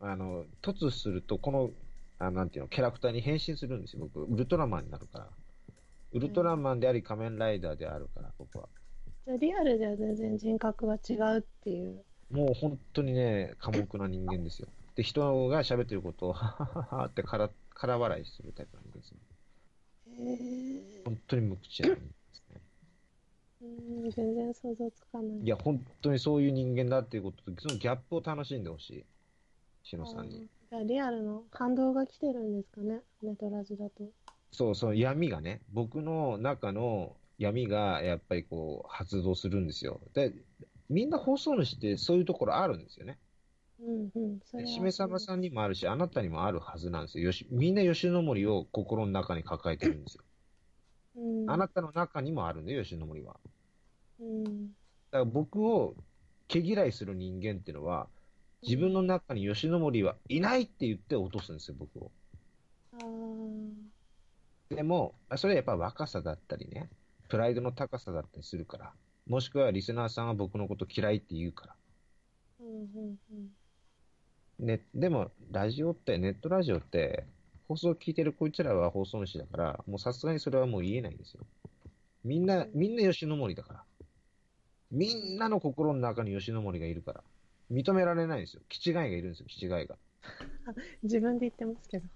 あの、突すると、この、あなんていうの、キャラクターに変身するんですよ、僕。ウルトラマンになるから。ウルトラマンであり、仮面ライダーであるから、僕は。じゃあリアルでは全然人格が違うっていう。もう本当にね、寡黙な人間ですよ。で、人が喋ってることを、ははははってから、から笑いするタイプの人間ですよ。へえ。本当に無口な人間ですね。うん、全然想像つかない。いや、本当にそういう人間だっていうことと、そのギャップを楽しんでほしい。しのさんに。じゃあリアルの反動が来てるんですかねネトラジだと。そうそう、闇がね、僕の中の闇がやっぱりこう発動するんですよ。で、みんな放送主ってそういうところあるんですよね。うんうん。それはしめさばさんにもあるし、あなたにもあるはずなんですよ。よしみんな吉野森を心の中に抱えてるんですよ。うん。あなたの中にもあるんだよ、吉野森は。うん。だから僕を毛嫌いする人間っていうのは、自分の中に吉野森はいないって言って落とすんですよ、僕を。でも、それはやっぱ若さだったりね、プライドの高さだったりするから。もしくはリスナーさんは僕のこと嫌いって言うから。うんうんうん。ね、でも、ラジオって、ネットラジオって、放送聞いてるこいつらは放送主だから、もうさすがにそれはもう言えないんですよ。みんな、みんな吉野森だから。みんなの心の中に吉野森がいるから。認められないんですよ。気違いがいるんですよ、気違いが。自分で言ってますけど。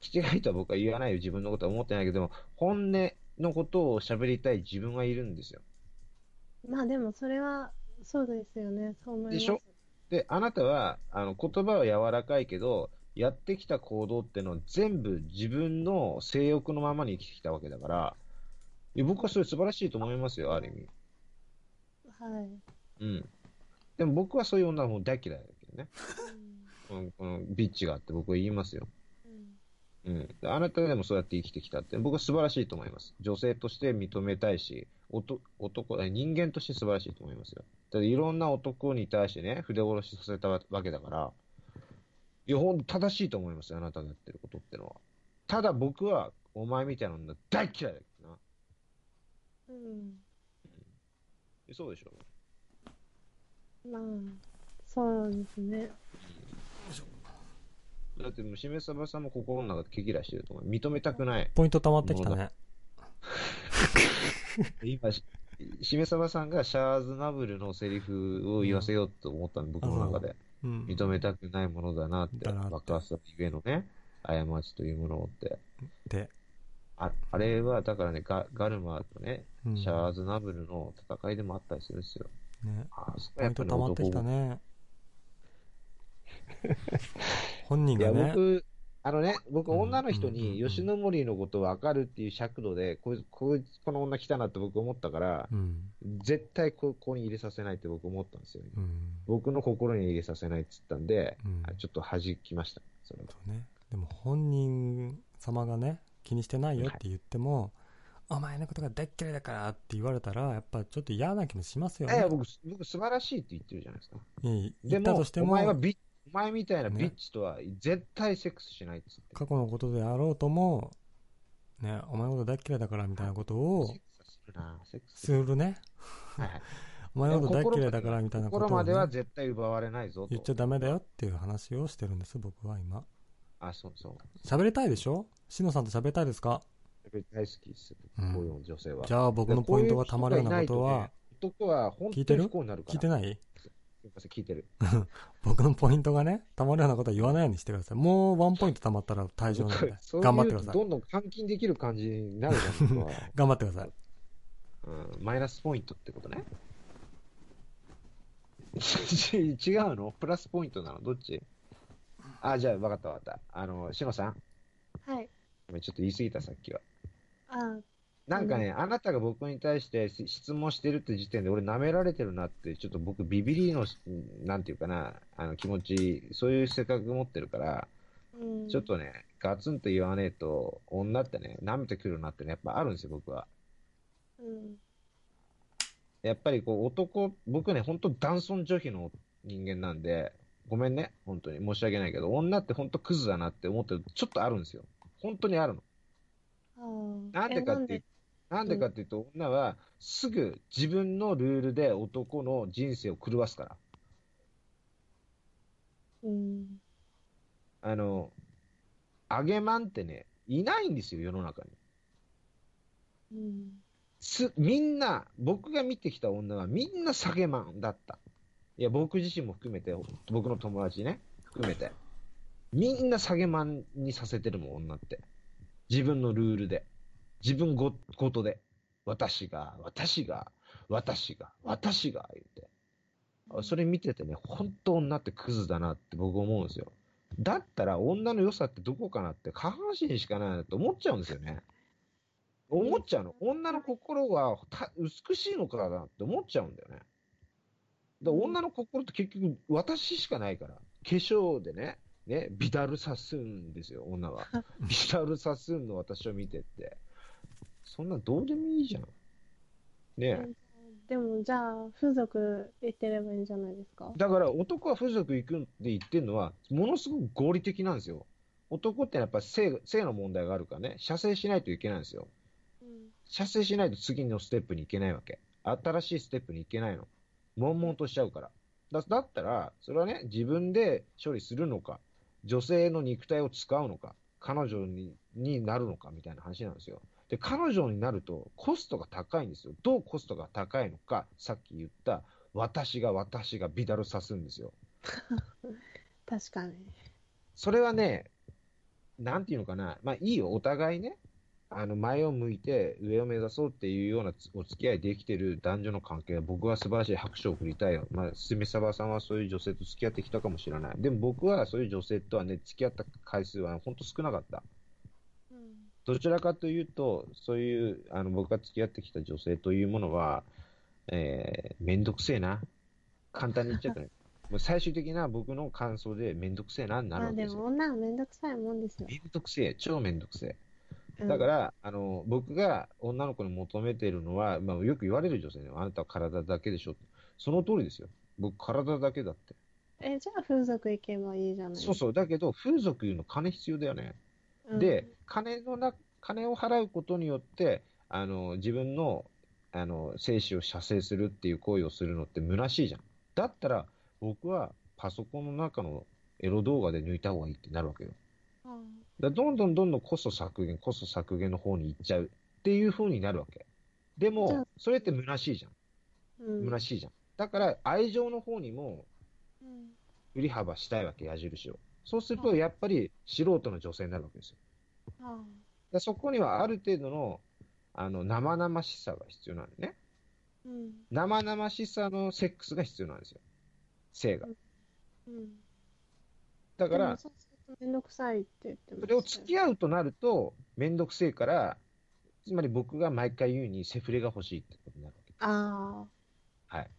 気違いとは僕は言わないよ、自分のことは思ってないけども、本音のことを喋りたい自分はいるんですよ。まあでもそれは、そうですよね。そう思います。でしょ？で、あなたは、あの、言葉は柔らかいけど、やってきた行動ってのは全部自分の性欲のままに生きてきたわけだから、僕はそれ素晴らしいと思いますよ、ある意味。はい。うん。でも僕はそういう女はもう大嫌いだけどね。このこのビッチがあって僕は言いますよ。うんうん。であなたでもそうやって生きてきたって、僕は素晴らしいと思います。女性として認めたいし、おと男、え人間として素晴らしいと思いますよ。だっていろんな男に対してね、筆下ろしさせたわけだから、いや、ほんと正しいと思いますよ、あなたがやってることってのは。ただ僕は、お前みたいな女大嫌いだけどな。うん。そうでしょ？まあ、そうですね。だってもう、しめさばさんも心の中で毛嫌いしてると思う。認めたくない。ポイント溜まってきたね。今、ししめさばさんがシャーズナブルのセリフを言わせようと思ったの、僕の中で。うん。認めたくないものだなって、だなって爆発したゆえのね、過ちというものをって。で、ああれは、だからね、ガガルマとね、うんシャーズナブルの戦いでもあったりするんですよ。ね。あそこポイントやっぱり溜まってきた男ね。本人がね、僕、あのね、僕、うん女の人に吉野森のこと分かるっていう尺度で、こいこいつこの女来たなって僕思ったから、うん。絶対ここに入れさせないって僕思ったんですよね。うん。僕の心に入れさせないって言ったんで、うんあちょっと弾きました。それはね。でも本人様がね、気にしてないよって言っても、お前のことが大っ嫌いだからって言われたら、やっぱちょっと嫌な気もしますよねいや。僕、僕素晴らしいって言ってるじゃないですか。いいで言ったもとしても、お前はビお前みたいなねビッチとは絶対セックスしないっつって。過去のことであろうとも、ね、お前のこと大っ嫌いだからみたいなことをするね。はいはい。お前のこと大っ嫌いだからみたいなことを、ね心まで、は絶対奪われないぞと。言っちゃダメだよっていう話をしてるんです、僕は今。あ、そうそう。喋りたいでしょ？しのさんと喋りたいですか？大好きですよ、うんこういう女性は。じゃあ僕のポイントがたまるようなことは、男は本聞いてる当に不幸になるから。聞いてない聞いてる。僕のポイントがね、たまるようなことは言わないようにしてください。もうワンポイントたまったら退場なんで 頑張ってください。どんどん換金できる感じになるじゃ 頑張ってください。うん、マイナスポイントってことね。違うの？プラスポイントなの？どっち？あ、じゃあ分かった分かった。あの、しのさん。はい。ちょっと言い過ぎた、さっきは。あなんかね、あなたが僕に対してし質問してるって時点で俺舐められてるなって、ちょっと僕ビビりの、なんていうかな、あの気持ち、そういう性格持ってるから、うん。ちょっとね、ガツンと言わねえと、女ってね、舐めてくるなってね、やっぱあるんですよ、僕は。うん。やっぱりこう男、僕ね、本当男尊女卑の人間なんで、ごめんね、本当に申し訳ないけど、女って本当クズだなって思ってるちょっとあるんですよ。本当にあるの。なんでかってなんでかっていうと、女はすぐ自分のルールで男の人生を狂わすから。うん。あの、あげまんってね、いないんですよ、世の中に。うん。す、みんな、僕が見てきた女はみんな下げまんだった。いや、僕自身も含めて、僕の友達ね、含めて。みんな下げまんにさせてるもん、女って。自分のルールで。自分ご、ごとで。私が、私が、私が、私が、言って。あそれ見ててね、本当女ってクズだなって僕思うんですよ。だったら女の良さってどこかなって下半身にしかないなって思っちゃうんですよね。思っちゃうの。女の心はた美しいのかなって思っちゃうんだよね。だ女の心って結局私しかないから。化粧でね、ね、ビダルサスーンですよ、女は。ビダルサスーンの私を見てって。そんなどうでもいいじゃん。ねえ。でも、じゃあ、風俗行ってればいいんじゃないですか？だから男は風俗行くって言ってるのは、ものすごく合理的なんですよ。男ってやっぱ性性の問題があるからね、射精しないといけないんですよ。うん。射精しないと次のステップに行けないわけ。新しいステップに行けないの。悶々としちゃうから。だだったら、それはね、自分で処理するのか、女性の肉体を使うのか、彼女にになるのかみたいな話なんですよ。で、彼女になるとコストが高いんですよ。どうコストが高いのか、さっき言った、私が私がビダルさすんですよ。確かに。それはね、なんていうのかな、まあいいよ、お互いね、あの前を向いて上を目指そうっていうようなお付き合いできてる男女の関係は僕は素晴らしい拍手を送りたいよ。まあ、すみさばさんはそういう女性と付き合ってきたかもしれない。でも僕はそういう女性とはね、付き合った回数は本当少なかった。うん。どちらかというと、そういう、あの、僕が付き合ってきた女性というものは、えー、めんどくせえな。簡単に言っちゃったね。もう最終的な僕の感想でめんどくせえなになるまあでも、わけですよ。女はめんどくさいもんですよ。めんどくせえ。超めんどくせえ。うんだから、あの、僕が女の子に求めているのは、まあ、よく言われる女性ね、あなたは体だけでしょ。その通りですよ。僕、体だけだって。え、じゃあ風俗行けばいいじゃないそうそう。だけど、風俗の金必要だよね。うんで、金のな、金を払うことによって、あの、自分の、あの、精子を射精するっていう行為をするのって虚しいじゃん。だったら、僕はパソコンの中のエロ動画で抜いた方がいいってなるわけよ。だからどんどんどんどんコスト削減、コスト削減の方に行っちゃうっていう風になるわけ。でも、それって虚しいじゃん。うん虚しいじゃん。だから、愛情の方にもうん振り幅したいわけ、矢印を。そうすると、やっぱり素人の女性になるわけですよ。あだからそこにはある程度の、あの、生々しさが必要なんでね。うん生々しさのセックスが必要なんですよ。性が。うんだから、そうするとめんどくさいって言ってまそれを付き合うとなると、めんどくせえから、つまり僕が毎回言うにセフレが欲しいってことになるわけ。あはい。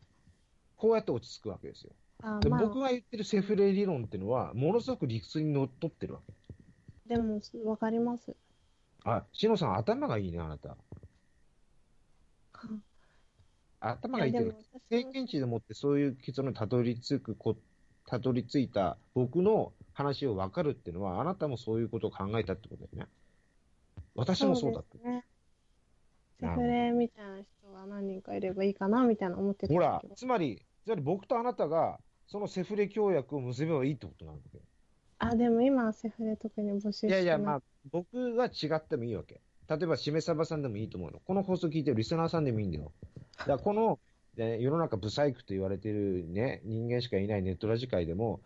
こうやって落ち着くわけですよ。まあで僕が言ってるセフレ理論っていうのは、ものすごく理屈にのっとってるわけ。でもわかりますあ、しのさん頭がいいね、あなた。頭がいいっていうかいやでも私も経験値でもってそういう結論にたどり着くこ、たどり着いた僕の話を分かるっていうのは、あなたもそういうことを考えたってことだよね。私もそうだって。セフレみたいな人が何人かいればいいかなみたいな思ってたほらけど、つまり、つまり僕とあなたが、そのセフレ協約を結べばいいってことなんだけど。あでも今はセフレ特に募集してないいやいや、まあ、僕は違ってもいいわけ。例えば、しめさばさんでもいいと思うの。この放送聞いてるリスナーさんでもいいんだよ。だから この、ね世の中ブサイクと言われてるね、人間しかいないネットラジ界でも、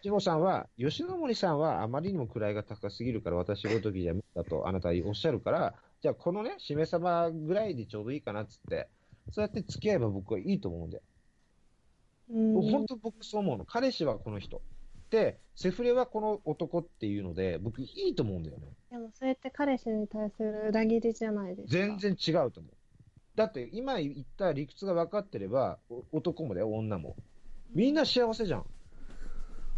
しのさんは、吉野森さんはあまりにも位が高すぎるから私ごときじゃ無理だとあなたはおっしゃるから、じゃあこのね、しめさばぐらいでちょうどいいかなっつって、そうやって付き合えば僕はいいと思うんだよ。うん本当僕そう思うの。彼氏はこの人。で、セフレはこの男っていうので、僕いいと思うんだよね。でもそれって彼氏に対する裏切りじゃないですか全然違うと思う。だって今言った理屈が分かってれば、お男もだよ、女も。みんな幸せじゃん。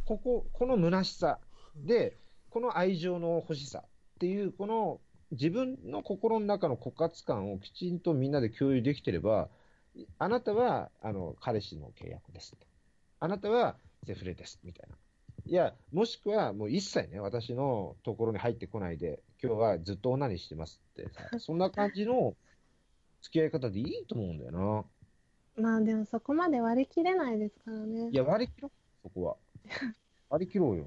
ここ、この虚しさ。で、この愛情の欲しさっていう、この自分の心の中の枯渇感をきちんとみんなで共有できてれば、あなたは、あの、彼氏の契約です。あなたはセフレです。みたいな。いや、もしくはもう一切ね、私のところに入ってこないで、今日はずっと女にしてますってさ、そんな感じの付き合い方でいいと思うんだよな。まあでもそこまで割り切れないですからねいや、割り切ろう、そこは。割り切ろうよ。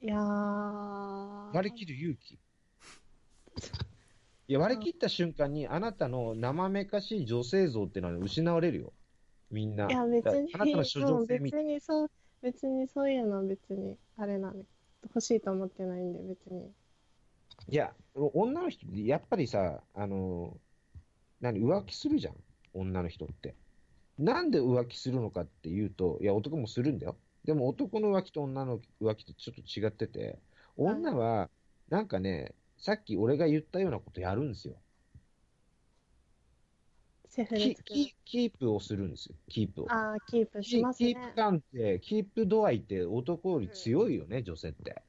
いやー割り切る勇気。いや、割り切った瞬間に、あなたの生めかしい女性像っていうのは失われるよ。みんな。いや別にあなたの性みたいにそう別にそういうのは別にあれなんで欲しいと思ってないんで別にいや、女の人ってやっぱりさ、あの、何、浮気するじゃん。女の人って。なんで浮気するのかっていうと、いや、男もするんだよ。でも男の浮気と女の浮気ってちょっと違ってて、女は、なんかね、さっき俺が言ったようなことやるんですよ。セフレキキキープをするんですよ。キープを。ああキープしキますねキープ感って、キープ度合いって男より強いよね、女性って。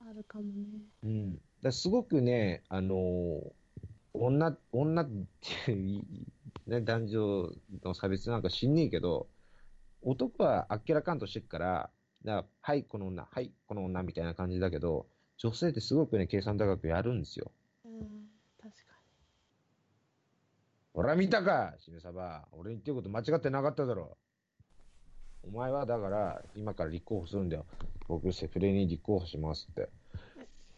あるかもねうん。だすごくね、あのー女、女っていう、ね、男女の差別なんか知んねえけど、男はあっけらかんとしてるから、だからはい、この女、はい、この女みたいな感じだけど、女性ってすごくね、計算高くやるんですよ。うん確かほら見たか、しめさば。俺に言ってること間違ってなかっただろ。お前はだから、今から立候補するんだよ。僕、セフレに立候補しますって。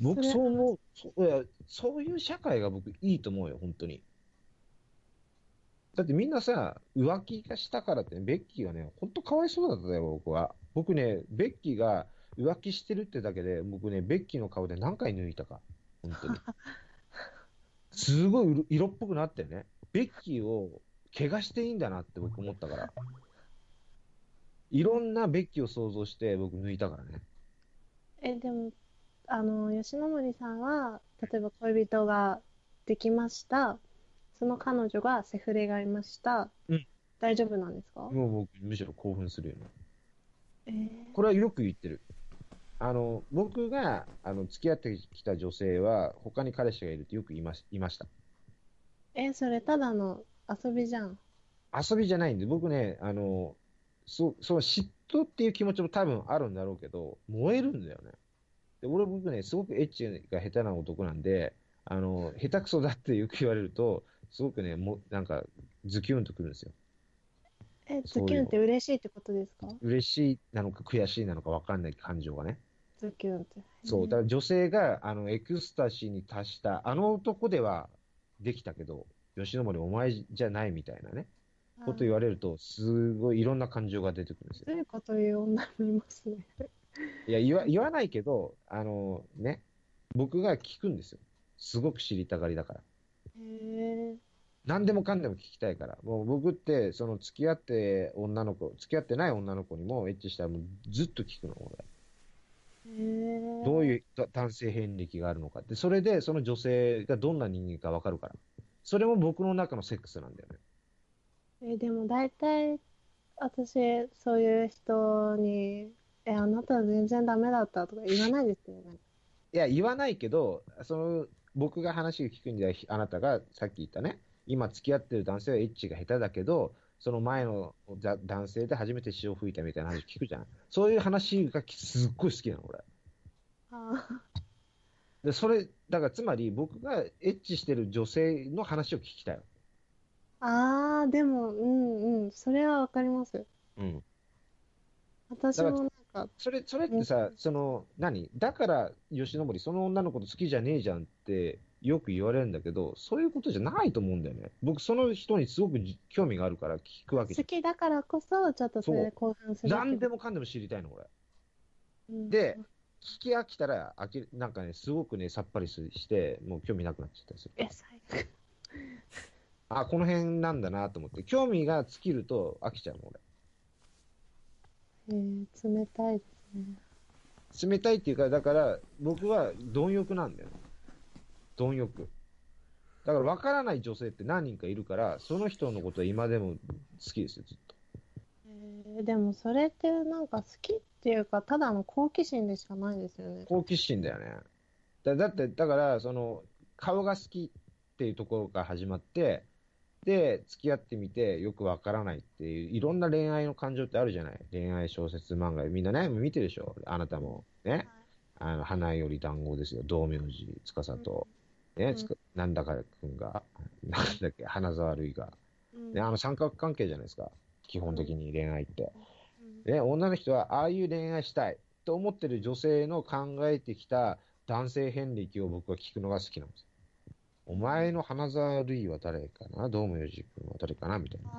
僕、そう思うそういや。そういう社会が僕、いいと思うよ、本当に。だってみんなさ、浮気がしたからってね、ベッキーがね、本当かわいそうだったよ、僕は。僕ね、ベッキーが浮気してるってだけで、僕ね、ベッキーの顔で何回抜いたか。本当に。すごい色色っぽくなってね。ベッキーを怪我していいんだなって僕思ったから。いろんなベッキーを想像して僕抜いたからね。えでもあの吉野森さんは例えば恋人ができましたその彼女がセフレがいました、うん大丈夫なんですか、もう僕むしろ興奮するよね。えーこれはよく言ってる。あの、僕が、あの、付き合ってきた女性は、他に彼氏がいるってよく言いまし言いました。えそれただの遊びじゃん遊びじゃないんで、僕ね、あの、そその嫉妬っていう気持ちも多分あるんだろうけど、燃えるんだよね。で俺、僕ね、すごくエッチが下手な男なんで、あの、下手くそだってよく言われると、すごくね、もうなんか、ズキュンとくるんですよ。え、ズキュンって嬉しいってことですか？嬉しいなのか悔しいなのか分かんない感情がね。ズキュンって。そう。だから女性が、あの、エクスタシーに達した、あの男ではできたけど、吉野森お前じゃないみたいなね、こと言われると、すごいいろんな感情が出てくるんですよ。そういうこと言う女もいますね。いや、言わ、言わないけど、あの、ね、僕が聞くんですよ。すごく知りたがりだから。へえ。何でもかんでも聞きたいから。もう僕って、その付き合って女の子、付き合ってない女の子にもエッチしたらもうずっと聞くの、俺。どういうだ男性遍歴があるのかって。それで、その女性がどんな人間かわかるから。それも僕の中のセックスなんだよね。え、でも大体、私、そういう人に、え、あなたは全然ダメだったとか言わないですよね。いや、言わないけど、その、僕が話を聞くんでは、あなたがさっき言ったね、今付き合ってる男性はエッチが下手だけど、その前のだ男性で初めて潮を吹いたみたいな話聞くじゃん。そういう話がすっごい好きなの、俺。あで、それ、だからつまり僕がエッチしてる女性の話を聞きたいわ。あー、でも、うんうん、それはわかります。うん。私もなんか、それ、それってさ、その、何？だから、吉野森、その女の子と好きじゃねえじゃんって、よく言われるんだけど、そういうことじゃないと思うんだよね。僕、その人にすごくじ興味があるから聞くわけじ好きだからこそ、ちょっとそれで興奮す。る。何でもかんでも知りたいの、俺。うんで、聞き飽きたら、飽きなんかね、すごくね、さっぱりして、もう興味なくなっちゃったりする。え、最悪。あ、この辺なんだなと思って、興味が尽きると飽きちゃうの、俺。えー、冷たいですね。冷たいっていうか、だから、僕は貪欲なんだよ。貪欲。だから、分からない女性って何人かいるから、その人のことは今でも好きですよ、ずっと。えー、でもそれってなんか好きっていうか、ただの好奇心でしかないですよね。好奇心だよね。だだって、だから、その、顔が好きっていうところから始まって、で、付き合ってみてよくわからないっていう、いろんな恋愛の感情ってあるじゃない恋愛小説漫画。みんなね、見てるでしょあなたも。ね。あの、花より団子ですよ。道明寺司と。ね、つかなんだかくんが、なんだっけ、花沢類が。うんね、あの三角関係じゃないですか。基本的に恋愛って。うんね、女の人はああいう恋愛したいと思ってる女性の考えてきた男性遍歴を僕は聞くのが好きなんですよ。お前の花沢類は誰かな？道明寺君は誰かな？みたいな。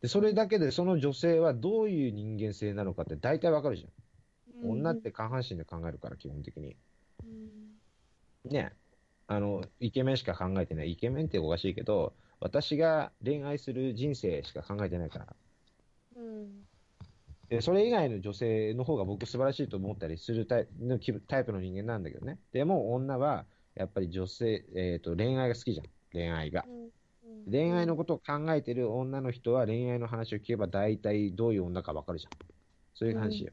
で、それだけでその女性はどういう人間性なのかって大体わかるじゃん。女って下半身で考えるから、基本的に。うんね。あの、イケメンしか考えてない。イケメンっておかしいけど、私が恋愛する人生しか考えてないから。うんで、それ以外の女性の方が僕素晴らしいと思ったりするタイプタイプの人間なんだけどね。でも女は、やっぱり女性、えっ、と、恋愛が好きじゃん。恋愛が。うん恋愛のことを考えてる女の人は恋愛の話を聞けば大体どういう女かわかるじゃん。そういう話よ。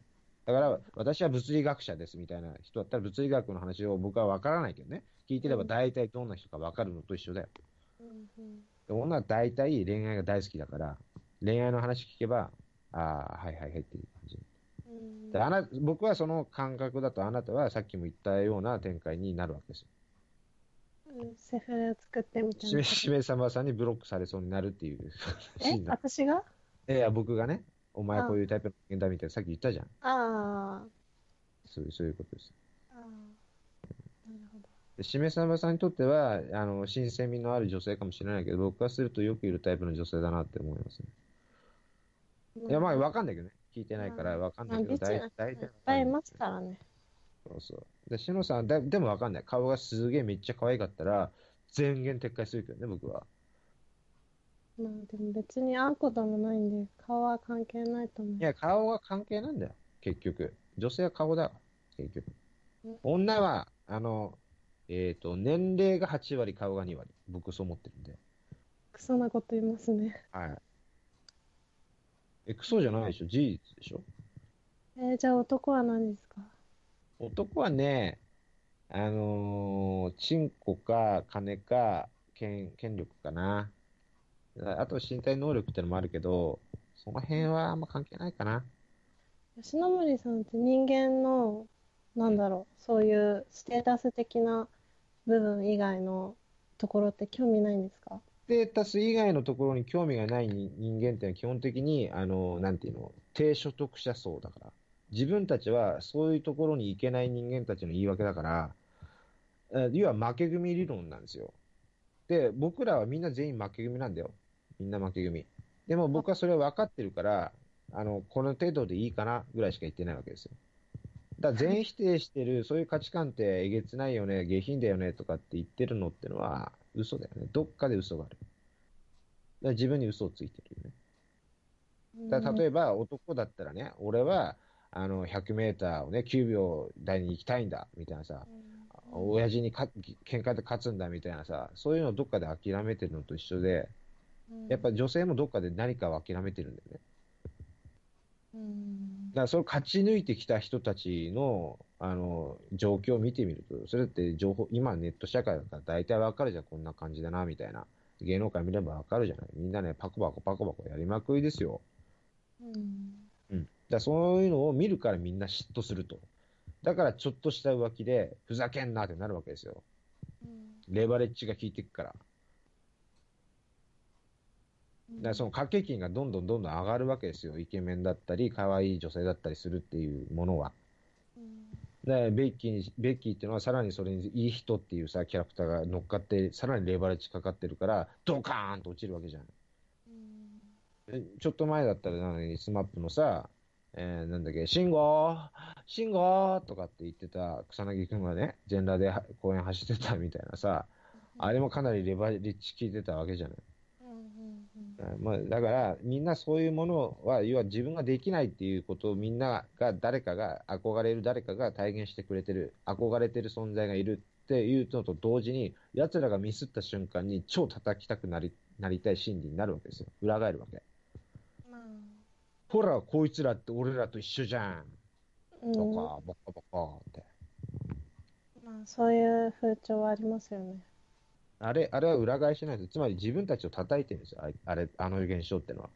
だから、私は物理学者ですみたいな人だったら物理学の話を僕はわからないけどね。聞いてれば大体どんな人かわかるのと一緒だよ。うんうんで女は大体恋愛が大好きだから、恋愛の話聞けば、ああ、はいはいはいっていう感じ。うんであな僕はその感覚だとあなたはさっきも言ったような展開になるわけですよ。うんセフレを作ってみたいなしめ、しめさまさんにブロックされそうになるっていうシえ。私が？いや、僕がね、お前はこういうタイプの人間だみたいなさっき言ったじゃん。あそういう、そういうことです。ーあーなるほどでしめさまさんにとっては、あの、新鮮味のある女性かもしれないけど、僕からするとよくいるタイプの女性だなって思いますね。いや、まあ、わかんないけどね。聞いてないからわかんないけど、まあ大別にいっぱいいますからねそうそう。で、しのさん、だでもわかんない。顔がすげえめっちゃ可愛かったら、全言撤回するけどね、僕は。まあでも別に会うこともないんで顔は関係ないと思ういや、顔が関係なんだよ、結局。女性は顔だわ、結局うん。女は、あの、えっ、と、年齢が8割、顔が2割。僕そう思ってるんで。クソなこと言いますねはい。え、クソじゃないでしょ事実でしょえーじゃあ男は何ですか？男はね、あのー、チンコか、金か、権、権力かな。あと身体能力ってのもあるけど、その辺はあんま関係ないかな。吉野森さんって人間のなんだろうそういうステータス的な部分以外のところって興味ないんですか？テータス以外のところに興味がない人人間っていうのは基本的に、あの、なんていうの、低所得者層だから。自分たちはそういうところに行けない人間たちの言い訳だから、え要は負け組理論なんですよ。で、僕らはみんな全員負け組なんだよ。みんな負け組。でも僕はそれは分かってるから、あの、この程度でいいかなぐらいしか言ってないわけですよ。だから全否定してる、そういう価値観ってえげつないよね、下品だよねとかって言ってるのってのは嘘だよね。どっかで嘘がある。だから自分に嘘をついてるよね。だ例えば男だったらね、俺は、あの、100メーターをね、9秒台に行きたいんだ、みたいなさ、親父にか喧嘩で勝つんだみたいなさ、そういうのをどっかで諦めてるのと一緒で、やっぱ女性もどっかで何かを諦めてるんだよね。うんだからそれを勝ち抜いてきた人たちの、あの、状況を見てみると、それって情報、今ネット社会だから大体わかるじゃん、こんな感じだな、みたいな。芸能界見ればわかるじゃない。みんなね、パコパコパコパコやりまくりですよ。うんうん。だそういうのを見るからみんな嫉妬すると。だからちょっとした浮気で、ふざけんなってなるわけですよ。レバレッジが効いていくから。だその掛け金がどんどんどんどん上がるわけですよ。イケメンだったり、可愛い女性だったりするっていうものは。で、ベッキーに、ベッキーっていうのはさらにそれにいい人っていうさ、キャラクターが乗っかって、さらにレバレッジかかってるから、ドカーンと落ちるわけじゃん。でちょっと前だったらなのに、スマップのさ、えー、なんだっけ、信号信号とかって言ってた草薙くんがね、全裸では公園走ってたみたいなさ、あれもかなりレバレッジ効いてたわけじゃない。まあ、だから、みんなそういうものは、要は自分ができないっていうことをみんなが、誰かが、憧れる誰かが体現してくれてる、憧れてる存在がいるっていうのと同時に、奴らがミスった瞬間に超叩きたくなり、なりたい心理になるわけですよ。裏返るわけ。ほら、こいつらって俺らと一緒じゃん。うんとか、ボコボコって。まあ、そういう風潮はありますよね。あれ、あれは裏返しなんですよ。つまり自分たちを叩いてるんですよ。あれ、あの現象ってのは。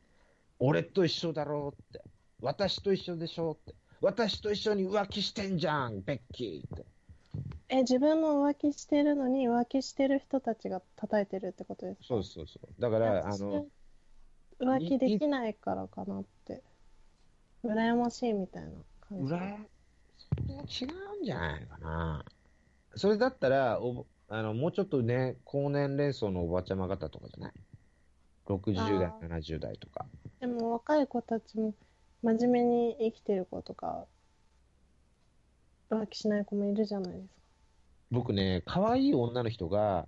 俺と一緒だろうって。私と一緒でしょって。私と一緒に浮気してんじゃん、ベッキーって。え、自分も浮気してるのに浮気してる人たちが叩いてるってことですか？そうそうそう。だから、あ私の、浮気できないからかなって。羨ましいみたいな感じ。裏、それは違うんじゃないかな。それだったら、おあの、もうちょっとね、高年齢層のおばちゃま方とかじゃない ?60 代あ、70代とか。でも若い子たちも真面目に生きてる子とか浮気しない子もいるじゃないですか。僕ね、可愛い女の人が、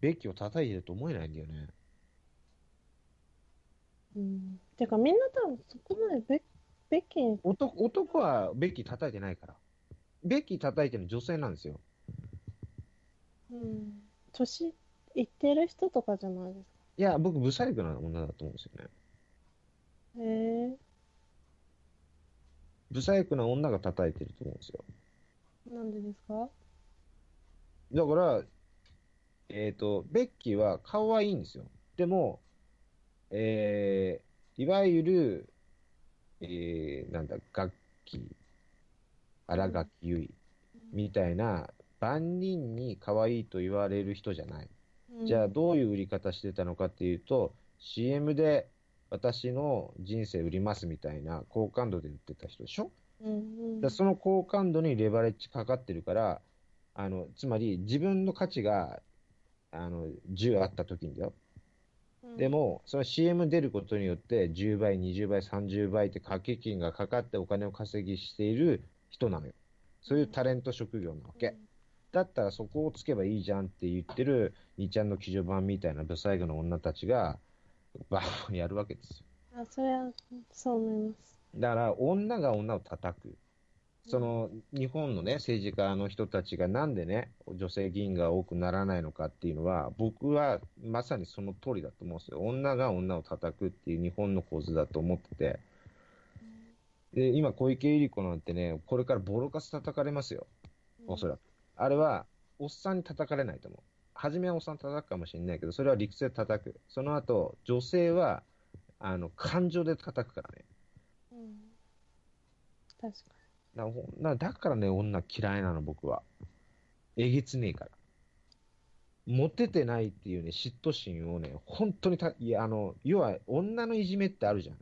ベッキーを叩いてると思えないんだよね。うん。てかみんな多分そこまでベベッキーに、男男はベッキー叩いてないから。ベッキー叩いてるの女性なんですよ。うん、年いってる人とかじゃないですか？いや、僕、ブサイクな女だと思うんですよね。へえブサイクな女が叩いてると思うんですよ。なんでですか？だから、えっ、と、ベッキーは顔はいいんですよ。でも、えー、いわゆる、えー、なんだ、楽器、荒垣結衣みたいな、万人に可愛いと言われる人じゃない。じゃあ、どういう売り方してたのかっていうと、CM で私の人生売りますみたいな好感度で売ってた人でしょ？うんうんその好感度にレバレッジかかってるから、あの、つまり自分の価値が、あの、10あった時にだよ。うんでも、その CM 出ることによって10倍、20倍、30倍って掛け金がかかってお金を稼ぎしている人なのよ。そういうタレント職業なわけ。だったらそこをつけばいいじゃんって言ってる、2ちゃんの騎乗版みたいなブサイクの女たちが、バーンやるわけですよ。あ、それはそう思います。だから、女が女を叩く。その、日本のね、政治家の人たちがなんでね、女性議員が多くならないのかっていうのは、僕はまさにその通りだと思うんですよ。女が女を叩くっていう日本の構図だと思ってて。で、今、小池百合子なんてね、これからボロカス叩かれますよ。おそらく。あれは、おっさんに叩かれないと思う。初めはおっさん叩くかもしれないけど、それは理屈で叩く。その後、女性は、あの、感情で叩くからね。うん。確かだほんだだからね、女嫌いなの、僕は。えげつねえから。モテてないっていうね、嫉妬心をね、本当にた、いや、あの、要は女のいじめってあるじゃん。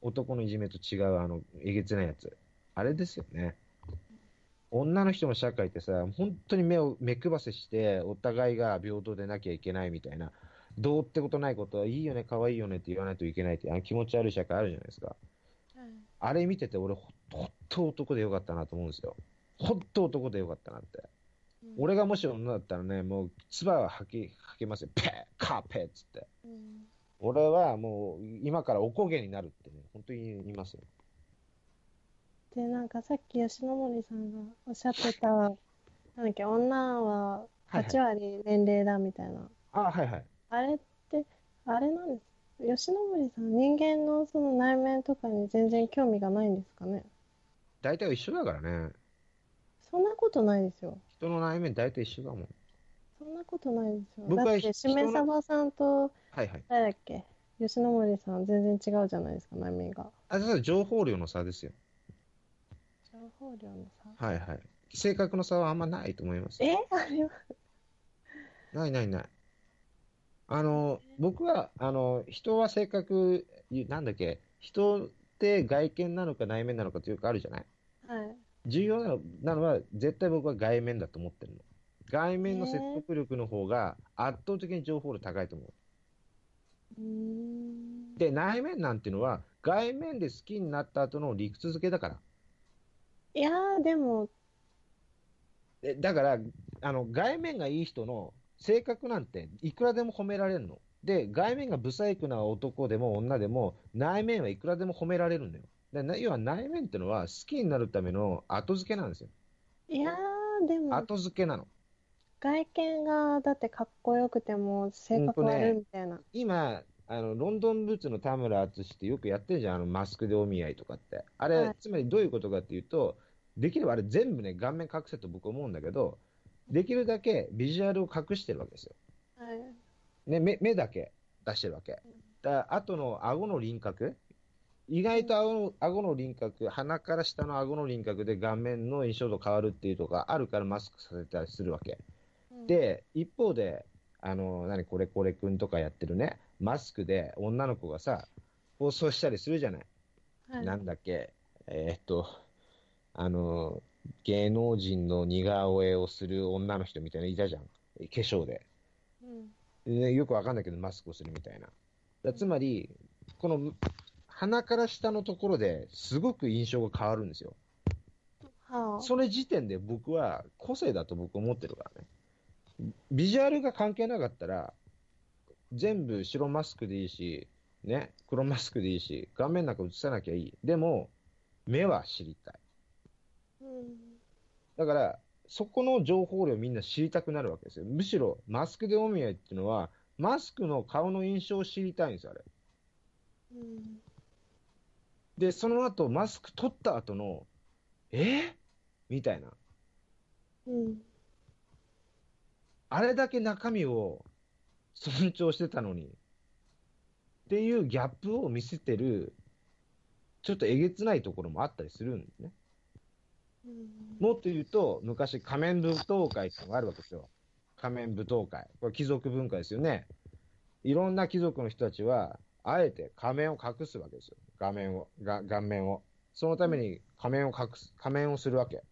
男のいじめと違う、あの、えげつないやつ。あれですよね。女の人の社会ってさ、本当に目を、目配せして、お互いが平等でなきゃいけないみたいな、どうってことないことは、いいよね、可愛いよねって言わないといけないって、あの気持ち悪い社会あるじゃないですか。あれ見てて、俺、ほほんと男でよかったなと思うんですよ。ほんと男でよかったなって。俺がもし女だったらね、もう、唾は吐き、吐けますよ。ペーカーペーっつって。うん俺はもう、今からおこげになるってね、本当に言いますよ。で、なんかさっき吉野森さんがおっしゃってた、なんだっけ、女ははいはい8割年齢だみたいな。あはいはい。あれって、あれなんです吉野森さん、人間のその内面とかに全然興味がないんですかね？大体一緒だからね。そんなことないですよ。人の内面大体一緒だもん。そんなことないですよ。僕はだって、しめさばさんと、はいはい。誰だっけ？吉野森さん、全然違うじゃないですか、内面が。あ、それは情報量の差ですよ。情報量の差。はいはい。性格の差はあんまないと思います。えあれは、ないないない。あの、僕は、あの、人は性格、いなんだっけ、人って外見なのか内面なのかというかあるじゃない？はい。重要なのなのは、絶対僕は外面だと思ってるの。外面の説得力の方が圧倒的に情報量高いと思う。うーん。で、内面なんていうのは、外面で好きになった後の理屈付けだから。いやー、でも、えだから、あの、外面がいい人の性格なんていくらでも褒められるの。で、外面が不細工な男でも女でも、内面はいくらでも褒められるんだよ。でな要は内面ってのは好きになるための後付けなんですよ。いやー、でも、後付けなの。外見がだってかっこよくても性格悪いみたいな。今、あの、ロンドンブーツの田村淳ってよくやってるじゃん、あの、マスクでお見合いとかって。あれ、はいつまりどういうことかっていうと、できればあれ全部ね、顔面隠せと僕思うんだけど、できるだけビジュアルを隠してるわけですよ。はい。ね、目目だけ出してるわけ。だあとの顎の輪郭、意外と顎の顎の輪郭、鼻から下の顎の輪郭で顔面の印象度変わるっていうとかあるからマスクさせたりするわけ。うん、で、一方で、あの、何これこれくんとかやってるね、マスクで女の子がさ、放送したりするじゃない。はい、なんだっけ、えーっと、あの、芸能人の似顔絵をする女の人みたいなのいたじゃん。化粧で。うん。ね、よくわかんないけど、マスクをするみたいな。だつまり、この鼻から下のところですごく印象が変わるんですよ。はあ。それ時点で僕は個性だと僕思ってるからね。ビジュアルが関係なかったら、全部白マスクでいいし、ね、黒マスクでいいし、顔面なんか映さなきゃいい。でも、目は知りたい。うん。だから、そこの情報量みんな知りたくなるわけですよ。むしろ、マスクでお見合いっていうのは、マスクの顔の印象を知りたいんですよ、あれ。うん。で、その後、マスク取った後の、え？みたいな。うん。あれだけ中身を尊重してたのに。っていうギャップを見せてる、ちょっとえげつないところもあったりするんですね。うん。もっと言うと、昔仮面舞踏会っていうのがあるわけですよ。仮面舞踏会。これ貴族文化ですよね。いろんな貴族の人たちは、あえて仮面を隠すわけですよ。画面を、が顔面を。そのために仮面を隠す、仮面をするわけ。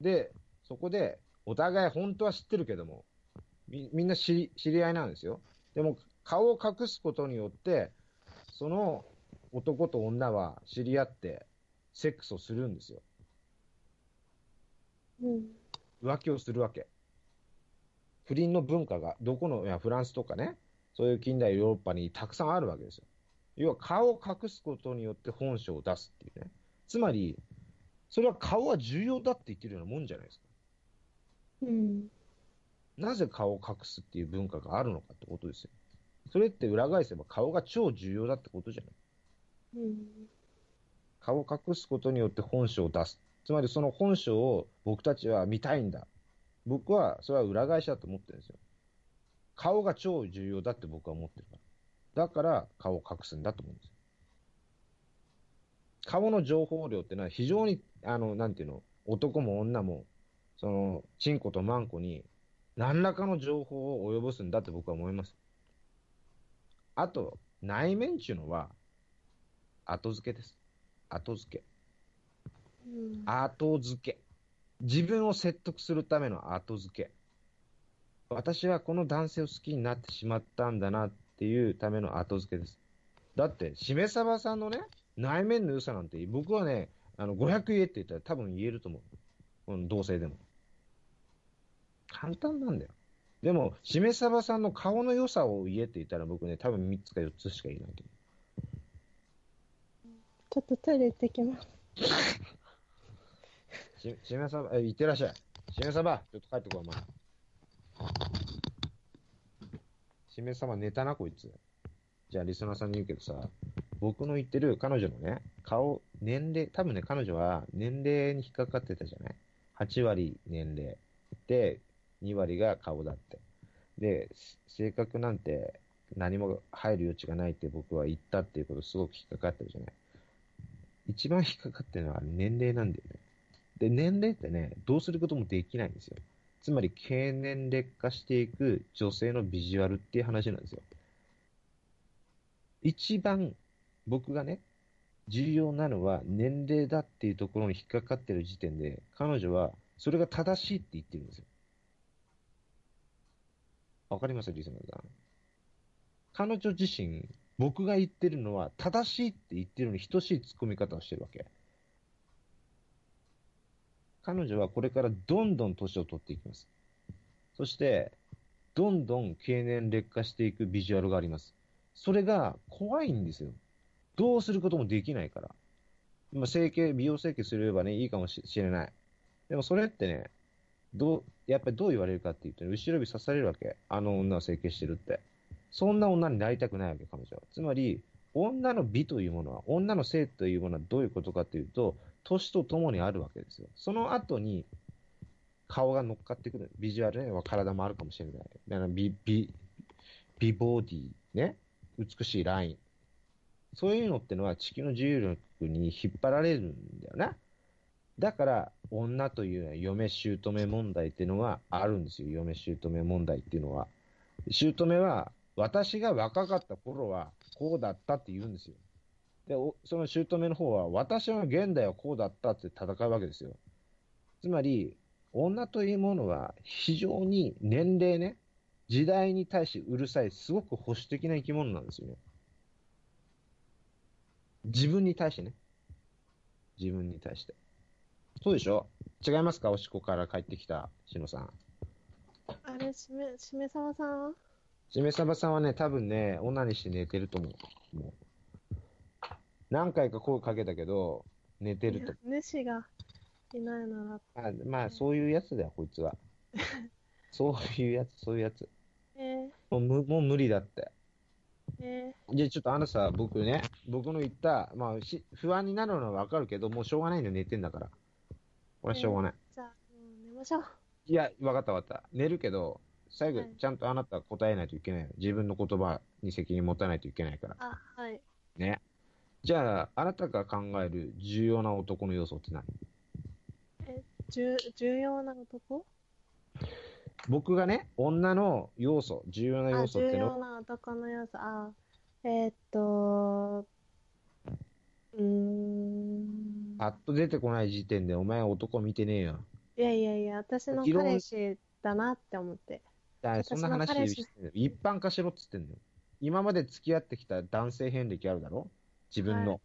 で、そこで、お互い本当は知ってるけども、みみんな知り知り合いなんですよ。でも、顔を隠すことによって、その男と女は知り合って、セックスをするんですよ。うん。浮気をするわけ。不倫の文化が、どこの、いや、フランスとかね、そういう近代ヨーロッパにたくさんあるわけですよ。要は顔を隠すことによって本性を出すっていうね。つまり、それは顔は重要だって言ってるようなもんじゃないですか。うん。なぜ顔を隠すっていう文化があるのかってことですよ。それって裏返せば顔が超重要だってことじゃない。うん。顔を隠すことによって本性を出す。つまりその本性を僕たちは見たいんだ。僕はそれは裏返しだと思ってるんですよ。顔が超重要だって僕は思ってるから。だから顔を隠すんだと思うんですよ。顔の情報量ってのは非常に、あの、なんていうの、男も女も、その、チンコとマンコに何らかの情報を及ぼすんだって僕は思います。あと、内面っていうのは、後付けです。後付け。うん後付け。自分を説得するための後付け。私はこの男性を好きになってしまったんだなっていうための後付けです。だって、しめさばさんのね、内面の良さなんて、僕はね、あの、500言えって言ったら多分言えると思う。この同性でも。簡単なんだよ。でも、しめさばさんの顔の良さを言えって言ったら僕ね、多分3つか4つしか言えないけど。ちょっとトイレ行ってきます。し、しめさば、え、行ってらっしゃい。しめさば、ちょっと帰ってこい、お前。しめさば寝たな、こいつ。じゃあ、リスナーさんに言うけどさ、僕の言ってる彼女のね、顔、年齢、多分ね、彼女は年齢に引っかかってたじゃない ?8 割年齢。で、2割が顔だって。で、性格なんて何も入る余地がないって僕は言ったっていうことすごく引っかかってるじゃない一番引っかかってるのは年齢なんだよね。で、年齢ってね、どうすることもできないんですよ。つまり、経年劣化していく女性のビジュアルっていう話なんですよ。一番僕がね、重要なのは年齢だっていうところに引っかかってる時点で、彼女はそれが正しいって言ってるんですよ。わかりますリスナーさん。彼女自身、僕が言ってるのは正しいって言ってるのに等しい突っ込み方をしてるわけ。彼女はこれからどんどん年を取っていきます。そして、どんどん経年劣化していくビジュアルがあります。それが怖いんですよ。どうすることもできないから。まあ、整形、美容整形すればね、いいかもしれない。でもそれってね、どう、やっぱりどう言われるかっていうと、後ろ指刺されるわけ。あの女は整形してるって。そんな女になりたくないわけ、彼女は。つまり、女の美というものは、女の性というものはどういうことかというと、年とともにあるわけですよ。その後に、顔が乗っかってくる。ビジュアルね、体もあるかもしれない。美、美、美ボディ、ね。美しいライン。そういうのってのは地球の重力に引っ張られるんだよな。だから、女という嫁姑問題っていうのはあるんですよ。嫁姑問題っていうのは。姑は、私が若かった頃はこうだったって言うんですよ。で、その姑の方は、私は現代はこうだったって戦うわけですよ。つまり、女というものは非常に年齢ね、時代に対してうるさい、すごく保守的な生き物なんですよね。自分に対してね。自分に対して。そうでしょ？違いますか？おしっこから帰ってきたしのさん。あれ、しめ、しめさまさん？はしめさばさんはね、多分ね、女にして寝てると思う。もう。何回か声かけたけど、寝てると。主がいないなら。あまあ、そういうやつだよ、こいつは。そういうやつ、そういうやつ。えもうむもう無理だって。じゃあちょっとあのさ、僕ね、僕の言った、まあし、不安になるのはわかるけど、もうしょうがないんだよ、寝てんだから。これはしょうがない。ー、じゃあ、もう寝ましょう。いや、わかったわかった。寝るけど、最後はい、ちゃんとあなたは答えないといけないの。自分の言葉に責任持たないといけないから。あ、はい。ね。じゃあ、あなたが考える重要な男の要素って何？重重要な男？僕がね、女の要素、重要なあ、要素っ重ての？は、要な男の要素。あ、えー、っと、うーん。パッと出てこない時点でお前は男見てねえよ。いやいやいや、私の彼氏だなって思って。だそんな話してんの一般化しろっつってんのよ。今まで付き合ってきた男性遍歴あるだろ？自分の、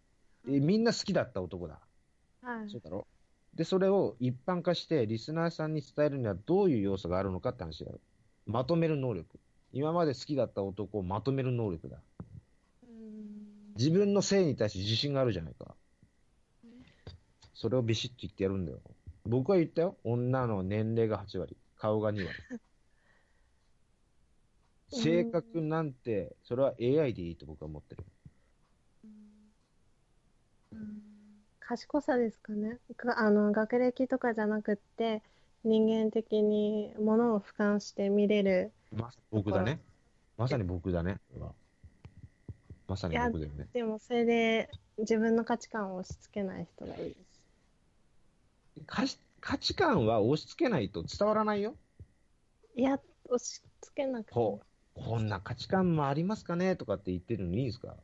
えみんな好きだった男だ。はいそう。だろ？で、それを一般化して、リスナーさんに伝えるにはどういう要素があるのかって話だよ。まとめる能力。今まで好きだった男をまとめる能力だ。うーん自分の性に対して自信があるじゃないか。それをビシッと言ってやるんだよ。僕は言ったよ。女の年齢が8割、顔が2割。性格なんて、それは AI でいいと僕は思ってる。うん賢さですかね。かあの、学歴とかじゃなくって、人間的にものを俯瞰して見れる。まさに僕だね。まさに僕だね。まさに僕だよね。でも、それで自分の価値観を押し付けない人がいい。価値価値観は押し付けないと伝わらないよ。いや、押し付けなくてもこう、こんな価値観もありますかねとかって言ってるのにいいんですか？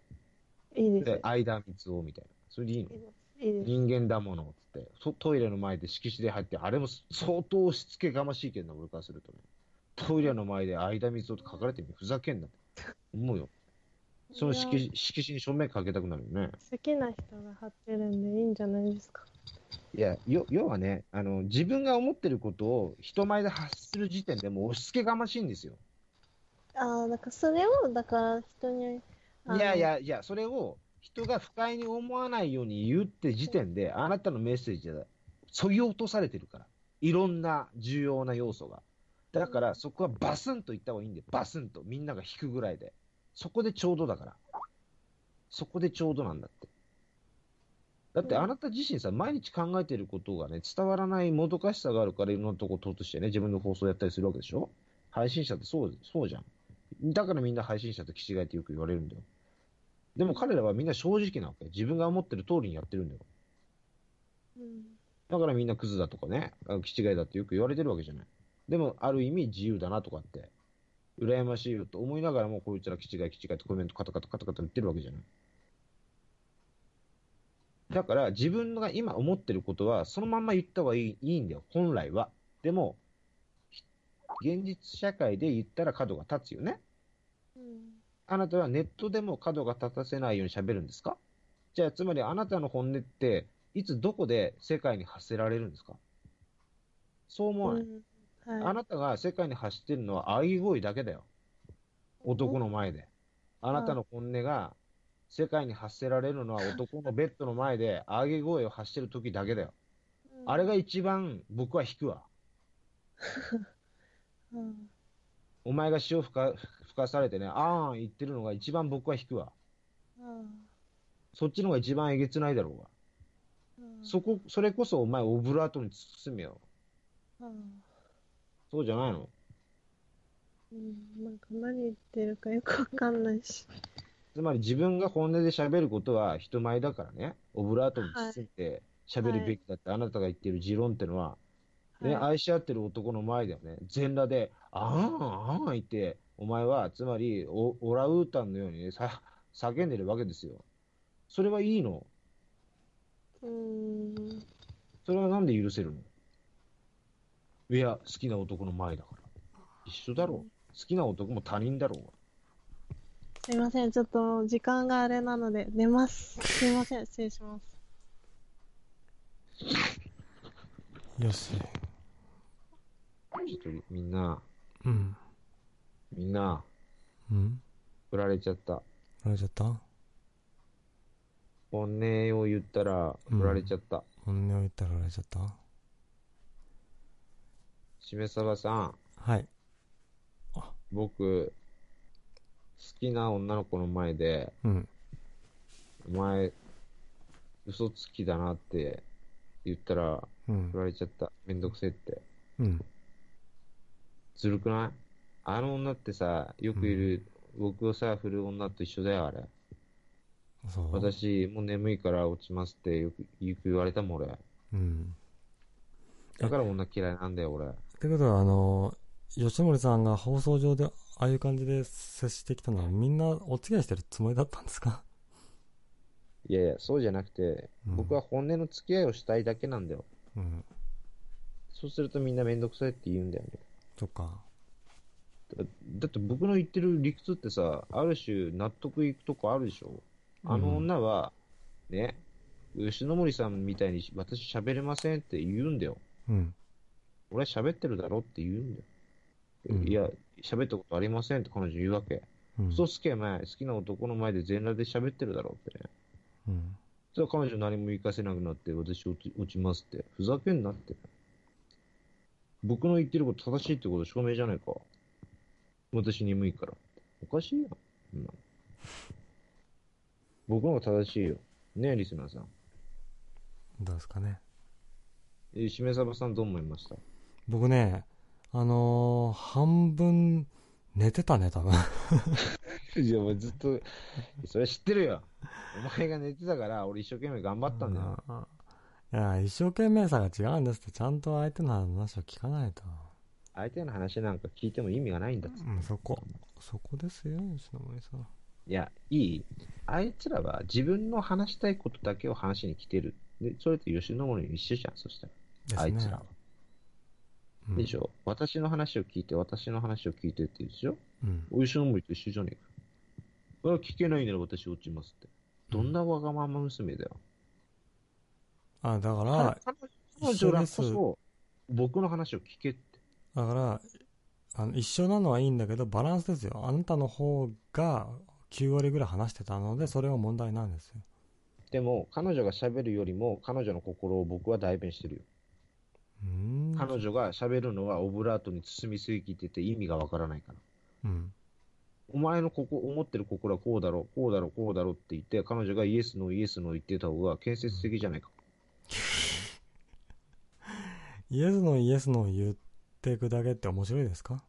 いいですで、間三つをみたいな。それでいいの？いいです。いいです。人間だものっつって、そトイレの前で色紙で入って、あれも相当押し付けがましいけどな、俺からするとね。トイレの前で間水をって書かれてるのふざけんなって思うよ。その色紙色紙に正面かけたくなるよね。好きな人が貼ってるんでいいんじゃないですか？いや、よ要はねあの、自分が思ってることを人前で発する時点でもう押し付けがましいんですよ。ああ、だからそれを、だから人に、いやい、やいや、それを人が不快に思わないように言うって時点で、あなたのメッセージはそぎ落とされてるから。いろんな重要な要素が。だから、そこはバスンと言った方がいいんで、バスンと。みんなが引くぐらいで。そこでちょうどだから。そこでちょうどなんだって。だってあなた自身さ、毎日考えてることがね、伝わらないもどかしさがあるから、いろんなとこ通してね、自分の放送やったりするわけでしょ？配信者ってそう、そうじゃん。だからみんな配信者と気違いってよく言われるんだよ。でも彼らはみんな正直なわけ。自分が思ってる通りにやってるんだよ。うんだからみんなクズだとかね、あ気違いだってよく言われてるわけじゃない。でも、ある意味自由だなとかって、羨ましいよと思いながらも、こいつら気違い気違いってコメントカタカタカタカタ言ってるわけじゃない。だから、自分が今思ってることは、そのまんま言った方がいいいいんだよ、本来は。でも、ひ現実社会で言ったら角が立つよね。うんあなたはネットでも角が立たせないように喋るんですか？じゃあ、つまりあなたの本音って、いつどこで世界に発せられるんですか？そう思わない、うんはい、あなたが世界に発してるのは喘ぎ声だけだよ。男の前で。あなたの本音が世界に発せられるのは男のベッドの前で喘ぎ声を発してる時だけだよ。うんあれが一番僕は引くわ。うんお前が潮吹か吹かされてね、あーん言ってるのが一番僕は引くわ。うんそっちの方が一番えげつないだろうが。うんそこ、それこそお前オブラートに包めよ。うんそうじゃないの？うんなんか何言ってるかよくわかんないし。つまり自分が本音で喋ることは人前だからね、オブラートに包んで喋るべきだって、あなたが言ってる持論ってのは、ね、はい愛し合ってる男の前ではね、全裸で、あーん、あーん言って、お前は、つまりオ、オラウータンのようにね、さ、叫んでるわけですよ。それはいいの？うーん。それはなんで許せるの？いや、好きな男の前だから。一緒だろう。好きな男も他人だろうが。すいません、ちょっと時間があれなので寝ます。すいません、失礼します。よし。ちょっとみんな、うん。みんな、うん振られちゃった。振られちゃった？本音を言ったら、うん振られちゃった。本音を言ったら振られちゃった？しめさばさん、はい。僕、好きな女の子の前で、うん。お前、嘘つきだなって言ったら、うん振。られちゃった。めんどくせえって。うん。ずるくない？あの女ってさ、よくいる、僕をさ、振る女と一緒だよ、あれ。私、もう眠いから落ちますってよくよく言われたもん、俺。うん。だから女嫌いなんだよ、俺。ってことは、あの、吉森さんが放送上でああいう感じで接してきたのはみんなお付き合いしてるつもりだったんですか？いやいや、そうじゃなくて、うん僕は本音の付き合いをしたいだけなんだよ。うん。そうするとみんなめんどくさいって言うんだよね。そっか。だだって僕の言ってる理屈ってさ、ある種納得いくとこあるでしょ？あの女は、ね、吉野森さんみたいに私喋れませんって言うんだよ。うん。俺は喋ってるだろって言うんだよ。うんいや、喋ったことありませんって彼女言うわけ。うん。そうすけ前、好きな男の前で全裸で喋ってるだろってね。うん。そしたら彼女何も言い返せなくなって、私落ち落ちますって。ふざけんなって。僕の言ってること正しいってこと証明じゃないか。私眠いから。おかしいよ。そん僕の方が正しいよ。ねえ、リスナーさん。どうですかね。え、しめさばさんどう思いました？僕ね、あのー半分寝てたね、多分。いや、もうずっと、それ知ってるよ。お前が寝てたから、俺一生懸命頑張ったんだよ。うんいや、一生懸命さが違うんですって、ちゃんと相手の話を聞かないと。相手の話なんか聞いても意味がないんだっつってうん、そこ。そこですよ、吉野森さん。いや、いいあいつらは自分の話したいことだけを話しに来てる。で、それって吉野森に一緒じゃん、そしたら。ね。あいつらは。うんでしょ？私の話を聞いて、私の話を聞いてって言うでしょ？うん。吉野森と一緒じゃねえか。あ聞けないなら私落ちますって。どんなわがまま娘だよ。あ、だから、彼彼女らこそ、僕の話を聞けって。だから、あの一緒なのはいいんだけど、バランスですよ。あなたの方が9割ぐらい話してたので、それは問題なんですよ。でも、彼女が喋るよりも、彼女の心を僕は代弁してるよ。彼女が喋るのはオブラートに包みすぎてて意味がわからないから。うん。お前のここ思ってる心はこうだろう、こうだろう、こうだろうって言って、彼女がイエスのイエスの言ってた方が建設的じゃないか。イエスのイエスの言っていくだけって面白いですか？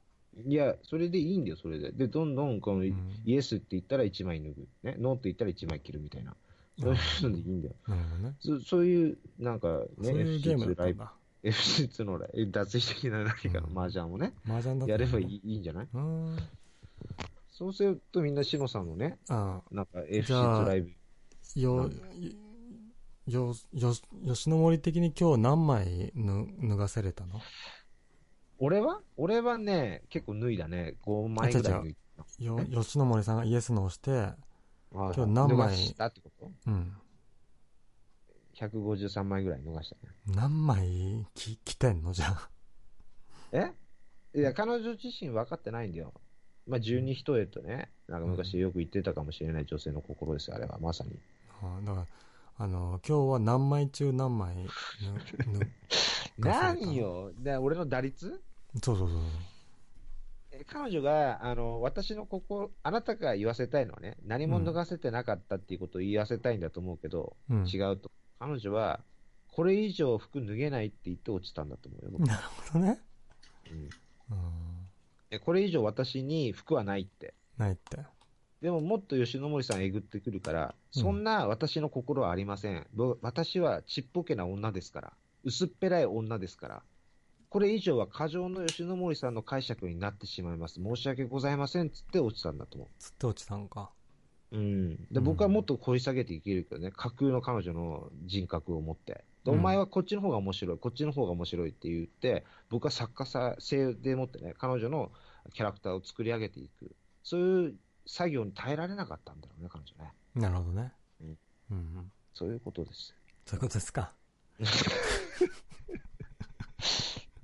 いや、それでいいんだよ、それで。で、どんどんこの、んイエスって言ったら1枚脱ぐ。ね、ノーって言ったら1枚切るみたいな。そういうのでいいんだよ。なるほどね。そそういう、なんかね、そういうゲームだ FC2 ライブ、ったんだ。FC2 の脱衣的な何かのうん麻雀をね、麻雀だやればいいいいんじゃない？うーん。そうするとみんなシノさんのね、あなんかじゃあ FC2 ライブ、よなんだ、よ、よ、吉野森的に今日何枚ぬ脱がせれたの俺は俺はね、結構脱いだね。5枚ぐらい脱いだ。よ、吉野森さんがイエスのをして、はい今日何枚脱がしたってことうん。153枚ぐらい逃したね。何枚き着てんの？じゃあ。え？いや、彼女自身分かってないんだよ。まあ、十二一重とね、なんか昔よく言ってたかもしれない女性の心ですよ、あれは、まさに。あだから、あの、今日は何枚中何枚ぬ、ぬ、何よ？で俺の打率？そうそうそう。え彼女が、あの、私の心、あなたが言わせたいのはね、何も脱がせてなかったっていうことを言わせたいんだと思うけど、うん。違うと。彼女は、これ以上服脱げないって言って落ちたんだと思うよ僕。なるほどね。うんうん。えこれ以上私に服はないって。ないって。でももっと吉野森さんえぐってくるから、うんそんな私の心はありません。ぼ私はちっぽけな女ですから。薄っぺらい女ですから。これ以上は過剰の吉野森さんの解釈になってしまいます。申し訳ございませんっつって落ちたんだと思つって落ちたんか。う。うん。で、うん僕はもっと掘り下げていけるけどね、架空の彼女の人格を持って。でうんお前はこっちの方が面白い、こっちの方が面白いって言って、僕は作家さ性でもってね、彼女のキャラクターを作り上げていく。そういう作業に耐えられなかったんだろうね、彼女ね。なるほどね。うんうんうん。そういうことです。そういうことですか？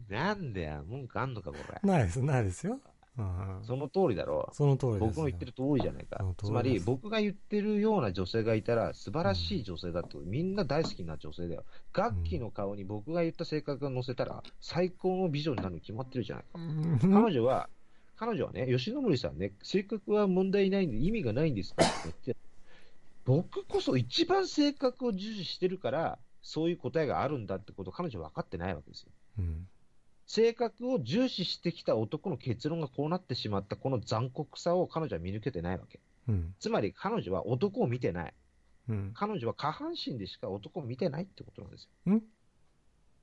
なんだよ、文句あんのか、これ。ないです、ないですよ。うんうん。その通りだろその通りですよ。僕の言ってる通りじゃないかつまり、僕が言ってるような女性がいたら、素晴らしい女性だと、みんな大好きな女性だよ。楽器の顔に僕が言った性格が乗せたら、最高の美女になるに決まってるじゃないか。うん彼女は、彼女はね、吉野森さんね、性格は問題ないんで意味がないんですかって言って、僕こそ一番性格を重視してるから、そういう答えがあるんだってことを彼女は分かってないわけですよ。うん。性格を重視してきた男の結論がこうなってしまったこの残酷さを彼女は見抜けてないわけ。うん。つまり彼女は男を見てない。うん。彼女は下半身でしか男を見てないってことなんですよ。ん？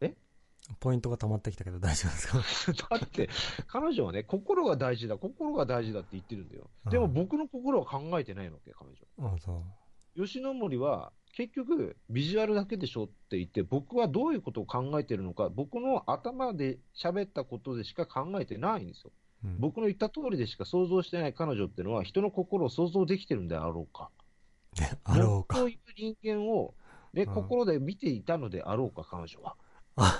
え？ポイントが溜まってきたけど大丈夫ですか？だって、彼女はね、心が大事だ、心が大事だって言ってるんだよ。でもうん僕の心は考えてないわけ、彼女。あそう。吉野森は結局、ビジュアルだけでしょって言って、僕はどういうことを考えてるのか、僕の頭で喋ったことでしか考えてないんですよ。うん、僕の言った通りでしか想像してない彼女っていうのは、人の心を想像できてるんであろうか。で あろうか。そういう人間を、ね、うん心で見ていたのであろうか、彼女は。あ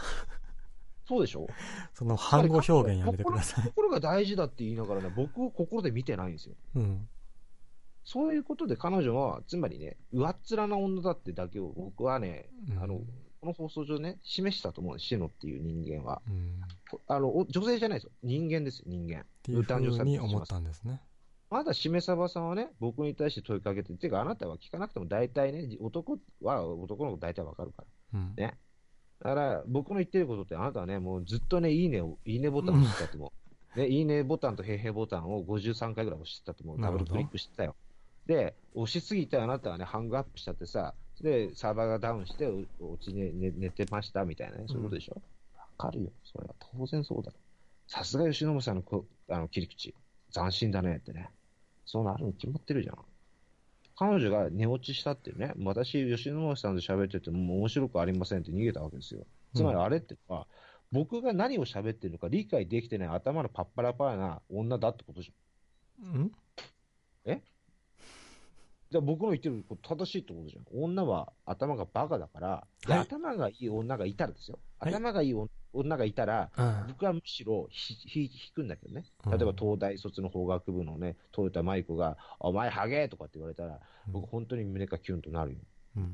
そうでしょ？その反語表現やめてください。心が大事だって言いながらね、僕を心で見てないんですよ。うん。そういうことで彼女は、つまりね、上っ面な女だってだけを僕はね、うんあの、この放送上ね、示したと思うシノっていう人間は。うん。こあの、お女性じゃないですよ。人間ですよ、人間。っていうふうに思ったんですね。まだしめさばさんはね、僕に対して問いかけて、てかあなたは聞かなくても大体ね、男は男の子大体わかるから。うん。ね。だから、僕の言ってることって、あなたはね、もうずっとね、いいねを、いいねボタンを押してたと思う。ね、いいねボタンとへいへいボタンを53回ぐらい押してたと思う。ダブルクリックしてたよ。で、押しすぎてあなたはね、ハングアップしちゃってさ、で、サーバーがダウンして、おおちね寝寝てましたみたいなね、そういうことでしょ？わ、かるよ。それは当然そうだろ。さすが吉野さんのこあの切り口、斬新だねってね。そうなるに決まってるじゃん。彼女が寝落ちしたってね、私、吉野さんと喋ってても面白くありませんって逃げたわけですよ。つまりあれってのは、僕が何を喋ってるのか理解できてない頭のパッパラパーな女だってことじゃん。うん？じゃあ僕の言ってること正しいってことじゃん。女は頭がバカだから、ではい頭がいい女がいたらですよ。はい頭がいい女女がいたら、うん僕はむしろ引くんだけどね。うん例えば東大卒の法学部のね、トヨタ舞子が、お前ハゲとかって言われたら、僕本当に胸がキュンとなるよ。うん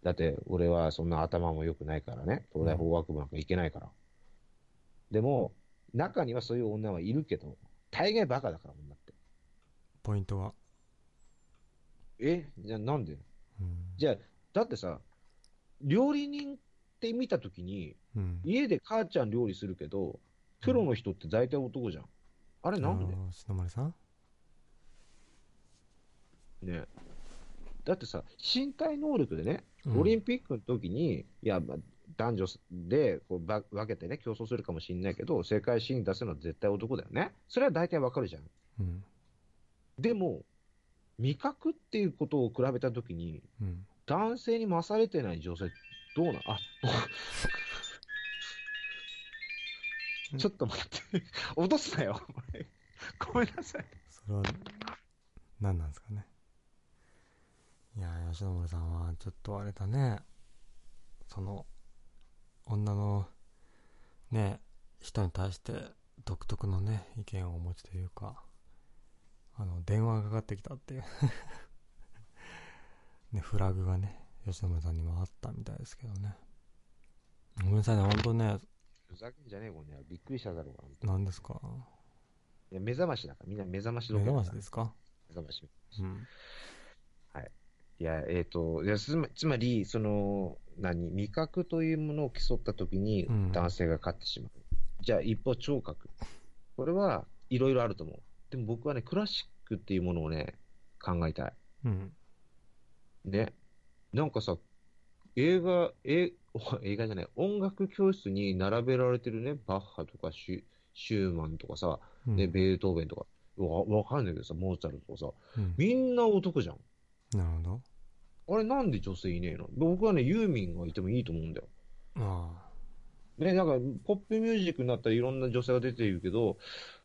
だって俺はそんな頭も良くないからね。東大法学部なんか行けないから。でも、中にはそういう女はいるけど、大概バカだから女って。ポイントは、えじゃあなんで？うんじゃあ、だってさ、料理人って見たときに、うん、家で母ちゃん料理するけど、プロの人って大体男じゃん。あれなんで？篠丸さん？ね。だってさ、身体能力でね、うんオリンピックの時に、いや、まあ男女でこうば分けてね、競争するかもしれないけど、世界新に出すのは絶対男だよね。それは大体わかるじゃん。うんでも、味覚っていうことを比べた時に、うん男性に勝れてない女性、どうなんあ、ちょっと待って。落とすなよ。ごめんなさい。それは何なんですかね？いやー吉野森さんはちょっとあれだねその女のね人に対して独特のね意見をお持ちというかあの電話がかかってきたっていうねフラグがね吉野森さんにもあったみたいですけどねごめんなさいね本当ねふざけんじゃねえ、これね。びっくりしただろうか。何ですか？いや目覚ましだから、みんな目覚まし目覚ましですか？目覚まし。うんいや、えっ、と、いやつまつまり、その、何、味覚というものを競ったときにうん男性が勝ってしまう。じゃあ、一方、聴覚。これはいろいろあると思う。でも僕はね、クラシックっていうものをね、考えたい。うん。ね。なんかさ、映画、え、お映画じゃない、音楽教室に並べられてるね、バッハとかシュシューマンとかさ、うん。ね、ベートーベンとか、わわかんないけどさ、モーツァルトとかさ、うん。みんな男じゃん。なるほど。あれなんで女性いねえの？僕はね、ユーミンがいてもいいと思うんだよ。あ。ね、なんか、ポップミュージックになったらいろんな女性が出ているけど、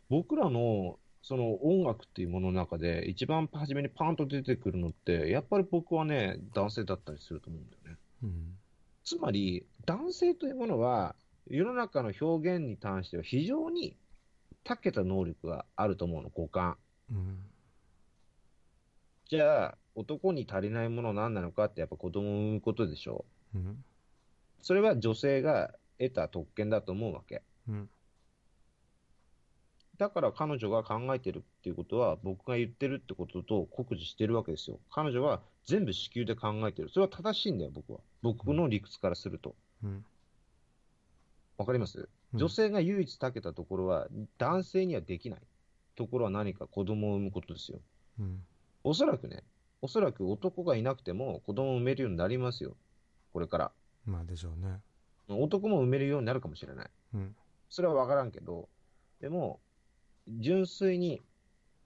僕らの、その音楽っていうものの中で、一番初めにパンと出てくるのって、やっぱり僕はね、男性だったりすると思うんだよね。あうんつまり、男性というものは、世の中の表現に関しては非常に長けた能力があると思うの、五感。うんじゃあ、男に足りないものは何なのかって、やっぱ子供を産むことでしょう。うんそれは女性が得た特権だと思うわけ。うんだから彼女が考えてるっていうことは、僕が言ってるってことと酷似してるわけですよ。彼女は全部子宮で考えてる。それは正しいんだよ、僕は。僕の理屈からすると。うんわかります？うん女性が唯一長けたところは、男性にはできないところは何か子供を産むことですよ。うんおそらくね、おそらく男がいなくても子供を産めるようになりますよ。これから。まあでしょうね男も産めるようになるかもしれない。うんそれは分からんけど、でも、純粋に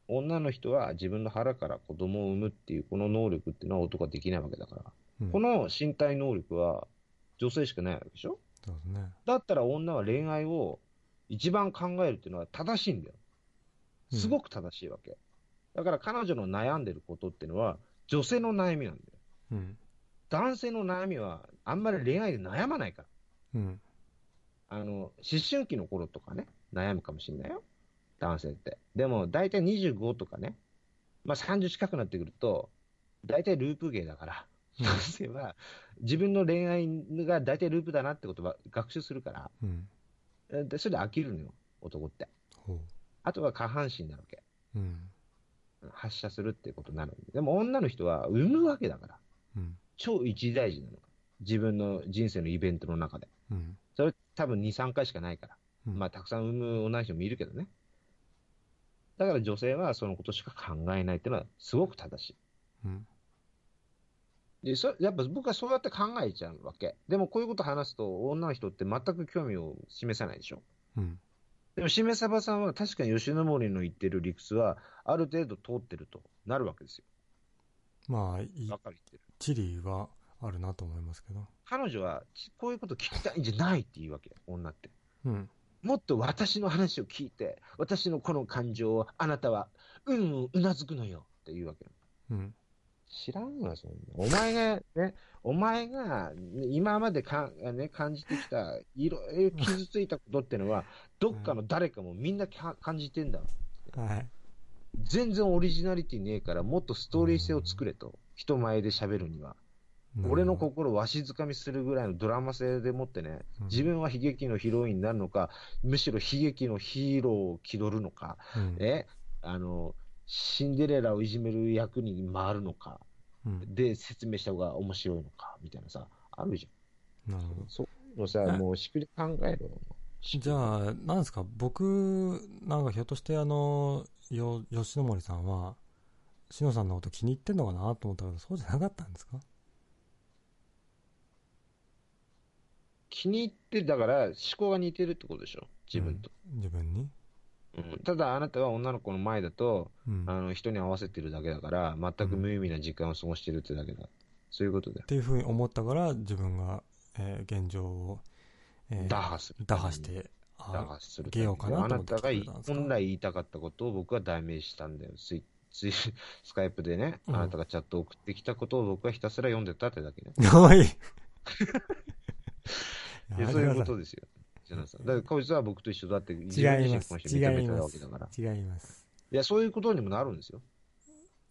女の人は自分の腹から子供を産むっていうこの能力っていうのは男はできないわけだから、うんこの身体能力は女性しかないわけでしょ？そうですねだったら女は恋愛を一番考えるっていうのは正しいんだよ。うんすごく正しいわけ。だから彼女の悩んでることっていうのは女性の悩みなんだよ。うん男性の悩みはあんまり恋愛で悩まないから。うんあの、思春期の頃とかね、悩むかもしれないよ。男性って。でも、大体25とかね、まあ30近くなってくると、大体ループ芸だから、うん男性は自分の恋愛が大体ループだなってことは学習するから、うんえでそれで飽きるのよ、男って。ほあとは下半身なわけ。ううん発射するってことになるんで。でも女の人は産むわけだから、うん超一大事なの。自分の人生のイベントの中で。うんそれ多分2、3回しかないから。うんまあ、たくさん産む女の人もいるけどね。だから女性はそのことしか考えないっていうのはすごく正しうんい。で、そやっぱ僕はそうやって考えちゃうわけ。でもこういうこと話すと女の人って全く興味を示さないでしょ。うんでも、しめさばさんは確かに吉野森の言ってる理屈は、ある程度通ってるとなるわけですよ。まあ、いばっかり言ってる。地理はあるなと思いますけど。彼女は、ちこういうこと聞きたいんじゃないって言うわけ、女って。うん。もっと私の話を聞いて、私のこの感情をあなたは、うんうんうなずくのよって言うわけ。うん。知らんわ、そんな。お前が、ね、お前が、ね今までかん、ね、感じてきた、いろいろ傷ついたことってのは、どっかの誰かもみんなか感じてんだ。はい。全然オリジナリティねえから、もっとストーリー性を作れと。人前で喋るには。俺の心をわしづかみするぐらいのドラマ性でもってね、うん自分は悲劇のヒロインになるのか、むしろ悲劇のヒーローを気取るのか、うん、え、あの、シンデレラをいじめる役に回るのか、うん。で説明した方が面白いのか、みたいなさ、あるじゃん。なるほど。そういうのさ、えもうしっくり考えろ。じゃあ、なんですか、僕、なんかひょっとして、あの、よ、吉野森さんは、しのさんのこと気に入ってんのかなと思ったけど、そうじゃなかったんですか？気に入ってる、だから思考が似てるってことでしょ、自分と。うん自分に？うんただ、あなたは女の子の前だと、うん。っあの人に合わせてるだけだから、全く無意味な時間を過ごしてるってだけだ。そういうことだよ。ていうふうに思ったから、自分が、えー現状を、えー打破する。打破して、あ打破する。げようかなとあなたが本来言いたかったことを僕は代名したんだよ。ツイツイ スカイプでね、うんあなたがチャットを送ってきたことを僕はひたすら読んでたってだけね。おいいやそういうことですよ。ジャナさん。だからこいつは僕と一緒だって、違います。違いますわけだから。。違います。いや、そういうことにもなるんですよ。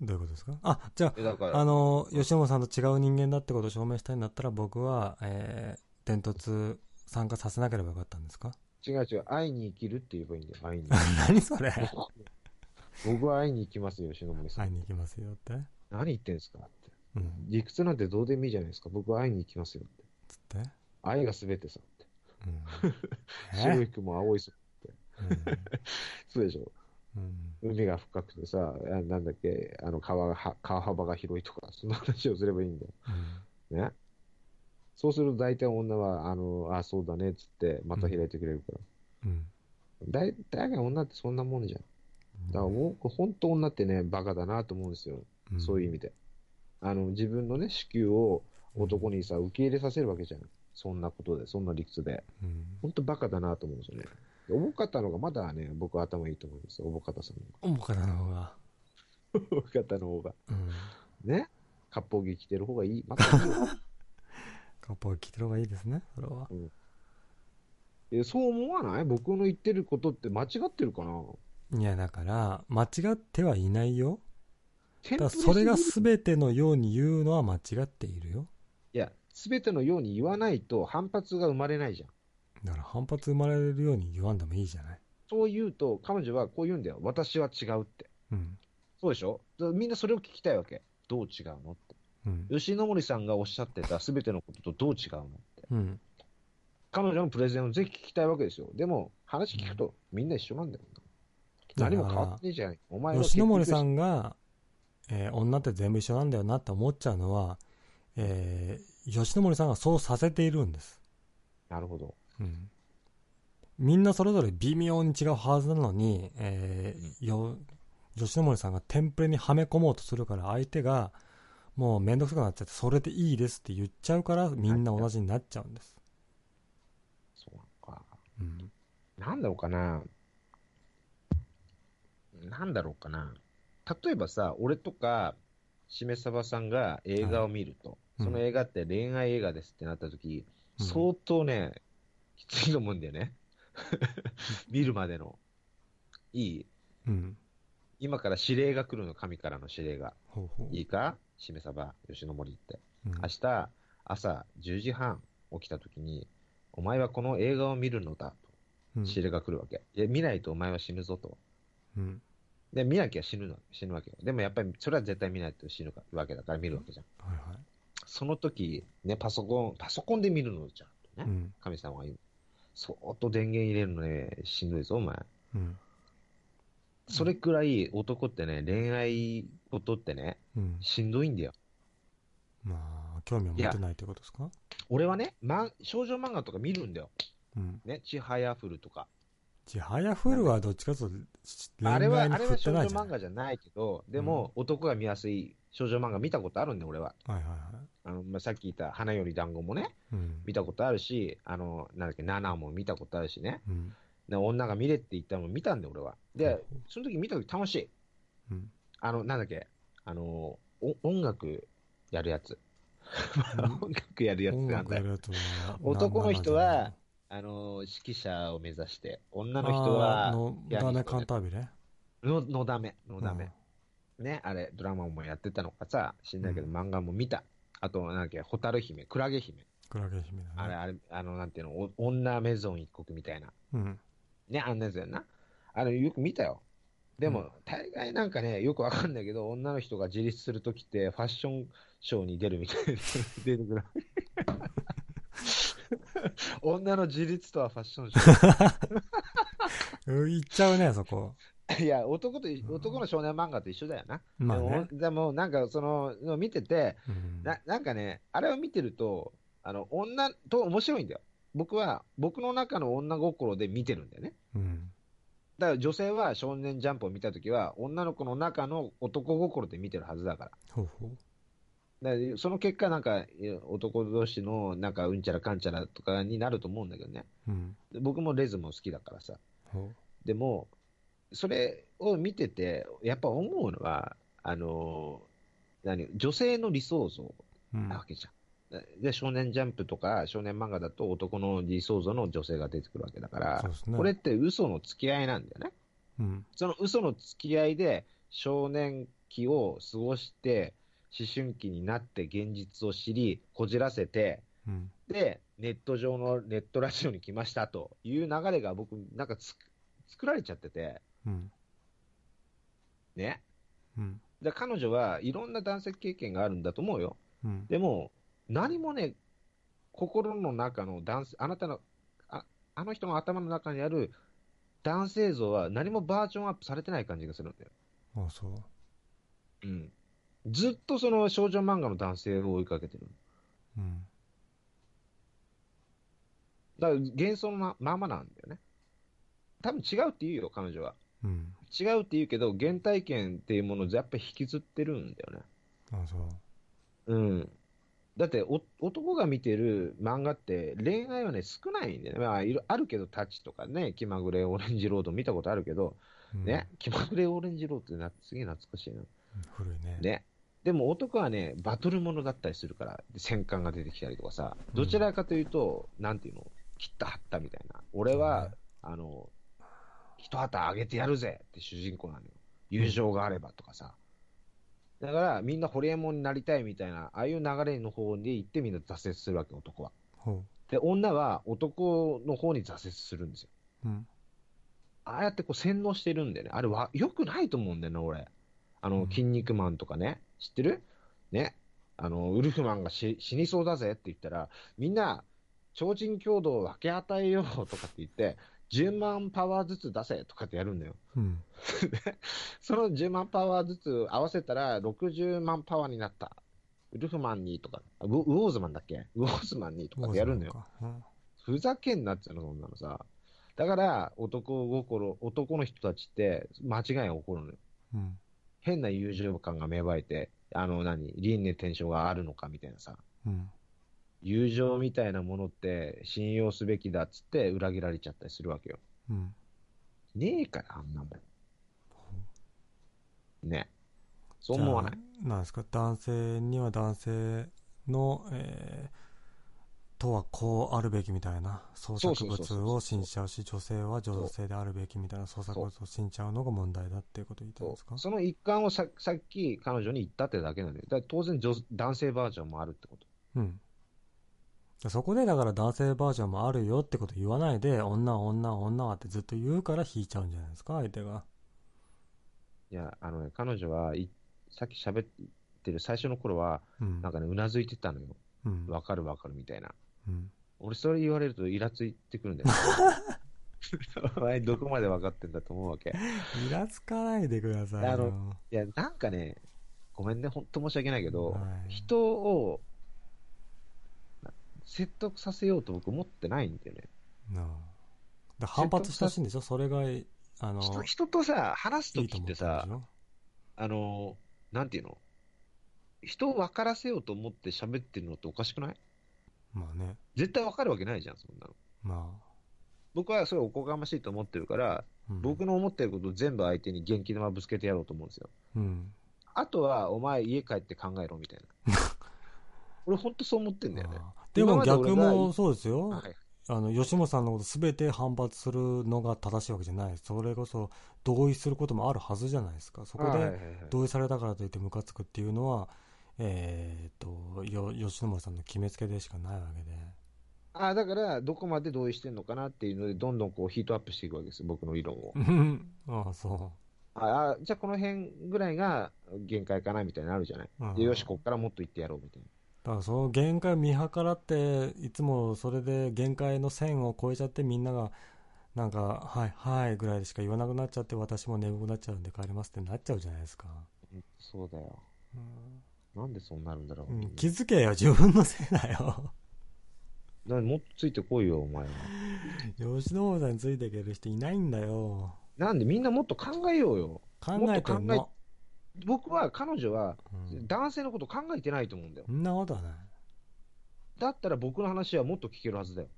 どういうことですか？あ、じゃあ、あの、吉本さんと違う人間だってことを証明したいんだったら、僕は、えー、伝突参加させなければよかったんですか？違う違う、会いに生きるって言えばいいんだよ、会いに。何それ？僕は会いに行きますよ、篠森さん。会いに行きますよって？何言ってんすかって。うん。理屈なんてどうでもいいじゃないですか。僕は会いに行きますよって。つって？愛が全てさ って。うん。白い雲、青い空。うんそうでしょ？うん。海が深くてさ、あなんだっけ、あの川がは、川幅が広いとか、そんな話をすればいいんだよ。うんね？そうすると大体女は、あの、あ、そうだね、っつって、また開いてくれるから。うん。大体が女ってそんなもんじゃん。だから僕、本当女ってね、バカだなと思うんですよ。んそういう意味で。あの、自分のね、子宮を男にさ、受け入れさせるわけじゃん。そんなことで、そんな理屈で。うん。本当バカだなと思うんですよね。でおぼかたのがまだね、僕は頭いいと思うんですよ。おぼかたさんの。おもかたの方が。おぼかたの方が。うん。ね？割烹着着てる方がいい。またいいよカッパを着てる方がいいですね、それは。えそう思わない？僕の言ってることって間違ってるかな？いや、だから、間違ってはいないよ。だそれが全てのように言うのは間違っているよ。いや、すべてのように言わないと反発が生まれないじゃん。だから反発生まれるように言わんでもいいじゃない。そう言うと、彼女はこう言うんだよ。私は違うって。うん。そうでしょ？みんなそれを聞きたいわけ。どう違うのって。うん。吉野森さんがおっしゃってたすべてのこととどう違うのって。うん。彼女のプレゼンをぜひ聞きたいわけですよ。でも、話聞くとみんな一緒なんだよ。だから何も変わってねえじゃん。お前は吉野森さん。んが、えー女って全部一緒なんだよなって思っちゃうのは、えー吉野森さんがそうさせているんです。なるほど。うん。みんなそれぞれ微妙に違うはずなのに、えーよ、吉野森さんがテンプレにはめ込もうとするから相手がもうめんどくさくなっちゃって、それでいいですって言っちゃうからみんな同じになっちゃうんです。そうか。うん。なんだろうかな。なんだろうかな。例えばさ、俺とか、しめさばさんが映画を見ると、うんその映画って恋愛映画ですってなった時、うん相当ね、きついと思うんだよね。見るまでの。いいうん。今から指令が来るの、神からの指令が。ほうほう。いいか？しめさば、吉野森って。うん明日、朝10時半起きた時に、お前はこの映画を見るのだと。うん指令が来るわけ。いや、見ないとお前は死ぬぞと。うん。で、見なきゃ死ぬの、死ぬわけよ。でもやっぱり、それは絶対見ないと死ぬわけだから見るわけじゃん。はいはい。その時、ね、パソコン、パソコンで見るのじゃん。ね。うん。神様が言う。そーっと電源入れるのね、しんどいぞ、お前。うん。それくらい男ってね、恋愛ことってね、うん。しんどいんだよ。まあ、興味を持てないということですか？俺はね、ま、少女漫画とか見るんだよ。うん。ね、ちはやふるとか。ちはやふるはどっちかというと恋あれは、あれは少女。漫画じゃないけど、でも、男が見やすい少女漫画見たことあるんだよ、俺は。はいはいはい。あの、まあ、さっき言った花より団子もね、うん。見たことあるし、あの、なんだっけ、ナナも見たことあるしね。うん。で女が見れって言ったのも見たんだよ、俺は。で、その時見た時楽しい。うん。あの、なんだっけ、あの、お音楽やるやつ。音楽やるやつ音なんだ男の人はなあの、指揮者を目指して、女の人は、のピアニストダメカンタービレ？の、のだめ、のだめ。ね、あれ、ドラマもやってたのかさ、知んないけど、う漫画も見た。あと、なんだっけ、蛍姫、クラゲ姫。クラゲ姫だね。あれ、あれ、あの、なんていうの、お女メゾン一国みたいな。うん。ね、あんなやつやんな。あれ、よく見たよ。でも、うん大概なんかね、よくわかんないけど、女の人が自立するときって、ファッションショーに出るみたいで、出てくる。女の自立とはファッションショ うん言っちゃうね、そこ。ー。いや、男と、男の少年漫画と一緒だよな。まあね。でも、なんか、その、の見てて、うんななんかね、あれを見てると、あの、女と面白いんだよ。僕は、僕の中の女心で見てるんだよね。うん。だから女性は少年ジャンプを見たときは、女の子の中の男心で見てるはずだから。ほうほう。だからその結果、なんか、男同士の、なんか、うんちゃらかんちゃらとかになると思うんだけどね。うん。で僕もレズも好きだからさ。ほでも、それを見てて、やっぱ思うのは、あのー何、女性の理想像う。うんなわけじゃん。で、少年ジャンプとか少年漫画だと男の理想像の女性が出てくるわけだから、ね。これって嘘の付き合いなんだよね。うん。その嘘の付き合いで少年期を過ごして、思春期になって現実を知り、こじらせて、うん。で、ネット上のネットラジオに来ましたという流れが僕、なんかつく作られちゃってて、うん。ね。うん。で彼女はいろんな男性経験があるんだと思うよ。うん。でも、何もね、心の中の男性、あなたの、ああの人の頭の中にある男性像は何もバージョンアップされてない感じがするんだよ。あそう。うん。ずっとその少女漫画の男性を追いかけてる。うん。だから幻想のまままなんだよね。多分違うって言うよ、彼女は。うん。違うって言うけど、原体験っていうものをやっぱり引きずってるんだよね。あそう。うん。だってお、男が見てる漫画って恋愛はね、少ないんだよね。まあ、あるけど、タッチとかね、気まぐれオレンジロード見たことあるけど、うんね、気まぐれオレンジロードってなすげえ懐かしいな。うん古いね。ね。でも男はね、バトルものだったりするから、で戦艦が出てきたりとかさ、どちらかというと、なんていうの、切った張ったみたいな。俺は、あの、一旗あげてやるぜって主人公なのよ。友情があればとかさ。だから、みんなホリエモンになりたいみたいな、ああいう流れの方で行ってみんな挫折するわけ、男は。ほで、女は男の方に挫折するんですよ。う。うん。ああやってこう洗脳してるんだよね。あれは良くないと思うんだよね、俺。あの、うん筋肉マンとかね。知ってる？ね。あの、ウルフマンがし死にそうだぜって言ったら、みんな、超人強度を分け与えようとかって言って、10万パワーずつ出せとかってやるんだよ。うん。その10万パワーずつ合わせたら60万パワーになった。ウルフマンにとか、ウウォーズマンだっけ？ウォーズマンにとかってやるんだよ。うん。ふざけんなっつうの、そんなのさ。だから、男心、男の人たちって間違いが起こるのよ。うん。変な友情感が芽生えて、あの何、輪廻転生があるのかみたいなさ。うん。友情みたいなものって信用すべきだっつって裏切られちゃったりするわけよ。うん。ねえから、あんなもん。ね。そう思わない？なんですか？男性には男性の、えーとはこうあるべきみたいな創作物を信じちゃうし女性は女性であるべきみたいな創作物を信じちゃうのが問題だっていうことを言ってるんですか？その一環をささっき彼女に言ったってだけなんだよ。だ当然女男性バージョンもあるってこと。うんそこでだから男性バージョンもあるよってこと言わないで女は女は女はってずっと言うから引いちゃうんじゃないですか相手がいや、あのね、彼女はい、さっき喋ってる最初の頃は、うんなんかね、うなずいてたのよ。うんわかるわかるみたいな。うん俺、それ言われるとイラついてくるんだよ。お前、どこまで分かってんだと思うわけ。イラつかないでくださいよあのいや、なんかね、ごめんね、本当申し訳ないけど、はい人を説得させようと僕思ってないんだよね。なあで反発してほしいんでしょ？それが、あの、人人とさ、話すときってさる、んでしょ？あの、なんていうの？人を分からせようと思って喋ってるのっておかしくない？まあね。絶対分かるわけないじゃん、そんなの。ま僕はそれおこがましいと思ってるから、あ。うん、僕の思ってることを全部相手に元気玉ぶつけてやろうと思うんですよ。うん。あとは、お前家帰って考えろみたいな。俺ほんとそう思ってんだよね。でも逆もそうですよ。はい。あの、吉本さんのことすべて反発するのが正しいわけじゃない。それこそ同意することもあるはずじゃないですか。そこで同意されたからといってムカつくっていうのは、えーっと、よ、吉野森さんの決めつけでしかないわけで。あだから、どこまで同意してんのかなっていうので、どんどんこうヒートアップしていくわけですよ、僕の理論を。う んああ、そああじゃあこの辺ぐらいが限界かなみたいなのあるじゃない。よし、こっからもっと言ってやろうみたいな。だからその限界を見計らって、いつもそれで限界の線を越えちゃってみんなが、なんか、はい、はいぐらいでしか言わなくなっちゃって、私も眠くなっちゃうんで帰りますってなっちゃうじゃないですか。うんそうだよ。うんなんでそうなるんだろう。うん気づけよ、自分のせいだよ。なもっとついてこいよ、お前は。吉野森さんについていける人いないんだよ。なんでみんなもっと考えようよ。考えてんの。僕は、彼女はうん男性のこと考えてないと思うんだよ。そんなことはない。だったら僕の話はもっと聞けるはずだよ。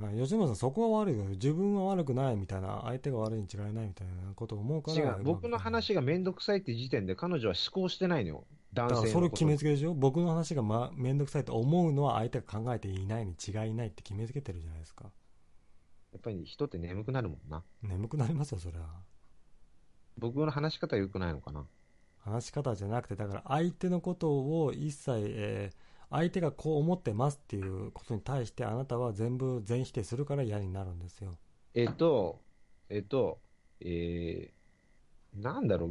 うん、吉野さん、そこは悪いよ。自分は悪くないみたいな、相手が悪いに違いないみたいなことを思うから。違う。僕の話がめんどくさいって時点で彼女は思考してないのよ。男だからそれ性のこと決めつけでしょ？僕の話が、ま、めんどくさいと思うのは相手が考えていないに違いないって決めつけてるじゃないですか。やっぱり人って眠くなるもんな。眠くなりますよ、それは。僕の話し方は良くないのかな？話し方じゃなくて、だから相手のことを一切、えー相手がこう思ってますっていうことに対してあなたは全部全否定するから嫌になるんですよ。えっと、えっと、えー、なんだろう。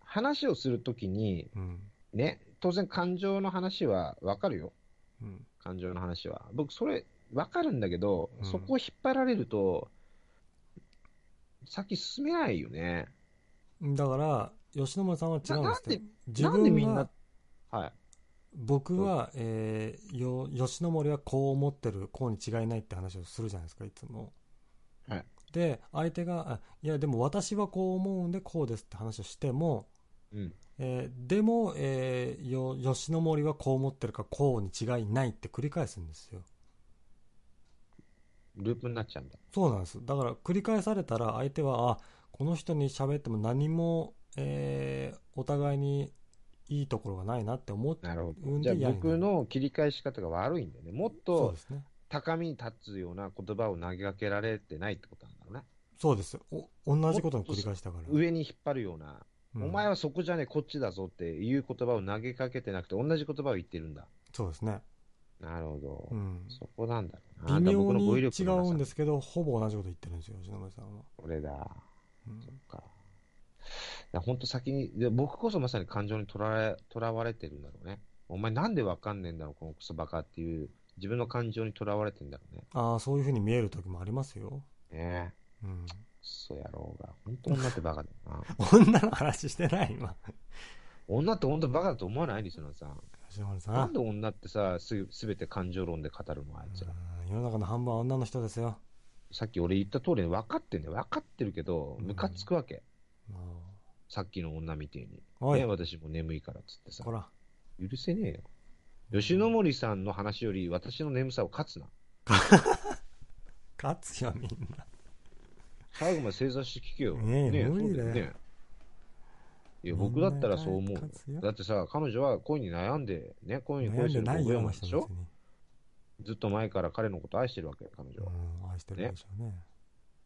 話をするときに、うん。ね、当然感情の話はわかるよ。うん。感情の話は。僕、それ、わかるんだけど、うんそこを引っ張られると、先進めないよね。だから、吉野森さんは違うんですって。自なんでみん分なが、はい。僕は、えーよ、吉野森はこう思ってる、こうに違いないって話をするじゃないですか、いつも。はい。で、相手が、あいや、でも私はこう思うんでこうですって話をしても、うん。えーでも、えーよ、吉野森はこう思ってるからこうに違いないって繰り返すんですよ。ループになっちゃうんだ。そうなんです。だから繰り返されたら相手は、あ、この人に喋っても何も、えーお互いにいいところがないなって思って、なるほど。うんじゃあ僕の切り返し方が悪いんだよね。もっとそうですね。高みに立つような言葉を投げかけられてないってことなんだろうね。そうです。お同じことの繰り返しだから。上に引っ張るような、うんお前はそこじゃねえ、こっちだぞっていう言葉を投げかけてなくて、同じ言葉を言ってるんだ。そうですね。なるほど。うん。そこなんだろうな。。微妙に違うんですすけど、ほぼ同じこと言ってるんですよ、篠森さんは。これだ。うんそっか。本当先にで、僕こそまさに感情にとらわれとらわれてるんだろうね。お前なんでわかんねえんだろう、このクソバカっていう、自分の感情にとらわれてんだろうね。ああ、そういうふうに見える時もありますよ。ねえ。うん。クソ野郎が。本当女ってバカだよな。女の話してない、今。女って本当バカだと思わない？リスナーさん。さん。なんで女ってさ、すすべて感情論で語るのあいつら。うん世の中の半分は女の人ですよ。さっき俺言った通りに分かってんだよ。分かってるけど、ムカつくわけ。もさっきの女みてえに。うおい、ね、私も眠いからっつってさこ。ら。許せねえよ。吉野森さんの話より私の眠さを勝つな。勝つよ、みんな。最後まで正座して聞けよ。ねえ無理だよそうねいや、僕だったらそう思うだってさ、彼女は恋に悩んで、ね、恋に恋する5でないよ、でしょ？ずっと前から彼のこと愛してるわけ、彼女は。うん、愛してるでしょうね。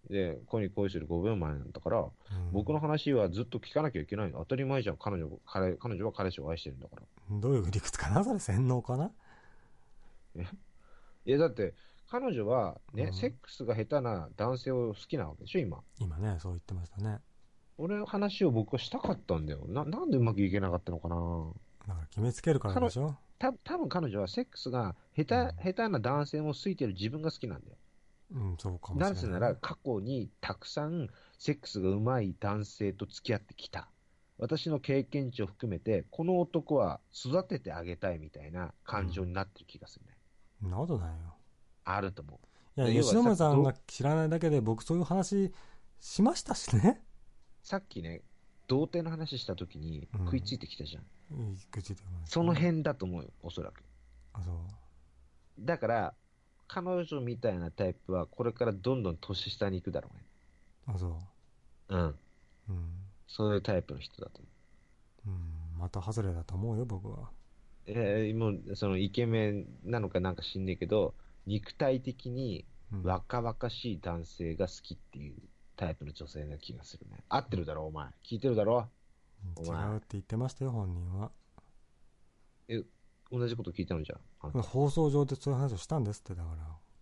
で、恋に恋する5秒前なんだから、うん僕の話はずっと聞かなきゃいけないの。当たり前じゃん、彼女、彼彼女は彼氏を愛してるんだから。どういう理屈かなそれ洗脳かな？いや、だって、彼女はね、うんセックスが下手な男性を好きなわけでしょ、今。今ね、そう言ってましたね。俺の話を僕はしたかったんだよ。な、なんでうまくいけなかったのかなだから決めつけるからでしょた多分彼女はセックスが下手、下手な男性も好いてる自分が好きなんだよ。うん、そうかもな。ぜなら過去にたくさんセックスが上手い男性と付き合ってきた。私の経験値を含めて、この男は育ててあげたいみたいな感情になってる気がするね。そんなことないよ。あると思いや、吉野村さんさが知らないだけで僕そういう話しましたしね。さっきね、童貞の話した時にうん食いついてきたじゃん。いい口でもその。辺だと思うよ、おそらく。あ、そう。だから、彼女みたいなタイプはこれからどんどん年下に行くだろうね。あ、そう。うん。うん。そういうタイプの人だと思う。うん。また外れだと思うよ、僕は。えーもう、そのイケメンなのかなんか知んねえけど、肉体的にうん、若々しい男性が好きっていうタイプの女性な気がするね。合ってるだろ、お前。聞いてるだろうお前うって言ってましたよ、本人は。同じこと聞いたのじゃ放送上でそういう話をしたんですって、だか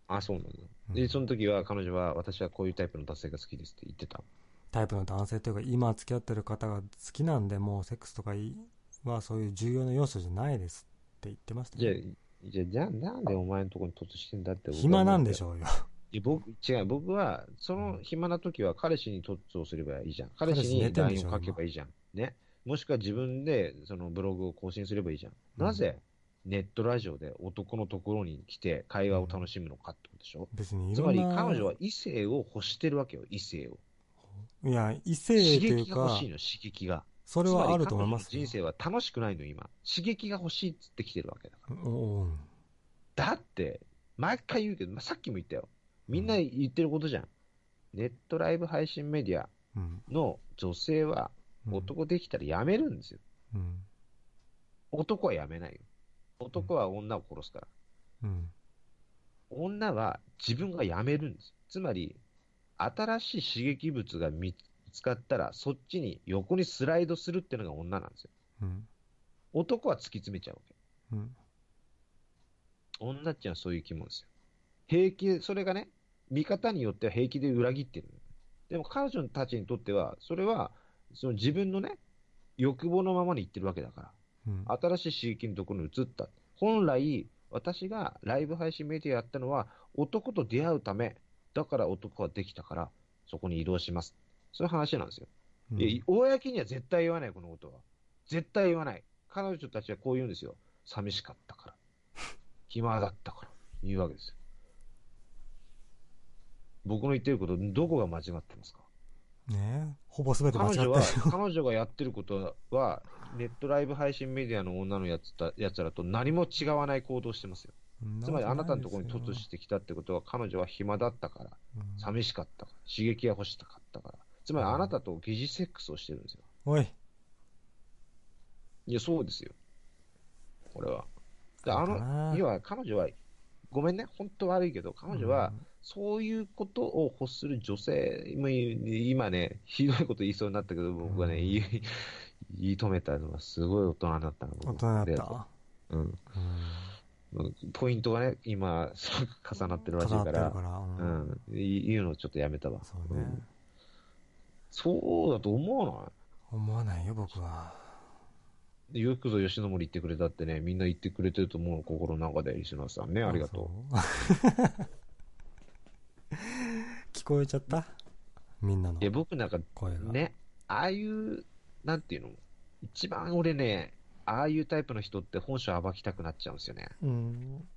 ら。あ、そうなんだ。うんで、その時は彼女は、私はこういうタイプの男性が好きですって言ってた。タイプの男性というか、今付き合ってる方が好きなんで、もうセックスとかいはそういう重要な要素じゃないですって言ってましたじゃあよ。、じゃあ、じゃあなんでお前のところに突してんだって暇なんでょしょうよ。いや僕、違う、僕は、その暇な時は彼氏に突をすればいいじゃん。彼氏に LINE ょを書けばいいじゃん。ね。もしくは自分で、そのブログを更新すればいいじゃん。うんなぜ、ネットラジオで男のところに来て会話を楽しむのかってことでしょ、別にいつまり。彼女は異性を欲してるわけよ、異性を。いや、異性刺というか激が欲しい、の、刺激が。それはあると思います人生は楽しくないの、今。刺激が欲しいっつって来てるわけだから。だって、毎回言うけど、まあ、さっきも言ったよ。みんな言ってることじゃん。ネットライブ配信メディアうん。の女性はうん。男できたらやめるんですよ。うん。男はやめないよ。男は女を殺すから。うん。女は自分がやめるんです。つまり、新しい刺激物が見つかったら、そっちに横にスライドするっていうのが女なんですよ。うん。男は突き詰めちゃうわけ。うん。女っていうのはそういう生き物ですよ。平気、それがね、見方によっては平気で裏切ってる。でも彼女たちにとっては、それは、その自分のね、欲望のままに言ってるわけだから。うん。新しい刺激のところに移った。本来、私がライブ配信メディアやったのは、男と出会うため、だから男はできたから、そこに移動します。そういう話なんですよ。うん公には絶対言わない、このことは。絶対言わない。彼女たちはこう言うんですよ。寂しかったから。暇だったから。言うわけですよ。僕の言ってること、どこが間違ってますか？ねえほぼ全て間違ってる彼女は、彼女がやってることは、ネットライブ配信メディアの女のやつたやつらと何も違わない行動をしてますよ。つまりあなたのところに突してきたってことは、彼女は暇だったから、うん寂しかったから、刺激が欲しかったから。つまりあなたと疑似セックスをしてるんですよ。おい。いや、そうですよ。これは。であの、要は彼女は、ごめんね、本当悪いけど、彼女は、そういうことを欲する女性、今ね、ひどいこと言いそうになったけど、僕がね、うん言い、言い止めたのはすごい大人になったの。大人だった。ううん。うんポイントがね、今、すごく重なってるらしい重なから、ってるから。ううんん。い言うのをちょっとやめたわ。そうねん。そうだと思わない？思わないよ、僕は。でよくぞ吉野森言ってくれたってね、みんな言ってくれてると思う、心の中で、リスナーさんね、ありがとう。う。聞こえちゃった？みんなのいや、僕なんか。ね、ああいう、なんていうの、一番俺ね、ああいうタイプの人って本性暴きたくなっちゃうんですよね。うん。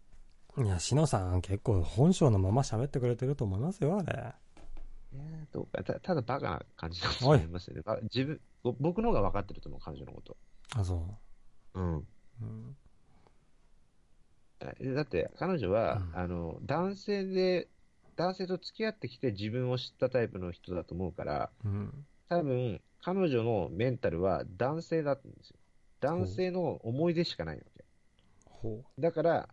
いや、しのさん結構本性のまま喋ってくれてると思いますよ、あれ。いやーどうかたただバカな感じだと思いますよね。ば自分、ぼ僕の方が分かってると思う、彼女のこと。あ、そう。うん。うん。えだって、彼女は、うんあの、男性で、男性と付き合ってきて自分を知ったタイプの人だと思うから、うん。多分、彼女のメンタルは男性だったんですよ。男性の思い出しかないわけ。ほだから、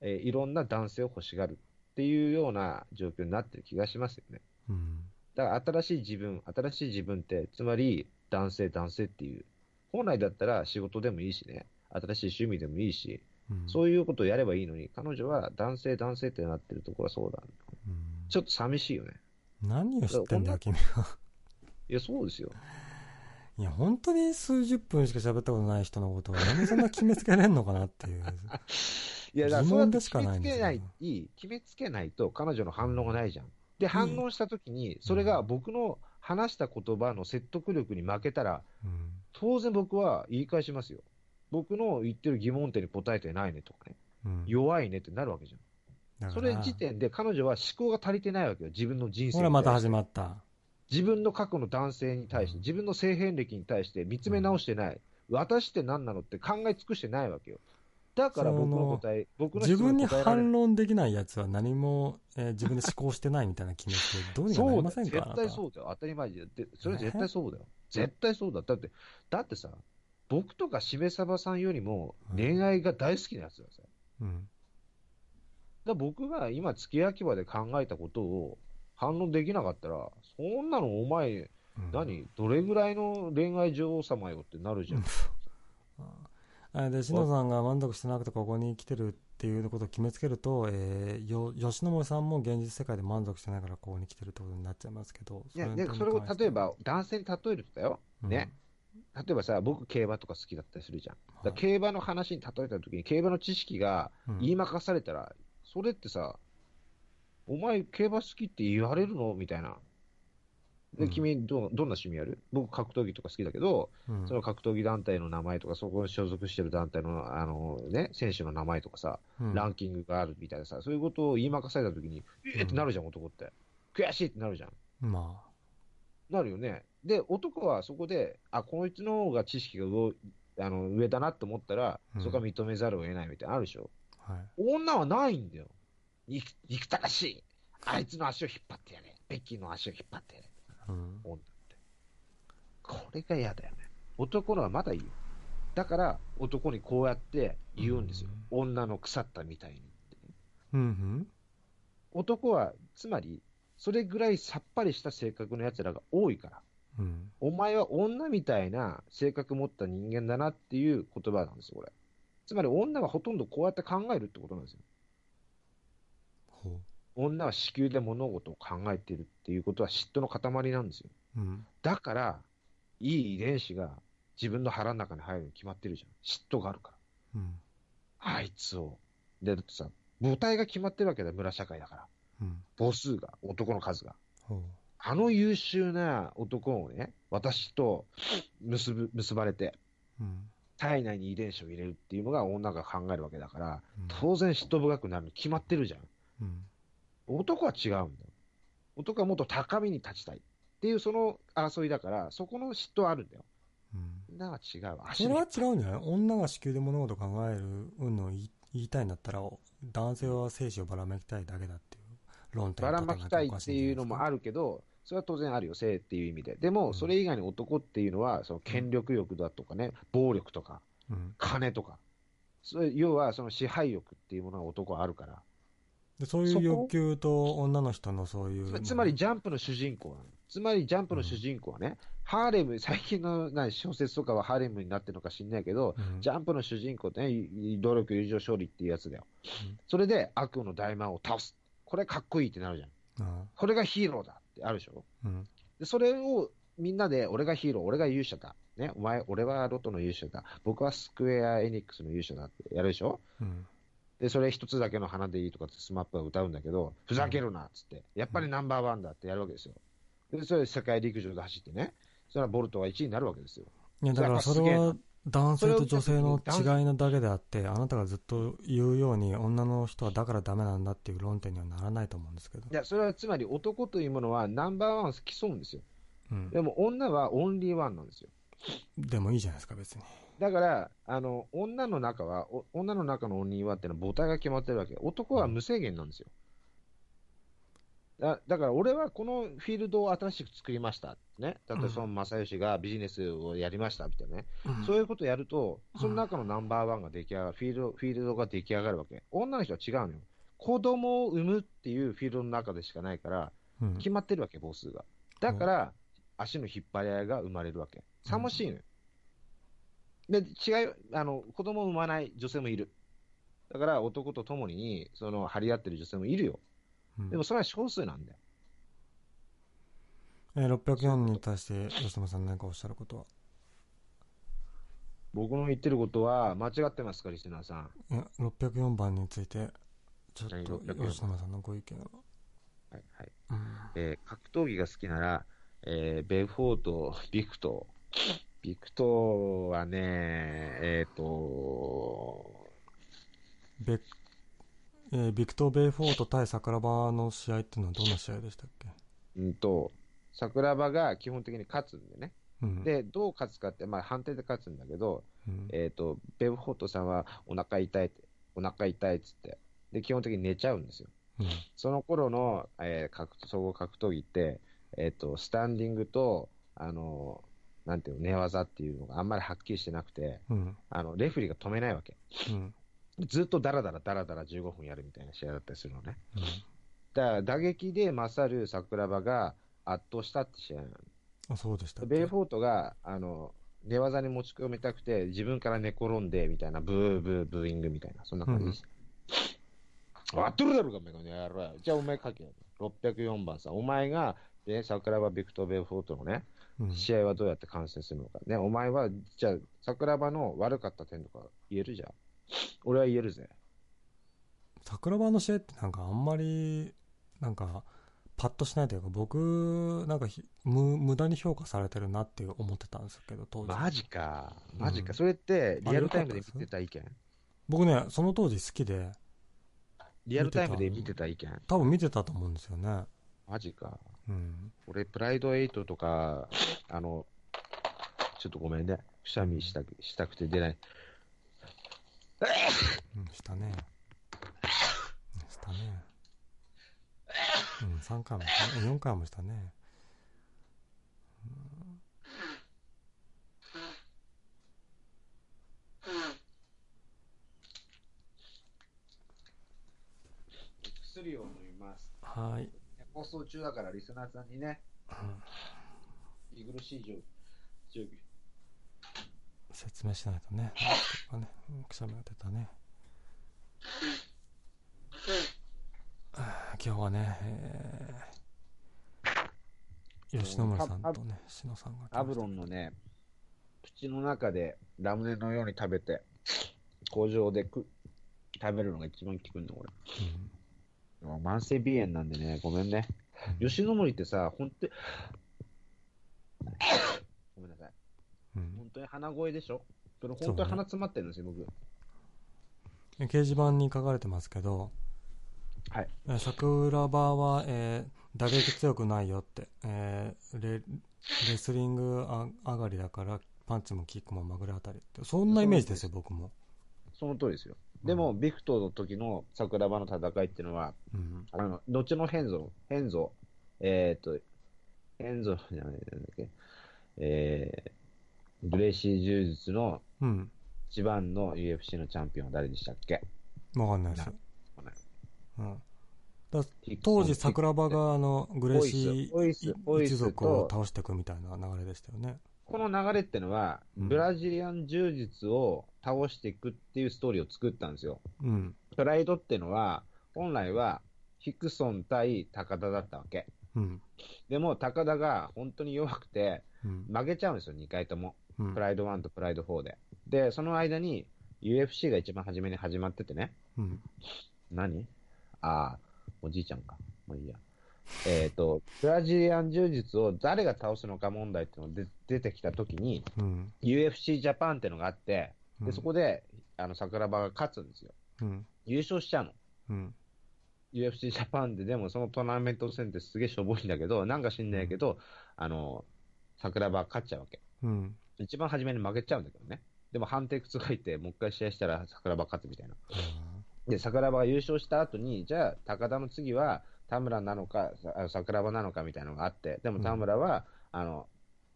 えーいろんな男性を欲しがるっていうような状況になってる気がしますよね。う。うん。だから新しい自分、新しい自分って、つまり男性、男性っていう。本来だったら仕事でもいいしね、新しい趣味でもいいし、うん、そういうことをやればいいのに、彼女は男性、男性ってなってるところはそうだ。うんちょっと寂しいよね。何を知ってんだよ、君は。いや、そうですよ。いや、本当に数十分しか喋ったことない人のことを、なんでそんな決めつけれんのかなっていう。いや、だから決めつけない、決めつけないと彼女の反応がないじゃん。で、反応したときに、それが僕の話した言葉の説得力に負けたら、うん。当然僕は言い返しますよ。僕の言ってる疑問点に答えてないねとかね。うん。弱いねってなるわけじゃん。それ時点で彼女は思考が足りてないわけよ。自分の人生ほらまた始っまった。自分の過去の男性に対して、自分の性遍歴に対して見つめ直してない。私って何なのって考え尽くしてないわけよ。だから僕の答え、僕の自分に反論できないやつは何も、えー自分で思考してないみたいな気持ちで どうにかなりませんか絶対そうだよ。当たり前で。でそれは絶対そうだよ。絶対そうだ。だって、だってさ、僕とかしめさばさんよりも恋愛が大好きなやつだよ。だかうん。ら僕が今、月焼き場で考えたことを反論できなかったら、そんなのお前、うん何？どれぐらいの恋愛女王様よってなるじゃん。あれで、しのさんが満足してなくてここに来てるっていうことを決めつけると、えー、よ吉野森さんも現実世界で満足してないからここに来てるってことになっちゃいますけど、いや、それを例えば男性に例えるとだよ。うんね。例えばさ、僕競馬とか好きだったりするじゃん。だ競馬の話に例えたときに、競馬の知識がうん。言いまかされたら、それってさ、お前競馬好きって言われるの？みたいな。で、うん。君ど、どんな趣味やる？僕格闘技とか好きだけど、うん。その格闘技団体の名前とか、そこに所属してる団体の、あのね、選手の名前とかさ、うん。ランキングがあるみたいなさ、そういうことを言いまかされたときに、えーってなるじゃん、男って。悔しいってなるじゃん。まなるよね。で、男はそこで、あ、こいつの方が知識が上あの上だなって思ったら、うんそこは認めざるを得ないみたいなのあるでしょ。あ、はい。女はないんだよ。憎憎たらしい。あいつの足を引っ張ってやれ。ベッキーの足を引っ張ってやれ。うん。女って。これが嫌だよね。男のはまだいいよ。だから、男にこうやって言うんですよ。女の腐ったみたいに。うんうん。男は、つまり、それぐらいさっぱりした性格の奴らが多いから。うん。お前は女みたいな性格持った人間だなっていう言葉なんですよ、これ。つまり女はほとんどこうやって考えるってことなんですよ。ほ女は子宮で物事を考えているっていうことは嫉妬の塊なんですよ。う。うん。だから、いい遺伝子が自分の腹の中に入るに決まってるじゃん。嫉妬があるから。うん。あいつを。で、だってさ、母体が決まってるわけだよ、村社会だから。うん。母数が、男の数が。ほあの優秀な男をね、私と結ぶ、結ばれて。体内に遺伝子を入れるっていうのが女が考えるわけだから、うん当然嫉妬深くなるに決まってるじゃん。うん。男は違うんだよ。男はもっと高みに立ちたいっていうその争いだから、そこの嫉妬はあるんだよ。うん。女は違うわ。それは違うんじゃない？女が子宮で物事を考えるうんのを言いたいんだったら、男性は精子をばらまきたいだけだって論点ばらまきたいっていうのもある。るけど、それは当然あるよ、性っていう意味で。でも、それ以外に男っていうのは、その権力欲だとかね、暴力とか、うん。金とか、それ要はその支配欲っていうものが男はあるから。でそういう欲求と女の人のそういうつま。り、ジャンプの主人公なの。つまり、ジャンプの主人公はね、ハーレム、最近の何小説とかはハーレムになってるのか知んないけど、うん、ジャンプの主人公ってね、い努力、友情、勝利っていうやつだよ。うんそれで悪の大魔王を倒す。これかっこいいってなるじゃん。あこれがヒーローだってあるでしょ。あうん。で、それをみんなで、俺がヒーロー、俺が勇者だ。ね、お前、俺はロトの勇者だ。僕はスクエア・エニックスの勇者だってやるでしょうん。で、それ一つだけの花でいいとかってスマップは歌うんだけど、ふざけるなっつって、やっぱりナンバーワンだってやるわけですよ。で、それで世界陸上で走ってね、それはボルトが1位になるわけですよ。いや、だからそれは男性と女性の違いなだけであって、あなたがずっと言うように、女の人はだからダメなんだっていう論点にはならないと思うんですけど。いや、それはつまり男というものはナンバーワンを競うんですよ。うん。でも女はオンリーワンなんですよ。でもいいじゃないですか、別に。だから、あの、女の中は、お女の中のオンリーワンっていうのは母体が決まってるわけ。男は無制限なんですよ。だだから俺はこのフィールドを新しく作りました。ね。例えば孫正義がビジネスをやりましたみたいなね。そういうことをやると、その中のナンバーワンが出来上がる、フィールド、フィールドが出来上がるわけ。女の人は違うのよ。子供を産むっていうフィールドの中でしかないから、うん、決まってるわけ、母数が。だから、足の引っ張り合いが生まれるわけ。さもしいのよ。で、違い、あの、子供を産まない女性もいる。だから、男と共に、その、張り合ってる女性もいるよ。うんでも、それは少数なんだよ。えー、604に対して吉野さん何かおっしゃることは？僕の言ってることは、間違ってますか、リスナーさん。いや、604番について、ちょっ何と604吉野さんのご意見を。はい、はい。うんえー格闘技が好きなら、えーベフォート、ビクトー。ビクトーはね、えっ、と、ベえービクトー・ベイフォート対桜庭の試合っていうのはどんな試合でしたっけ？うんと、桜庭が基本的に勝つんでね。うん。で、どう勝つかって、まあ判定で勝つんだけど、うん、えっ、と、ベブホットさんはお腹痛いって、お腹痛いっつって、で、基本的に寝ちゃうんですよ。うん。その頃の、えー格総合格闘技って、えっ、と、スタンディングと、あの、なんていうの、寝技っていうのがあんまりはっきりしてなくて、うん。あの、レフェリーが止めないわけ。うん。ずっとダラダラダラダラ15分やるみたいな試合だったりするのね。うん。だから打撃で勝る桜庭が圧倒したって試合なの。あ、そうでしたベイフォートが、あの、寝技に持ち込みたくて、自分から寝転んで、みたいな、ブーブーブーイングみたいな、そんな感じでした。あっとるだろうが、めがねやろうじゃあお前書けよ。604番さん。お前が、ね、桜庭ビクト・ベイフォートのね、うん。試合はどうやって観戦するのか。ね、お前は、じゃあ、桜庭の悪かった点とか言えるじゃん。俺は言えるぜ。桜庭の試合ってなんかあんまり、なんか、パッとしないというか、僕、なんかひ無無駄に評価されてるなって思ってたんですけど、当時。マジか。マジか。うんそれって、リアルタイムで見てた意見僕ね、その当時好きで、リアルタイムで見てた意見多分見てたと思うんですよね。マジか。うん。俺、プライド8とか、あの、ちょっとごめんね。くしゃみしたくしたくて出ない。うん、したね。うんしたね。うん、3回もしたね。4回もしたね。薬を飲みます。はい。放送中だからリスナーさんにね、息苦しい状状況。説明しないとね。かねうんくしゃみが出たね。今日はね、えー、吉野村さんとね、篠さんが。アブロンのね、口の中でラムネのように食べて、工場でく食べるのが一番効くんだ、俺。慢性鼻炎なんでね、ごめんね。うん吉野森ってさ、ほんと。うん。本当に鼻声でしょ？それ本当に鼻詰まってるんですよ、僕。え掲示板に書かれてますけど、はい。えー桜庭は、えー打撃強くないよって、えーレレスリングあ上がりだからパンチもキックもまぐれあたりって。そんなイメージですよ僕も、その通りですよ。でも、ビクトーの時の桜庭の戦いっていうのは、うん。あの、どっちのヘンゾ、ヘンゾ、えっ、と、ヘンゾじゃない、なんだっけ、えー、グレイシー柔術のうん。一番の UFC のチャンピオンは誰でしたっけ？わかんないです。ん、だ当時桜庭があのグレイシー、ホイス、ホイス一族を倒していくみたいな流れでしたよね。この流れってのは、うん。ブラジリアン柔術を倒していくっていうストーリーを作ったんですよ。うん。プライドってのは、本来はヒクソン対高田だったわけ。うん。でも、高田が本当に弱くて、うん。負けちゃうんですよ、2回とも。うんプライド1とプライド4で。で、その間に UFC が一番初めに始まっててね。うん何？ああ、おじいちゃんか。もういいや。えっ、と、ブラジリアン柔術を誰が倒すのか問題っていうのが出出てきたときに、うん UFC ジャパンってのがあって、で、うんそこで、あの、桜庭が勝つんですよ。うん優勝しちゃうの。うん UFC ジャパンで、でもそのトーナメント戦ってすげえしょぼいんだけど、なんか知んないけど、あの、桜庭が勝っちゃうわけ。うん一番初めに負けちゃうんだけどね。でも判定覆って、もう一回試合したら桜庭勝つみたいな。で、桜庭が優勝した後に、じゃあ、高田の次は田村なのか、桜庭なのかみたいなのがあって、でも田村は、あの、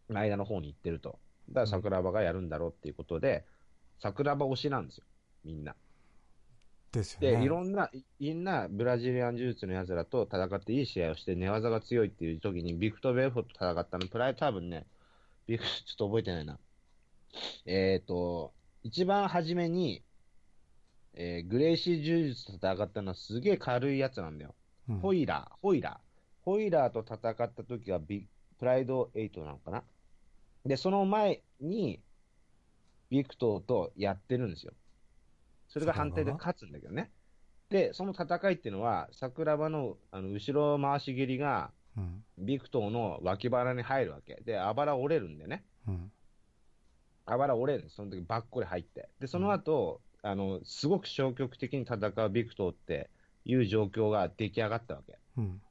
間の方に行ってると。だから桜庭がやるんだろうっていうことで、桜庭推しなんですよ、みんな。で、ですよねいろんな、いろんなブラジリアン柔術の奴らと戦っていい試合をして寝技が強いっていう時にビクト・ベルフォと戦ったの、プライ多分ね、ちょっと覚えてないな。えっ、と、一番初めに、えーグレイシー柔術と戦ったのはすげえ軽いやつなんだよ。うんホイラー、ホイラー。ホイラーと戦った時はビプライド8なのかな？で、その前に、ビクトーとやってるんですよ。それが判定で勝つんだけどね。で、その戦いっていうのは、桜庭のあの後ろ回し蹴りが、うんビクトーの脇腹に入るわけ。で、あばら折れるんでね。うんあばら折れるんです。その時バッコリ入って。で、その後、あの、すごく消極的に戦うビクトーって、いう状況が出来上がったわけ。うん。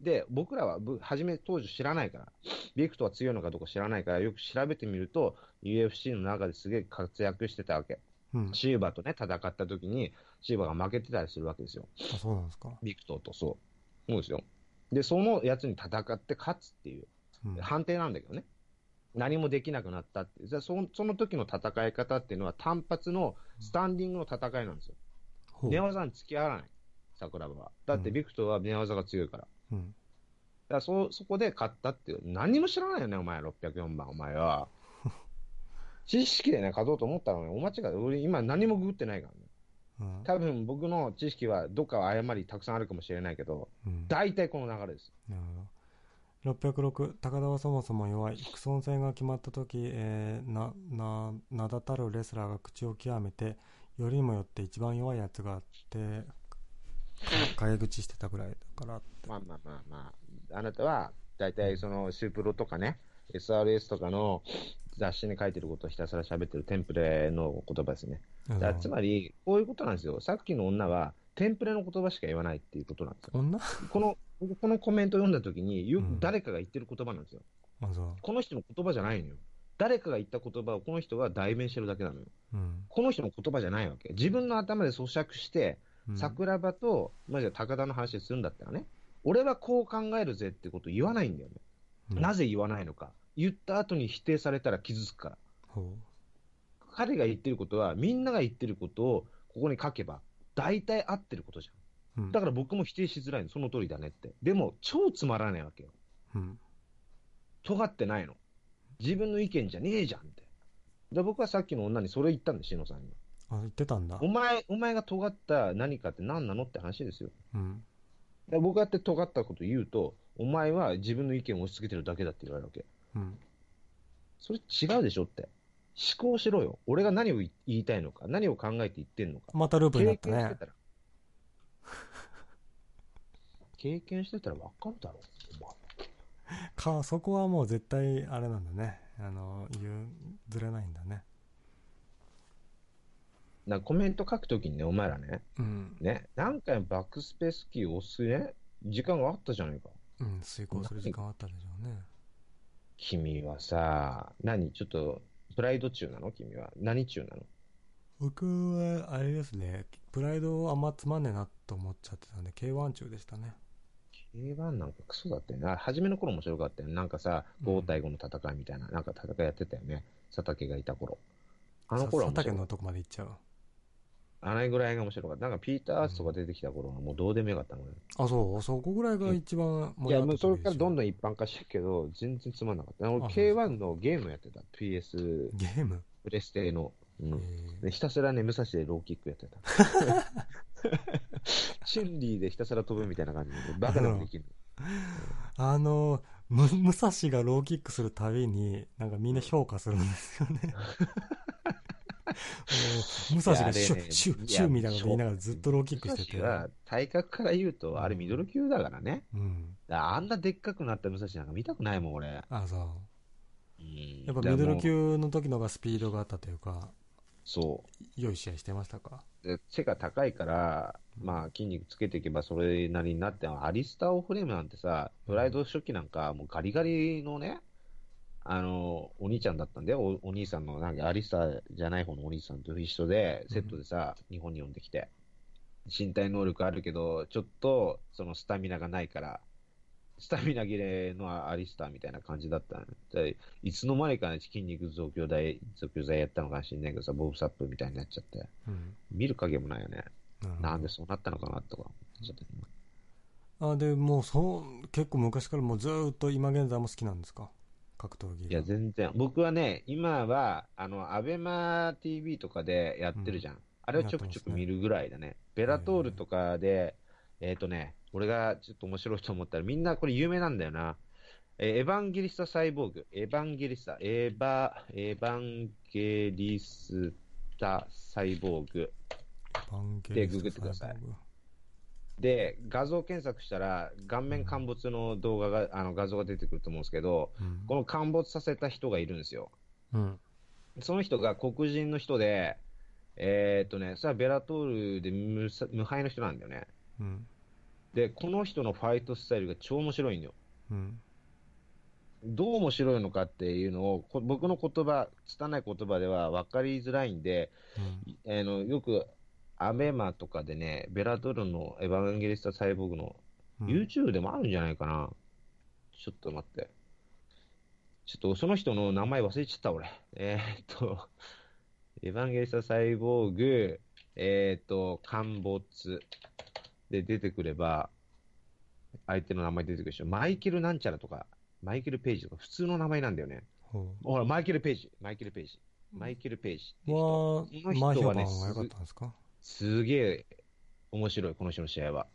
で、僕らは、ぶ初め当時知らないから、ビクトは強いのかどうか知らないから、よく調べてみると、UFC の中ですげえ活躍してたわけ。うん。シウバとね、戦った時に、シウバが負けてたりするわけですよ。あ、そうなんですか。ビクトと、そう。そうですよ。で、そのやつに戦って勝つっていう、うん。判定なんだけどね。何もできなくなったって。じゃあそのその時の戦い方っていうのは単発のスタンディングの戦いなんですよ。ほう寝技に付き合わない。桜庭は。だってビクトは寝技が強いから。うん。だからそ、そこで勝ったっていう。何も知らないよね、お前、604番、お前は。知識でね、勝とうと思ったらね、お間違い。俺、今何もググってないからね。うん。多分僕の知識はどっか誤りたくさんあるかもしれないけど、うん。大体この流れです。なるほど。606高田はそもそも弱い育孫戦が決まった時、えーなな名だたるレスラーが口を極めてよりにもよって一番弱いやつがあって陰口してたぐらいだからまあまあまあまあ、あなたは大体そのシュープロとかね、SRS とかの雑誌に書いてることをひたすら喋ってるテンプレの言葉ですね。うんだつまり、こういうことなんですよ。さっきの女は、テンプレの言葉しか言わないっていうことなんですよ。女？この、このコメントを読んだときに、ようん誰かが言ってる言葉なんですよ。うこの人の言葉じゃないのよ。誰かが言った言葉をこの人が代弁してるだけなのよ。うんこの人の言葉じゃないわけ。自分の頭で咀嚼して、うん桜庭と、まあ、じゃあ高田の話するんだったらね、俺はこう考えるぜってことを言わないんだよね。うんなぜ言わないのか。言った後に否定されたら傷つくから。ほ彼が言ってることは、みんなが言ってることをここに書けば、大体合ってることじゃん。ううんだから僕も否定しづらいの。その通りだねって。でも、超つまらないわけよ。うん尖ってないの。自分の意見じゃねえじゃんって。で僕はさっきの女にそれ言ったんです、しのさんに。あ言ってたんだお前、お前が尖った何かって何なのって話ですよ。うんで僕がやって尖ったこと言うと、お前は自分の意見を押し付けてるだけだって言われるわけ。うん。それ違うでしょって。思考しろよ。俺が何を言いたいのか、何を考えて言ってんのか。またループになったね。経験してたら。経験してたら分かるだろ、お前。かそこはもう絶対あれなんだね。あの言うずれないんだね。だからコメント書くときにね、お前らね、うん。ね、何回もバックスペースキーを押すね、時間があったじゃないか。うん遂行する時間あったでしょうね君はさ、何ちょっと、プライド中なの？君は。何中なの？僕はあれですねプライドあんまつまんねえなと思っちゃってたんで K1 中でしたね K1 なんかクソだったよね。あ初めの頃面白かったよね。なんかさ、5対5の戦いみたいな、なんか戦いやってたよね。佐竹がいた頃。あの頃は。佐竹のとこまで行っちゃうあのぐらいが面白かった。なんかピーター・アースとか出てきた頃はもうどうでもよかったのね。あそう？そこぐらいが一番いや、もうそれからどんんどん一般化してるけど、全然つまんなかった。俺あそう K1 のゲームやってた。PS、ゲーム、プレステの。うん。ひたすらね、武蔵でローキックやってた。チュンリーでひたすら飛ぶみたいな感じで、バカでもできる。ーあのむ武蔵がローキックするたびになんかみんな評価するんですよね 武蔵がシュッ、シュッ、シュッみたいなこと言いながらずっとローキックしてて。体格から言うと、あれミドル級だからね。うん。あんなでっかくなった武蔵なんか見たくないもん、俺。あそう。うん。やっぱミドル級の時のがスピードがあったというかそ良い試合してましたか？背が高いから、まあ筋肉つけていけばそれなりになって、アリスター・オフレームなんてさ、プライド初期なんかもうガリガリのね、あの、お兄ちゃんだったんだよ。おお兄さんの、なんかアリスターじゃない方のお兄さんと一緒で、セットでさ、日本に呼んできて。身体能力あるけど、ちょっと、そのスタミナがないから、スタミナ切れのアリスターみたいな感じだったのでいつの間にかね、筋肉増強剤、増強剤やったのかもしれないけどさ、ボブサップみたいになっちゃって、うん。見る影もないよね。なんでそうなったのかなとか。ちゃって、あでもうそう結構昔からもうずーっと今現在も好きなんですか？格闘技がいや、全然。僕はね、今は、あの、アベマ TV とかでやってるじゃん。あれをちょくちょく見るぐらいだね。ベラトールとかで、えっ、とね、俺がちょっと面白いと思ったら、みんなこれ有名なんだよな。えーエヴァンゲリスタサイボーグ。エヴァンゲリスタ、エヴァ、エヴァンゲリスタサイボーグ。でググってくださいで、画像検索したら、顔面陥没の動画が、あの画像が出てくると思うんですけど、うんこの陥没させた人がいるんですよ。うんその人が黒人の人で、えーっとね、それはベラトールで無さ無敗の人なんだよね。うん。で、この人のファイトスタイルが超面白いんだよ。うん。どう面白いのかっていうのを、こ僕の言葉、拙い言葉では分かりづらいんで、うん。あのよく、アベマとかでね、ベラトールのエヴァンゲリスタサイボーグのうん YouTube でもあるんじゃないかな。ちょっと待って。ちょっとその人の名前忘れちゃった、俺。えーっと、エヴァンゲリスタサイボーグ、えーっと、陥没で出てくれば、相手の名前出てくるでしょ。マイケルなんちゃらとか、マイケル・ペイジとか、普通の名前なんだよね。ほほら、マイケル・ペイジ。マイケル・ペイジ。マイケル・ペイジは、前評人はね、判が良かったんですか？すすげえ面白い、この人の試合は。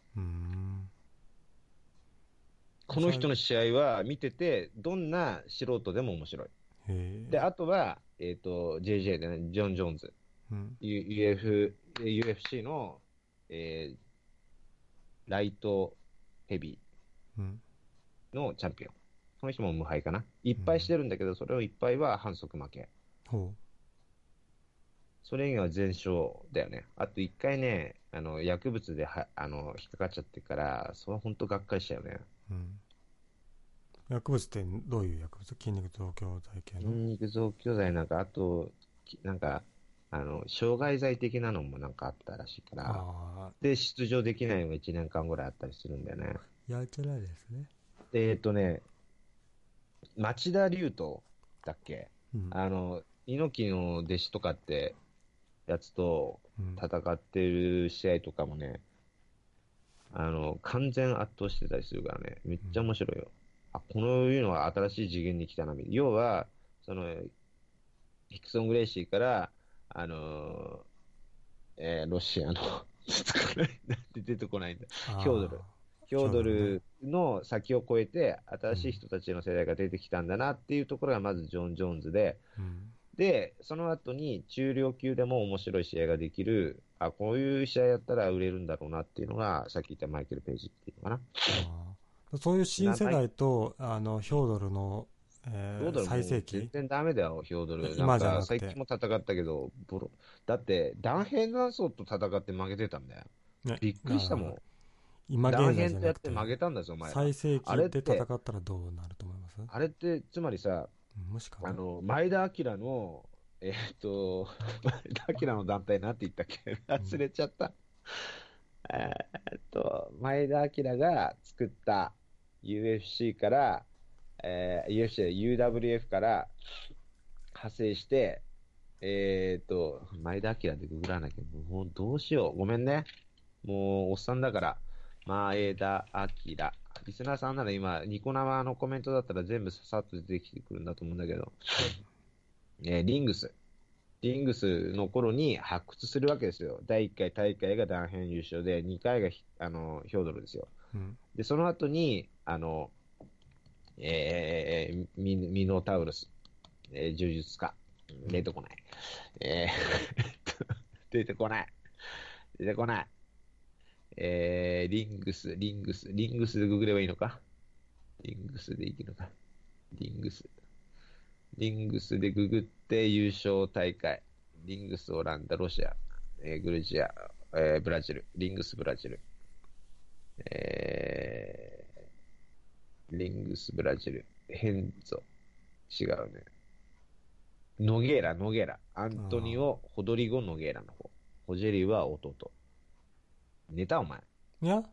この人の試合は見てて、どんな素人でも面白い。で、あとは、えっ、と、JJ でね、ジョン・ジョーンズ。うん。U- UF、UFC の、えーライトヘビうん。ーのチャンピオン。この人も無敗かな。いっぱいしてるんだけど、それをいっぱいは反則負け。ほそれ以外は全勝だよね。あと一回ね、あの、薬物では、あの、引っかかっちゃってから、それは本当がっかりしたよね。う。うん。薬物ってどういう薬物？筋肉増強剤系筋の肉増強剤なんか、あと、きなんか、あの、傷害罪的なのもなんかあったらしいから、で、出場できないのが1年間ぐらいあったりするんだよね。やってないですね。でえっ、とね、町田龍斗だっけ？うん。あの、猪木の弟子とかってやつとうん。戦ってる試合とかもね、あの、完全圧倒してたりするからね、めっちゃ面白いよ。あ、このいうのは新しい次元に来たな、要は、その、ヒクソン・グレイシーから、あのえーロシアの、出てこない、なんで出てこないんだ。ヒョードル。ヒョードルの先を越えて、新しい人たちの世代が出てきたんだなっていうところがまずジョン・ジョーンズで、うん。で、その後に中量級でも面白い試合ができる、あ、こういう試合やったら売れるんだろうなっていうのが、さっき言ったマイケル・ページっていうのかな。そういう新世代と、あの、ヒョードルの、えー最盛全期然ダメだよ、ヒョードル。今じゃなんくて最近も戦ったけど、ボロ。だって、ダンヘンダンソーと戦って負けてたんだよ。ねびっくりしたもん。今ダン現在じゃなくてヘンとやって、負けたんだぞ、お前ら。最盛期で戦ったらどうなると思います？あれって、つまりさ、もしかあの、前田明の、えーっと、前田明の団体なんて言ったっけ？忘れちゃった。えっと、前田明が作った UFC から、えー UFC で UWF から派生して、えーっと、前田明でググらなきゃ、もうどうしよう。ごめんね。もう、おっさんだから。前田明。リスナーさんなら今、ニコ生のコメントだったら全部ささっと出てきてくるんだと思うんだけど、えーリングス。リングスの頃に発掘するわけですよ。第1回大会が断片優勝で、2回がヒあのヒョードルですよ。うん。で、その後に、あの、えーミミノタウルス、えー柔術家、出てこない。えー 出てこない。出てこない。えーリングス、リングス、リングスでググればいいのか？リングスでいいのか？リングス。リングスでググって優勝大会。リングス、オランダ、ロシア、えーグルジア、えーブラジル。リングス、ブラジル。えー、リングス、ブラジル、ヘンゾ、違うね。ノゲーラ、ノゲーラ。アントニオ・ホドリゴ・ノゲーラの方。ホジェリは弟。寝たお前。いや、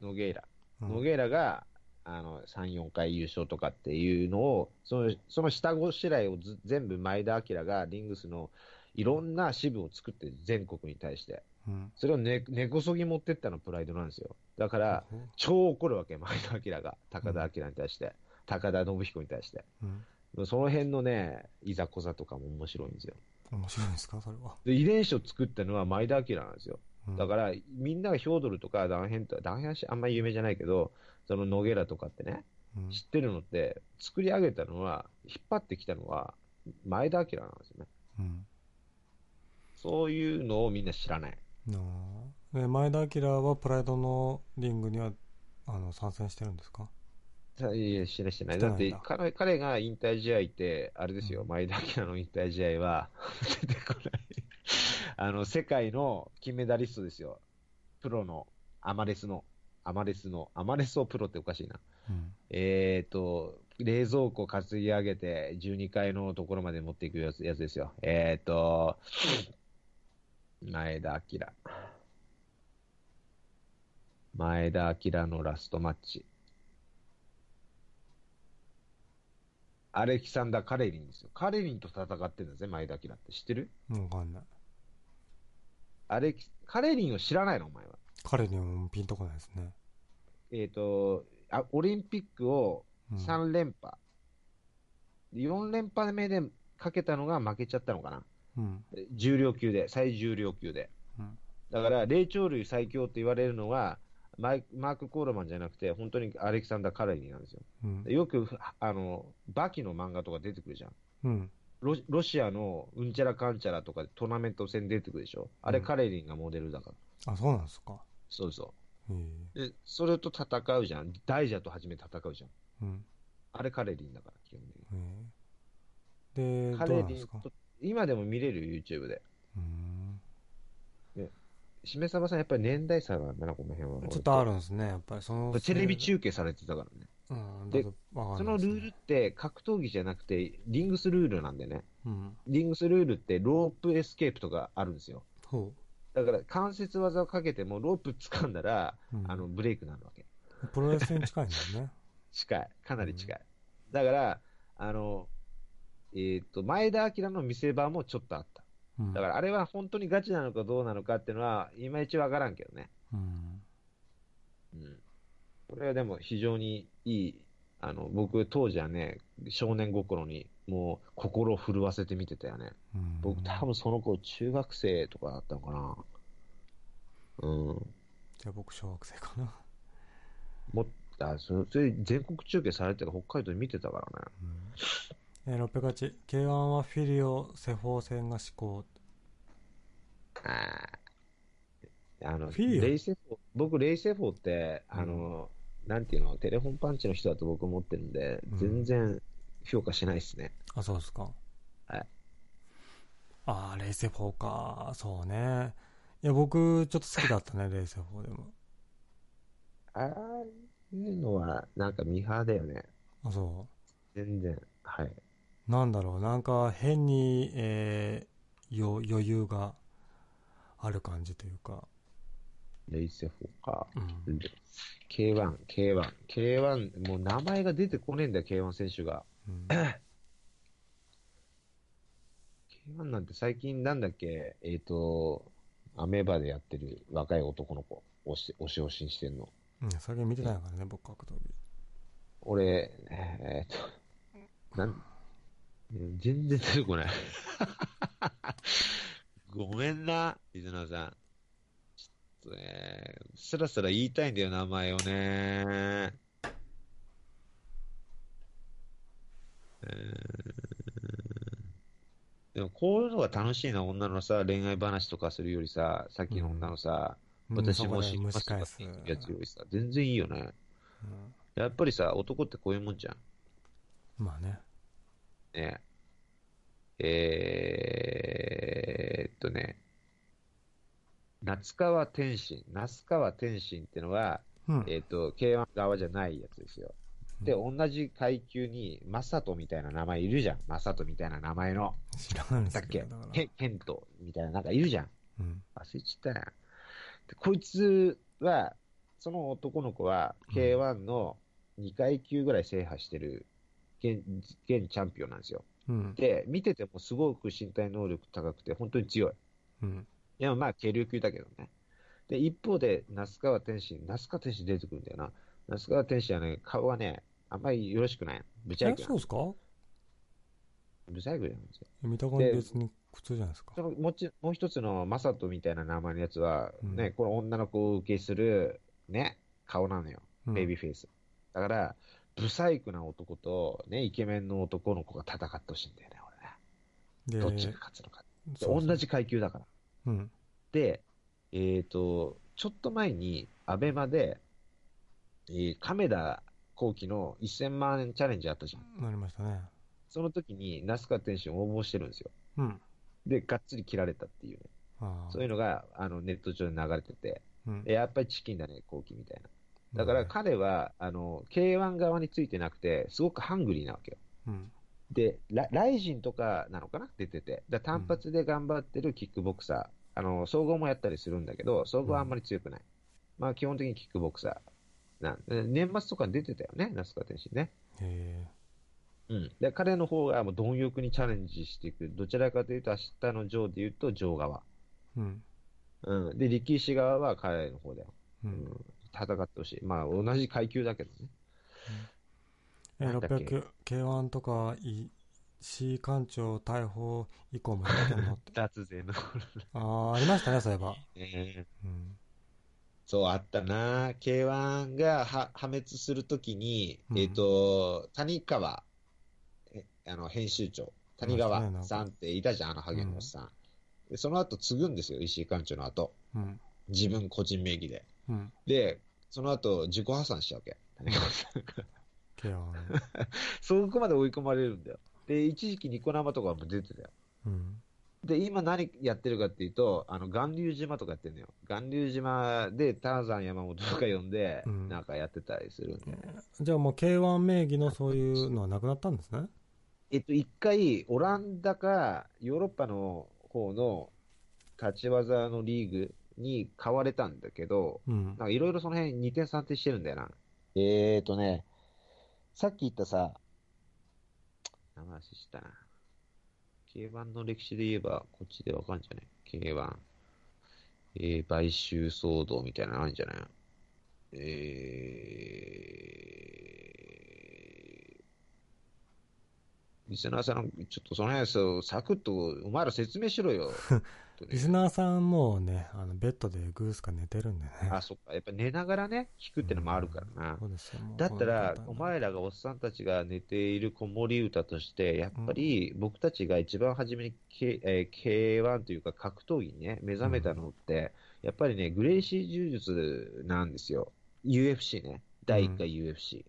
ノゲーラ。うんノゲーラが、あの、3、4回優勝とかっていうのを、その、その下ごしらえをず全部前田明がリングスのいろんな支部を作って全国に対して。うん。それを根、根こそぎ持ってったのプライドなんですよ。だから、ほう超怒るわけ、前田明が。高田明に対して。高田信彦に対して。うん。その辺のね、いざこざとかも面白いんですよ。面白いんですかそれは。で、遺伝子を作ったのは前田明なんですよ。うんだから、みんながヒョードルとかダンヘンとダンヘンはあんまり有名じゃないけど、そのノゲラとかってね、うん知ってるのって、作り上げたのは、引っ張ってきたのは、前田明なんですよね。うん。そういうのをみんな知らない。前田明はプライドのリングにはあの参戦してるんですか？さいや、してないしてない。だって彼、彼が引退試合って、あれですよ、うん前田明の引退試合は、出てこない。あの、世界の金メダリストですよ。プロの、アマレスの、アマレスの、アマレスをプロっておかしいな。うん。えっ、と、冷蔵庫担ぎ上げて、12階のところまで持っていくやつやつですよ。えっ、と、前田明。前田明のラストマッチ。アレキサンダー・カレリンですよ。カレリンと戦ってるんですね、前田明って。知ってる？うん、わかんない。アレキ、カレリンを知らないの、お前は。彼にもピンとこないですね。えっ、とあ、オリンピックをうん。3連覇。4連覇目でかけたのが負けちゃったのかな。うん。重量級で、最重量級で。うんだから、霊長類最強って言われるのは、マイマーク・コールマンじゃなくて、本当にアレキサンダー・カレリンなんですよ。うん。よく、あの、バキの漫画とか出てくるじゃん。うん。ロロシアのうんちゃらかんちゃらとかでトーナメント戦出てくるでしょ。あれ、うんカレリンがモデルだから。あ、そうなんですか。そうそええう。で、それと戦うじゃん。大蛇と初めて戦うじゃん。うん。あれ、カレリンだから、基本的に。ええで、カレリンと、今でも見れる YouTube で。うん。しめさばさん、やっぱり年代差があるな、この辺は。ちょっとあるんですね、やっぱり。その、テレビ中継されてたからね。うん。でそのルールって格闘技じゃなくて、リングスルールなんでね。うん。リングスルールってロープエスケープとかあるんですよ。ほだから関節技をかけてもロープ掴んだら、う。うんあの、ブレイクになるわけ。プロレスに近いんだよね。近い。かなり近い。だから、あの、えっ、と、前田明の見せ場もちょっとあった。うん。だからあれは本当にガチなのかどうなのかっていうのは、いまいちわからんけどね。うん。うん。これはでも非常にいい、あの、僕当時はね、少年心にもう心を震わせて見てたよね。うん。僕多分その頃中学生とかだったのかな。うん。じゃあ僕、小学生かな。もっあそれ全国中継されてる北海道で見てたからね。うん。えー、608。K1 はフィリオ、セフォー戦が至高。あーあの、フィリオ？レイセフォー、僕レイセフォーって、あの、なんていうの、テレフォンパンチの人だと僕思ってるんで、うん全然評価しないですね。あ、そうですか。はい。あー、レイセフォーか。そうね。いや、僕、ちょっと好きだったね、レイセフォーでも。ああいうのは、なんかミーハーだよね。あ、そ全然。はい。う。なんだろう、なんか変に、えー、よ余裕がある感じというか。レイセフォーか。うん。K1、K1、K1、もう名前が出てこねえんだよ、K1 選手が。うん、K1 なんて最近なんだっけ、えっ、と、アメーバでやってる若い男の子、押し、押し押しにしてんの。うん、最近見てないからね、僕、格闘技。俺、えっ、と、なん、全然出てこない。ごめんな、伊沢さん。ちょっとね、スラスラ言いたいんだよ、名前をね。えーでもこういうのが楽しいな、女のさ、恋愛話とかするよりさ、さっきの女のさ、うん私も死にますとか。っていうやつよりさ、全然いいよね。うんやっぱりさ、男ってこういうもんじゃん。まあね。ねえーっとね、夏川天心、那須川天心ってのは、うん。えーっと、K1 側じゃないやつですよ。で、同じ階級に、マサトみたいな名前いるじゃん。マサトみたいな名前の。知らないんでだっけ？すだから。ケケントみたいな、なんかいるじゃん。うん。忘れちゃったな。で、こいつは、その男の子は、うん K1 の2階級ぐらい制覇してる、現、現チャンピオンなんですよ。うん。で、見ててもすごく身体能力高くて、本当に強い。うん。いや、まあ、軽量級だけどね。で、一方で、那須川天心、那須川天心出てくるんだよな。那須川天心はね、顔はね、あんまりよろしくない。ぶちゃえい、くなそうですか？ぶちゃいくなんですよ。見た感じ別に普通じゃないですか？もうちもう一つのマサトみたいな名前のやつは、うんね、この女の子を受けする、ね、顔なのよ。うんベイビーフェイス。だから、ブサイクな男と、ね、イケメンの男の子が戦ってほしいんだよね、俺ね。で、どっちが勝つのか。でそうそう同じ階級だから。うん。で、えっ、と、ちょっと前に、アベマで、えー亀田光輝の1000万円チャレンジあったじゃん。なりましたね。その時に、那須川天心応募してるんですよ。うん。で、がっつり切られたっていうね。ああそういうのがあのネット上に流れてて、うんでやっぱりチキンだね、後期みたいな。だから彼は、あの、K1 側についてなくて、すごくハングリーなわけよ。うんで、ラライジンとかなのかな？出てて。だ単発で頑張ってるキックボクサー。あの、総合もやったりするんだけど、総合はあんまり強くない。まあ基本的にキックボクサーなんで年末とかに出てたよね、那須川天心ね。へうん。で、彼の方がもう貪欲にチャレンジしていく。どちらかというと、明日のジョーで言うと、ジョー側。えうんうん。で、力士側は彼の方だよ。ううんん。戦ってほしい。まあ、同じ階級だけどね。えなんだっけ？600、K1 とか、石井館長逮捕以降もやってんのって。脱税の。ああ、ありましたね、そういえば。えーうん。そう、あったな。K1 がは破滅するときに、うんえっ、と、谷川、えあの、編集長、谷川さんっていたじゃん、あのハゲのおっさん。でその後継ぐんですよ、石井館長の後。うん。自分個人名義で。うん。で、その後、自己破産しちゃうわけ。谷川さんが。K1。そこまで追い込まれるんだよ。で、一時期ニコ生とかも出てたよ。うん。で、今何やってるかっていうと、あの、巌流島とかやってるのよ。巌流島でターザン山本とか呼んで、うんなんかやってたりするんで。じゃあもう K1 名義のそういうのはなくなったんですね？えっと、一回、オランダかヨーロッパの方の立ち技のリーグに買われたんだけど、うんなん。かいろいろその辺2点3点してるんだよな。えーとね、さっき言ったさ、名前忘れしたな。K1 の歴史で言えば、こっちでわかんじゃない ?K1。えー、買収騒動みたいなのあるんじゃない？えー、リスナーさん、ちょっとその辺さ、サクッと、お前ら説明しろよ。リスナーさんもね、あのベッドでグースか寝てるんでね。あ、そっか。やっぱ寝ながらね、聞くってのもあるからな。そうですよ。もうだったらお前らがおっさんたちが寝ている子守歌として、やっぱり僕たちが一番初めに K、えー K1 というか格闘技にね、目覚めたのって、やっぱりね、グレイシー柔術なんですよ。UFC ね。第1回 UFC。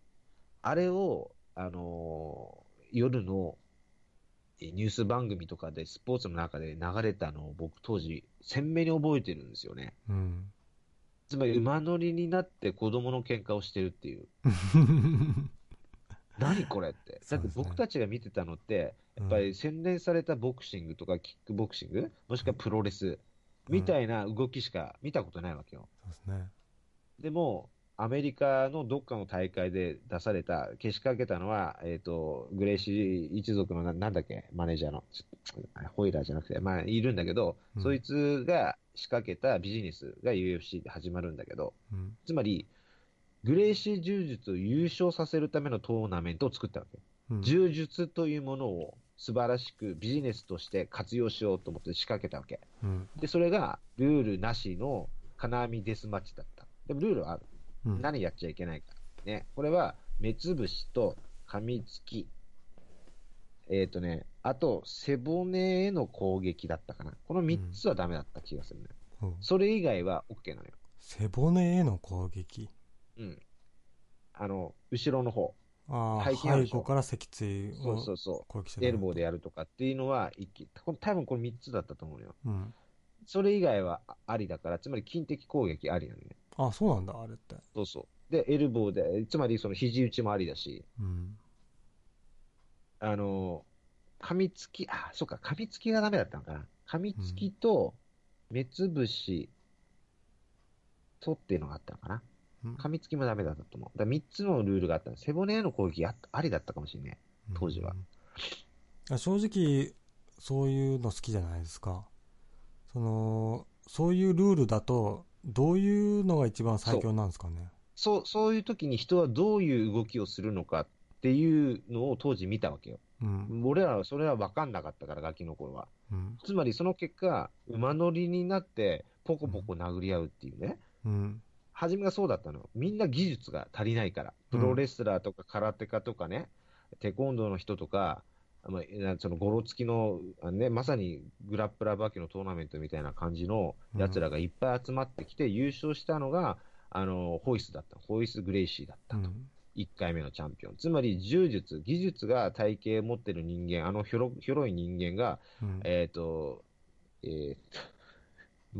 あれを、あのー夜のえーニュース番組とかでスポーツの中で流れたのを僕当時鮮明に覚えてるんですよね。うん。つまり馬乗りになって子供の喧嘩をしてるっていう。何これって。だって僕たちが見てたのって、やっぱり洗練されたボクシングとかキックボクシング、もしくはプロレスみたいな動きしか見たことないわけよ。そうですね。でも、アメリカのどっかの大会で出された、けしかけたのは、えっ、と、グレイシー一族のな、なんだっけ、マネージャーの、ホイラーじゃなくて、まあ、いるんだけど、うんそいつが仕掛けたビジネスが UFC で始まるんだけど、うん。つまり、グレイシー柔術を優勝させるためのトーナメントを作ったわけ。うん柔術というものを素晴らしくビジネスとして活用しようと思って仕掛けたわけ。うん。で、それがルールなしの金網デスマッチだった。でもルールはある。うん。何やっちゃいけないか。ね。これは、目つぶしと噛みつき。えっ、とね、あと、背骨への攻撃だったかな。この3つはダメだった気がするね。うんそれ以外は OK なのよ。背骨への攻撃？うん。あの、後ろの方。ああ、背後から脊椎そうをそうそ攻撃しう。てエルボーでやるとかっていうのは一気、多分これ3つだったと思うのよ。うん。それ以外はありだから、つまり筋的攻撃ありなのね。あ、そうなんだ、あれって。そうそう。で、エルボーで、つまりその肘打ちもありだし、うん。あの、噛みつき、あ、そうか、噛みつきがダメだったのかな。噛みつきと、目つぶしとっていうのがあったのかな。うん噛みつきもダメだったと思う。だ3つのルールがあったの背骨への攻撃あありだったかもしれない。当時はうんあ正直そういうの好きじゃないですかそのそういうルールだとどういうのが一番最強なんですかね？そう、そういう時に人はどういう動きをするのかっていうのを当時見たわけよ。うん俺らはそれは分かんなかったから、ガキの頃は。うんつまりその結果、馬乗りになって、ポコポコ殴り合うっていうね。うん初めがそうだったの。みんな技術が足りないから。プロレスラーとか空手家とかね、テコンドーの人とか、まあなそのゴロつきの、ね、まさにグラップラーバキのトーナメントみたいな感じの奴らがいっぱい集まってきて、優勝したのが、あの、ホイスだった。ホイス・グレイシーだったと。うん1回目のチャンピオン。つまり、柔術、技術が体型を持ってる人間、あのひょろひょろい人間が、うんえっ、と、えー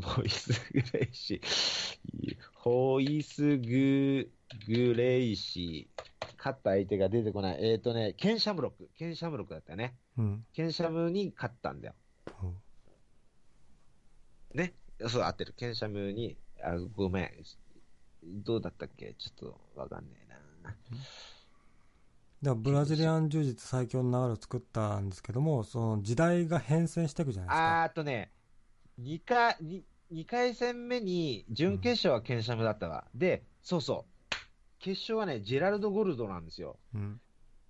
と、ホイス・グレイシー。ホイスグ・グレイシー。勝った相手が出てこない。えっ、ー、とね、ケンシャムロック。ケンシャムロックだったよね。うん。ケンシャムに勝ったんだよ。ほね。そう、合ってる。ケンシャムに、あ、ごめん。どうだったっけ？ちょっとわかんねえな。だブラジリアン柔術最強の流れを作ったんですけども、その時代が変遷していくじゃないですか。あーっとね、2回、二二回戦目に、準決勝はケンシャムだったわ。で、そうそう。決勝はね、ジェラルド・ゴルドなんですよ。うん。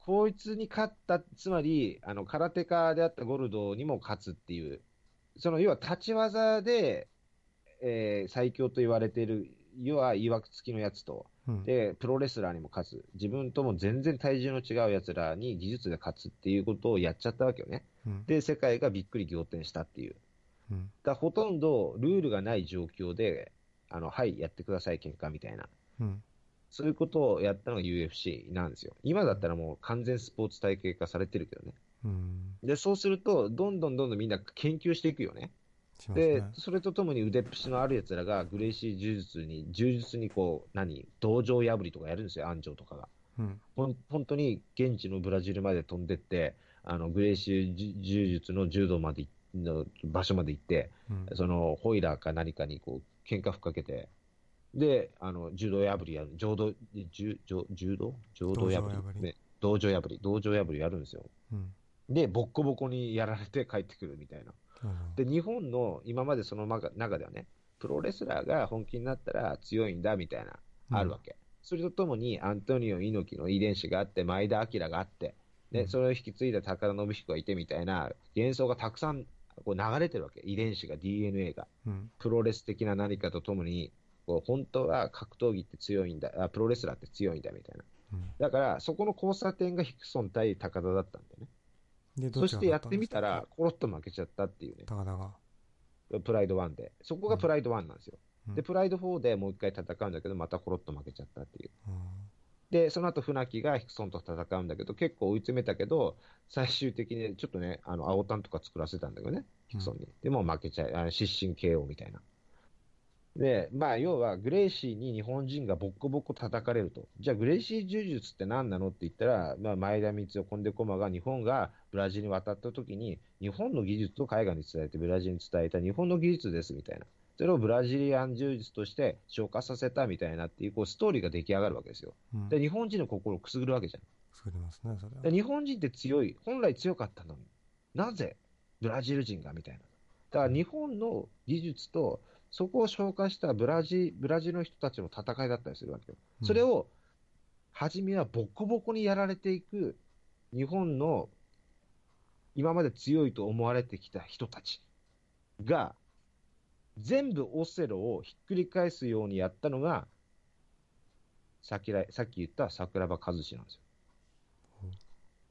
こいつに勝った、つまり、あの、空手家であったゴルドにも勝つっていう、その、要は立ち技で、えー最強と言われている、要は、いわくつきのやつと、うん。で、プロレスラーにも勝つ。自分とも全然体重の違う奴らに技術で勝つっていうことをやっちゃったわけよね。うん。で、世界がびっくり仰天したっていう。うん。だからほとんどルールがない状況で、あの、はい、やってください、喧嘩みたいな。うん。そういうことをやったのが UFC なんですよ。今だったらもう完全スポーツ体系化されてるけどね。うん。で、そうすると、どんどんどんどんみんな研究していくよね。ねで、それとともに腕っぷしのある奴らが、グレイシー柔術に、柔術にこう、何、道場破りとかやるんですよ、安城とかが。うん。ほん本当に現地のブラジルまで飛んでって、あの、グレイシー柔柔術の柔道までいの場所まで行って、うん。その、ホイラーか何かにこう、喧嘩ふっかけて、で、あの、柔道破りやる、浄土、柔道？柔道破り？りね、道場破り、道場破りやるんですよ。うん。で、ボッコボコにやられて帰ってくるみたいな。うんで、日本の今までその中中ではね、プロレスラーが本気になったら強いんだみたいな、あるわけ。それとともに、アントニオ猪木の遺伝子があって、前田明があって、で、うんそれを引き継いだ高田信彦がいてみたいな幻想がたくさんこう流れてるわけ。遺伝子が、DNA が。うん。プロレス的な何かとともに、こう本当は格闘技って強いんだあ、プロレスラーって強いんだみたいな。うん。だから、そこの交差点がヒクソン対高田だったんだよね。で、どそしてやってみたら、コロッと負けちゃったっていうね。高田が。プライド1で。そこがプライド1なんですよ。うんで、プライド4でもう一回戦うんだけど、またコロッと負けちゃったっていう。うん。で、その後、船木がヒクソンと戦うんだけど、結構追い詰めたけど、最終的にちょっとね、あの、青タンとか作らせたんだけどね、ヒクソンに。でも負けちゃう、あの失神 KO みたいな。で、まあ、要は、グレイシーに日本人がボッコボコ叩かれると。じゃあ、グレイシー柔術って何なのって言ったら、まあ、前田光世、コンデコマが日本がブラジルに渡った時に、日本の技術を海外に伝えて、ブラジルに伝えた日本の技術ですみたいな。それをブラジリアン柔術として昇華させたみたいなっていう、こう、ストーリーが出来上がるわけですよ。うん。で、日本人の心をくすぐるわけじゃん。作りますね、それはで。日本人って強い、本来強かったのに、なぜブラジル人がみたいな。だから日本の技術と、そこを消化したブラジブラジルの人たちの戦いだったりするわけよ。それを、初めはボコボコにやられていく、日本の今まで強いと思われてきた人たちが、全部オセロをひっくり返すようにやったのが、さっきらさっき言った桜庭和志なんですよ。うん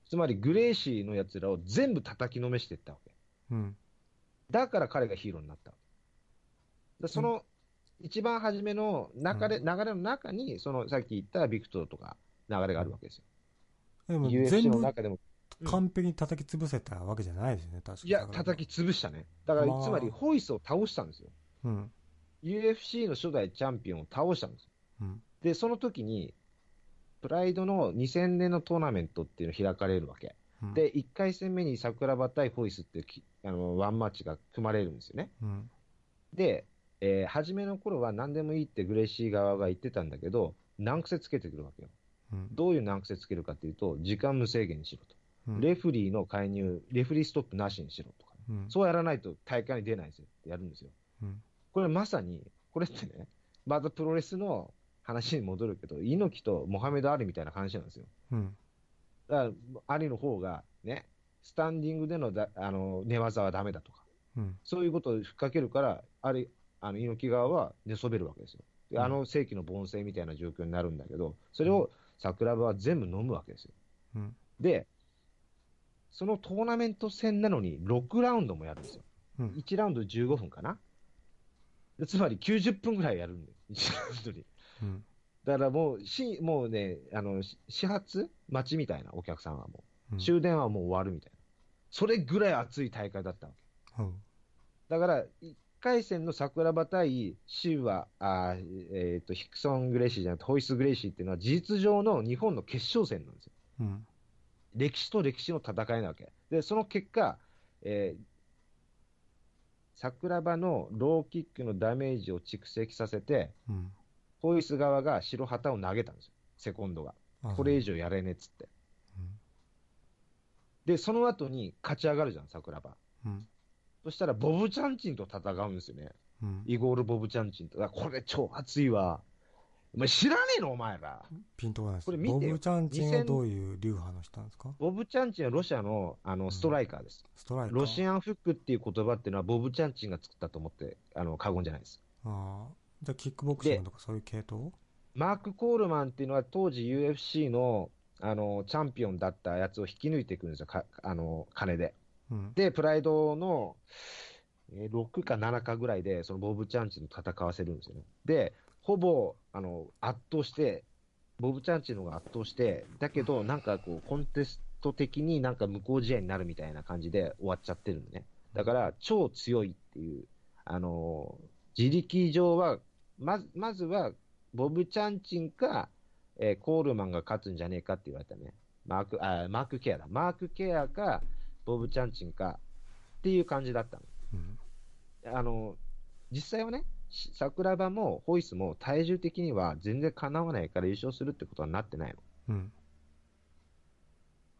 つまり、グレーシーの奴らを全部叩きのめしていったわけ。うん。だから彼がヒーローになった。でその、一番初めの流れ、流れの中に、その、さっき言ったビクトルとか流れがあるわけですよ。でも完璧に叩き潰せたわけじゃないですよね、確かに。いや、叩き潰したね。だからまあ、つまり、ホイスを倒したんですよ。うん。UFC の初代チャンピオンを倒したんですよ。うん。で、その時に、プライドの2000年のトーナメントっていうの開かれるわけ。うん、で、1回戦目に桜庭対ホイスっていうきあのワンマッチが組まれるんですよね。うん。で、えー初めの頃は何でもいいってグレイシー側が言ってたんだけど、難癖つけてくるわけよ。うん。どういう難癖つけるかっていうと、時間無制限にしろと。うん。レフリーの介入、レフリーストップなしにしろとか、うん。そうやらないと大会に出ないですよってやるんですよ。うん。これまさに、これってね、またプロレスの話に戻るけど、猪木とモハメド・アリみたいな話なんですよ。うん。だから、アリの方がね、スタンディングでのだあの寝技はダメだとか、うん。そういうことをふっかけるから、あれ、あの猪木側は寝そべるわけですよ。あの世紀の凡世みたいな状況になるんだけど、それを桜庭は全部飲むわけですよ。うん。で、そのトーナメント戦なのに6ラウンドもやるんですよ。うん。1ラウンド15分かなでつまり90分ぐらいやるんで、1ラウンドに。うん。だからもう、しもうね、あの、し始発待ちみたいな、お客さんはもう。終電はもう終わるみたいな。それぐらい熱い大会だったわけ。うん。だから、い回戦の桜庭対シウア、あーえっ、と、ヒクソン・グレイシーじゃなくて、ホイス・グレイシーっていうのは、事実上の日本の決勝戦なんですよ。うん。歴史と歴史の戦いなわけ。で、その結果、えー桜庭のローキックのダメージを蓄積させて、うん。ホイス側が白旗を投げたんですよ、セコンドが。あこれ以上やれねえっつって。で、その後に勝ち上がるじゃん、桜庭。うん。そしたら、ボブチャンチンと戦うんですよね。うん。イゴール・ボブチャンチンと。これ超熱いわ。お前知らねえのお前ら。ピンとこないです。これ見てよボブチャンチンはどういう流派の人なんですか？ボブチャンチンはロシアのあのストライカーです。ストライカー。ロシアンフックっていう言葉っていうのは、ボブチャンチンが作ったと思って、あの、過言じゃないです。ああ。じゃあ、キックボクシングとかそういう系統？マーク・コールマンっていうのは、当時 UFC の、あの、チャンピオンだったやつを引き抜いていくんですよ、かあの、金で。うん。で、プライドの、えー6か7かぐらいで、そのボブ・チャンチンと戦わせるんですよね。で、ほぼ、あの、圧倒して、ボブ・チャンチンの方が圧倒して、だけど、なんかこう、コンテスト的になんか無効試合になるみたいな感じで終わっちゃってるのね。だから、超強いっていう、あのー自力上は、まず、まずは、ボブ・チャンチンか、えーコールマンが勝つんじゃねえかって言われたね。マーク、あ、マーク・ケアだ。マーク・ケアか、ボブ・チャンチンか、っていう感じだったの。うん。あの、実際はね、し桜庭もホイスも体重的には全然かなわないから優勝するってことはなってないの。うん。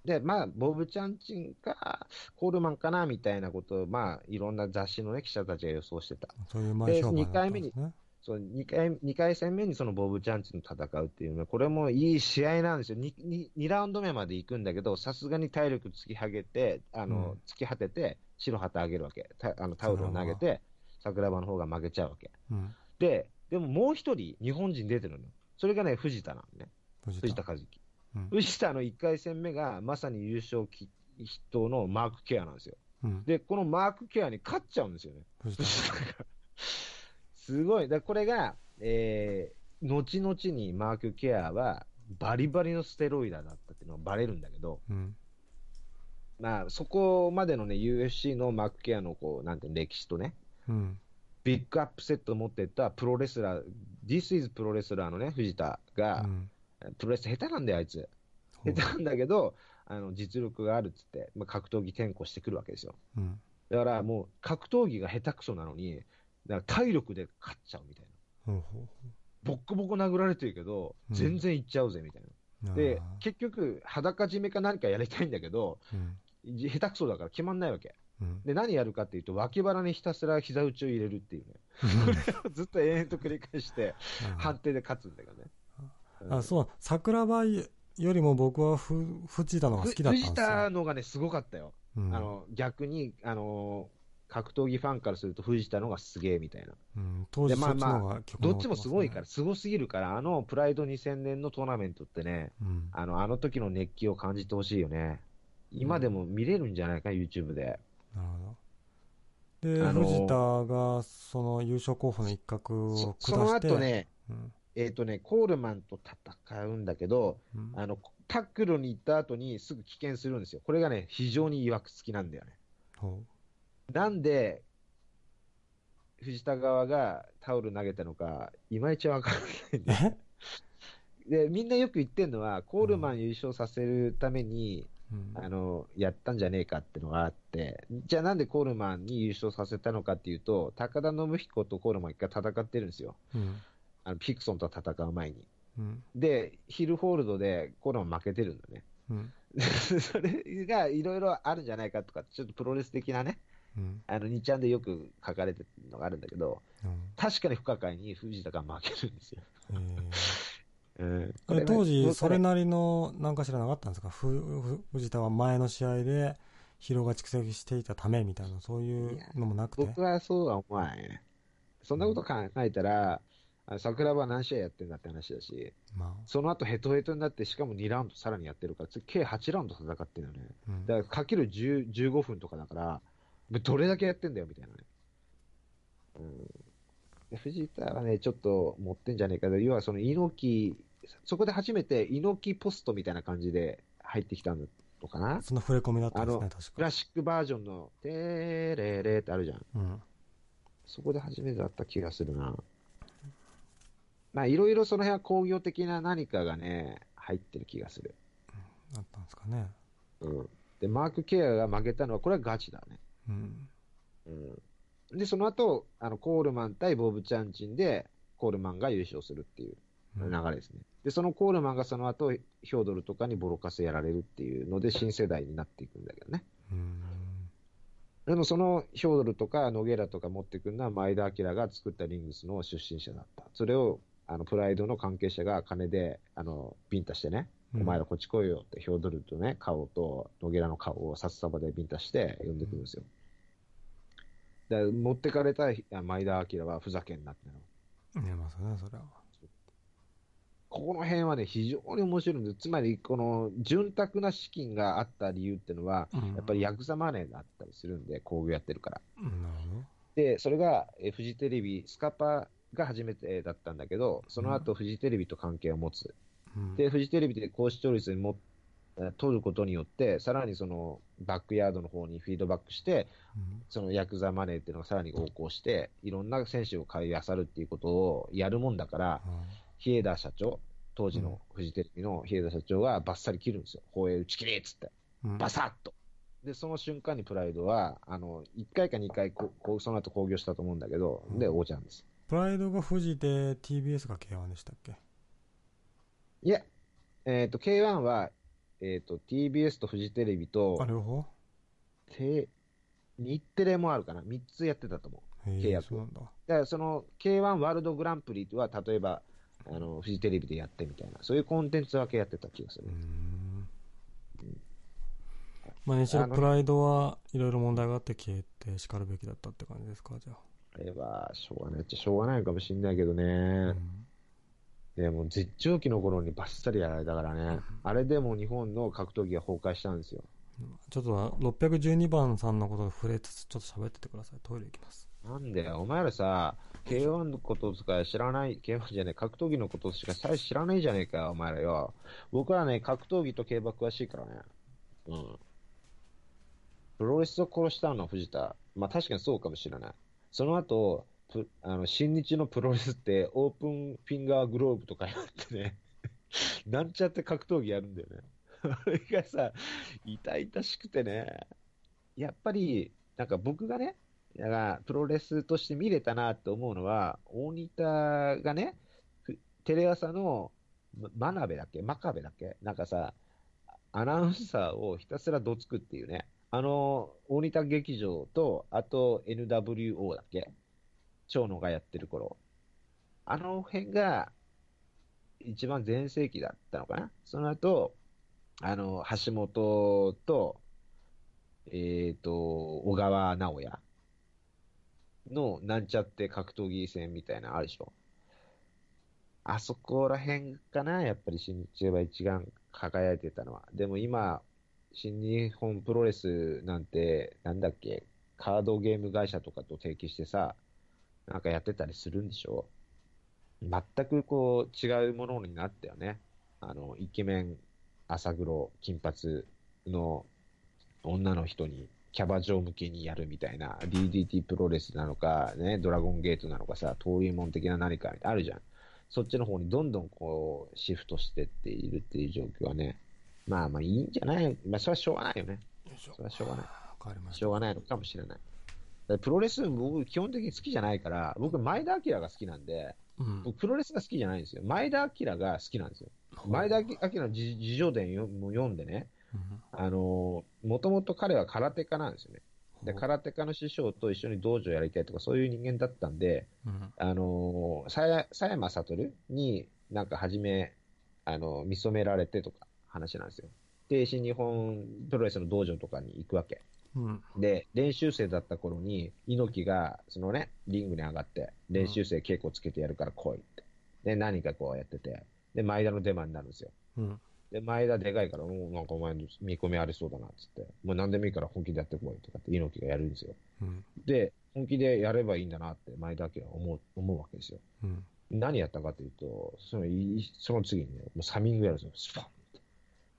で、まあ、ボブ・チャンチンか、コールマンかな、みたいなことを、まあ、いろんな雑誌のね、記者たちが予想してた。そういう前評判だったんでですね。そう、2回、二回戦目にそのボブ・チャンチンと戦うっていうのは、これもいい試合なんですよ。2, 2, ラウンド目まで行くんだけど、さすがに体力突き上げて、あの、うん突き果てて、白旗あげるわけ。たあのタオルを投げて、桜庭の方が負けちゃうわけ。うん。で、でももう一人、日本人出てるのよ。それがね、藤田なのね。藤藤田和樹。うん。藤田の1回戦目が、まさに優勝筆頭のマーク・ケアなんですよ。うん。で、このマーク・ケアに勝っちゃうんですよね。藤田。すごい。だこれが、えー、後々にマーク・ケアは、バリバリのステロイダーだったっていうのがバレるんだけど、うん。まあ、そこまでのね、UFC のマーク・ケアの、こう、なんて歴史とね、うん。ビッグアップセットを持っていったプロレスラー、This is プロレスラーのね、藤田が、うん。プロレス下手なんだよ、あいつ。下手なんだけど、あの実力があるっつって、まあ、格闘技転向してくるわけですよ。うん。だからもう格闘技が下手くそなのに、だから体力で勝っちゃうみたいな。ボッコボコ殴られてるけど、うん全然いっちゃうぜみたいな。う。で結局、裸締めか何かやりたいんだけど、下手くそだから決まんないわけ。うん。で、何やるかっていうと、脇腹にひたすら膝打ちを入れるっていうね。ずっと延々と繰り返して、判定で勝つんだけどね。あ、そう、桜庭よりも僕はふ藤田の方が好きだったんです藤よ。田のがね、すごかったよ。うん、あの逆に、あの格闘技ファンからすると藤田のがすげえみたいな。うん、当時でまあそっちの方が曲どっちもすごいから、すごすぎるから、あのプライド2000年のトーナメントってね、ますね。あのあの時の熱気を感じてほしいよね。今でも見れるんじゃないか、YouTube で。うん。なるほど。で、あの藤田がその優勝候補の一角を下して、そその後ね、うん、えっ、とね、コールマンと戦うんだけど、うん、あのタックルに行った後にすぐ棄権するんですよ。これがね、非常に曰くつきなんだよね。ほなんで、藤田側がタオル投げたのか、いまいちわからないんうだよえ？で、みんなよく言ってるのは、コールマン優勝させるために、うんあの、やったんじゃねえかっていうのがあって、じゃあなんでコールマンに優勝させたのかっていうと、高田信彦とコールマン一回戦ってるんですよ。うんあのピクソンと戦う前に。うんで、ヒルホールドでコールマン負けてるんだね。うん それがいろいろあるんじゃないかとか、ちょっとプロレス的なね、うんあの、2ちゃんでよく書かれてるのがあるんだけど、うん確かに不可解に藤田が負けるんですよ。えうん、当時、それななりの何かしらなかったんですか？ふふ藤田は前の試合で疲労が蓄積していたためみたいな、そういうのもなくて？僕はそうは思わないね。そんなこと考えたら、あの桜庭は何試合やってんだって話だし、まその後ヘトヘトになって、しかも2ラウンドさらにやってるから、次計8ラウンド戦ってるのね。あ、うんだからかける10 15分とかだから、どれだけやってんだよみたいなね。うん、で藤田はね、ちょっと持ってんじゃねえか、要はその猪木、そこで初めて猪木ポストみたいな感じで入ってきたのかな？その触れ込みだったんですね、確か。クラシックバージョンの、てーれーれーってあるじゃん。うん。そこで初めてだった気がするな。まあ、いろいろその辺は工業的な何かがね、入ってる気がする。あったんですかね。うん。で、マーク・ケアが負けたのは、これはガチだね。うん。うん。で、その後、あの、コールマン対ボブ・チャンチンで、コールマンが優勝するっていう流れですね。で、そのコールマンがその後、ヒョードルとかにボロカスやられるっていうので、新世代になっていくんだけどね。うん。でもそのヒョードルとかノゲラとか持ってくるのは前田明が作ったリングスの出身者だった。それを、あの、プライドの関係者が金で、あの、ビンタしてね、うんお前らこっち来いよって、ヒョードルとね、顔とノゲラの顔を札束でビンタして呼んでくるんですよ。で持ってかれたあ前田明はふざけんなっての。見えますね、それは。この辺はね、非常に面白いんです。つまり、この、潤沢な資金があった理由っていうのは、うんやっぱりヤクザマネーがあったりするんで、工業やってるから。うん。で、それが、えーフジテレビ、スカパが初めてだったんだけど、その後、フジテレビと関係を持つ。うんで、フジテレビで高視聴率にもえー取ることによって、さらにその、バックヤードの方にフィードバックして、うんそのヤクザマネーっていうのがさらに横行して、いろんな選手を買い漁るっていうことをやるもんだから、日枝社長、当時のフジテレビの日枝社長がバッサリ切るんですよ。放映打ち切りっつって。うんバサッと。で、その瞬間にプライドは、あの、1回か2回こ、その後興行したと思うんだけど、で、うん王ちゃんです。プライドが富士で TBS が K1 でしたっけ？いや、えっ、と、K1 は、えっ、と、TBS とフジテレビとあ、両方？て日テレもあるかな。3つやってたと思う。契約だ。だから、その K1 ワールドグランプリは、例えば、あの、フジテレビでやってみたいな、そういうコンテンツ分けやってた気がするうー。ん。まあ、にしろあのプライドはいろいろ問題があって消えて叱るべきだったって感じですか、じゃあ。あれは、しょうがないっちゃしょうがないかもしんないけどね。うんでも絶頂期の頃にバッサリやられたからね、あれでも日本の格闘技が崩壊したんですよ。ちょっと612番さんのことを触れつつ、ちょっと喋っててください。トイレ行きます。なんで、お前らさ、K1 のこととか知らない、K1 じゃねえ、格闘技のことしか最初知らないじゃねえかよ、お前らよ。僕はね、格闘技と競馬詳しいからね。うん。プロレスを殺したのは藤田。まあ確かにそうかもしれない。その後、あの新日のプロレスってオープンフィンガーグローブとかやってね、なんちゃって格闘技やるんだよね。あれがさ、痛々しくてね、やっぱり、なんか僕がね、だからプロレスとして見れたなって思うのは、大仁田がね、テレ朝の真鍋だっけ？真壁だっけ？なんかさ、アナウンサーをひたすらどつくっていうね。あの、大仁田劇場と、あと NWO だっけ？長野がやってる頃。あの辺が、一番全盛期だったのかな？その後、あの、橋本と、えっ、と、小川直也のなんちゃって格闘技戦みたいなあるでしょ？あそこら辺かな、やっぱり新日は一番輝いてたのは。でも今、新日本プロレスなんて、なんだっけ、カードゲーム会社とかと提携してさ、なんかやってたりするんでしょ？全くこう違うものになったよね。あの、イケメン、朝黒、金髪の女の人にキャバ嬢向けにやるみたいな、DDT プロレスなのか、ね、ドラゴンゲートなのかさ、登竜門的な何かあるじゃん。そっちの方にどんどんこう、シフトしてっているっていう状況はね、まあまあいいんじゃない？まあそれはしょうがないよね。それはしょうがない。わかりまし。ょうがないのかもしれない。プロレス、僕基本的に好きじゃないから、僕前田明が好きなんで、うん。僕プロレスが好きじゃないんですよ。前田明が好きなんですよ。前田明の自自叙伝よも読んでね、うんあのー、もともと彼は空手家なんですよね。で、空手家の師匠と一緒に道場やりたいとか、そういう人間だったんで、うんあのー、さや佐山悟になんか初め、あのー見初められてとか話なんですよ。で、新日本プロレスの道場とかに行くわけ。うん。で、練習生だった頃に、猪木が、そのね、リングに上がって、練習生稽古つけてやるから来いって。で、何かこうやってて、で、前田の出番になるんですよ。うん。で、前田でかいから、おーなんかお前の見込みありそうだな、つって。もう何でもいいから本気でやってこいとかって猪木がやるんですよ。うん。で、本気でやればいいんだなって前田明は思う、思うわけですよ。うん。何やったかというと、そのいその次にね、もうサミングやるんですよ。スパ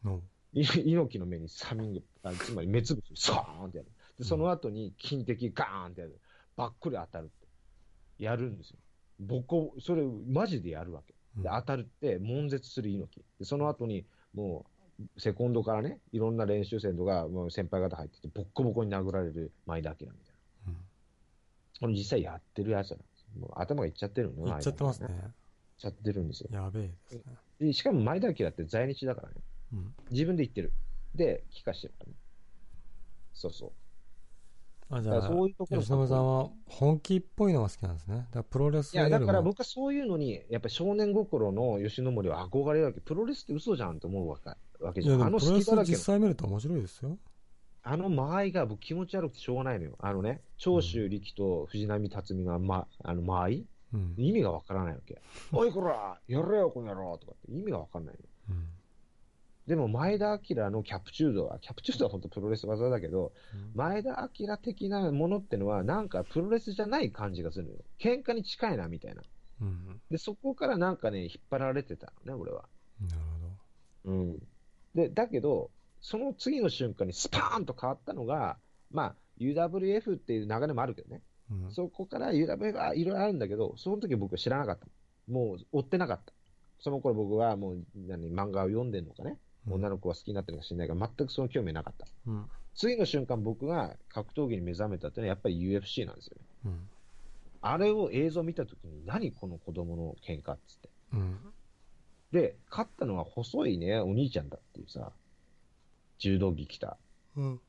ンの。い猪木の目にサミング、あつまり目つぶし、スカーンってやる。で、その後に金敵ガーンってやる。ばっくり当たるって。やるんですよ。ボコ、それ、マジでやるわけ。うんで、当たるって、悶絶する猪木。で、その後に、もう、セコンドからね、いろんな練習生とか、もう先輩方入ってて、ボッコボコに殴られる前田明みたいな。うんこれ実際やってるやつなんですよ。もう頭がいっちゃってるのね。言っちゃってますね。いっちゃってるんですよ。やべえですね。でしかも前田明って在日だからね。うん。自分で言ってる。で、帰化してるからね。そうそう。あ、じゃあ、そういうところ吉野さんは本気っぽいのが好きなんですね。だからプロレスいや、だから僕はそういうのに、やっぱり少年心の吉野森は憧れるわけ。プロレスって嘘じゃんと思うわけわけじゃん。あのでもプロレス好きだらけの実、際見ると面白いですよ。あの間合いが僕気持ち悪くてしょうがないのよ。あのね、長州力と藤波辰巳が、ま、あの間合い？うん。意味がわからないわけ。おいこらやれよこの野郎とかって意味がわかんないの。うん。でも前田明のキャプチュードは、キャプチュードは本当プロレス技だけど、前田明的なものってのはなんかプロレスじゃない感じがするのよ。喧嘩に近いなみたいな。うん。で、そこからなんかね、引っ張られてたのね、俺は。なるうん。で、だけど、その次の瞬間にスパーンと変わったのが、まあ、UWF っていう流れもあるけどね。ほど。うん。そこから UWF はいろいろあるんだけど、その時僕は知らなかった。もう追ってなかった。その頃僕はもう何漫画を読んでるのかね。女の子が好きになってるのか知らないから、全くその興味なかった。うん。次の瞬間僕が格闘技に目覚めたってのはやっぱり UFC なんですよね。うん。あれを映像見た時に何この子供の喧嘩っつって。うん。で、勝ったのは細いね、お兄ちゃんだっていうさ、柔道着着た。うん。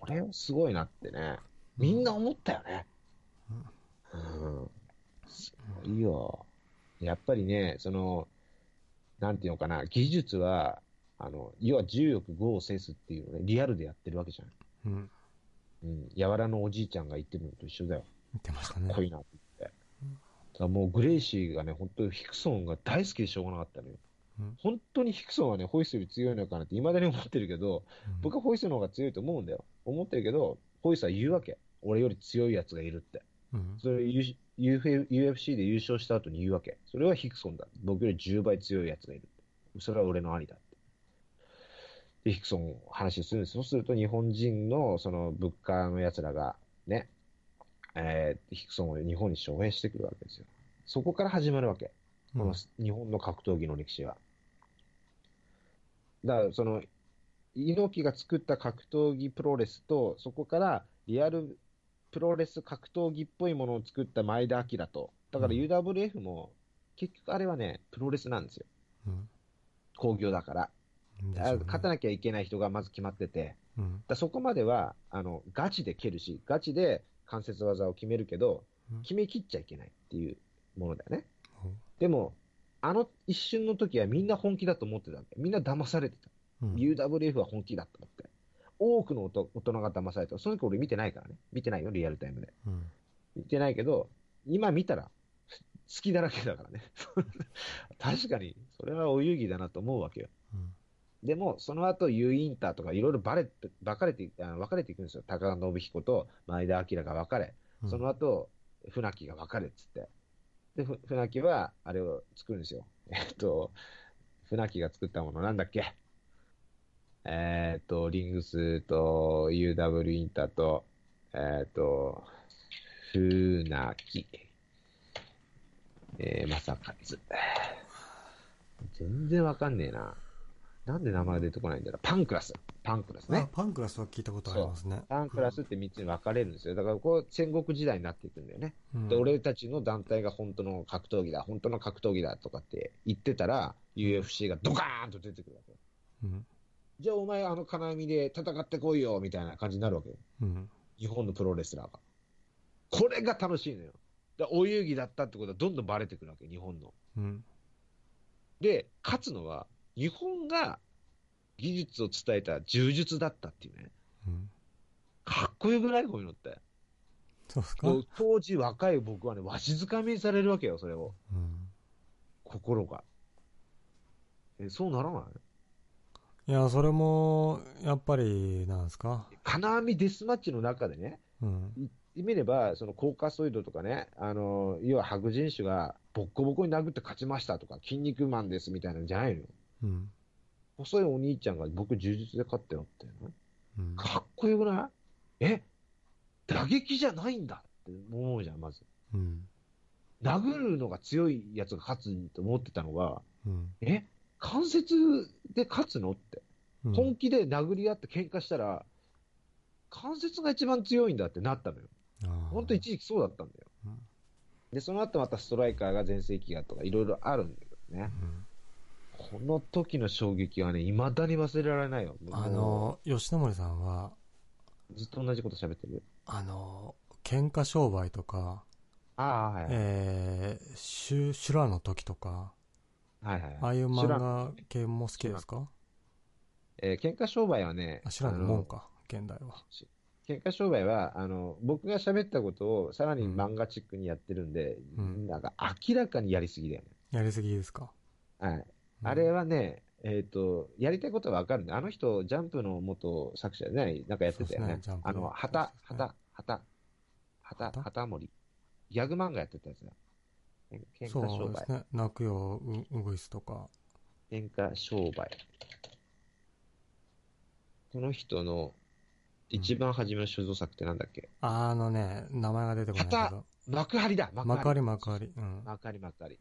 これはすごいなってね。みんな思ったよね。うん。すごいよ。やっぱりね、その、なんていうのかな、技術は、あの、要は重力5を制すっていうのをね、リアルでやってるわけじゃん。うん。うん。やわらのおじいちゃんが言ってるのと一緒だよ。見てましたねかっこ。いいなって言って。だからもうグレイシーがね、本当ヒクソンが大好きでしょうがなかったのよ。うん本当にヒクソンはね、ホイッスより強いのかなって未だに思ってるけど、僕はホイッスの方が強いと思うんだよ。思ってるけど、ホイッスは言うわけ。俺より強いやつがいるって。うん。それ UF UFC で優勝した後に言うわけ。それはヒクソンだ。僕より10倍強いやつがいる。それは俺の兄だ。で、ヒクソン話するんです。そうすると日本人のその物価の奴らがね、えーヒクソンを日本に招聘してくるわけですよ。そこから始まるわけ。この日本の格闘技の歴史は。だから、その、猪木が作った格闘技プロレスと、そこからリアルプロレス格闘技っぽいものを作った前田明と、だからうん UWF も、結局あれはね、プロレスなんですよ。うん。工業だから。ね勝たなきゃいけない人がまず決まってて、うん。だそこまでは、あの、ガチで蹴るし、ガチで関節技を決めるけどうん、決めきっちゃいけないっていうものだよね。ほうでも、あの一瞬の時はみんな本気だと思ってたわけ。みんな騙されてた。うん UWF は本気だと思って。多くの大人大人が騙された。その時俺見てないからね。見てないよ、リアルタイムで。うん。見てないけど、今見たら、好きだらけだからね。確かに、それはお遊戯だなと思うわけよ。うんでも、その後、U インターとかいろいろバレて、分かれて、あ分かれていくんですよ。高田信彦と前田明が分かれ。うんその後、船木が分かれっつって。で、ふ船木は、あれを作るんですよ。えっと、船木が作ったものなんだっけ？えっと、リングスと UW インターと、えっと、船木。えー、まさかつ。全然わかんねえな。なんで名前出てこないんだろう。パンクラス。パンクラスあね。パンクラスは聞いたことありますね。パンクラスって3つに分かれるんですよ。だからこう戦国時代になっていくんだよね。うんで、俺たちの団体が本当の格闘技だ、本当の格闘技だとかって言ってたら、UFC がドカーンと出てくるわけよ。うん。じゃあお前あの金網で戦ってこいよ、みたいな感じになるわけよ。うん。日本のプロレスラーが。これが楽しいのよ。だお遊戯だったってことはどんどんバレてくるわけ、日本の。うん。で、勝つのは、日本が技術を伝えた柔術だったっていうね。うん。かっこよくない？こういうのって。そう当時若い僕はね、わしづかみにされるわけよ、それを。うん。心が。え、そうならない？いや、それも、やっぱり、なんですか？金網デスマッチの中でね、うん。言ってみれば、そのコーカソイドとかね、あの、要は白人種がボッコボコに殴って勝ちましたとか、筋肉マンですみたいなんじゃないのよ。うん。細いお兄ちゃんが僕柔術で勝ったよって、うん。かっこよくない？え？打撃じゃないんだって思うじゃん、まず。うん。殴るのが強いやつが勝つと思ってたのが、うん。え？関節で勝つのって。うん本気で殴り合って喧嘩したら、関節が一番強いんだってなったのよ。本当一時期そうだったんだよ。うんで、その後またストライカーが全盛期がとかいろいろあるんだけどね。この時の衝撃はね、未だに忘れられないよ。うんあもの、吉野森さんは、うずっと同じこと喋ってる。あの、喧嘩商売とか、ああ、はいはい。えー、修修羅の時とか、はいはい。ああいう漫画系も好きですか？えー喧嘩商売はね、あ、修羅のあのもんか、現代は。喧嘩商売は、あの、僕が喋ったことをさらに漫画チックにやってるんで、うんなんか明らかにやりすぎだよね。やりすぎですか？はい。うんあれはね、えっ、と、やりたいことはわかるんで、あの人、ジャンプの元作者でね、なんかやってたよねねあの、旗、旗、旗、旗、旗？旗森。ギャグ漫画やってたやつだ。喧嘩そう商売。ですね。泣くよ、う、うぐいすとか。喧嘩商売。この人の一番初めの所蔵作ってなんだっけ、あのね、名前が出てこないけど。幕張だ幕張幕張。うん。幕張幕張。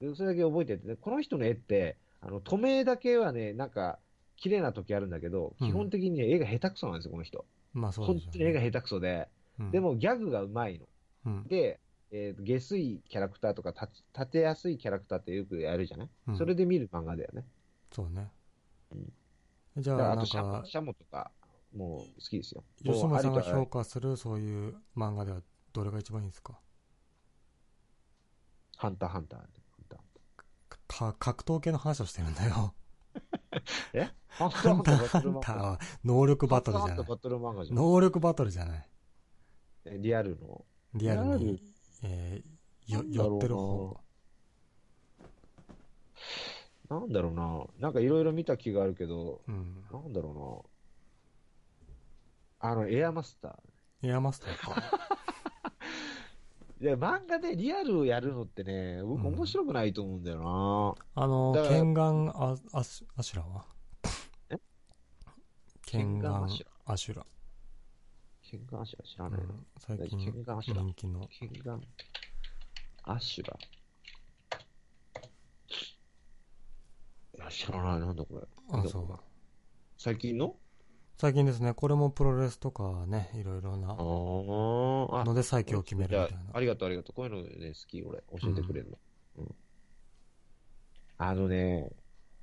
でそれだけ覚えてて、この人の絵って、あの、透明だけはね、なんか、綺麗な時あるんだけど、うん基本的にね、絵が下手くそなんですよ、この人。まあそう本でしょうね当に絵が下手くそで、うんで、もギャグがうまいの。うん。で、えー下水キャラクターとか立ち立てやすいキャラクターってよくやるじゃない、うんそれで見る漫画だよね。そうねうん。じゃあ、あとシャモシャモとか、もう好きですよ。吉野さんが評価するそういう漫画ではどれが一番いいんですか？ハンターハンター。ハンターか、格闘系の話をしてるんだよ。え？ハンタハンター、ハンターは能力バトルじゃない。能力バトルじゃない。えリアルの？リアルにえー、よ、寄ってる方。なんだろうな。なんかいろいろ見た気があるけど、うん。なんだろうな。あの、エアマスター。エアマスターか。いや、漫画でリアルをやるのってね、僕うん面白くないと思うんだよあのだ、からケンガンアアシュラは？え？ケンガンケンガンアシュラ。な。ケンガンアシュラ知らうないな。ん、最ケ近人気の。ケンガンアシュラ。いや、知らない。なんだこれ。あ、そう最近の？最近ですね、これもプロレスとかね、いろいろな。ので最強を決めるみたいな。ありがとう、ありがとう。こういうのね、好き、俺。教えてくれるの。うん。あのね、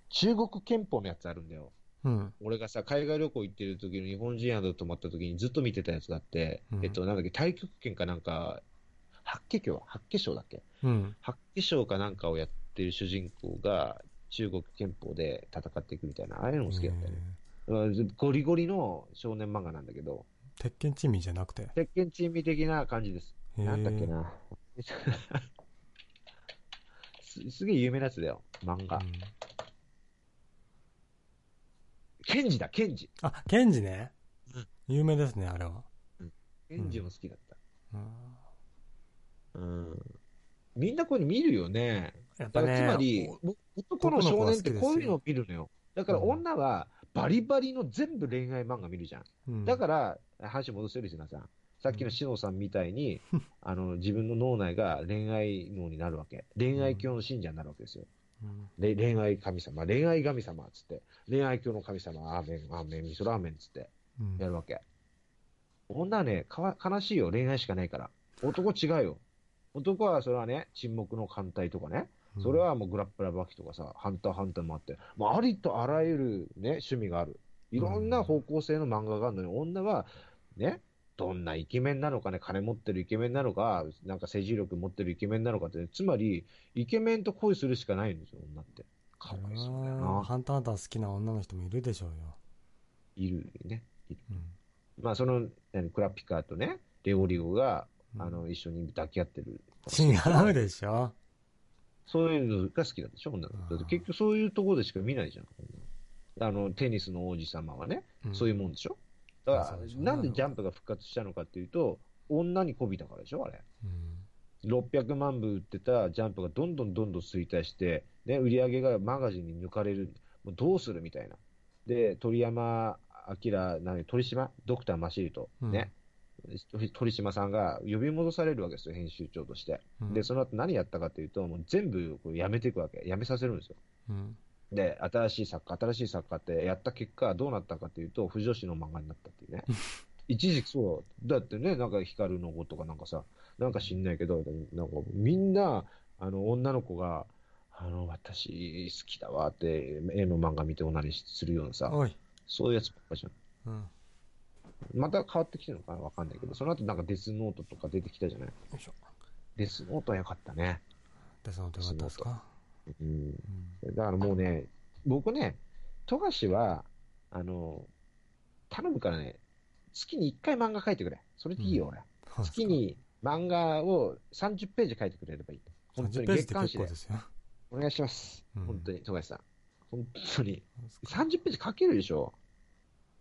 中国憲法のやつあるんだよ。うん。俺がさ、海外旅行行ってる時の日本人宿泊まった時にずっと見てたやつがあって、うんえっと、なんだっけ、太極拳かなんか、八卦鏡八卦章だっけ？うん。八卦章かなんかをやってる主人公が中国憲法で戦っていくみたいな、ああいうのも好きだったよね。うんゴリゴリの少年漫画なんだけど、えー鉄拳珍味じゃなくて？鉄拳珍味的な感じです。なんだっけな。すすげえ有名なやつだよ、漫画。うんケンジだ、ケンジ。あ、ケンジねうん。有名ですね、あれは。ケンジも好きだった。うんうん。みんなこれ見るよね。やっぱね、つまり、ぼ男の少年ってこういうのを見るのよ。だからうん女はバリバリの全部恋愛漫画見るじゃん。うんだから、話戻せるしなさん。さっきのしのさんみたいに、あの、自分の脳内が恋愛脳になるわけ。恋愛教の信者になるわけですよ。うんれ恋愛神様、恋愛神様っつって、恋愛教の神様、アーメン、アーメン、味噌ラーメンっつってうんやるわけ。女はね、かわ悲しいよ、恋愛しかないから。男違うよ。男はそれはね、沈黙の艦隊とかね、それはもうグラップラーバキとかさ、ハンターハンターもあって、もうありとあらゆるね、趣味がある。いろんな方向性の漫画があるのに、女は、ね、どんなイケメンなのかね、金持ってるイケメンなのか、なんか政治力持ってるイケメンなのかって、つまり、イケメンと恋するしかないんですよ、女って。かわいそうだよな。ハンターハンター好きな女の人もいるでしょうよ。いるね。いるうんまあ、その、何クラピカとね、レオリオが、うんあの、一緒に抱き合ってる。違うでしょ。そういうのが好きなんでしょ、女の子だって結局そういうところでしか見ないじゃん。あの、テニスの王子様はね、うんそういうもんでしょ。だからなんでジャンプが復活したのかっていうと、女に媚びたからでしょ、あれ。うん600万部売ってたジャンプがどんどんどんどん衰退して、ね、売り上げがマガジンに抜かれる。もうどうするみたいな。で、鳥山明、何、鳥島？ドクターマシルト、ね。鳥島さんが呼び戻されるわけですよ、編集長として。うんで、その後何やったかというと、もう全部こうやめていくわけ。やめさせるんですよ。うん。で、新しい作家、新しい作家ってやった結果、どうなったかというと、不女子の漫画になったっていうね。一時期そう。だってね、なんか光の子とかなんかさ、なんか知んないけど、なんかみんな、あの、女の子が、あの、私好きだわって、絵の漫画見てオナニーするようなさ。そういうやつばっかじゃん。うん。よまた変わってきてるのかな？わかんないけど、その後なんかデスノートとか出てきたじゃない？いしょ。デスノートは良かったね。で、その手がったですか？うん。うん。だからもうね、僕ね、富樫は、あの、頼むからね、月に1回漫画描いてくれ。それでいいよ、俺。月に漫画を30ページ書いてくれればいい。本当30に月刊誌でで。すよ。お願いします。うん本当に、富樫さん。本当に。30ページ書けるでしょ？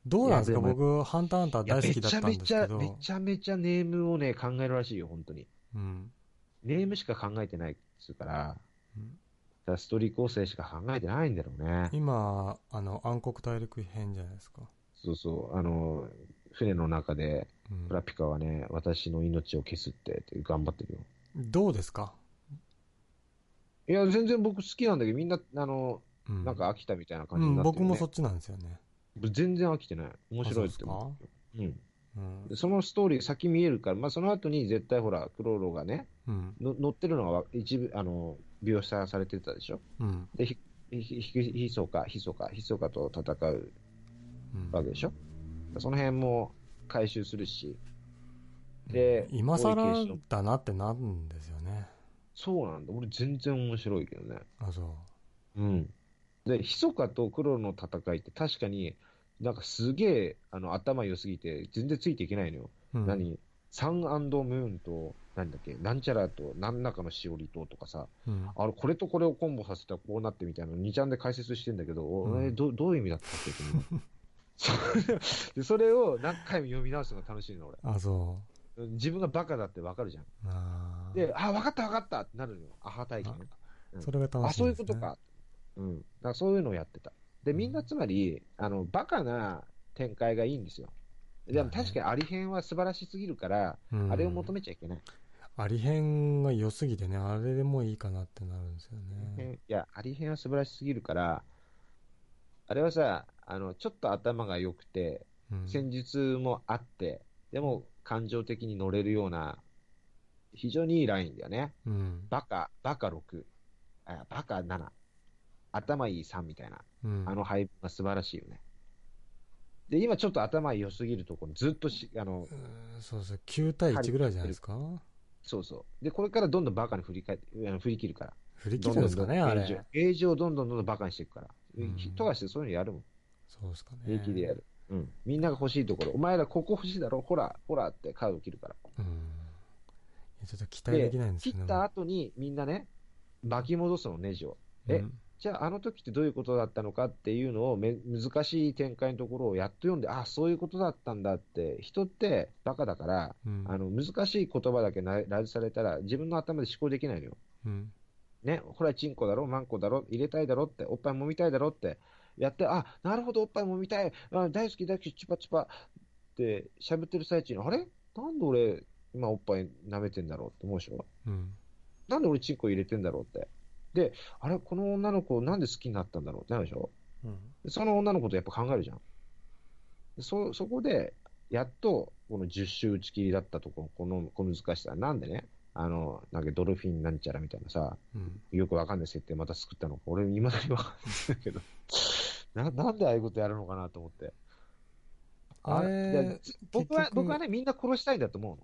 どうなんですか？僕、ハンターハンター大好きだったんですけめちゃめちゃ、めど。ちゃめちゃネームをね、考えるらしいよ、本当に。うん。ネームしか考えてないっつうから、うんらストーリー構成しか考えてないんだろうね。今、あの、暗黒大陸編じゃないですか。そうそう、あの、船の中で、うんプラピカはね、私の命を消すってって頑張ってるよ。どうですか？いや、全然僕好きなんだけど、みんな、あの、うん。なんか飽きたみたいなうん、感じになってる、ね僕もそっちなんですよね。全然飽きてない。面白いって思う。うん。うんで。そのストーリー先見えるから、まあ、その後に絶対ほら、クローロがね、うん。の乗ってるのが一部、あの、描写されてたでしょ？うん。で、ひ、ひ、ひ、ひそか、ひそか、ひそかと戦ううんわけでしょ？その辺も回収するし。で、ういう更だなってなるんですよね。そうなんだ。俺全然面白いけどね。あ、そう。うん。で、ひそかと黒の戦いって確かに、なんかすげえ、あの、頭良すぎて、全然ついていけないのよ。うん、何？サンムーンと、なんだっけ、なんちゃらと、何らかのしおりととかさ、うん。あれ、これとこれをコンボさせたらこうなってみたいなの2ちゃんで解説してんだけど、うん俺ど、どういう意味だったっけ？って でそれを何回も読み直すのが楽しいの、俺。あ、そ自分がバカだってわかるじゃん。う。あーで、あ、わかったわかったってなるのよ。アハ体験ね。うんそれが楽しい、ね。あ、そういうことか。うん。だからそういうのをやってた。で、みんなつまり、あの、バカな展開がいいんですよ。でも確かにアリ編は素晴らしすぎるから、うん。あれを求めちゃいけない。アリ編が良すぎてね、あれでもいいかなってなるんですよね。いや、アリ編は素晴らしすぎるから、あれはさ、あの、ちょっと頭が良くて、うん。戦術もあって、でも感情的に乗れるような、非常にいいラインだよね。うん。バカ、バカ6、あバカ7、頭いい3みたいな。うん。あの配分が素晴らしいよね。で、今ちょっと頭良すぎるところ、ずっとし、あの、うんそうそう、9対1ぐらいじゃないですか？そうそう。で、これからどんどんバカに振り返って、あの振り切るから。振り切るんですかね、あれ。どんどんどんどんゲージをどんどんどんどんバカにしていくから。うん富樫そういうのやるもん。そうですかね。平気でやる。うん。みんなが欲しいところ、お前らここ欲しいだろ？ほら、ほらってカード切るから。うん。ちょっと期待できないんですけど切った後にみんなね、巻き戻すの、ネジを。えうんじゃあ、あの時ってどういうことだったのかっていうのをめ、難しい展開のところをやっと読んで、あ、そういうことだったんだって、人ってバカだから、うんあの、難しい言葉だけなライズされたら、自分の頭で思考できないのよ。うん。ね、ほら、チンコだろ、マンコだろ、入れたいだろって、おっぱい揉みたいだろって、やって、あ、なるほど、おっぱい揉みたい、あ大好き、大好き、チュパチュパって喋ってる最中に、あれ？なんで俺、今おっぱい舐めてんだろうって思うでしょ？うん。なんで俺チンコ入れてんだろうって。で、あれこの女の子なんで好きになったんだろう？ってなるでしょ？うん。でその女の子とやっぱ考えるじゃん。でそ、そこで、やっと、この10周打ち切りだったところ、この小難しさ。なんでね、あの、なんかドルフィンなんちゃらみたいなさ、うん。よくわかんない設定また作ったのか、俺未だにわかんないんだけど、な、なんでああいうことやるのかなと思って。あれ、僕は、僕はね、みんな殺したいんだと思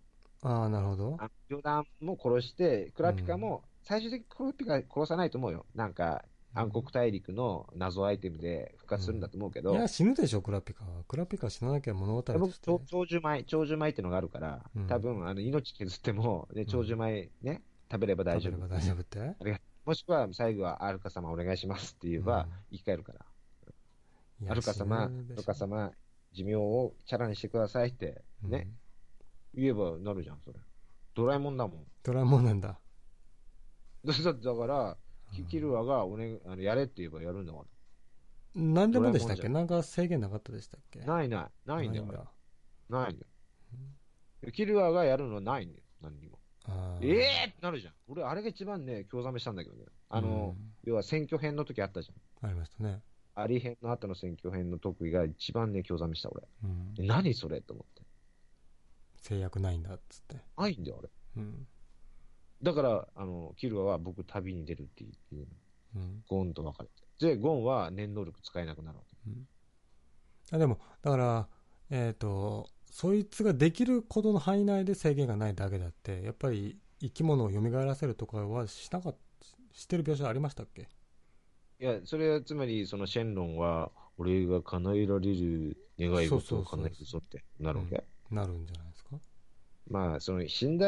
うの。ああ、なるほど。あのジョダンも殺して、クラピカも、最終的にクラピカ殺さないと思うよ。なんか、暗黒大陸の謎アイテムで復活するんだと思うけど、いや、死ぬでしょ、クラピカは。クラピカ死ななきゃ物語として。僕長長寿米、長寿米っていうのがあるから、うん多分、あの、命削っても、ね、長寿米ね、食べれば大丈夫。食べれば大丈夫ってもしくは、最後は、アルカ様お願いしますって言えば、生き返るから。いやアルカ様、アルカ様、寿命をチャラにしてくださいって、ね、言えばなるじゃん、それ。ドラえもんだもん。ドラえもんなんだ。だだ だから、キキルアがお、ね、あのやれって言えばやるんだか何でもでしたっけ？なんか制限なかったでしたっけ？ら。ないない。ないんだよ、んだ。ないんだよ。キルアがやるのはないんだよ、何にも。ええーってなるじゃん。俺、あれが一番ね、興ざめしたんだけどね。あの、要は選挙編の時あったじうんありましたね。ゃん。アリ編の後の選挙編の時が一番ね、興ざめした、俺。うんえ何それと思って。制約ないんだっつって。ないんだよ、あれ。うん。だから、あの、キルアは僕旅に出るっていうの。うん。ゴンと別れて。で、ゴンは念能力使えなくなるわけ。あでも、だから、えっ、と、そいつができることの範囲内で制限がないだけだって、やっぱり生き物を蘇らせるとかはしなかっしてる描写ありましたっけ？いや、それはつまり、そのシェンロンは、俺が叶えられる願い事を叶えるぞってなるわけ？なるんじゃないまあ、その死んだ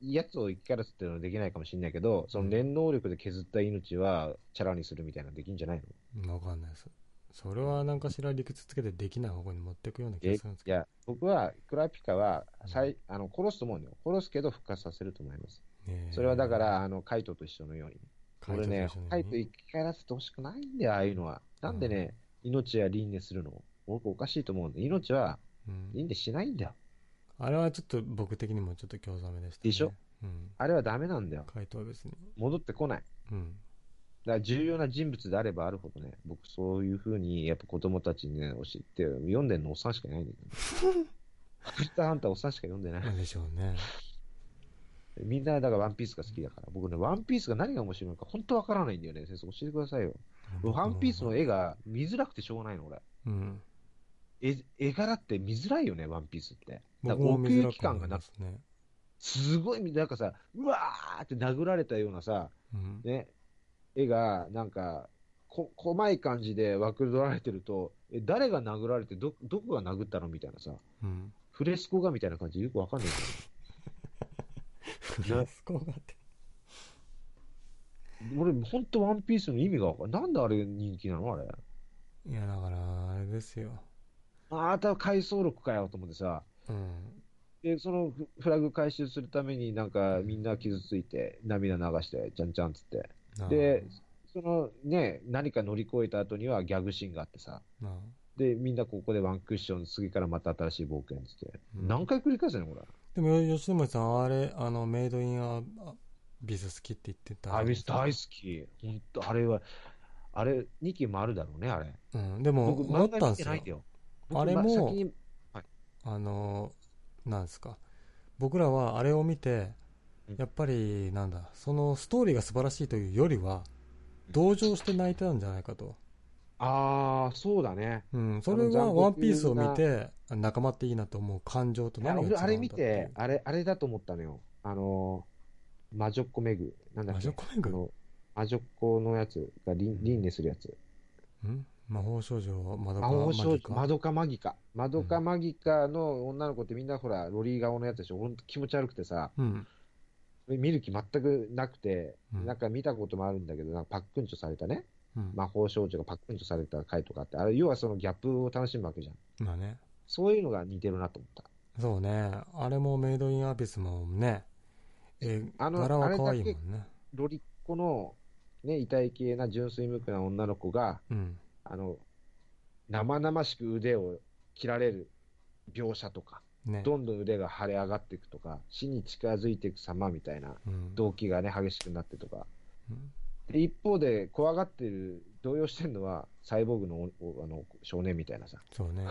やつを生き返らすっていうのはできないかもしれないけど、その念能力で削った命はチャラにするみたいなのできんじゃないの？わかんないです。それは何かしら理屈つけてできない方向に持っていくような気えがするんですけど。いや、僕はクラピカは再あの殺すと思うんだよ。殺すけど復活させると思います。それはだから、あの、カイトと一緒のように。カイト俺ねカイト生き返らせてほしくないんだよ、ああいうのは。なんでね、命は輪廻するの？僕おかしいと思うんで、命はうん輪廻しないんだよ。あれはちょっと僕的にもちょっと興ざめでした、ね。でしょ？うん。あれはダメなんだよ。カイトは別に。戻ってこない。うん。だから重要な人物であればあるほどね、僕そういうふうに、やっぱ子供たちにね、教えて、読んでんのおっさんしかいないんだけど、ね。フリッターハンターおっさんしか読んでない。でしょうね。みんな、だからワンピースが好きだから。僕ね、ワンピースが何が面白いのか本当わからないんだよね。先生教えてくださいよ。ワンピースの絵が見づらくてしょうがないの、俺。うん。絵絵柄って見づらいよね、ワンピースって。だから奥行き感がなく思いますね。すごい、なんかさ、うわーって殴られたようなさ、うん。ね、絵が、なんか、こ、細い感じで枠取られてると、え、誰が殴られて、ど、どこが殴ったのみたいなさ、うん。フレスコ画みたいな感じでよくわかんないんだよ フラスコがって。俺、ほんとワンピースの意味がわかんない。なんであれ人気なのあれ？いや、だから、あれですよ。ああた回想録かよと思ってさ、うん。で、そのフフラグ回収するためになんかみんな傷ついて、涙流して、じゃんじゃんっつって。で、そのね、何か乗り越えた後にはギャグシーンがあってさ、で、みんなここでワンクッション、次からまた新しい冒険っつって。うん何回繰り返すのこれ？でも、吉野森さん、あれ、あの、メイドインアビス好きって言ってた。アビス大好き。ほんと、あれは、あれ、2期もあるだろうね、あれ。うん。でも、んよ見てないんだ。よ。僕あれもま先にあの、なんですか。僕らはあれを見てうん、やっぱり、なんだ、そのストーリーが素晴らしいというよりは、同情して泣いてたんじゃないかと。ああ、そうだね。うん。それが、残酷なワンピースを見て、仲間っていいなと思う感情と何があれ見ってあれ、あれだと思ったのよ。あのー、魔女っ子メグ。なんだっ魔け女コメグ？魔女っ子のやつが輪輪廻するやつ。ん魔法少女、まどか魔法少女、ママドカマギカ。マドカマギカの女の子ってみんなほら、ロリー顔のやつでしょ。ほんと気持ち悪くてさ、うん。見る気全くなくて、うんなんか見たこともあるんだけど、なんかパックンチョされたね。うん。魔法少女がパックンチョされた回とかって、あれ、要はそのギャップを楽しむわけじゃん。まあね。そういうのが似てるなと思った。そうね。あれもメイドインアビスもね、えー、あの柄は可愛いもんね。ロリっ子の、ね、痛い系な純粋無垢な女の子が、うん。あの、生々しく腕を切られる描写とか、ね。どんどん腕が腫れ上がっていくとか、死に近づいていく様みたいなうん。動機がね、激しくなってとか。うんで一方で、怖がってる、動揺してるのは、サイボーグのあの少年みたいなさ。そうね。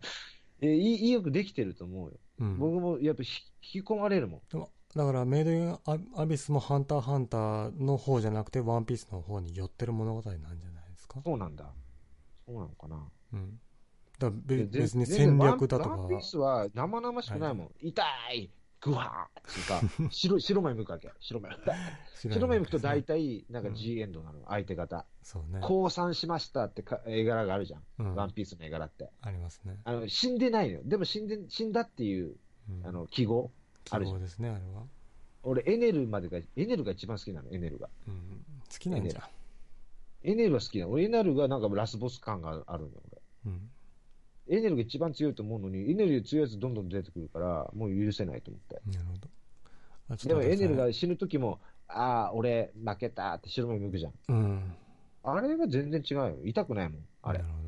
えいいいよくできてると思うよ。うん。僕もやっぱひ引き込まれるもん。でもだからメイドインアアビスもハンターハンターの方じゃなくてワンピースの方に寄ってる物語なんじゃないですか？そうなんだ。そうなのかな。うん。だ別に戦略だとかワンピースは生々しくないもん。痛いぐわーっていうか、白白目向くわけ。白目。白目向くと大体、なんか G エンドなの、相手方。そうね。降参しましたってか絵柄があるじゃん。うんワンピースの絵柄って。ありますね。あの、死んでないのよ。でも死んで、死んだっていう、うんあの、記号？あるじゃんですね、あれは。俺、エネルまでが、エネルが一番好きなの、エネルが。うん。好きなんじゃ。エネルは好きなの？俺エネルがなんかラスボス感があるのよ、うん。俺。エネルが一番強いと思うのに、エネルより強いやつどんどん出てくるから、もう許せないと思って。なるほど。でもエネルが死ぬ時も、ああ、俺負けたって白目向くじゃん。うん。あれは全然違うよ。痛くないもん。あれなる。ほ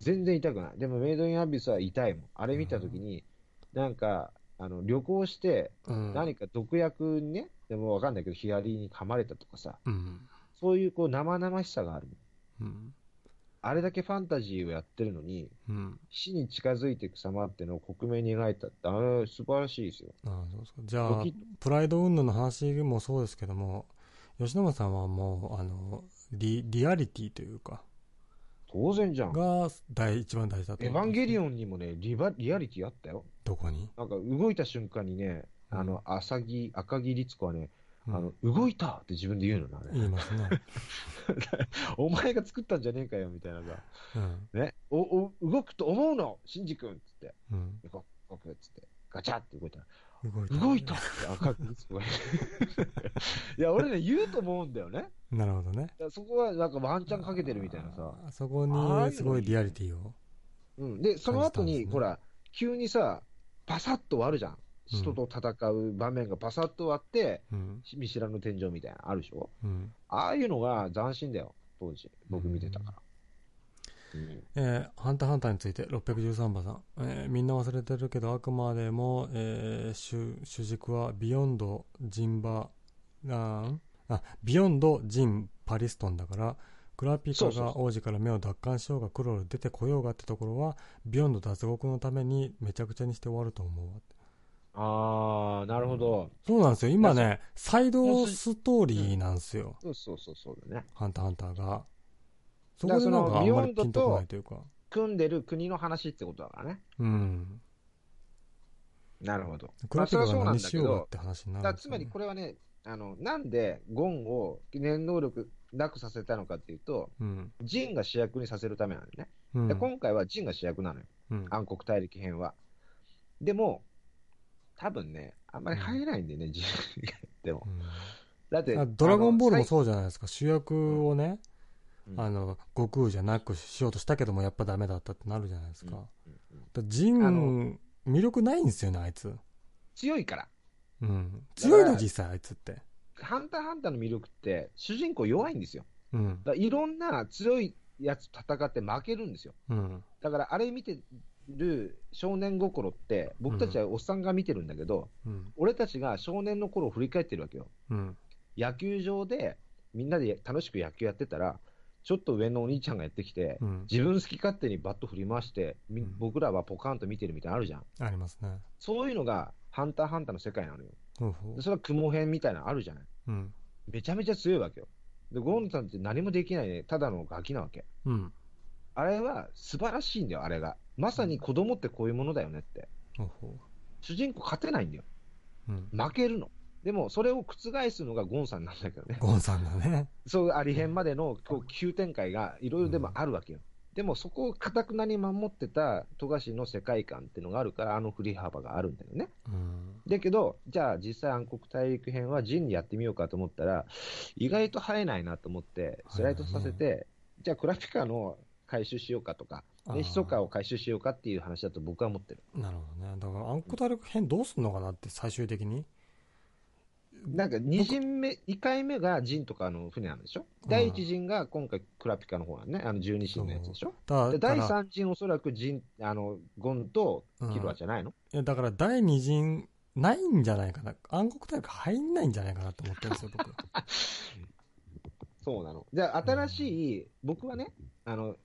全然痛くない。でもメイドインアビスは痛いもん。あれ見た時に、なんか、あの、旅行して、うん。何か毒薬にね、でもわかんないけど、ヒアリに噛まれたとかさ、うん。そういうこう生々しさがある。うん。あれだけファンタジーをやってるのに、うん。死に近づいていく様ってのを克明に描いたって、あれ素晴らしいですよ。あそうですか。じゃあプライド云々の話もそうですけども、吉野さんはもう、あの、リ、リアリティというか、当然じゃん。が大、一番大事だとエヴァンゲリオンにもね、リバリアリティあったよ。どこに？なんか動いた瞬間にね、あの、浅木、赤木律子はね、うんあの、動いたって自分で言うのな、あれ言いますね。お前が作ったんじゃねえかよ、みたいなさ。うん。ね、お、お、動くと思うのシンジ君っつって、うん。動く、動くっつって、ガチャって動いたら、動いた。動いたって赤木律子が言ういや、俺ね、言うと思うんだよね。なるほどね。そこはなんかワンチャンかけてるみたいなさ。あーそこにすごいリアリティを。うん。で、その後に、ねほら、急にさ、パサッと終わるじゃん。うん人と戦う場面がパサッと終わって、うん。見知らぬ天井みたいなのあるでしょ？うん。ああいうのが斬新だよ、当時。僕見てたから。うんえーハンターハンターについて613番さん、えーみんな忘れてるけどあくまでも、えー主主軸はビヨンドジンバなんあビヨンドジンパリストンだからクラピカが王子から目を奪還しようがクロロ出てこようがってところはビヨンド脱獄のためにめちゃくちゃにして終わると思うあー、なるほど。そうなんですよ今いねサイドストーリーなんですよ、そうそうそうそうだね。ハンターハンターがそこでなんかあんまりピンとこないというか組んでる国の話ってことだからね。うんなるほど。クラピカまあそれはそうなんが何だけどしようがって話になるねつまりこれはね、あの、なんでゴンを念能力なくさせたのかっていうと、うんジンが主役にさせるためなのよね。うんで今回はジンが主役なのよ。うん暗黒大陸編は。でも、多分ね、あんまり入れないんだよね、ジンが。でも。だってあ、ドラゴンボールもう。そうじゃないですか主役をね、うんあの悟空じゃなくしようとしたけどもやっぱダメだったってなるじゃないですか,、だジン魅力ないんですよねあいつ、強いから。うん、強いの実際あいつってハンターハンターの魅力って、主人公弱いんですよ。うんだいろんな強いやつと戦って負けるんですよ。うんだからあれ見てる少年心って、僕たちはおっさんが見てるんだけど、うん俺たちが少年の頃を振り返ってるわけよ。うん野球場でみんなで楽しく野球やってたら、ちょっと上のお兄ちゃんがやってきて、うん自分好き勝手にバット振り回して、僕らはポカンと見てるみたいなのあるじゃん。ありますねそういうのが、ハンターハンターの世界なのよ。それは雲編みたいなのあるじゃない。ううんめちゃめちゃ強いわけよ。で、ゴーンドさんって何もできないね、ただのガキなわけ。うんあれは素晴らしいんだよ、あれが。まさに子供ってこういうものだよねって。ほうほ主人公勝てないんだよ。ううん負けるの。でも、それを覆すのがゴンさんなんだけどね。ゴンさんがねそうありへんまでのこう急展開がいろいろでもあるわけよ。でも、そこをかたくなに守ってた富樫の世界観っていうのがあるから、あの振り幅があるんだよね。うんだけど、じゃあ実際暗黒大陸編はジンにやってみようかと思ったら、意外と生えないなと思って、スライドさせて、じゃあクラピカの回収しようかとか、あー。で、ヒソカを回収しようかっていう話だと僕は思ってる。なるほどね。だから暗黒大陸編どうすんのかなって最終的に。なんか2陣目、2回目がジンとかの船なんでしょ？第1陣が今回クラピカの方なんね、あの12陣のやつでしょ？だで第だから。3陣おそらくジン、あの、ゴンとキルアじゃないの、いやだから第二陣ないんじゃないかな。暗黒大陸入んないんじゃないかなと思ってるんですよ僕。そうなの。じゃあ新しい、僕はね、あの、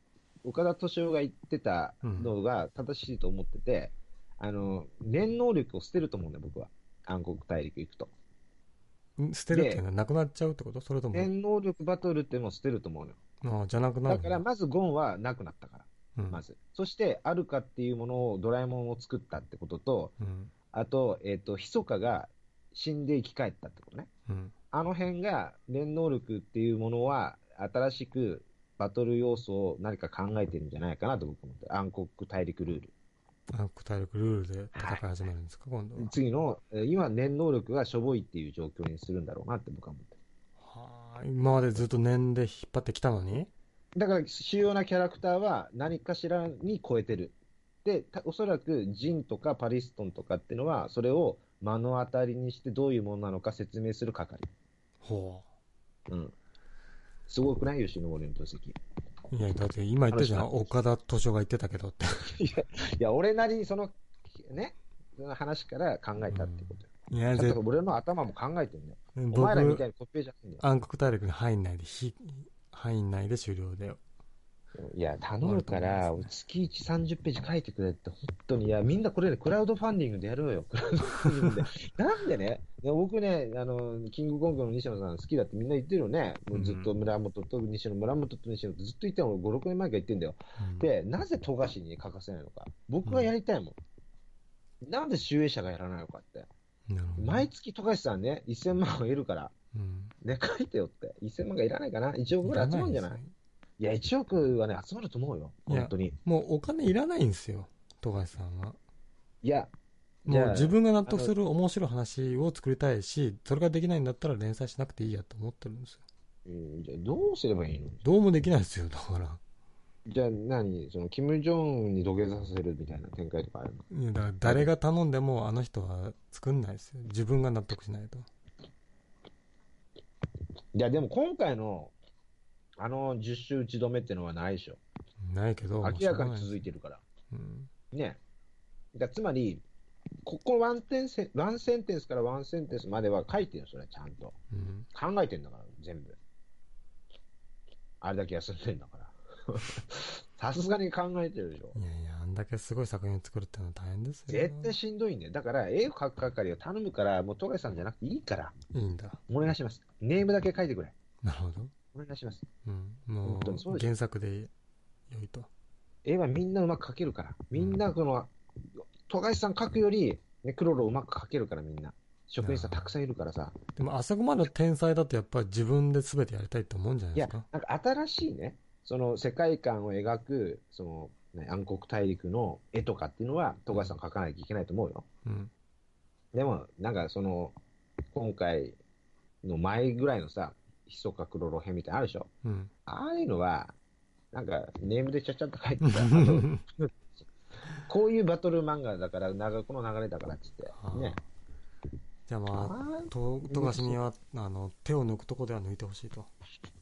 岡田敏夫が言ってたのが正しいと思ってて、あの、念能力を捨てると思うんだよ、僕は。暗黒大陸行くと。ん？捨てるっていうのはなくなっちゃうってこと？それとも、念能力バトルっていう捨てると思うのよ。あじゃなくなるだから、まずゴンはなくなったから、うんまず。そして、アルカっていうものを、ドラえもんを作ったってことと、うんあと、えっ、と、ヒソカが死んで生き返ったってことね。うんあの辺が、念能力っていうものは、新しくバトル要素を何か考えてるんじゃないかなと僕思ってる暗黒大陸ルール。暗黒大陸ルールで戦い始めるんですか、今度は次の、えー今、念能力がしょぼいっていう状況にするんだろうなって僕は思ってる。はあ今までずっと念で引っ張ってきたのに？だから、主要なキャラクターは何かしらに超えてる。で、たおそらくジンとかパリストンとかっていうのは、それを目の当たりにしてどういうものなのか説明する係。ほうん。すごくない吉野森の分析。ういやだって今言ったじゃん岡田斗司夫が言ってたけどっていや、いや俺なりにその、ね、その話から考えたってことよ。いや、ちゃんぜと俺の頭も考えてんだよ。お僕前らみたいにコピーじゃないんだよ。暗黒大陸に入んないで、ひ入んないで終了で。いや、頼むから、月1、30ページ書いてくれって、本当に、いや、みんなこれね、クラウドファンディングでやろうよ、クラウドファンディングで。なんでね、僕ね、あの、キングコングの西野さん好きだってみんな言ってるよね。もうずっと村本と西野、村本と西野ってずっと言ってんの、5、6年前から言ってんだよ。うんで、なぜ富樫に欠かせないのか。僕はやりたいもん。なんで集英社がやらないのかって。毎月富樫さんね、1000万を得るから、うんね、書いてよって。1000万がいらないかな ?1 億ぐらい集まるんじゃない？いや、1億はね、集まると思うよ。本当に。もうお金いらないんですよ、富樫さんは。いや、もう自分が納得する面白い話を作りたいし、それができないんだったら連載しなくていいやと思ってるんですよ。うんじゃあどうすればいいの？どうもできないですよ、だから。じゃあ何？その、キム・ジョンウンに土下座させるみたいな展開とかあるの？いやだから誰が頼んでもあの人は作んないですよ。自分が納得しないと。いや、でも今回の、あの10周打ち止めってのはないでしょ。ないけど。明らかに続いて。てるから。うん。ね。だつまり、ここワンテンセワンセンテンスからワンセンテンスまでは書いてるよ、それちゃんと。うん。考えてんだから、全部。あれだけ休んでんだから。さすがに考えてるでしょ。いやいや、あんだけすごい作品を作るってのは大変ですよ。絶対しんどいんだよ。だから、絵を描く係を頼むから、もう富樫さんじゃなくていいから、いいんだ。お願いします。ネームだけ書いてくれ。なるほど。お願いします。うん。もう原作で良いと。絵はみんなうまく描けるから。みんなこの、富樫さん描くより、ね、クロロうまく描けるからみんな。職員さんたくさんいるからさ。でもあそこまでの天才だとやっぱり自分で全てやりたいと思うんじゃないいやですか？、なんか新しいね、その世界観を描く、その、ね、暗黒大陸の絵とかっていうのは、富樫さん描かなきゃいけないと思うよ。うん。でも、なんかその、今回の前ぐらいのさ、ひそかクロロ編みたいなのあるでしょ？うん。ああいうのは、なんか、ネームでちゃちゃっと書いてさ、あと こういうバトル漫画だから、長この流れだからっつってね。じゃあまあ、あと富樫にはあの手を抜くとこでは抜いてほしいと。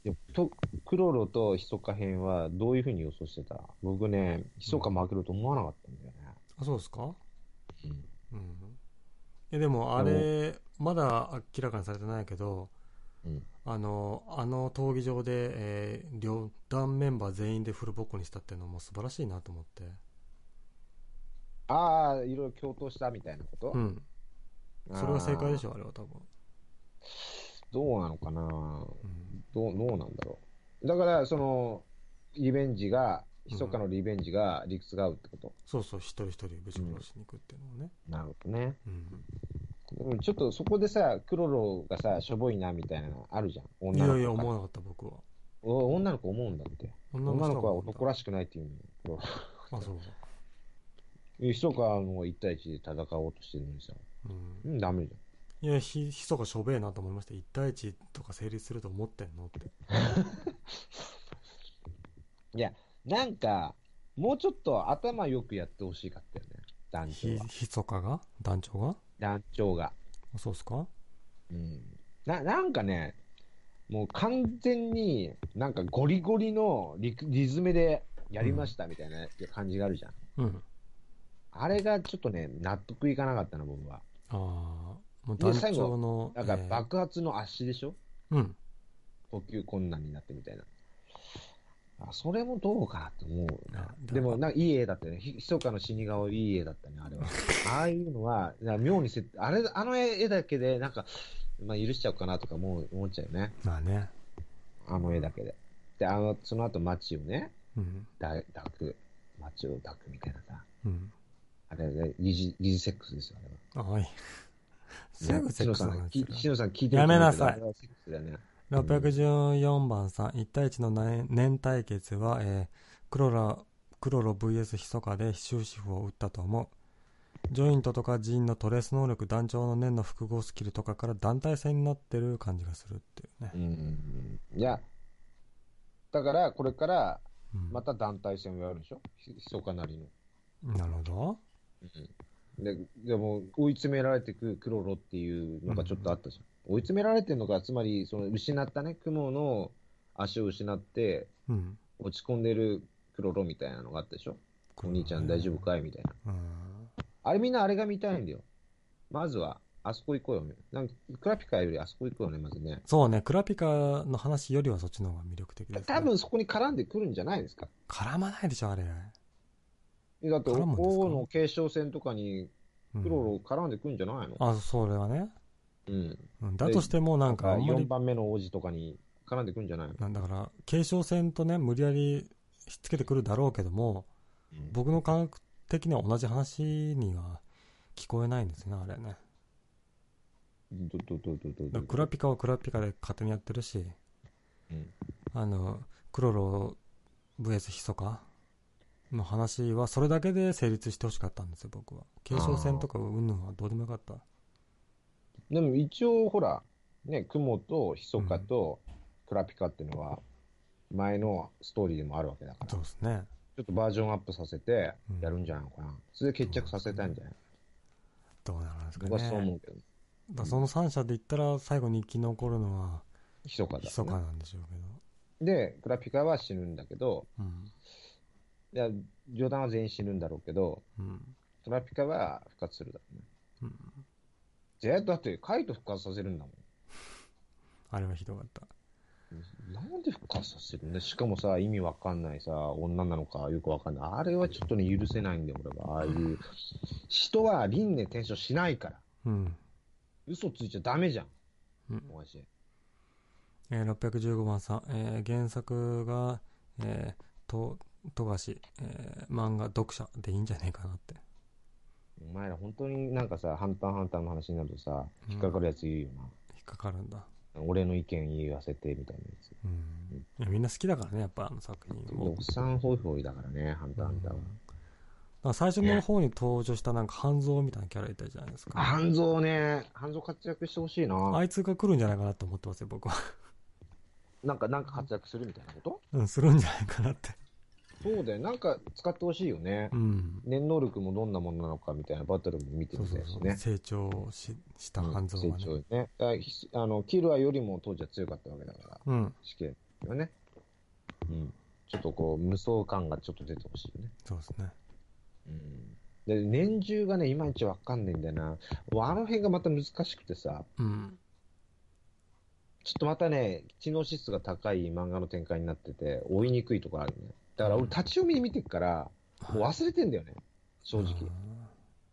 ーとクロロとひそか編はどういうふうに予想してた？僕ね、ひそか負けると思わなかったんだよね。あ、そうですか？うんうん。いやでもあれ、まだ明らかにされてないけど、うんあの、あの闘技場で、えー両団メンバー全員でフルボッコにしたっていうのも素晴らしいなと思って。ああ、いろいろ共闘したみたいなこと、うん。それが正解でしょ。ょ、あれは多分。どうなのかな？うん。どう、どうなんだろう。だから、その、リベンジが、ひそかのリベンジが理屈が合うってこと、そうそう、一人一人ぶち殺しに行くっていうのもね。なるほどね。うん。ちょっとそこでさ、クロロがさ、しょぼいなみたいなのあるじゃん。い女の子やいや、思がわなかった、僕は。お女の子思うんだって。女女の子は男らしくないっていうの。あ、そう。ひそかの1対1で戦おうとしてるのにさ。うん。うん、ダメじいや、ひ、ひそかしょべえなと思いました。1対1とか成立すると思ってんのって。ゃん。いや、なんか、もうちょっと頭よくやってほしかったよね。団長ひ、は。ひそかが？団長が？団長が。あそうっすか？うん。な、なんかね、もう完全になんかゴリゴリのリリズムでやりましたみたいな感じがあるじゃん。うん。あれがちょっとね、納得いかなかったな、僕は。ああ、もう団で最後長の。なんかえー爆発の足でしょ？うん。呼吸困難になってみたいな。あそれもどうかなって思うなあ。でも、なんかいい絵だったね。ひひそかの死に顔いい絵だったね、あれは。ああいうのは、妙にせあれ、あの絵だけで、なんか、まあ許しちゃおうかなとか思う思っちゃうよね。まあね。あの絵だけで。で、あの、その後街をね、うん。だ抱く。街を抱くみたいなさ。うん。あれね、疑似、疑似セックスですよ、あれは。あ、はい。すぐセックスしのさん、きの話だしのさん聞いてるやめなさいセックスだよね。614番さん、1対1の年年対決は、えークロラ、クロロ VS ヒソカで終止符を打ったと思う。ジョイントとかジンのトレース能力、団長の念の複合スキルとかから団体戦になってる感じがするっていうねう。ん。いや、だから、これから、うんまた団体戦をやるでしょ？ひひそかなりの。なるほど。で、でも、追い詰められていくクロロっていうのがちょっとあったじゃん。追い詰められてるのが、つまり、その失ったね、雲の足を失って、うん。落ち込んでるクロロみたいなのがあったでしょ？お兄ちゃん大丈夫かい？みたいな。うん。あれみんなあれが見たいんだよ。まずは、あそこ行こうよね。なんか、クラピカよりあそこ行こうよね、まずね。そうね、クラピカの話よりはそっちの方が魅力的です、ね。多分そこに絡んでくるんじゃないですか？絡まないでしょ、あれ。だって、王の継承戦とかにうんクロロ絡んでくるんじゃないの、あ、それはね。うん。うんだとしてもなんかあんま4り、番目の王子とかに絡んでくるんじゃない？の、なんだから、継承戦とね、無理やりひっつけてくるだろうけども、うん僕の感覚的には同じ話には聞こえないんですね、あれね。どどどどどどだからクラピカはクラピカで勝手にやってるし、うんあの、クロロ VS ヒソカの話はそれだけで成立してほしかったんですよ、僕は。継承戦とかうんぬんはどうでもよかった。でも一応、ほら、ね、クモとヒソカとクラピカっていうのは、前のストーリーでもあるわけだから、ちょそうですね。っとバージョンアップさせてうんやるんじゃないのかな。それで決着させたいんじゃない？どうなるんですか僕はそう思ね。うけど、だその3社で言ったら最後に生き残るのはヒソカだ、ヒソカなんでしょうけで、クラピカは死ぬんだけど、ど。いや、冗談は全員死ぬんだろうけど、うん。うん。クラピカは復活するだろうね。うん。絶対だって、カイト復活させるんだもん。あれはひどかった。なんで復活させるんだ？しかもさ、意味わかんないさ、女なのかよくわかんない。あれはちょっとね、許せないんだよ、俺は。ああいう。人は輪廻転生しないから。うん。嘘ついちゃダメじゃん。うんマジで。えー、615番さん、えー原作が、えー、と、富樫、えー漫画読者でいいんじゃねえかなって。お前ら本当になんかさ、ハンターハンターの話になるとさ、引っかかるやつ言うよな。引っかかるんだ。俺の意見言わせて、みたいなやつ。うん。いやみんな好きだからね、やっぱあの作品を。おっさんホイホイだからね、ハンターハンターは。だから最初の方に登場したなんか半蔵みたいなキャラいたじゃないですか。半蔵ね、半蔵活躍してほしいな。あいつが来るんじゃないかなと思ってますよ、僕は。なんか、なんか活躍するみたいなこと？うん、するんじゃないかなって。そうだよ。なんか使ってほしいよねう。ん。念能力もどんなものなのかみたいなバトルも見てそうそうそう。みたいしね。成長しした半蔵成がね。長ね。だからひあの、キルアよりも当時は強かったわけだから、うん。死刑がね。うん。ちょっとこう、無双感がちょっと出てほしいよね。そうですね。うん。で、年中がね、いまいちわかんないんだよな。あの辺がまた難しくてさ、うん。ちょっとまたね、知能指数が高い漫画の展開になってて、追いにくいところあるね。だから俺、立ち読みで見てっから、もう忘れてんだよね。正直。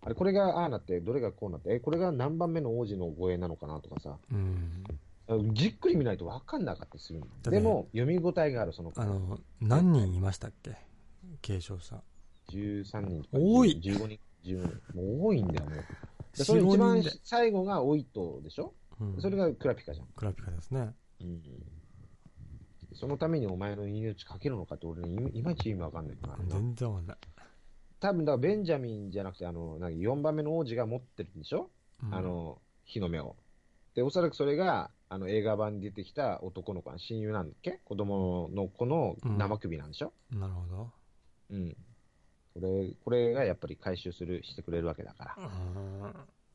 あれ、これがああなって、どれがこうなって、え、これが何番目の王子の護衛なのかなとかさ、うん。じっくり見ないと分かんなかったりするでも、読み応えがある、その、あの、何人いましたっけ？継承者。13人とか、多い15人、15人。もう多いんだよ、もう。でそ4、れ一5番。最後がオイトでしょ、うん、それがクラピカじゃん。クラピカですね。うん。そのためにお前の命かけるのかって俺ね、いいまいち意味わかんないな。全然わかんない。多分だからベンジャミンじゃなくて、あの、なんか4番目の王子が持ってるんでしょ、うんあ、の、火の目を。で、おそらくそれが、あの、映画版に出てきた男の子の親友なんだっけ？子供の子の生首なんでしょ？なるほど。うん。これ、これがやっぱり回収する、してくれるわけだから。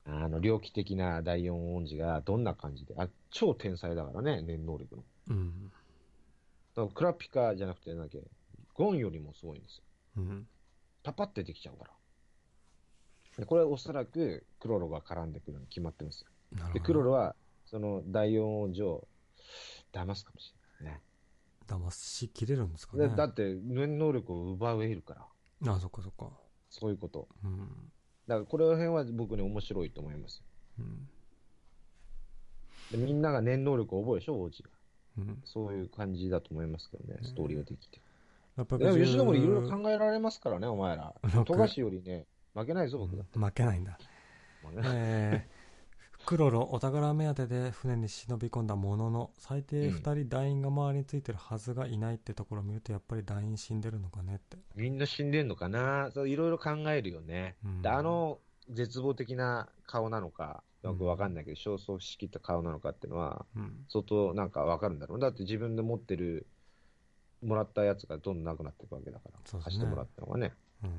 あの、猟奇的な第四王子がどんな感じで、あ、超天才だからね、念能力の。うん。だクラピカじゃなくて、なんだっけ、ゴンよりもすごいんですよ。うん。パパってできちゃうから。でこれおそらくクロロが絡んでくるの決まってますよ。で。クロロは、その第四王子を騙すかもしれないね。騙しきれるんですかね。でだって、念能力を奪えるから。あ、そっかそっか。そういうこと。うん。だから、これら辺は僕ね、面白いと思いますうん。でみんなが念能力を覚えるでしょ、王子が。うん。そういう感じだと思いますけどね、ストーリーができて。やっぱでも、吉野森いろいろ考えられますからね、お前ら。六富樫よりね、負けないぞ、僕だって。負けないんだ。えー、クロロお宝目当てで船に忍び込んだものの最低2人団員が周りについてるはずがいないってところを見るとやっぱり団員死んでるのかねって、みんな死んでんのかな？いろいろ考えるよね。うんであの絶望的な顔なのか、よくわかんないけど、焦燥しきった顔なのかっていうのは、うん。相当なんかわかるんだろう。だって自分で持ってる、もらったやつがどんどんなくなっていくわけだから、ね。貸してもらったのがね。うん、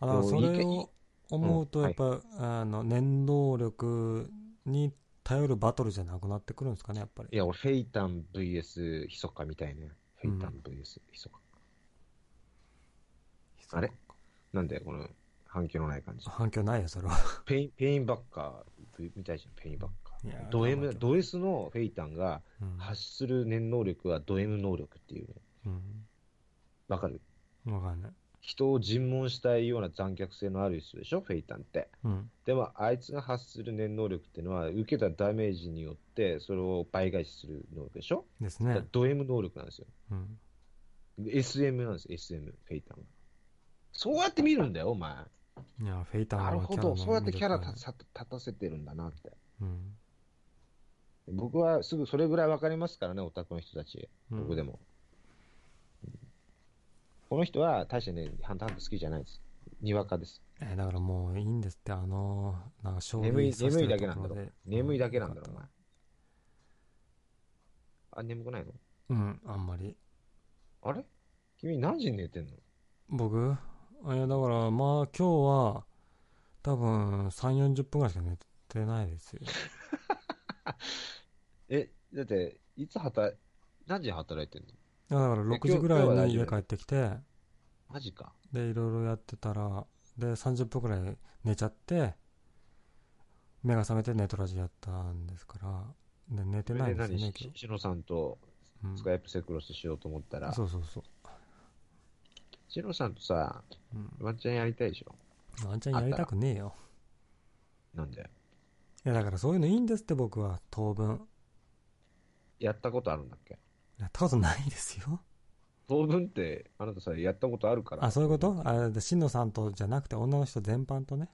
あらそれを思うとうんやっぱ、あの念能力に頼るバトルじゃなくなってくるんですかねやっぱり。いや、俺、フェイタン VS ヒソカみたいね。フェイタン VS ヒソカ。あれ？なんで、この、反響のない感じ。反響ないよ、それは。ペイン、ペインバッカーみたいじゃん、ペインバッカー。ド M、ド S のフェイタンがうん。発する念能力はド M 能力っていうね。うん。わかる？わかんない。人を尋問したいような残虐性のある人でしょ、フェイタンって。うん。でも、あいつが発する念能力っていうのは、受けたダメージによって、それを倍返しする能力でしょ、ですね。ド M 能力なんですよ。うん。SM なんですよ、SM、フェイタンは。そうやって見るんだよ、お前。いや、フェイターのなるほど、のそうやってキャラ立た立たせてるんだなって。うん。僕はすぐそれぐらいわかりますからね、オタクの人たち。うん僕でも。この人は大してね、ハンターハンター好きじゃないです。にわかです。えーだからもういいんですって、あのー、なんか勝眠い、眠いだけなんだろところで。眠いだけなんだろ、お前。あ、眠くないの？たうん、あんまり。あれ？君何時に寝てんの？僕？いや、だからまあ今日は、多分3、40分ぐらいしか寝てないですよ。え、だって、いつ働い、何時に働いてんの？だからいや6時ぐらいに家帰ってきて、マジか。で、いろいろやってたら、で、30分ぐらい寝ちゃって、目が覚めてネトラジやったんですから、で、寝てないんですよね、何？今日。しのさんとうんスカイプセクロスしようと思ったら、そうそうそう。しのさんとさ、うん。ワンチャンやりたいでしょ？ワンチャンやりたくねえよ。なんで？いや、だからそういうのいいんですって僕は、当分。やったことあるんだっけ？やったことないですよ。当分って、あなたさ、やったことあるから。あ、そういうこと？あで、しんのさんとじゃなくて女の人全般とね。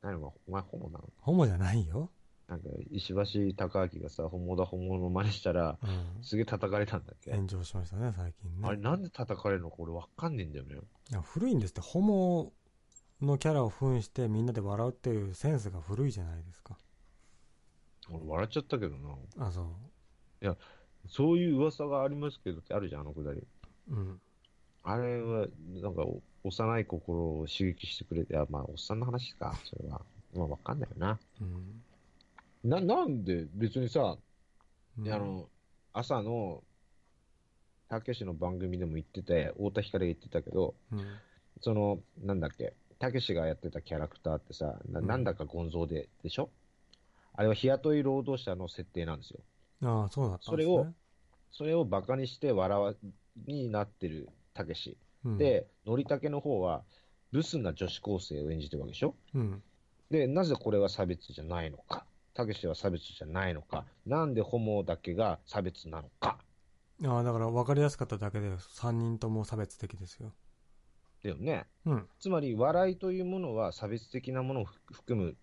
何お前、ホモなの？ホモじゃないよ。なんか、石橋貴明がさ、本物だ本物の真似したら、うん。すげえ叩かれたんだっけ、炎上しましたね、最近ね。あれ、なんで叩かれるのか俺わかんねえんだよね。いや古いんですって、ホモのキャラを扮してみんなで笑うっていうセンスが古いじゃないですか。俺笑っちゃったけどな。あ、そう。そういう噂がありますけどってあるじゃん、あのくだり。うん。あれは、なんか、お幼い心を刺激してくれて、あまあ、おっさんの話か、それは。まあ、わかんないよな。うん。な、なんで別にさ、うんあの、朝の、たけしの番組でも言ってて、太田光が言ってたけど、うん。その、なんだっけ、たけしがやってたキャラクターってさ、なうんなんだかゴンゾーで、でしょ？あれは日雇い労働者の設定なんですよ。ああ、そうだったんですね。それをそれをバカにして笑わ、になってるたけし。うん、で、のりたけの方は、ブスな女子高生を演じてるわけでしょ？うん。で、なぜこれは差別じゃないのか。たけしは差別じゃないのか。なんでホモだけが差別なのか。ああ、だから分かりやすかっただけで、3人とも差別的ですよ。だよね。うん。つまり、笑いというものは差別的なものを含むっ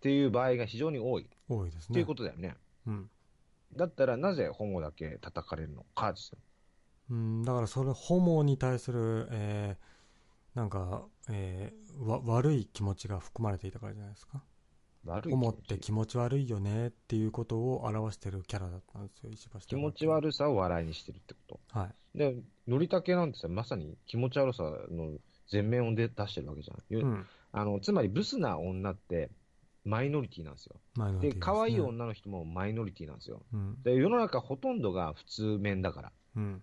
ていう場合が非常に多い。多いですね。ということだよね。うん。だったら、なぜホモだけ叩かれるのかですよ。うん、だからそれ、ホモに対する、えー、なんか、えー、わ、悪い気持ちが含まれていたからじゃないですか。悪いホモって気持ち悪いよねっていうことを表してるキャラだったんですよ、石橋気持ち悪さを笑いにしてるってこはい。と。で、のりたけなんてさ、まさに気持ち悪さの全面を出出してるわけじゃん。うん。あの、つまりブスな女ってマイノリティなんですよ。で、マイノリティで可愛い女の人もマイノリティなんですよ。うん。で、世の中ほとんどが普通面だから。うん。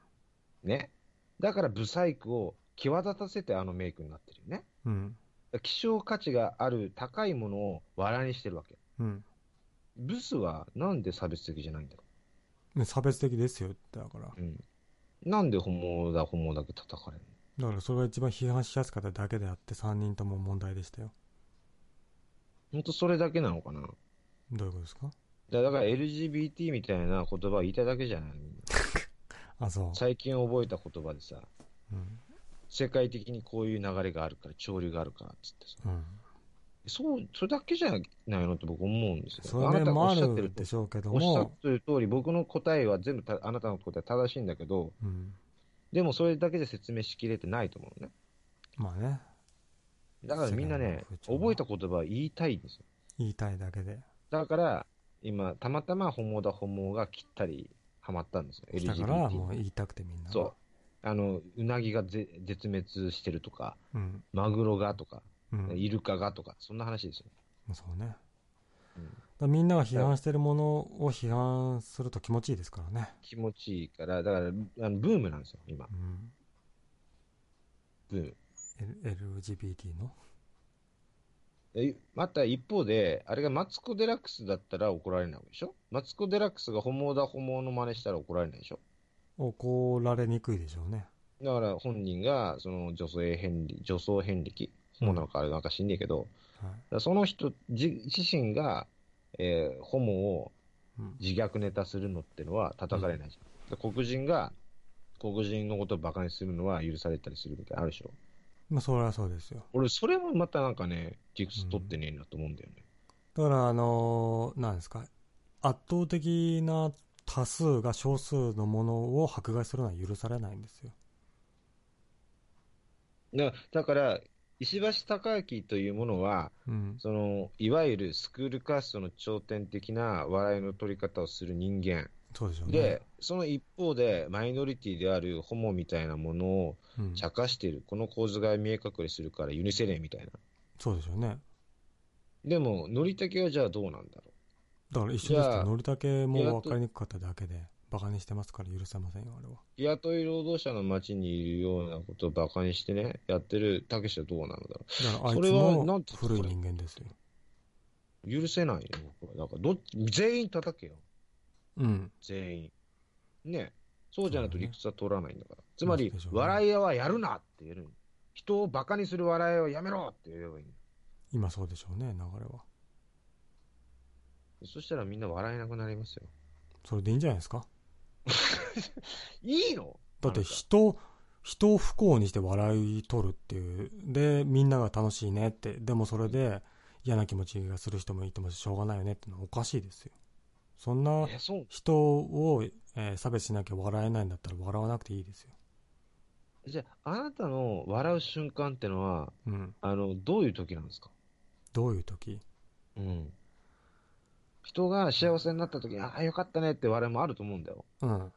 ね。だからブサイクを際立たせてあのメイクになってるよね。うん。希少価値がある高いものを笑いにしてるわけ。うん。ブスはなんで差別的じゃないんだろね差別的ですよ、だから。う。うん。なんでホモだ、ホモだけ叩かれるだからそれが一番批判しやすかっただけであって、3人とも問題でしたよ。のほんとそれだけなのかな？どういうことですか？だだから LGBT みたいな言葉を言いたいだけじゃない？あ、そう。最近覚えた言葉でさ、うん。世界的にこういう流れがあるから、潮流があるからっつってさ。うん。そう、それだけじゃないのって僕思うんですよ。それあなたがもあおっしゃってるるでしょうけどおっしゃっも、てる通り、僕の答えは全部たあなたの答え正しいんだけど、うん。でもそれだけで説明しきれてないと思うね。まあね、だからみんなね覚えた言葉は言いたいんですよ。言いたいだけで。だから、今、たまたまホモだホモがきったりハマったんですよ。だからもう。言いたくてみんな。そう。あの、うなぎがぜ絶滅してるとか、う。うん。マグロがとか、うん。イルカがとか、そんな話ですよ。そうね。うんみんなが批判してるものを批判すると気持ちいいですからね。気持ちいいから、だから、あのブームなんですよ、今う。ん。ブーム。L- LGBT の？えまた一方で、あれがマツコ・デラックスだったら怒られないわけでしょ？マツコ・デラックスがホモだホモの真似したら怒られないでしょ？怒られにくいでしょうね。だから本人がその女性遍歴、女装遍歴、ホモなのかあれなんか知んねえけど、はい。その人自自身が、えーホモをうん。自虐ネタするのってのは叩かれないじゃん。で黒人が黒人のことをバカにするのは許されたりするみたいなのあるでしょまあ、それはそうですよ。俺、それもまたなんかね、理屈取ってねえなと思うんだよね。だから、あのーなんですか、圧倒的な多数が少数のものを迫害するのは許されないんですよ。だだから、石橋貴明というものは、うん。その、いわゆるスクールカーストの頂点的な笑いの取り方をする人間。そうでしょうね。で、その一方で、マイノリティであるホモみたいなものをうん、茶化している。この構図が見え隠れするから許せねえみたいな。そうでしょうね。でも、ノリタケはじゃあどうなんだろだから一緒ですと、のりたけも分かりにくかっただけで、バカにしてますから許せませんよ、あれは。雇い労働者の街にいるようなことを馬鹿にしてね、やってるたけしはどうなのだろだからあいつそれはなも古い人間ですよ。う。許せないよ、僕は。だからど全員叩けよ。うん。全員。ねそうじゃないと理屈は通らないんだから。つまり笑い屋はやるなって言える。人を馬鹿にする笑いはやめろって言えばいいの今そうでしょうね、流れは。そしたらみんな笑えなくなりますよ。それでいいんじゃないですか？いいの？だって人、人を不幸にして笑い取るっていう。で、みんなが楽しいねって。でもそれで嫌な気持ちがする人もいてもしょうがないよねってのはおかしいですよ。そんな。人を、えー差別しなきゃ笑えないんだったら笑わなくていいですよ。じゃあ、あなたの笑う瞬間ってのは、うん。あの、どういう時なんですか？どういう時？うん。人が幸せになった時に、ああ、よかったねって笑いもあると思うんだよ。うん。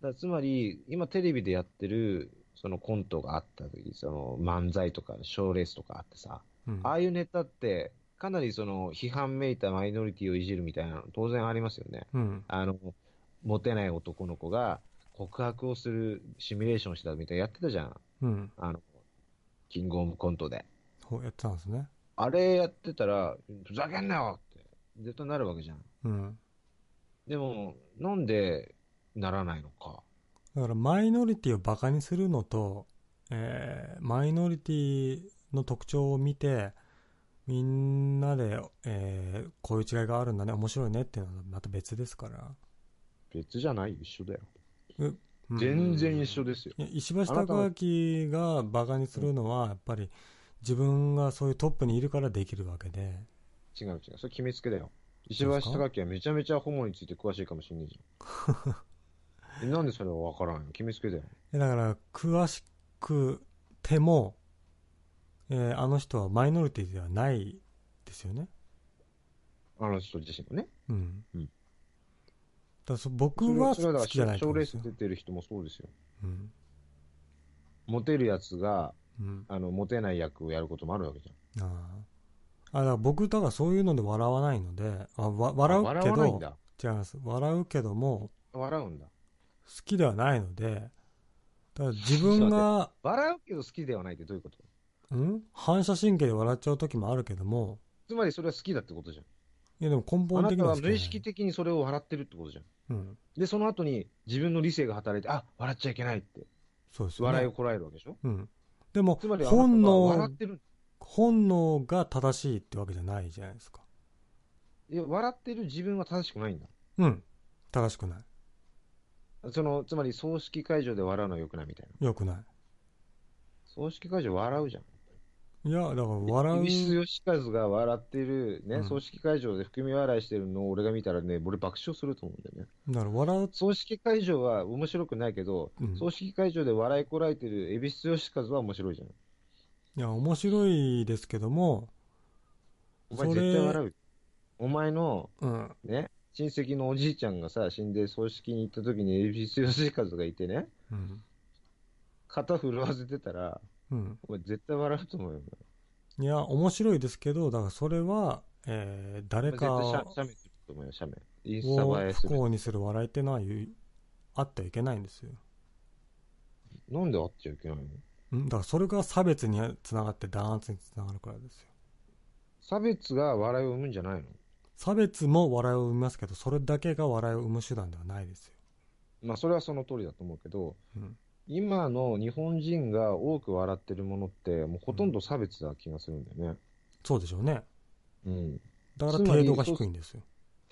だつまり、今テレビでやってる、そのコントがあった時、その漫才とか賞レースとかあってさ、うん。ああいうネタって、かなりその批判めいたマイノリティをいじるみたいなの当然ありますよね。うん。あの、モテない男の子が告白をするシミュレーションしたみたいなやってたじゃん。うん。あの、キングオブコントで。ほうやってたんですね。あれやってたら、ふざけんなよ絶対なるわけじゃん。うん。でも、なんでならないのか。だからマイノリティをバカにするのと、えーマイノリティの特徴を見て、みんなで、えーこういう違いがあるんだね、面白いねっていうのはまた別ですから。別じゃない？一緒だよ。うん全然一緒ですよ。石橋貴明がバカにするのは、やっぱり自分がそういうトップにいるからできるわけで、違う違う。それ決めつけだよ。石橋貴明はめちゃめちゃホモについて詳しいかもしんないじゃん。えなんでそれは分からんの決めつけだよ。えだから詳しくても、えーあの人はマイノリティではないですよね？あの人自身もね。うん。うんだそ僕は好きじゃないから、賞レースと思うんですよ。出てる人もそうですよ。うん。モテるやつが、うん。あの、モテない役をやることもあるわけじゃん。ああ。あ、だから僕、だからそういうので笑わないので、あわ笑うけど。違います。笑うけども、笑うんだ。好きではないので、だから自分が、笑うけど好きではないってどういうこと？うん？反射神経で笑っちゃう時もあるけども、つまりそれは好きだってことじゃん。いやでも根あ本的に好きじゃない無意識的にそれを笑ってるってことじゃん。うん。で、その後に自分の理性が働いて、あ、笑っちゃいけないって、そうですよね。笑いをこらえるわけでしょ？うん。でも本は笑能っ、てる。本能が正しいってわけじゃないじゃないですか。いや、笑ってる自分は正しくないんだ。うん。正しくない。その、つまり葬式会場で笑うのは良くないみたいな。よくない。葬式会場笑うじゃん。いや、だから笑う。石吉和が笑ってる、ね、うん葬式会場で含み笑いしてるのを俺が見たらね、俺爆笑すると思うんだよね。だから笑う、葬式会場は面白くないけど、うん葬式会場で笑いこらえてる恵比寿吉和は面白いじゃん。いや、面白いですけども、お前それ絶対笑う。お前の、うん。ね、親戚のおじいちゃんがさ、死んで葬式に行った時に恵比寿吉和がいてね、うん。肩震わせてたら、うん。お前絶対笑うと思うよ。いや、面白いですけど、だからそれは、えー、誰絶か対を写メすると思うよ、写メ。インスタ映え不する。幸にする笑いっていうのは言うあってはいけないんですよ。なんであっちゃいけないの？うんだからそれが差別につながって弾圧につながるからですよ。差別が笑いを生むんじゃないの？差別も笑いを生みますけど、それだけが笑いを生む手段ではないですよ。まあ、それはその通りだと思うけど、うん。今の日本人が多く笑ってるものって、もうほとんど差別な気がするんだよね。そうでしょうね。うん。だから程度が低いんですよ。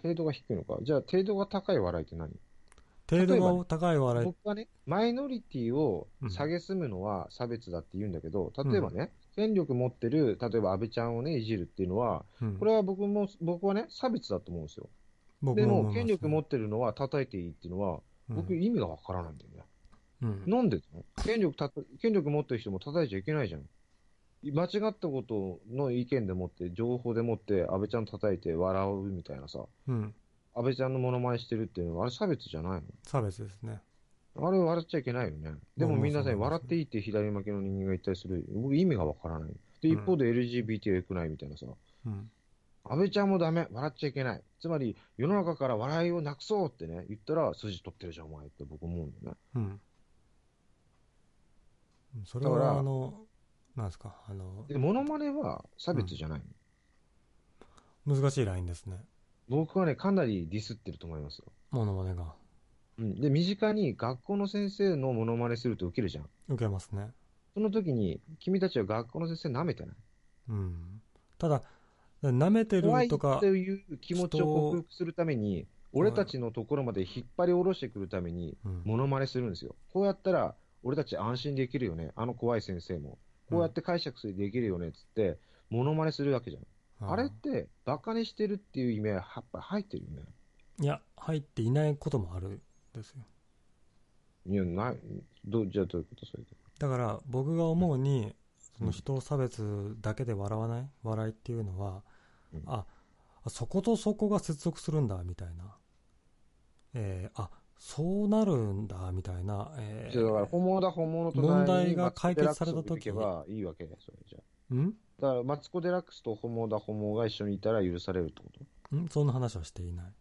程度が低いのか。じゃあ、程度が高い笑いって何？程度例えばねが高い笑い、僕はね、マイノリティをうん。蔑むのは差別だって言うんだけど、例えばね、権力持ってる、例えば安倍ちゃんをね、いじるっていうのは、うん。これは僕も、僕はね、差別だと思うんですよ。僕でも、権力持ってるのは叩いていいっていうのは、うん。僕意味がわからないんだよね。うん。なんで権力たた権力持ってる人も叩いちゃいけないじゃん。間違ったことの意見でもって、情報でもって、安倍ちゃん叩いて笑うみたいなさ、うん。安倍ちゃんのモノマネしてるっていうのは、あれ差別じゃない差別ですね。のあれ笑っちゃいけないよね。でもみんなね、笑っていいって左巻きの人間が言ったりする。僕意味がわからない。で、うん一方で LGBT は良くないみたいなさ、うん。安倍ちゃんもダメ、笑っちゃいけない。つまり、世の中から笑いをなくそうってね、言ったら、筋取ってるじゃん、お前って僕思うんだよね。うん。それは、あの、なんですか、あの、で、モノマネは差別じゃないの？難しいラインですね。僕はね、かなりディスってると思いますよ。モノマネが。うん。で、身近に学校の先生のモノマネするとウケるじゃん。受けますね。その時に、君たちは学校の先生舐めてない？うん。ただ、舐めて怖いるとかと、いう気持ちを克服するために、俺たちのところまで引っ張り下ろしてくるために、うんモノマネするんですよ。こうやったら、俺たち安心できるよね。あの怖い先生も。こうやって解釈できるよね、つって、モノマネするわけじゃん。あれって、バカにしてるっていう意味は、やっぱり入ってるよね。いや、入っていないこともあるんですよ。いや、ない、どう、じゃあどういうことそれで。だから、僕が思うに、その人を差別だけで笑わない？笑いっていうのは、うんあ、あそことそこが接続するんだ、みたいな。えーあ、そうなるんだ、みたいな。えーだから、本物だ、本物と問題が解決された時マツコデラックスを見てけばいいわけね、それじゃあ。ん？だから、マツコ・デラックスと本物だ、本物が一緒にいたら許されるってこと？んそんな話はしていない。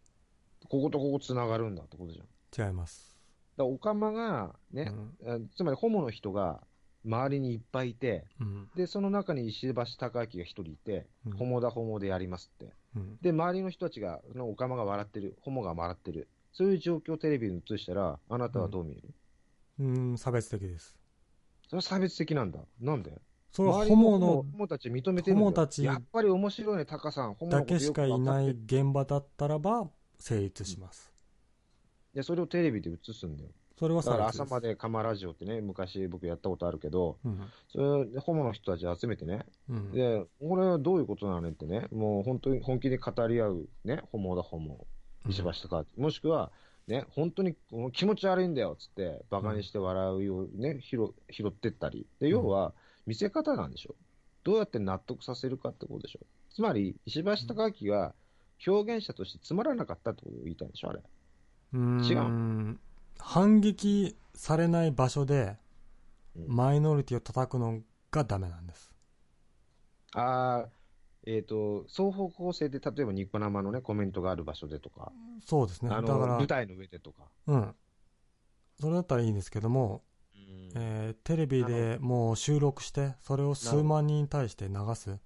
こことここ繋がるんだってことじゃん。だか違います。ら、オカマが、ね、うん。あつまりホモの人が周りにいっぱいいて、うん。で、その中に石橋貴明が一人いて、うんホモだ、ホモでやりますって。うん。で、周りの人たちが、そのオカマが笑ってる、ホモが笑ってる。そういう状況をテレビに映したら、あなたはどう見える、うん、差別的です。それは差別的なんだ。なんで？それはホモのホモたち認めてるホモたちやっぱり面白いね、タカさん。ホモのだけしかいない現場だったらば成立します。で、それをテレビで映すんだよ。それはだから差別です。朝までカマラジオってね、昔僕やったことあるけど、うん。それでホモの人たち集めてね、うん。で、これはどういうことなのってね、もう本当に本気で語り合う、ね、ホモだ、ホモ、石橋とか、もしくは、ね、本当に気持ち悪いんだよっつって、バカにして笑うようね、拾拾ってったり。で、要は、見せ方なんでしょ？どうやって納得させるかってことでしょ？つまり、石橋貴明が表現者としてつまらなかったってことを言いたいんでしょ、あれ。うーん違う反撃されない場所でうんマイノリティを叩くのがダメなんです。あーえっ、と、双方向性で、例えばニコ生のね、コメントがある場所でとか、そうですね。あの、だから舞、台の上でとか。うん。それだったらいいんですけども、えーテレビでもう収録して、それを数万人に対して流す。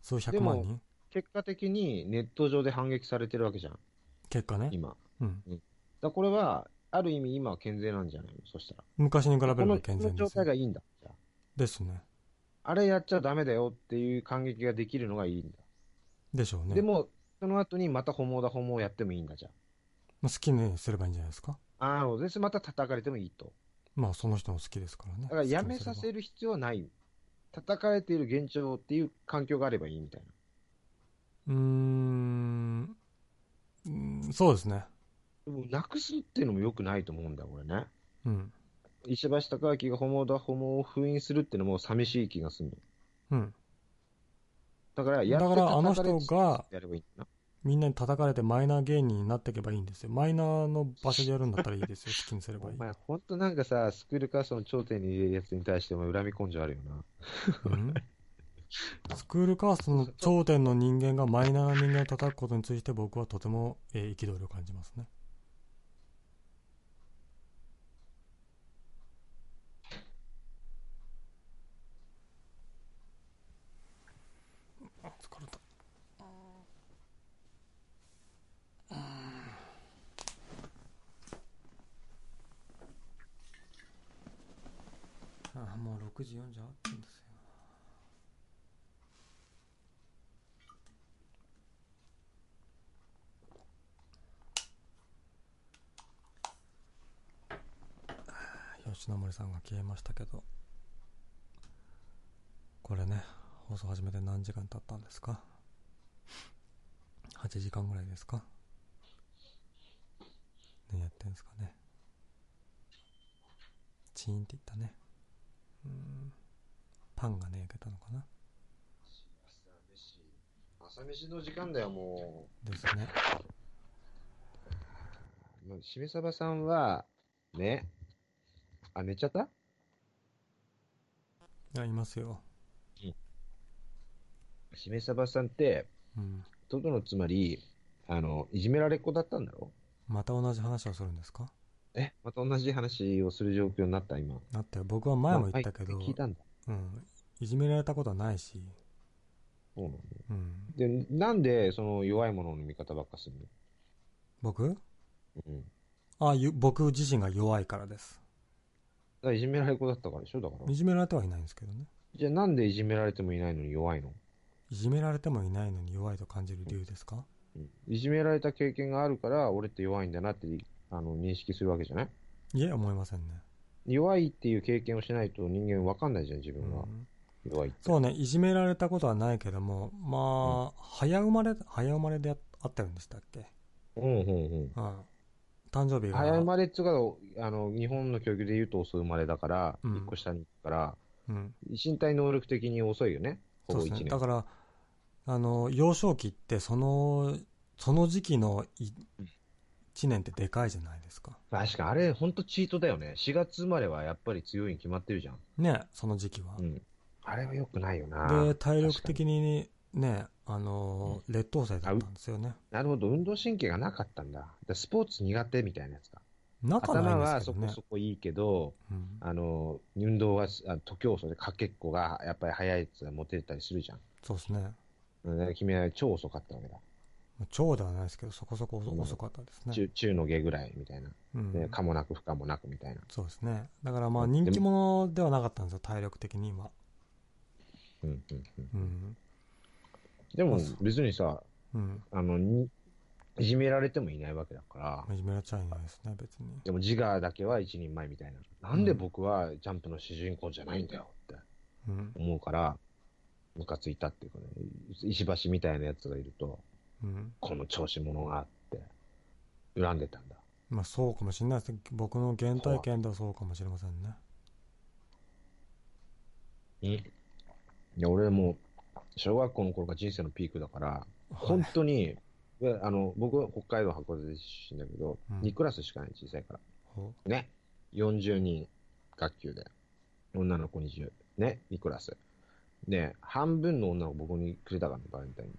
数百万で人結果的にネット上で反撃されてるわけじゃん、結果ね。今。うん。だこれは、ある意味今は健全なんじゃないの？そしたら。昔に比べればこの健この状全ですよ。態がいいんだ。ですね。あれやっちゃダメだよっていう感激ができるのがいいんだ。でしょうね。でも、その後にまたホモだホモをやってもいいんだじゃまあ好きにすればいいんじゃないですか。あ。ああ、なるほどでまた叩かれてもいいと。まあその人の好きですからね。だからやめさせる。る必要はない。叩かれている現状っていう環境があればいいみたいな。うーん。うんそうですね。でもなくすっていうのも良くないと思うんだよ、俺ね。うん。石橋貴明がホモだホモを封印するっていうのも寂しい気がするの。うん。だから、やだからあの人がやればいいんだな。みんなに叩かれてマイナー芸人になっていけばいいんですよ。マイナーの場所でやるんだったらいいですよ。好きにすればいい。お前、ほんとなんかさ、スクールカーストの頂点にいるやつに対しても恨み根性あるよな。うん？スクールカーストの頂点の人間がマイナーな人間を叩くことについて僕はとてもえー憤りを感じますね。もう6時48分ですよ。吉野森さんが消えましたけど。これね放送始めて何時間経ったんですか？8時間ぐらいですか？何やってんすかね。チーンっていったね。うん。パンがね焼けたのかな。朝飯の時間だよ、もですね。う。しめさばさんは、ね。あ、寝ちゃった？あいますよ。しめさばさんって、うん。トドのつまり、あの、いじめられっ子だったんだろ？また同じ話をするんですか？え、また同じ話をする状況になった、今。だって僕は前も言ったけど、あ聞いたんだ。うん、いじめられたことはないし、そうなのうん、で、なんで、その弱い者の味方ばっかする僕？のうん。あゆ僕自身が弱いからです。だいじめられっ子だったからでしょだから。い。じめられてはいないんですけどね。じゃあなんでいじめられてもいないのに弱いの？いじめられてもいないのに弱いと感じる理由ですか？うん。いじめられた経験があるから、俺って弱いんだなって、あの、認識するわけじゃない？いえ思いませんね、弱いっていう経験をしないと人間わかんないじゃん、自う分が。ん、弱い。そうねいじめられたことはないけどもまあ、早生まれ早生まれでああったんでしたっけ？うんうんうん。うん誕生日が早生まれっつうか、あの、日本の教育で言うと遅生まれだから、うん一個下に行くから、うん身体能力的に遅いよね。ほぼ1そうね年。だからあの幼少期ってそのその時期のい1年ってでかいじゃないですか確か、あれ、ほんとチートだよね。4月生まれはやっぱり強いに決まってるじゃん。ねその時期は、うん。あれは良くないよな。で体力的に。にねあの、劣等生だったんですよねなるほど、運動神経がなかったんだ。でスポーツ苦手みたいなやつか。仲ない頭んですけどねはそこそこいいけど、うんあの、運動は、あ徒競走でかけっこが、やっぱり速いやつがモテたりするじゃん。そうですね君は超遅かったわけだ。超ではないですけどそこそこ遅かったですね、中、中の下ぐらいみたいな。うん。で、かもなく不可もなくみたいな。そうですね。だからまあ人気者ではなかったんですよ体力的にはうん、うん、うん。うん。でも別にさ、うん。あの、にいじめられてもいないわけだから、いじめられちゃいないですね別に。でも自我だけは一人前みたいな。なんで僕はジャンプの主人公じゃないんだよってうん。思うから、ムカついたっていうかね、石橋みたいなやつがいると、うんこの調子者があって、恨んでたんだ。まあそうかもしれないです僕の原体験ではそうかもしれませんねいや、俺もう、小学校の頃が人生のピークだから、本当に、あの、僕は北海道函館出身だけど、うん2クラスしかない、小さいから。ほね。40人、学級で。女の子20。ね、2クラス。で、半分の女の子僕にくれたからね、バレンタイン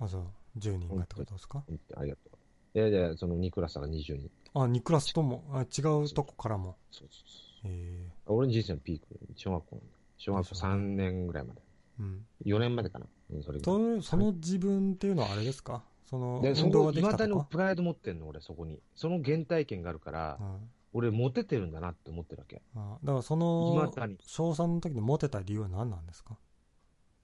あそう10人がってことですか？ありがとう。で、で、その2クラスが20人。あ2クラスともあ違うとこからもそうそうそう。え俺の人生のピーク、小学校。小学校3年ぐらいまで。うん。4年までかな。うん、それぐらいとその自分っていうのはあれですかそので、そ運動こ、ができたとかいまだにプライド持ってん。の、俺、そこに。その原体験があるから、うん。俺、モテてるん。だなって思ってるわけ。あだからその。小3の時にモテた理由は何なん。ですか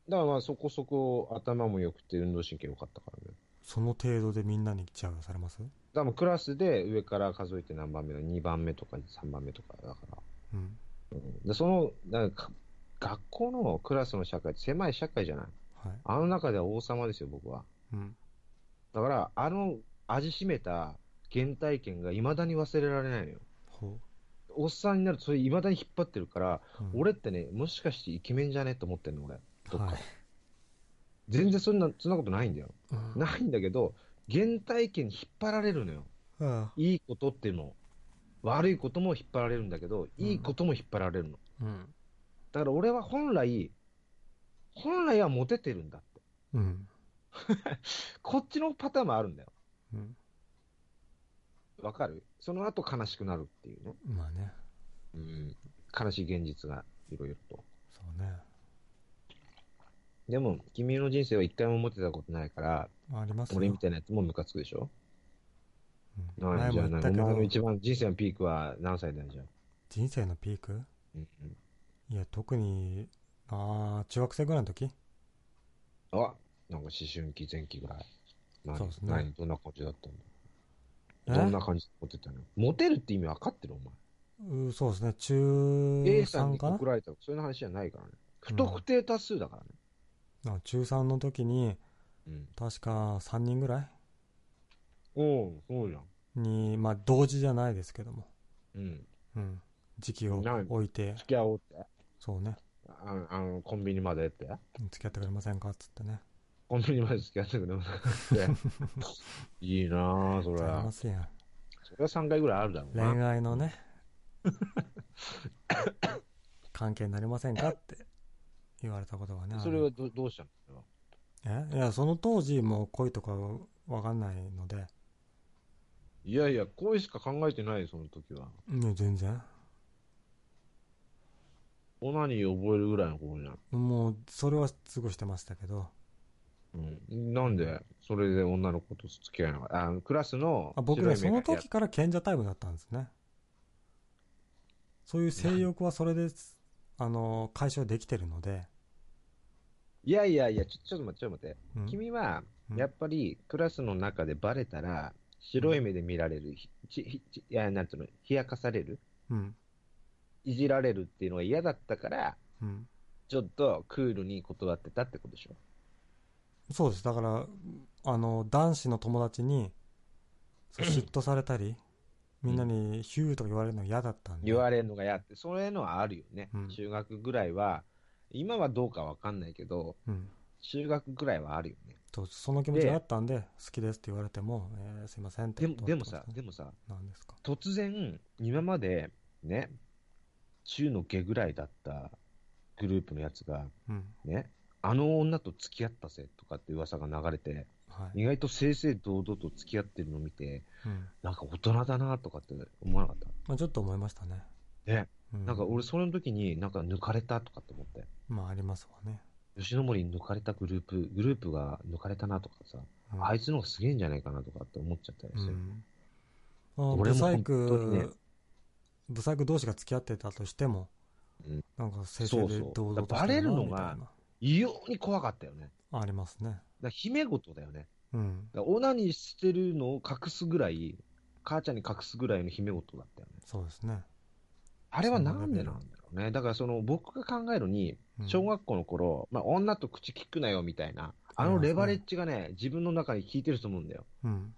だからまあ、そこそこ頭も良くて運動神経良かったからね。その程度でみんなにチヤホヤされます？だからクラスで上から数えて何番目の2番目とか3番目とかだから。うんうん、で、その、なんか、学校のクラスの社会って狭い社会じゃない？はいあの中では王様ですよ、僕は。うんだから、あの味しめた原体験が未だに忘れられないのよ。ほおっさんになるとそれ未だに引っ張ってるから、う、うん俺ってね、もしかしてイケメンじゃね？と思ってんの、俺。どっかではい全然そんな、そんなことないんだよ。うんないんだけど、原体験に引っ張られるのよ。あいいことっていうの。悪いことも引っ張られるんだけど、うんいいことも引っ張られるの。うんだから俺は本来、本来はモテてるんだって。うん こっちのパターンもあるんだよ。うんわかる？その後悲しくなるっていうね。まあねうん。悲しい現実がいろいろと。そうねでも、君の人生は一回もモテたことないから、ありますよ。俺みたいなやつもムカつくでしょ？うん。なんじゃあな前も言ったけど。お前の一番人生のピークは何歳だよじゃあ。人生のピーク？うんうん。いや、特に、ああ、中学生ぐらいの時？あ、なんか思春期前期ぐらい。何そうですね。何どんな感じだったんえ？だどんな感じでモテたの？モテるって意味分かってる？おうそうですね、中前。A さん3にかな？告られたそういう話じゃないからね。不特定多数だからね。あ中3の時に、うん。確か3人ぐらい？おうそうじゃん。に、まあ、同時じゃないですけども、うん。うん、時期を置いて、付き合おうって。そうね、あの、あのコンビニまでって？付き合ってくれませんか？っつってね。コンビニまで付き合ってくれますって。いいなぁ、それありはま。すやん。それは3回ぐらいあるだろう恋な。愛のね、関係になりませんか？って言われたことがね。それはどどうしたの？え？いや、その当時もう恋とかわかんないので、いやいや、恋しか考えてないよ、その時は。ね、全然。オナニー覚えるぐらいの頃じゃん。もう、それはすぐしてましたけど、うん。なんで、それで女の子と付き合いながら、あクラスのあ僕ね、その時から賢者タイプだったんですね。そういう性欲はそれで、あの、解消できてるので、いやいやいや、ちょちょっと待って、ちょっと待って。うん君は、うんやっぱり、クラスの中でバレたら、白い目で見られる、ひちひちいや、なんつうの、冷やかされる、うん、いじられるっていうのが嫌だったから、うん。ちょっとクールに断ってたってことでしょ？そうです。だから、あの、男子の友達に、嫉妬されたり、みんなにヒューとか言われるの嫌だったんで。言われるのが嫌って、そういうのはあるよね。うん中学ぐらいは、今はどうかわかんないけど、うん。中学ぐらいはあるよね。とその気持ちがあったんで、好きですって言われても、えーすいませんってでも、でもさ、ででもさ、なんですか？突然、今まで、ね、中の下ぐらいだったグループのやつが、うん。ね、あの女と付き合ったぜとかって噂が流れて、はい。意外と正々堂々と付き合ってるのを見て、うん。なんか大人だなとかって思わなかっまあちょっと思いましたね。た。ね、うなんか俺その時になんか抜かれたとかって思って。まあありますわね。吉野森に抜かれたグループ、グループが抜かれたなとかさ、うんあいつの方がすげえんじゃないかなとかって思っちゃったりする。うん。まあ、俺も本当にねク、ブサイク同士が付き合ってたとしても、うんなんか正々堂々とバレるのがしてるなみたい異様に怖かったよね。なありますね。だ姫事だよね。うん。オナニーしてるのを隠すぐらい、母ちゃんに隠すぐらいの姫事だったよね。そうですね。あれはなんでなんだろうね。だからその僕が考えるに、うん小学校の頃、まあ女と口聞くなよみたいな、あのレバレッジがね、自分の中に効いてると思うんだよ。うん。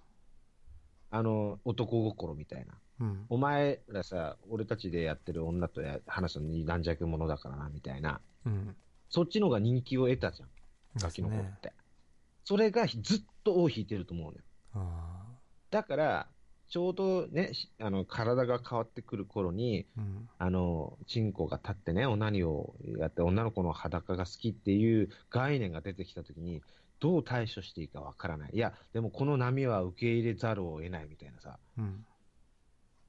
あの男心みたいな。うん。お前らさ、俺たちでやってる女とや話すのに軟弱者だからな、みたいな。うん。そっちの方が人気を得たじゃん、ガキの頃って。それがずっと尾を引いてると思うのよ。あだから、ちょうどね、しあの、体が変わってくる頃に、あ。うん。あの、チンコが立ってね、オナニーをやって、女の子の裸が好きっていう概念が出てきたときに、どう対処していいかわからない。いや、でもこの波は受け入れざるを得ないみたいなさ。うん。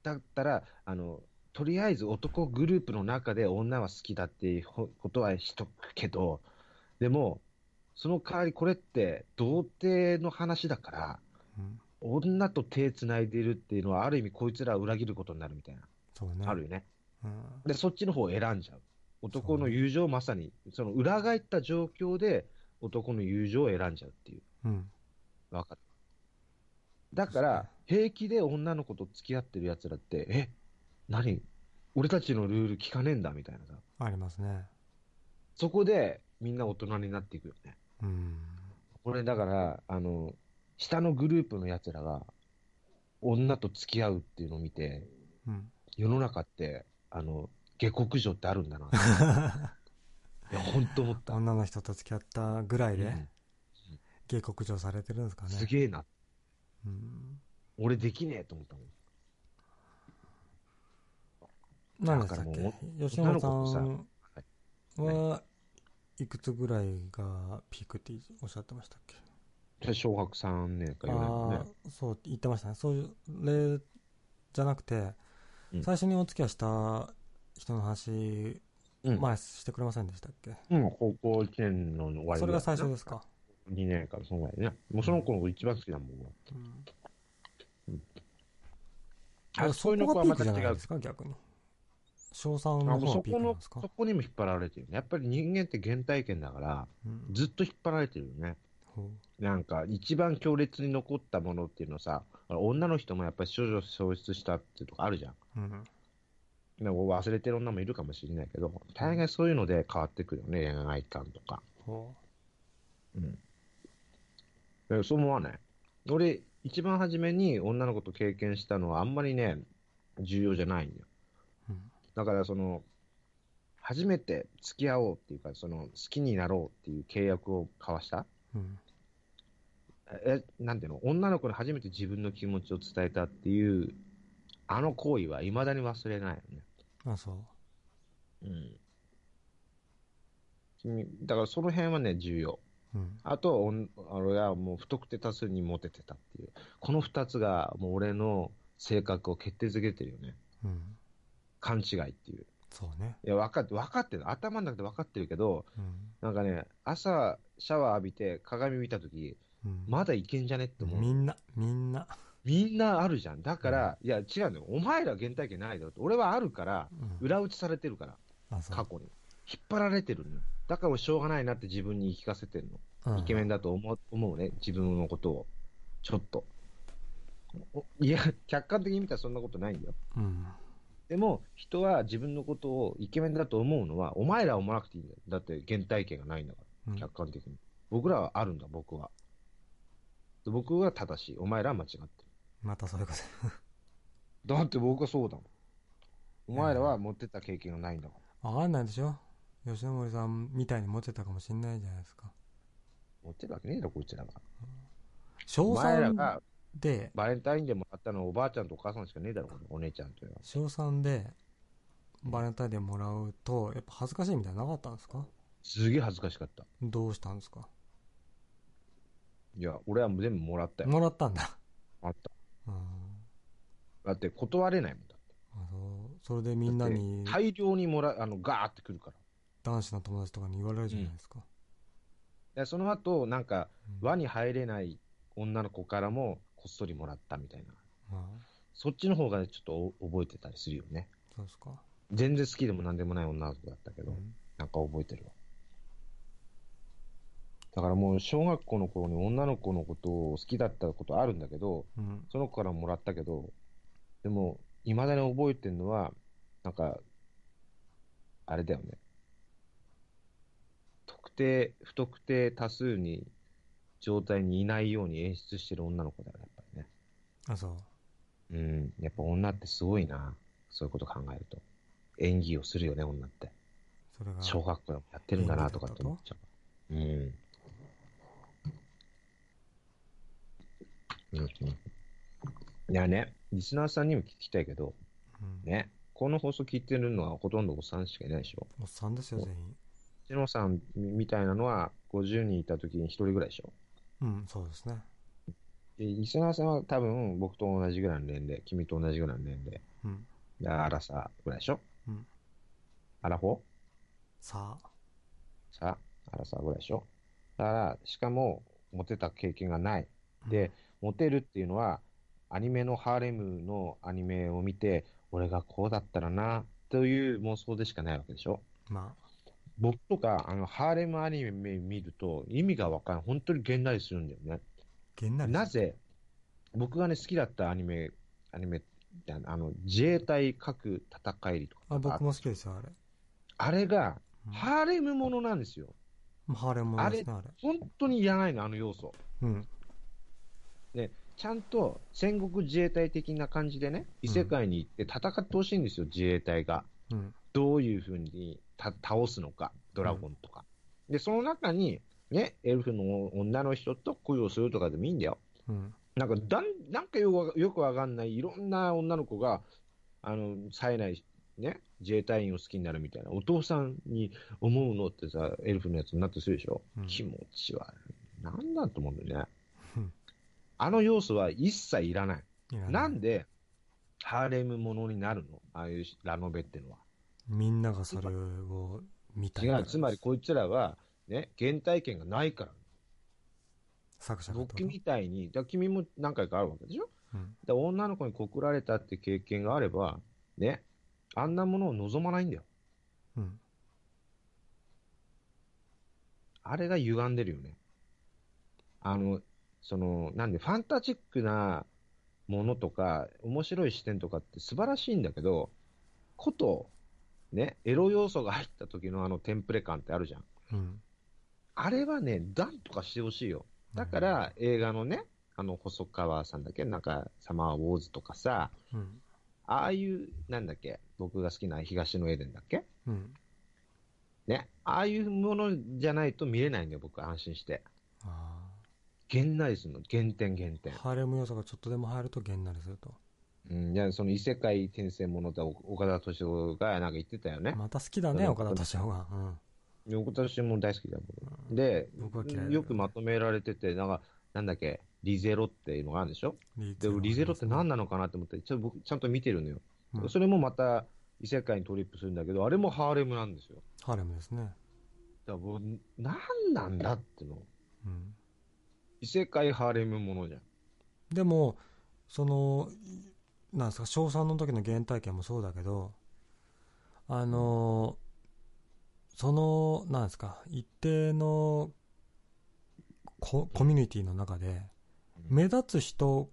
だったら、あの、とりあえず男グループの中で女は好きだっていうことはしとくけど、でも、その代わりこれって童貞の話だから、うん。女と手繋いでるっていうのはある意味こいつらを裏切ることになるみたいな、そうね。あるよね。うん。で、そっちの方を選んじゃう。男の友情をまさに、その裏返った状況で男の友情を選んじゃうっていう。うん。わかる。だから、平気で女の子と付き合ってる奴らって、え、何？俺たちのルール聞かねえんだみたいなさ。ありますね。そこでみんな大人になっていくよね。うん。これだから、あの、下のグループの奴らが女と付き合うっていうのを見て、うん。世の中って、あの、下克上ってあるんだな。いや、ほんと思った。女の人と付き合ったぐらいでうん、警告状されてるんですかね。すげえな。うん。俺できねえと思ったもん。何でしたっだからもけ吉野さんはいくつぐらいがピークっておっしゃってましたっけ？小学3年か4年あね。あ、そう言ってましたね。そういう例じゃなくて、うん最初にお付き合いした人の話、うん前してくれませんでしたっけ、うん、高校1年の終わりそれが最初ですか？2年からそのぐらいね。もうその子の子一番好きだもん。うんあそこがピークじゃないですか、逆に。賞賛あの方そこのそこにも引っ張られてるね。やっぱり人間って原体験だから、うんずっと引っ張られてるよね。ほなんか、一番強烈に残ったものっていうのさ、女の人もやっぱり少女喪失したっていうとこあるじゃん。ううんでも忘れてる女もいるかもしれないけど、大概そういうので変わってくるよね、恋愛観とか。ほうん。えそう思わない？俺、一番初めに女の子と経験したのはあんまりね、重要じゃないんだよ。だからその、初めて付き合おうっていうか、その、好きになろうっていう契約を交わした？うんえ、なんていうの？女の子に初めて自分の気持ちを伝えたっていう、あの行為は未だに忘れないよね。あそううん。君、だからその辺はね、重要。うんあと、おん俺はもう不特定多数にモテてたっていう。この二つがもう俺の性格を決定づけてるよね。うん勘違いっていう。そうねいや、分かって、分かってる。頭の中で分かってるけど、うんなんかね、朝シャワー浴びて鏡見たとき、うんまだいけんじゃねって思う。みんなみんなみんなあるじゃん。だから、いや、違うんだよ。お前ら原体験ないだろって。俺はあるから、うん裏打ちされてるから、過去に。引っ張られてるのよ。だから俺しょうがないなって自分に言い聞かせてるの。うんイケメンだと思う思うね、自分のことを。ちょっと。おいや、客観的に見たらそんなことないんだよ。うんでも、人は自分のことをイケメンだと思うのは、お前らは思わなくていいんだよ。だって原体験がないんだから、うん客観的に。僕らはあるんだ、僕は。で僕は正しい。お前らは間違ってる。またそういうことだって僕はそうだもん。お前らは持ってた経験がないんだから。わかんないでしょ吉野森さんみたいにモテたかもしんないじゃないですか持ってるわけねえだろ、こいつらが。賞お前ら賛がでバレンタインでもらったのはおばあちゃんとお母さんしかねえだろ、お姉ちゃんというのは。賞賛でバレンタインでもらうとやっぱ恥ずかしいみたいなのなかったんですか？すげえ恥ずかしかった。どうしたんですか？いや、俺は全部もらったよ。もらったんだあった。うんだって断れないもんだって。あそうそれでみんなにだって大量にもら、あの、ガーってくるから。男子の友達とかに言われるじゃないですか、でその後、なんか、うん輪に入れない女の子からもこっそりもらったみたいな。あそっちの方がね、ちょっとお覚えてたりするよね。そうですか、全然好きでもなんでもない女の子だったけど、うんなんか覚えてるわ。だからもう小学校の頃に女の子のことを好きだったことあるんだけど、うんその子からもらったけど、でも、未だに覚えてるのは、なんか、あれだよね。特定、不特定多数に、状態にいないように演出してる女の子だよね、やっぱりね。あそううん。やっぱ女ってすごいな。そういうこと考えると。演技をするよね、女って。それが小学校でもやってるんだなとかって思っちゃう。うん。うんうん。いやね、リスナーさんにも聞きたいけど、うんね、この放送聞いてるのはほとんどおっさんしかいないでしょ？おっさんですよ全員しのさんみたいなのは50人いた時に1人ぐらいでしょ？うんそうですねで、リスナーさんは多分僕と同じぐらいの年齢、君と同じぐらいの年齢。うんで、アラサーぐらいでしょ？うんアラフォー？さあさあ、アラサーぐらいでしょ？だから、しかも、モテた経験がない。で、モテるっていうのは、アニメのハーレムのアニメを見て、俺がこうだったらな、という妄想でしかないわけでしょ？ま僕とか、あの、ハーレムアニメ見ると、意味がわからん。本当にげんなりするんだよね。あげんなりなぜ、僕がね、好きだったアニメ、アニメって、あの、自衛隊核戦いりとかあ僕も好きですよあれ、あれが、うんハーレムものなんですよ。ハーレムもですねあれ本当にいらないの、あの要素。うんちゃんと戦国自衛隊的な感じでね、異世界に行って戦ってほしいんですよ、自衛隊が。うんどういうふうにた倒すのか、ドラゴンとか。で、その中に、ね、エルフの女の人と恋をするとかでもいいんだよ。うんなんかだん、なんかよよくわかんない、いろんな女の子が、あの、冴えない、ね、自衛隊員を好きになるみたいな、お父さんに思うのってさ、エルフのやつになってするでしょ。うん気持ち悪い。なんだと思うんだよねうん。あの要素は一切いらない。いらないなんで、ハーレムものになるのああいうラノベってのは。みんながそれを見たい違う、つまりこいつらは、ね、原体験がないから。作者僕みたいに、だ君も何回かあるわけでしょ？うんだ女の子に告られたって経験があれば、ね、あんなものを望まないんだよ。うん。あれが歪んでるよね。あの、その、なんで、ファンタジックなものとか、面白い視点とかって素晴らしいんだけど、こと、ね、エロ要素が入った時のあのテンプレ感ってあるじゃん。うん。あれはね、なんとかしてほしいよ。だから、映画のね、あの、細川さんだっけ？なんか、サマーウォーズとかさ、うん。ああいう、なんだっけ？僕が好きな東のエデンだっけ？うん。ね。ああいうものじゃないと見れないんだよ、僕は安心して。あげんなりするの。原点原あ。点。ハーレム要素がちょっとでも入るとげんなりすると。うん、じゃあその異世界転生ものと岡田斗司夫がなんか言ってたよね。また好きだね、うん岡田斗司夫が。うん。岡田斗司夫も大好きだよ、僕で、僕は嫌いよくまとめられてて、なんか、なんだっけ、リゼロっていうのがあるんでしょ？リで、リゼロって何なのかなって思って、ちょっと僕ちゃんと見てるのよ。うんそれもまた異世界にトリップするんだけど、あれもハーレムなんですよ。ハーレムですね。だから僕、何なんだっての。うん。異世界ハーレムものじゃん。でも、その、いなんですか、小3の時の原体験もそうだけど、あの、その、なんですか、一定のココミュニティの中で、目立つ人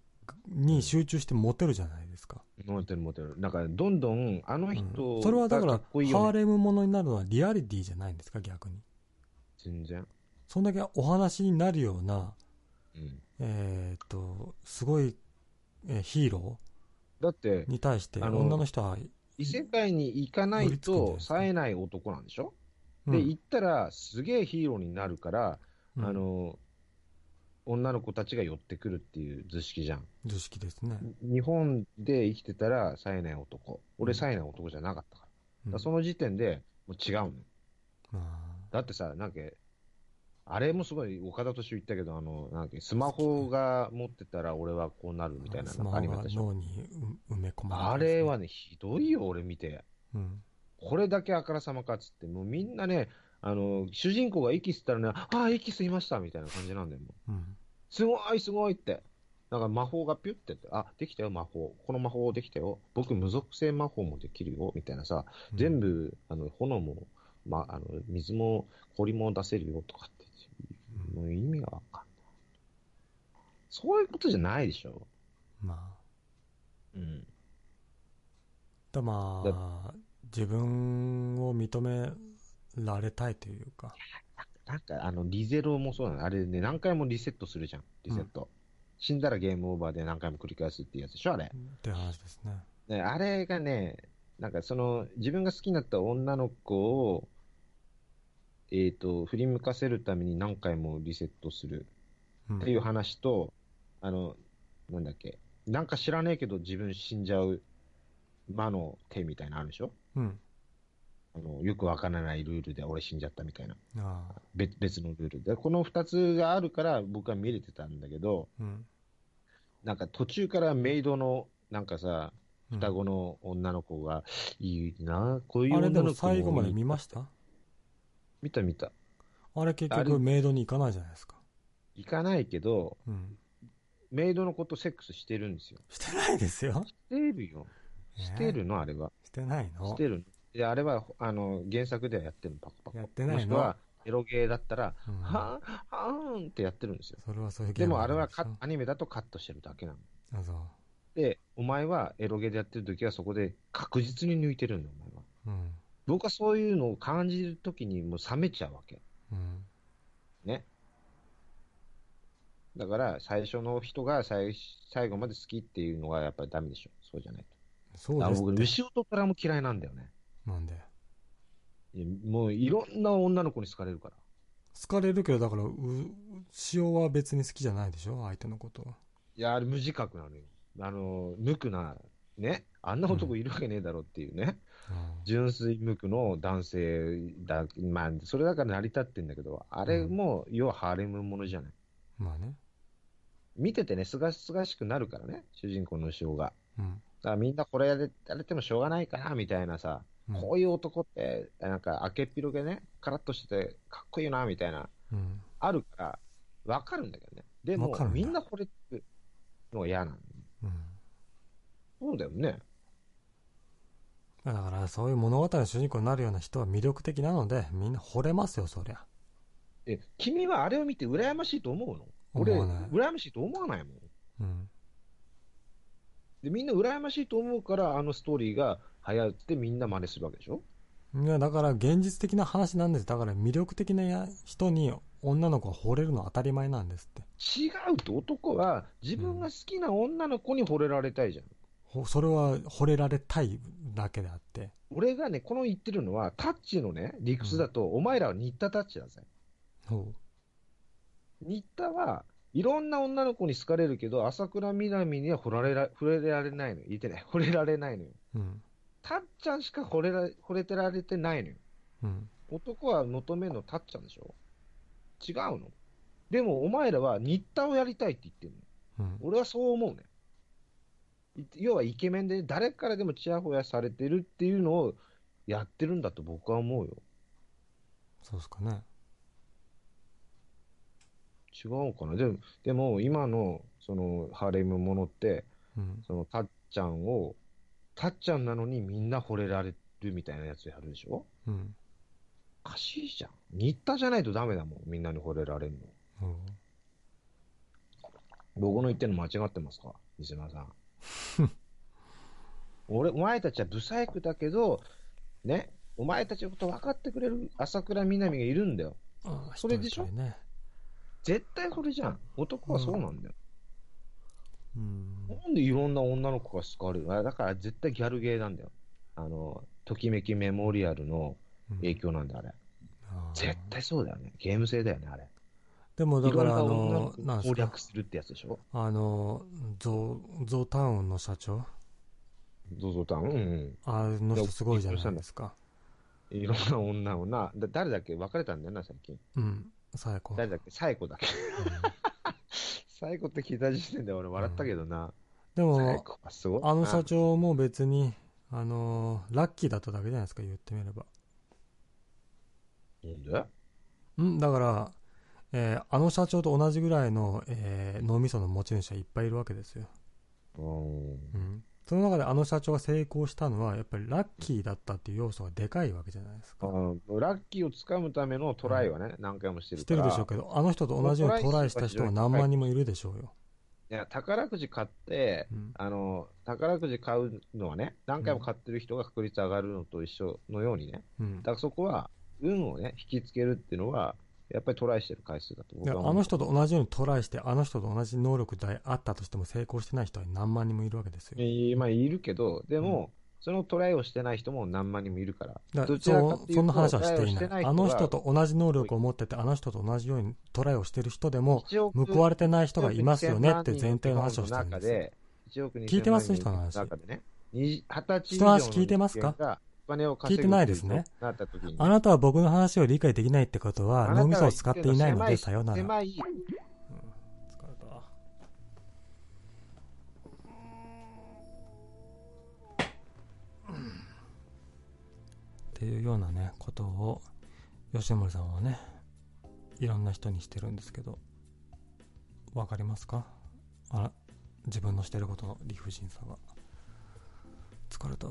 に集中してモテるじゃないですか。モテるモテる。なんか、どんどん、あのうん人それはだから。ハーレムものになるのはリアリティじゃないんですか、逆に。全然。そんだけお話になるような、うん。えーっと、すごい、えーヒーロだってー、に対して、女の人は、異世界に行かな乗いと冴えない男なんでしょ、うんで、行ったらすげえヒーローになるから、うんあの、女の子たちが寄ってくるっていう図式じゃん。図式ですね。日本で生きてたら冴えない男。う俺ん冴えない男じゃなかったから。うんだからその時点でもう違うのだってさ、なんか、あれもすごい岡田敏夫言ったけど、あの、なんかスマホが持ってたら俺はこうなるみたいなのありましたでしょ？脳にう埋め込まれてあれはね、ひどいよ、俺見て。うん。これだけあからさまかっつって、もうみんなね、あの、主人公が息吸ったらね、ああ、息吸いましたみたいな感じなんだよ、もう。うん。すごい、すごいって。なんか魔法がピュってって、あ、できたよ、魔法。この魔法できたよ。僕、無属性魔法もできるよ、みたいなさ、全部、あの、炎も、ま、あの、水も、氷も出せるよ、とかって、もう意味がわかんない。そういうことじゃないでしょ。まあ。うん。だまあ、自分を認められたいというか。なんか、あの、リゼロもそうなの。あれね、何回もリセットするじゃん、リセット。死んだらゲームオーバーで何回も繰り返すっていうやつでしょ、あれ。って話ですね。ね、あれがね、なんかその、自分が好きになった女の子を、えっ、と、振り向かせるために何回もリセットするうんっていう話と、あの、なんだっけ、なんか知らねえけど自分死んじゃう魔の手みたいなのあるでしょ？うん。あの、よくわからないルールで俺死んじゃったみたいな。ああ。別別のルールで。この二つがあるから僕は見れてたんだけど、うん。なんか途中からメイドの、なんかさ、うん双子の女の子が、いいな、こういうあれでも最後まで見ました？見た見た。あれ結局メイドに行かないじゃないですか。行かないけど、うん。メイドの子とセックスしてるんですよ。してないですよ。してるよ。してるのあれは。してないの？してるの。で、あれは、あの、原作ではやってるの、パコパコ。やってないの？もしくは、エロゲーだったら、うんはぁ、はーんってやってるんですよ。それはそういうゲームでもあれはカアニメだとカットしてるだけなの。あ、そう。で、お前はエロゲーでやってる時はそこで確実に抜いてるんだよ、お前は。うん。僕はそういうのを感じる時にもう冷めちゃうわけ。うん。ね。だから、最初の人が最最後まで好きっていうのがやっぱりダメでしょ。そうじゃないと。そうですって。あ僕、牛音からも嫌いなんだよね。なんで？もういろんな女の子に好かれるから。好かれるけど、だから、う、塩は別に好きじゃないでしょ？相手のことは。いや、あれ無自覚なのよ。あの、無垢な、ね？あんな男いるわけねえだろっていうね。うん純粋無垢の男性だ、まあ、それだから成り立ってんだけど、あれも、要はハーレムものじゃない。まあね。見ててね、すがすがしくなるからね、主人公の牛尾が。うん。だからみんなこれやれやれてもしょうがないかな、みたいなさ、うんこういう男って、なんか、明けっぴろげね、カラッとしてて、かっこいいな、みたいな、うん。あるから、わかるんだけどね。でもみんなこれってのが嫌なの。うん。そうだよね。だからそういう物語の主人公になるような人は魅力的なので、みんな惚れますよ、そりゃ。え、君はあれを見て羨ましいと思うの？俺、思わない羨ましいと思わないもん。うん。で、みんな羨ましいと思うから、あのストーリーが流行ってみんな真似するわけでしょ？いや、だから現実的な話なんです。だから魅力的な人に女の子が惚れるのは当たり前なんですって。違うと男は自分が好きな女の子に惚れられたいじゃん。ほそれは惚れられたいだけであって。俺がね、この言ってるのは、タッチのね、理屈だと、お前らは新田タッチだぜ。ほ新田はいろんな女の子に好かれるけど、朝倉みなみには惚られら惚れられないのよ。言ってない。惚れられないのよ。う。うん。タッちゃんしか惚れら惚れてられてないのよ。うん。男は求めるのタッちゃんでしょ？違うの？でも、お前らは新田をやりたいって言ってるの。うん。俺はそう思うね。い要はイケメンで誰からでもチヤホヤされてるっていうのをやってるんだと僕は思うよ。そうですかね。違うかな？でも、でも今のそのハーレムものって、うん。そのたっちゃんを、たっちゃんなのにみんな惚れられるみたいなやつやるでしょ？うん。おかしいじゃん。新田じゃないとダメだもん。みんなに惚れられるの。うん僕の言ってるの間違ってますか？リスナーさん。俺、お前たちはブサイクだけど、ね、お前たちのこと分かってくれる朝倉みなみがいるんだよ。あそれでしょ？ね。絶対それじゃん。男はそうなんだよ。うん。なんでいろんな女の子が好かれる？あだから絶対ギャルゲーなんだよ。あの、ときめきメモリアルのうん影響なんだよ、あれ。あー絶対そうだよね。ゲーム性だよね、あれ。でもだからあのなんですか？略するってやつでしょ？あのゾウゾウタウンの社長？ゾゾタウン、うんうん。あの人すごいじゃないですか。いろんな女をな、だ誰だっけ？別れたんだよな、最近。うん。最高誰だっけ？サイコだっけ？サイコって聞いた時点で俺笑ったけどな。でサイも。あの社長も別にあのラッキーだっただけじゃないですか言ってみれば。なんで？うんだから、えーあの社長と同じぐらいの、えー脳みその持ち主はいっぱいいるわけですよ、うん。うん、その中であの社長が成功したのはやっぱりラッキーだったっていう要素がでかいわけじゃないですか。ラッキーをつかむためのトライはね、何回もしてるして。るでしょうけどあの人と同じようにトライした人が何万人もいるでしょうよ、い。や、宝くじ買って、うん。あの、宝くじ買うのはね、何回も買ってる人が確率上がるのと一緒のようにね。うん。だからそこは、運をね、引きつけるっていうのは、やっぱりトライしてる回数だと。あの人と同じようにトライしてあの人と同じ能力であったとしても成功してない人は何万人もいるわけですよ。えーまあ、いるけど、でも、そのトライをしてない人も何万人もいるから。だかそうそんな話はしていない。ないあの人と同じ能力を持っててあの人と同じようにトライをしてる人でも1億報われてない人がいますよねって前提の話をしてるん中ですよで、1億2000聞いてます？万人人の話。中でね、20 20歳以人の話上の聞いてますか？金を稼ぐ聞いてないですね。なった時に。あなたは僕の話を理解できないってことは脳みそを使っていないのでさようなら。狭い。疲れたっていうようなねことを吉森さんはねいろんな人にしてるんですけどわかりますか？あら自分のしてることの理不尽さが。疲れた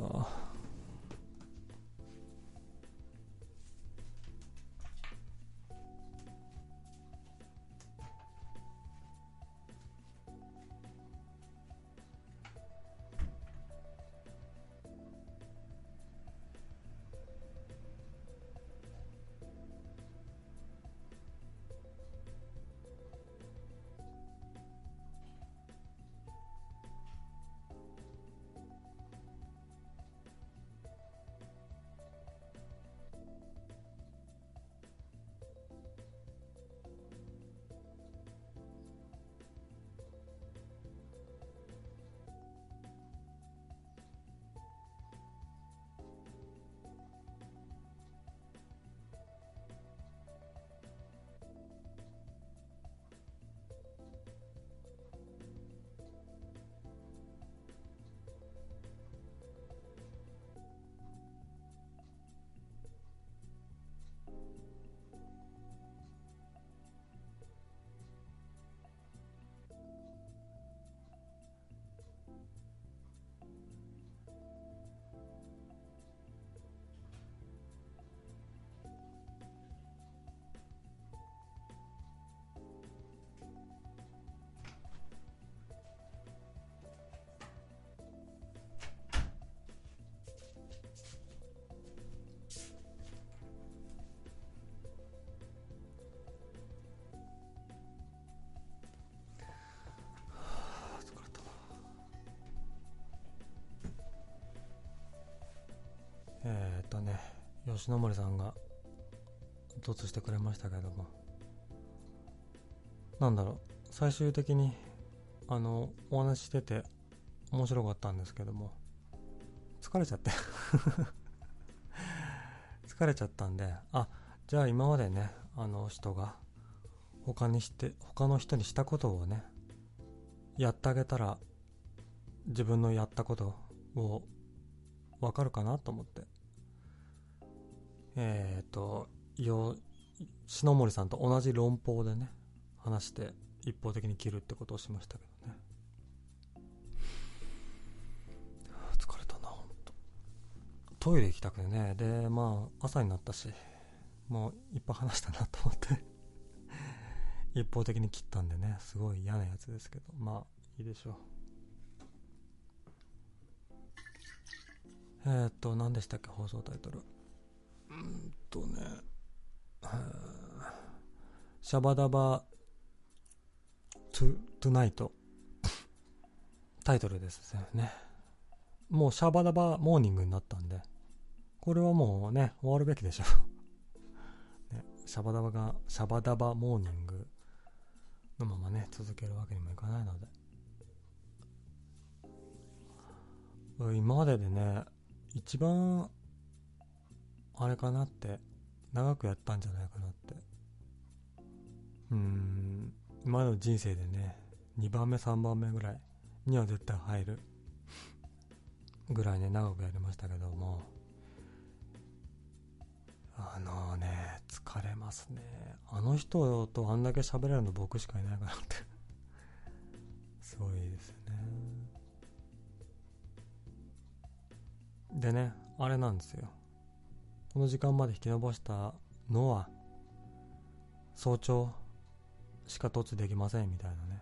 吉野森さんが突してくれましたけども。なんだろう最終的にあのお話ししてて面白かったんですけども。疲れちゃって。疲れちゃったんであじゃあ今までねあの人が他にして他の人にしたことをねやってあげたら自分のやったことを分かるかなと思って。えっ、ー、とよ篠森さんと同じ論法でね話して一方的に切るってことをしましたけどね。疲れたな本当トイレ行きたくてね。でまあ朝になったしもういっぱい話したなと思って。一方的に切ったんでねすごい嫌なやつですけど。まあいいでしょう。えー、っと何でしたっけ放送タイトル。うんとねシャバダバトゥトゥナイト。タイトルですね。もうシャバダバモーニングになったんで。これはもうね終わるべきでしょ ね、シャバダバがシャバダバモーニングのままね続けるわけにもいかないので。今まででね一番あれかなって長くやったんじゃないかなって。うん。今の人生でね2番目3番目ぐらいには絶対入るぐらいね長くやりましたけども。あのね疲れますね。あの人とあんだけ喋れるの僕しかいないかなって。すごいですね。でね、あれなんですよ。この時間まで引き延ばしたのは、早朝しか突できませんみたいなね、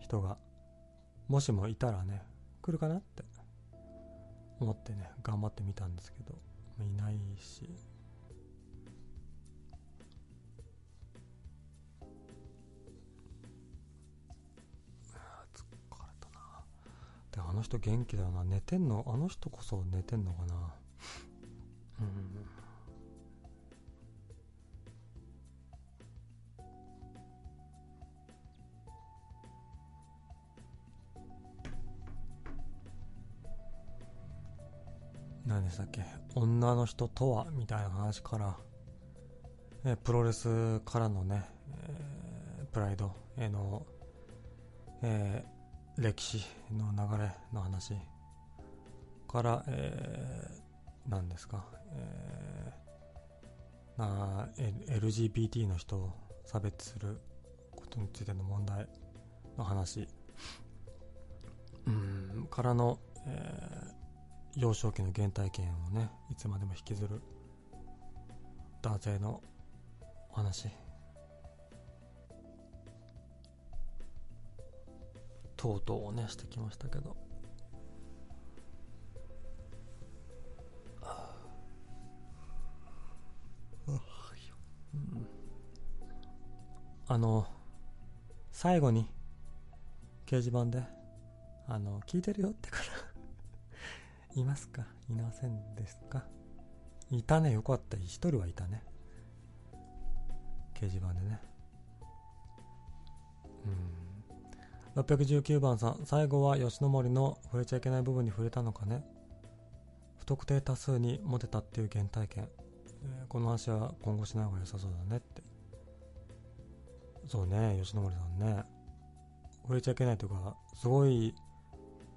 人が、もしもいたらね、来るかなって思ってね、頑張ってみたんですけど、いないし、あの人元気だよな。寝てんのあの人こそ寝てんのかな。うん何でしたっけ？女の人とは？みたいな話から、えプロレスからのね、えー、プライドへの、えー歴史の流れの話から、えー、何ですか、えー、な LGBT の人を差別することについての問題の話。うんからの、えー、幼少期の原体験をねいつまでも引きずる男性の話。等々をねしてきましたけど。あの最後に掲示板であの聞いてるよってから いますか？いませんですか？いたねよかった。一人はいたね。掲示板でね。うん。619番さん、最後は吉野森の触れちゃいけない部分に触れたのかね？不特定多数にモテたっていう原体験。え、この話は今後しない方が良さそうだねって。そうね、吉野森さんね。触れちゃいけないというか、すごい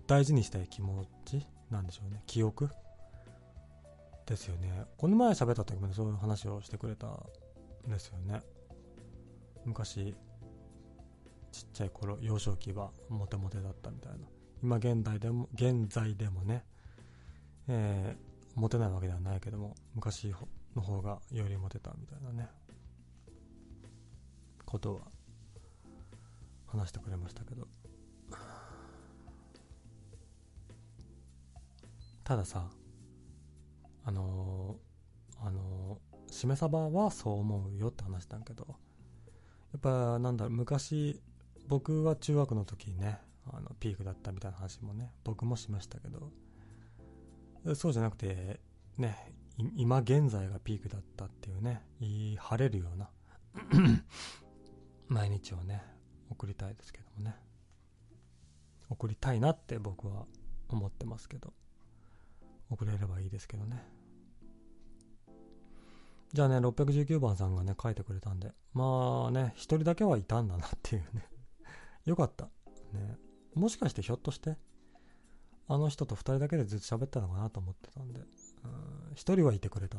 大事にしたい気持ちなんでしょうね。記憶？ですよね。この前喋った時もそういう話をしてくれたんですよね。昔、ちっちゃい頃幼少期はモテモテだったみたいな今現代でも現在でもね、えー、モテないわけではないけども昔の方がよりモテたみたいなね。ことは話してくれましたけど。たださあのー、あのー、しめ鯖はそう思うよって話したんけど。やっぱなんだろう昔僕は中学の時ねあのピークだったみたいな話もね僕もしましたけど。そうじゃなくてね今現在がピークだったっていうね言い晴れるような 毎日をね送りたいですけどもね。送りたいなって僕は思ってますけど。送れればいいですけどね。じゃあね619番さんがね書いてくれたんでまあね一人だけはいたんだなっていうね。よかった。ね。もしかしてひょっとしてあの人と2人だけでずっと喋ったのかなと思ってたんで。1人はいてくれた。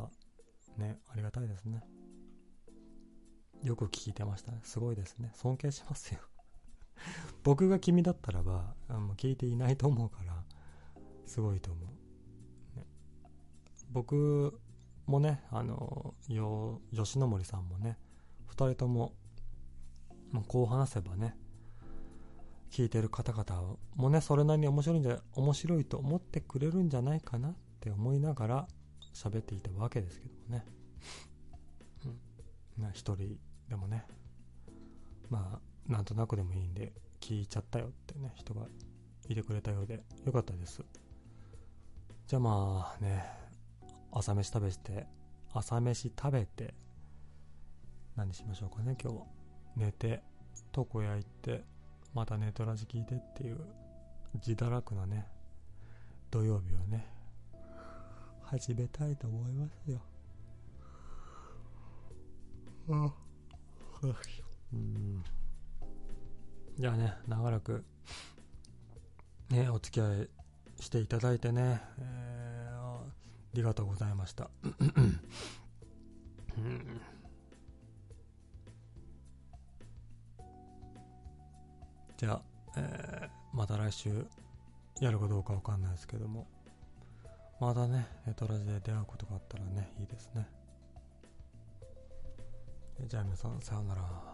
ねありがたいですね。よく聞いてましたね。すごいですね。尊敬しますよ。僕が君だったらばあの聞いていないと思うからすごいと思う、ね、僕もねあのよ吉野森さんもね2人とも、まあ、こう話せばね聞いてる方々もねそれなりに面白いんじゃ面白いと思ってくれるんじゃないかなって思いながら喋っていたわけですけどもね、うん、一人でもね。まあなんとなくでもいいんで聞いちゃったよってね人がいてくれたようでよかったです。じゃあまあね朝飯食べして朝飯食べて何しましょうかね今日は。寝て床屋行ってまたネトラジ聞いてっていう自堕落なね土曜日をね始めたいと思いますよ。うん。うん。じゃあね長らくねお付き合いしていただいてね、えー、ありがとうございました。うん。じゃあ、えー、また来週やるかどうかわかんないですけども、またね、ネトラジで出会うことがあったらね、いいですね。じゃあ皆さん、さようなら。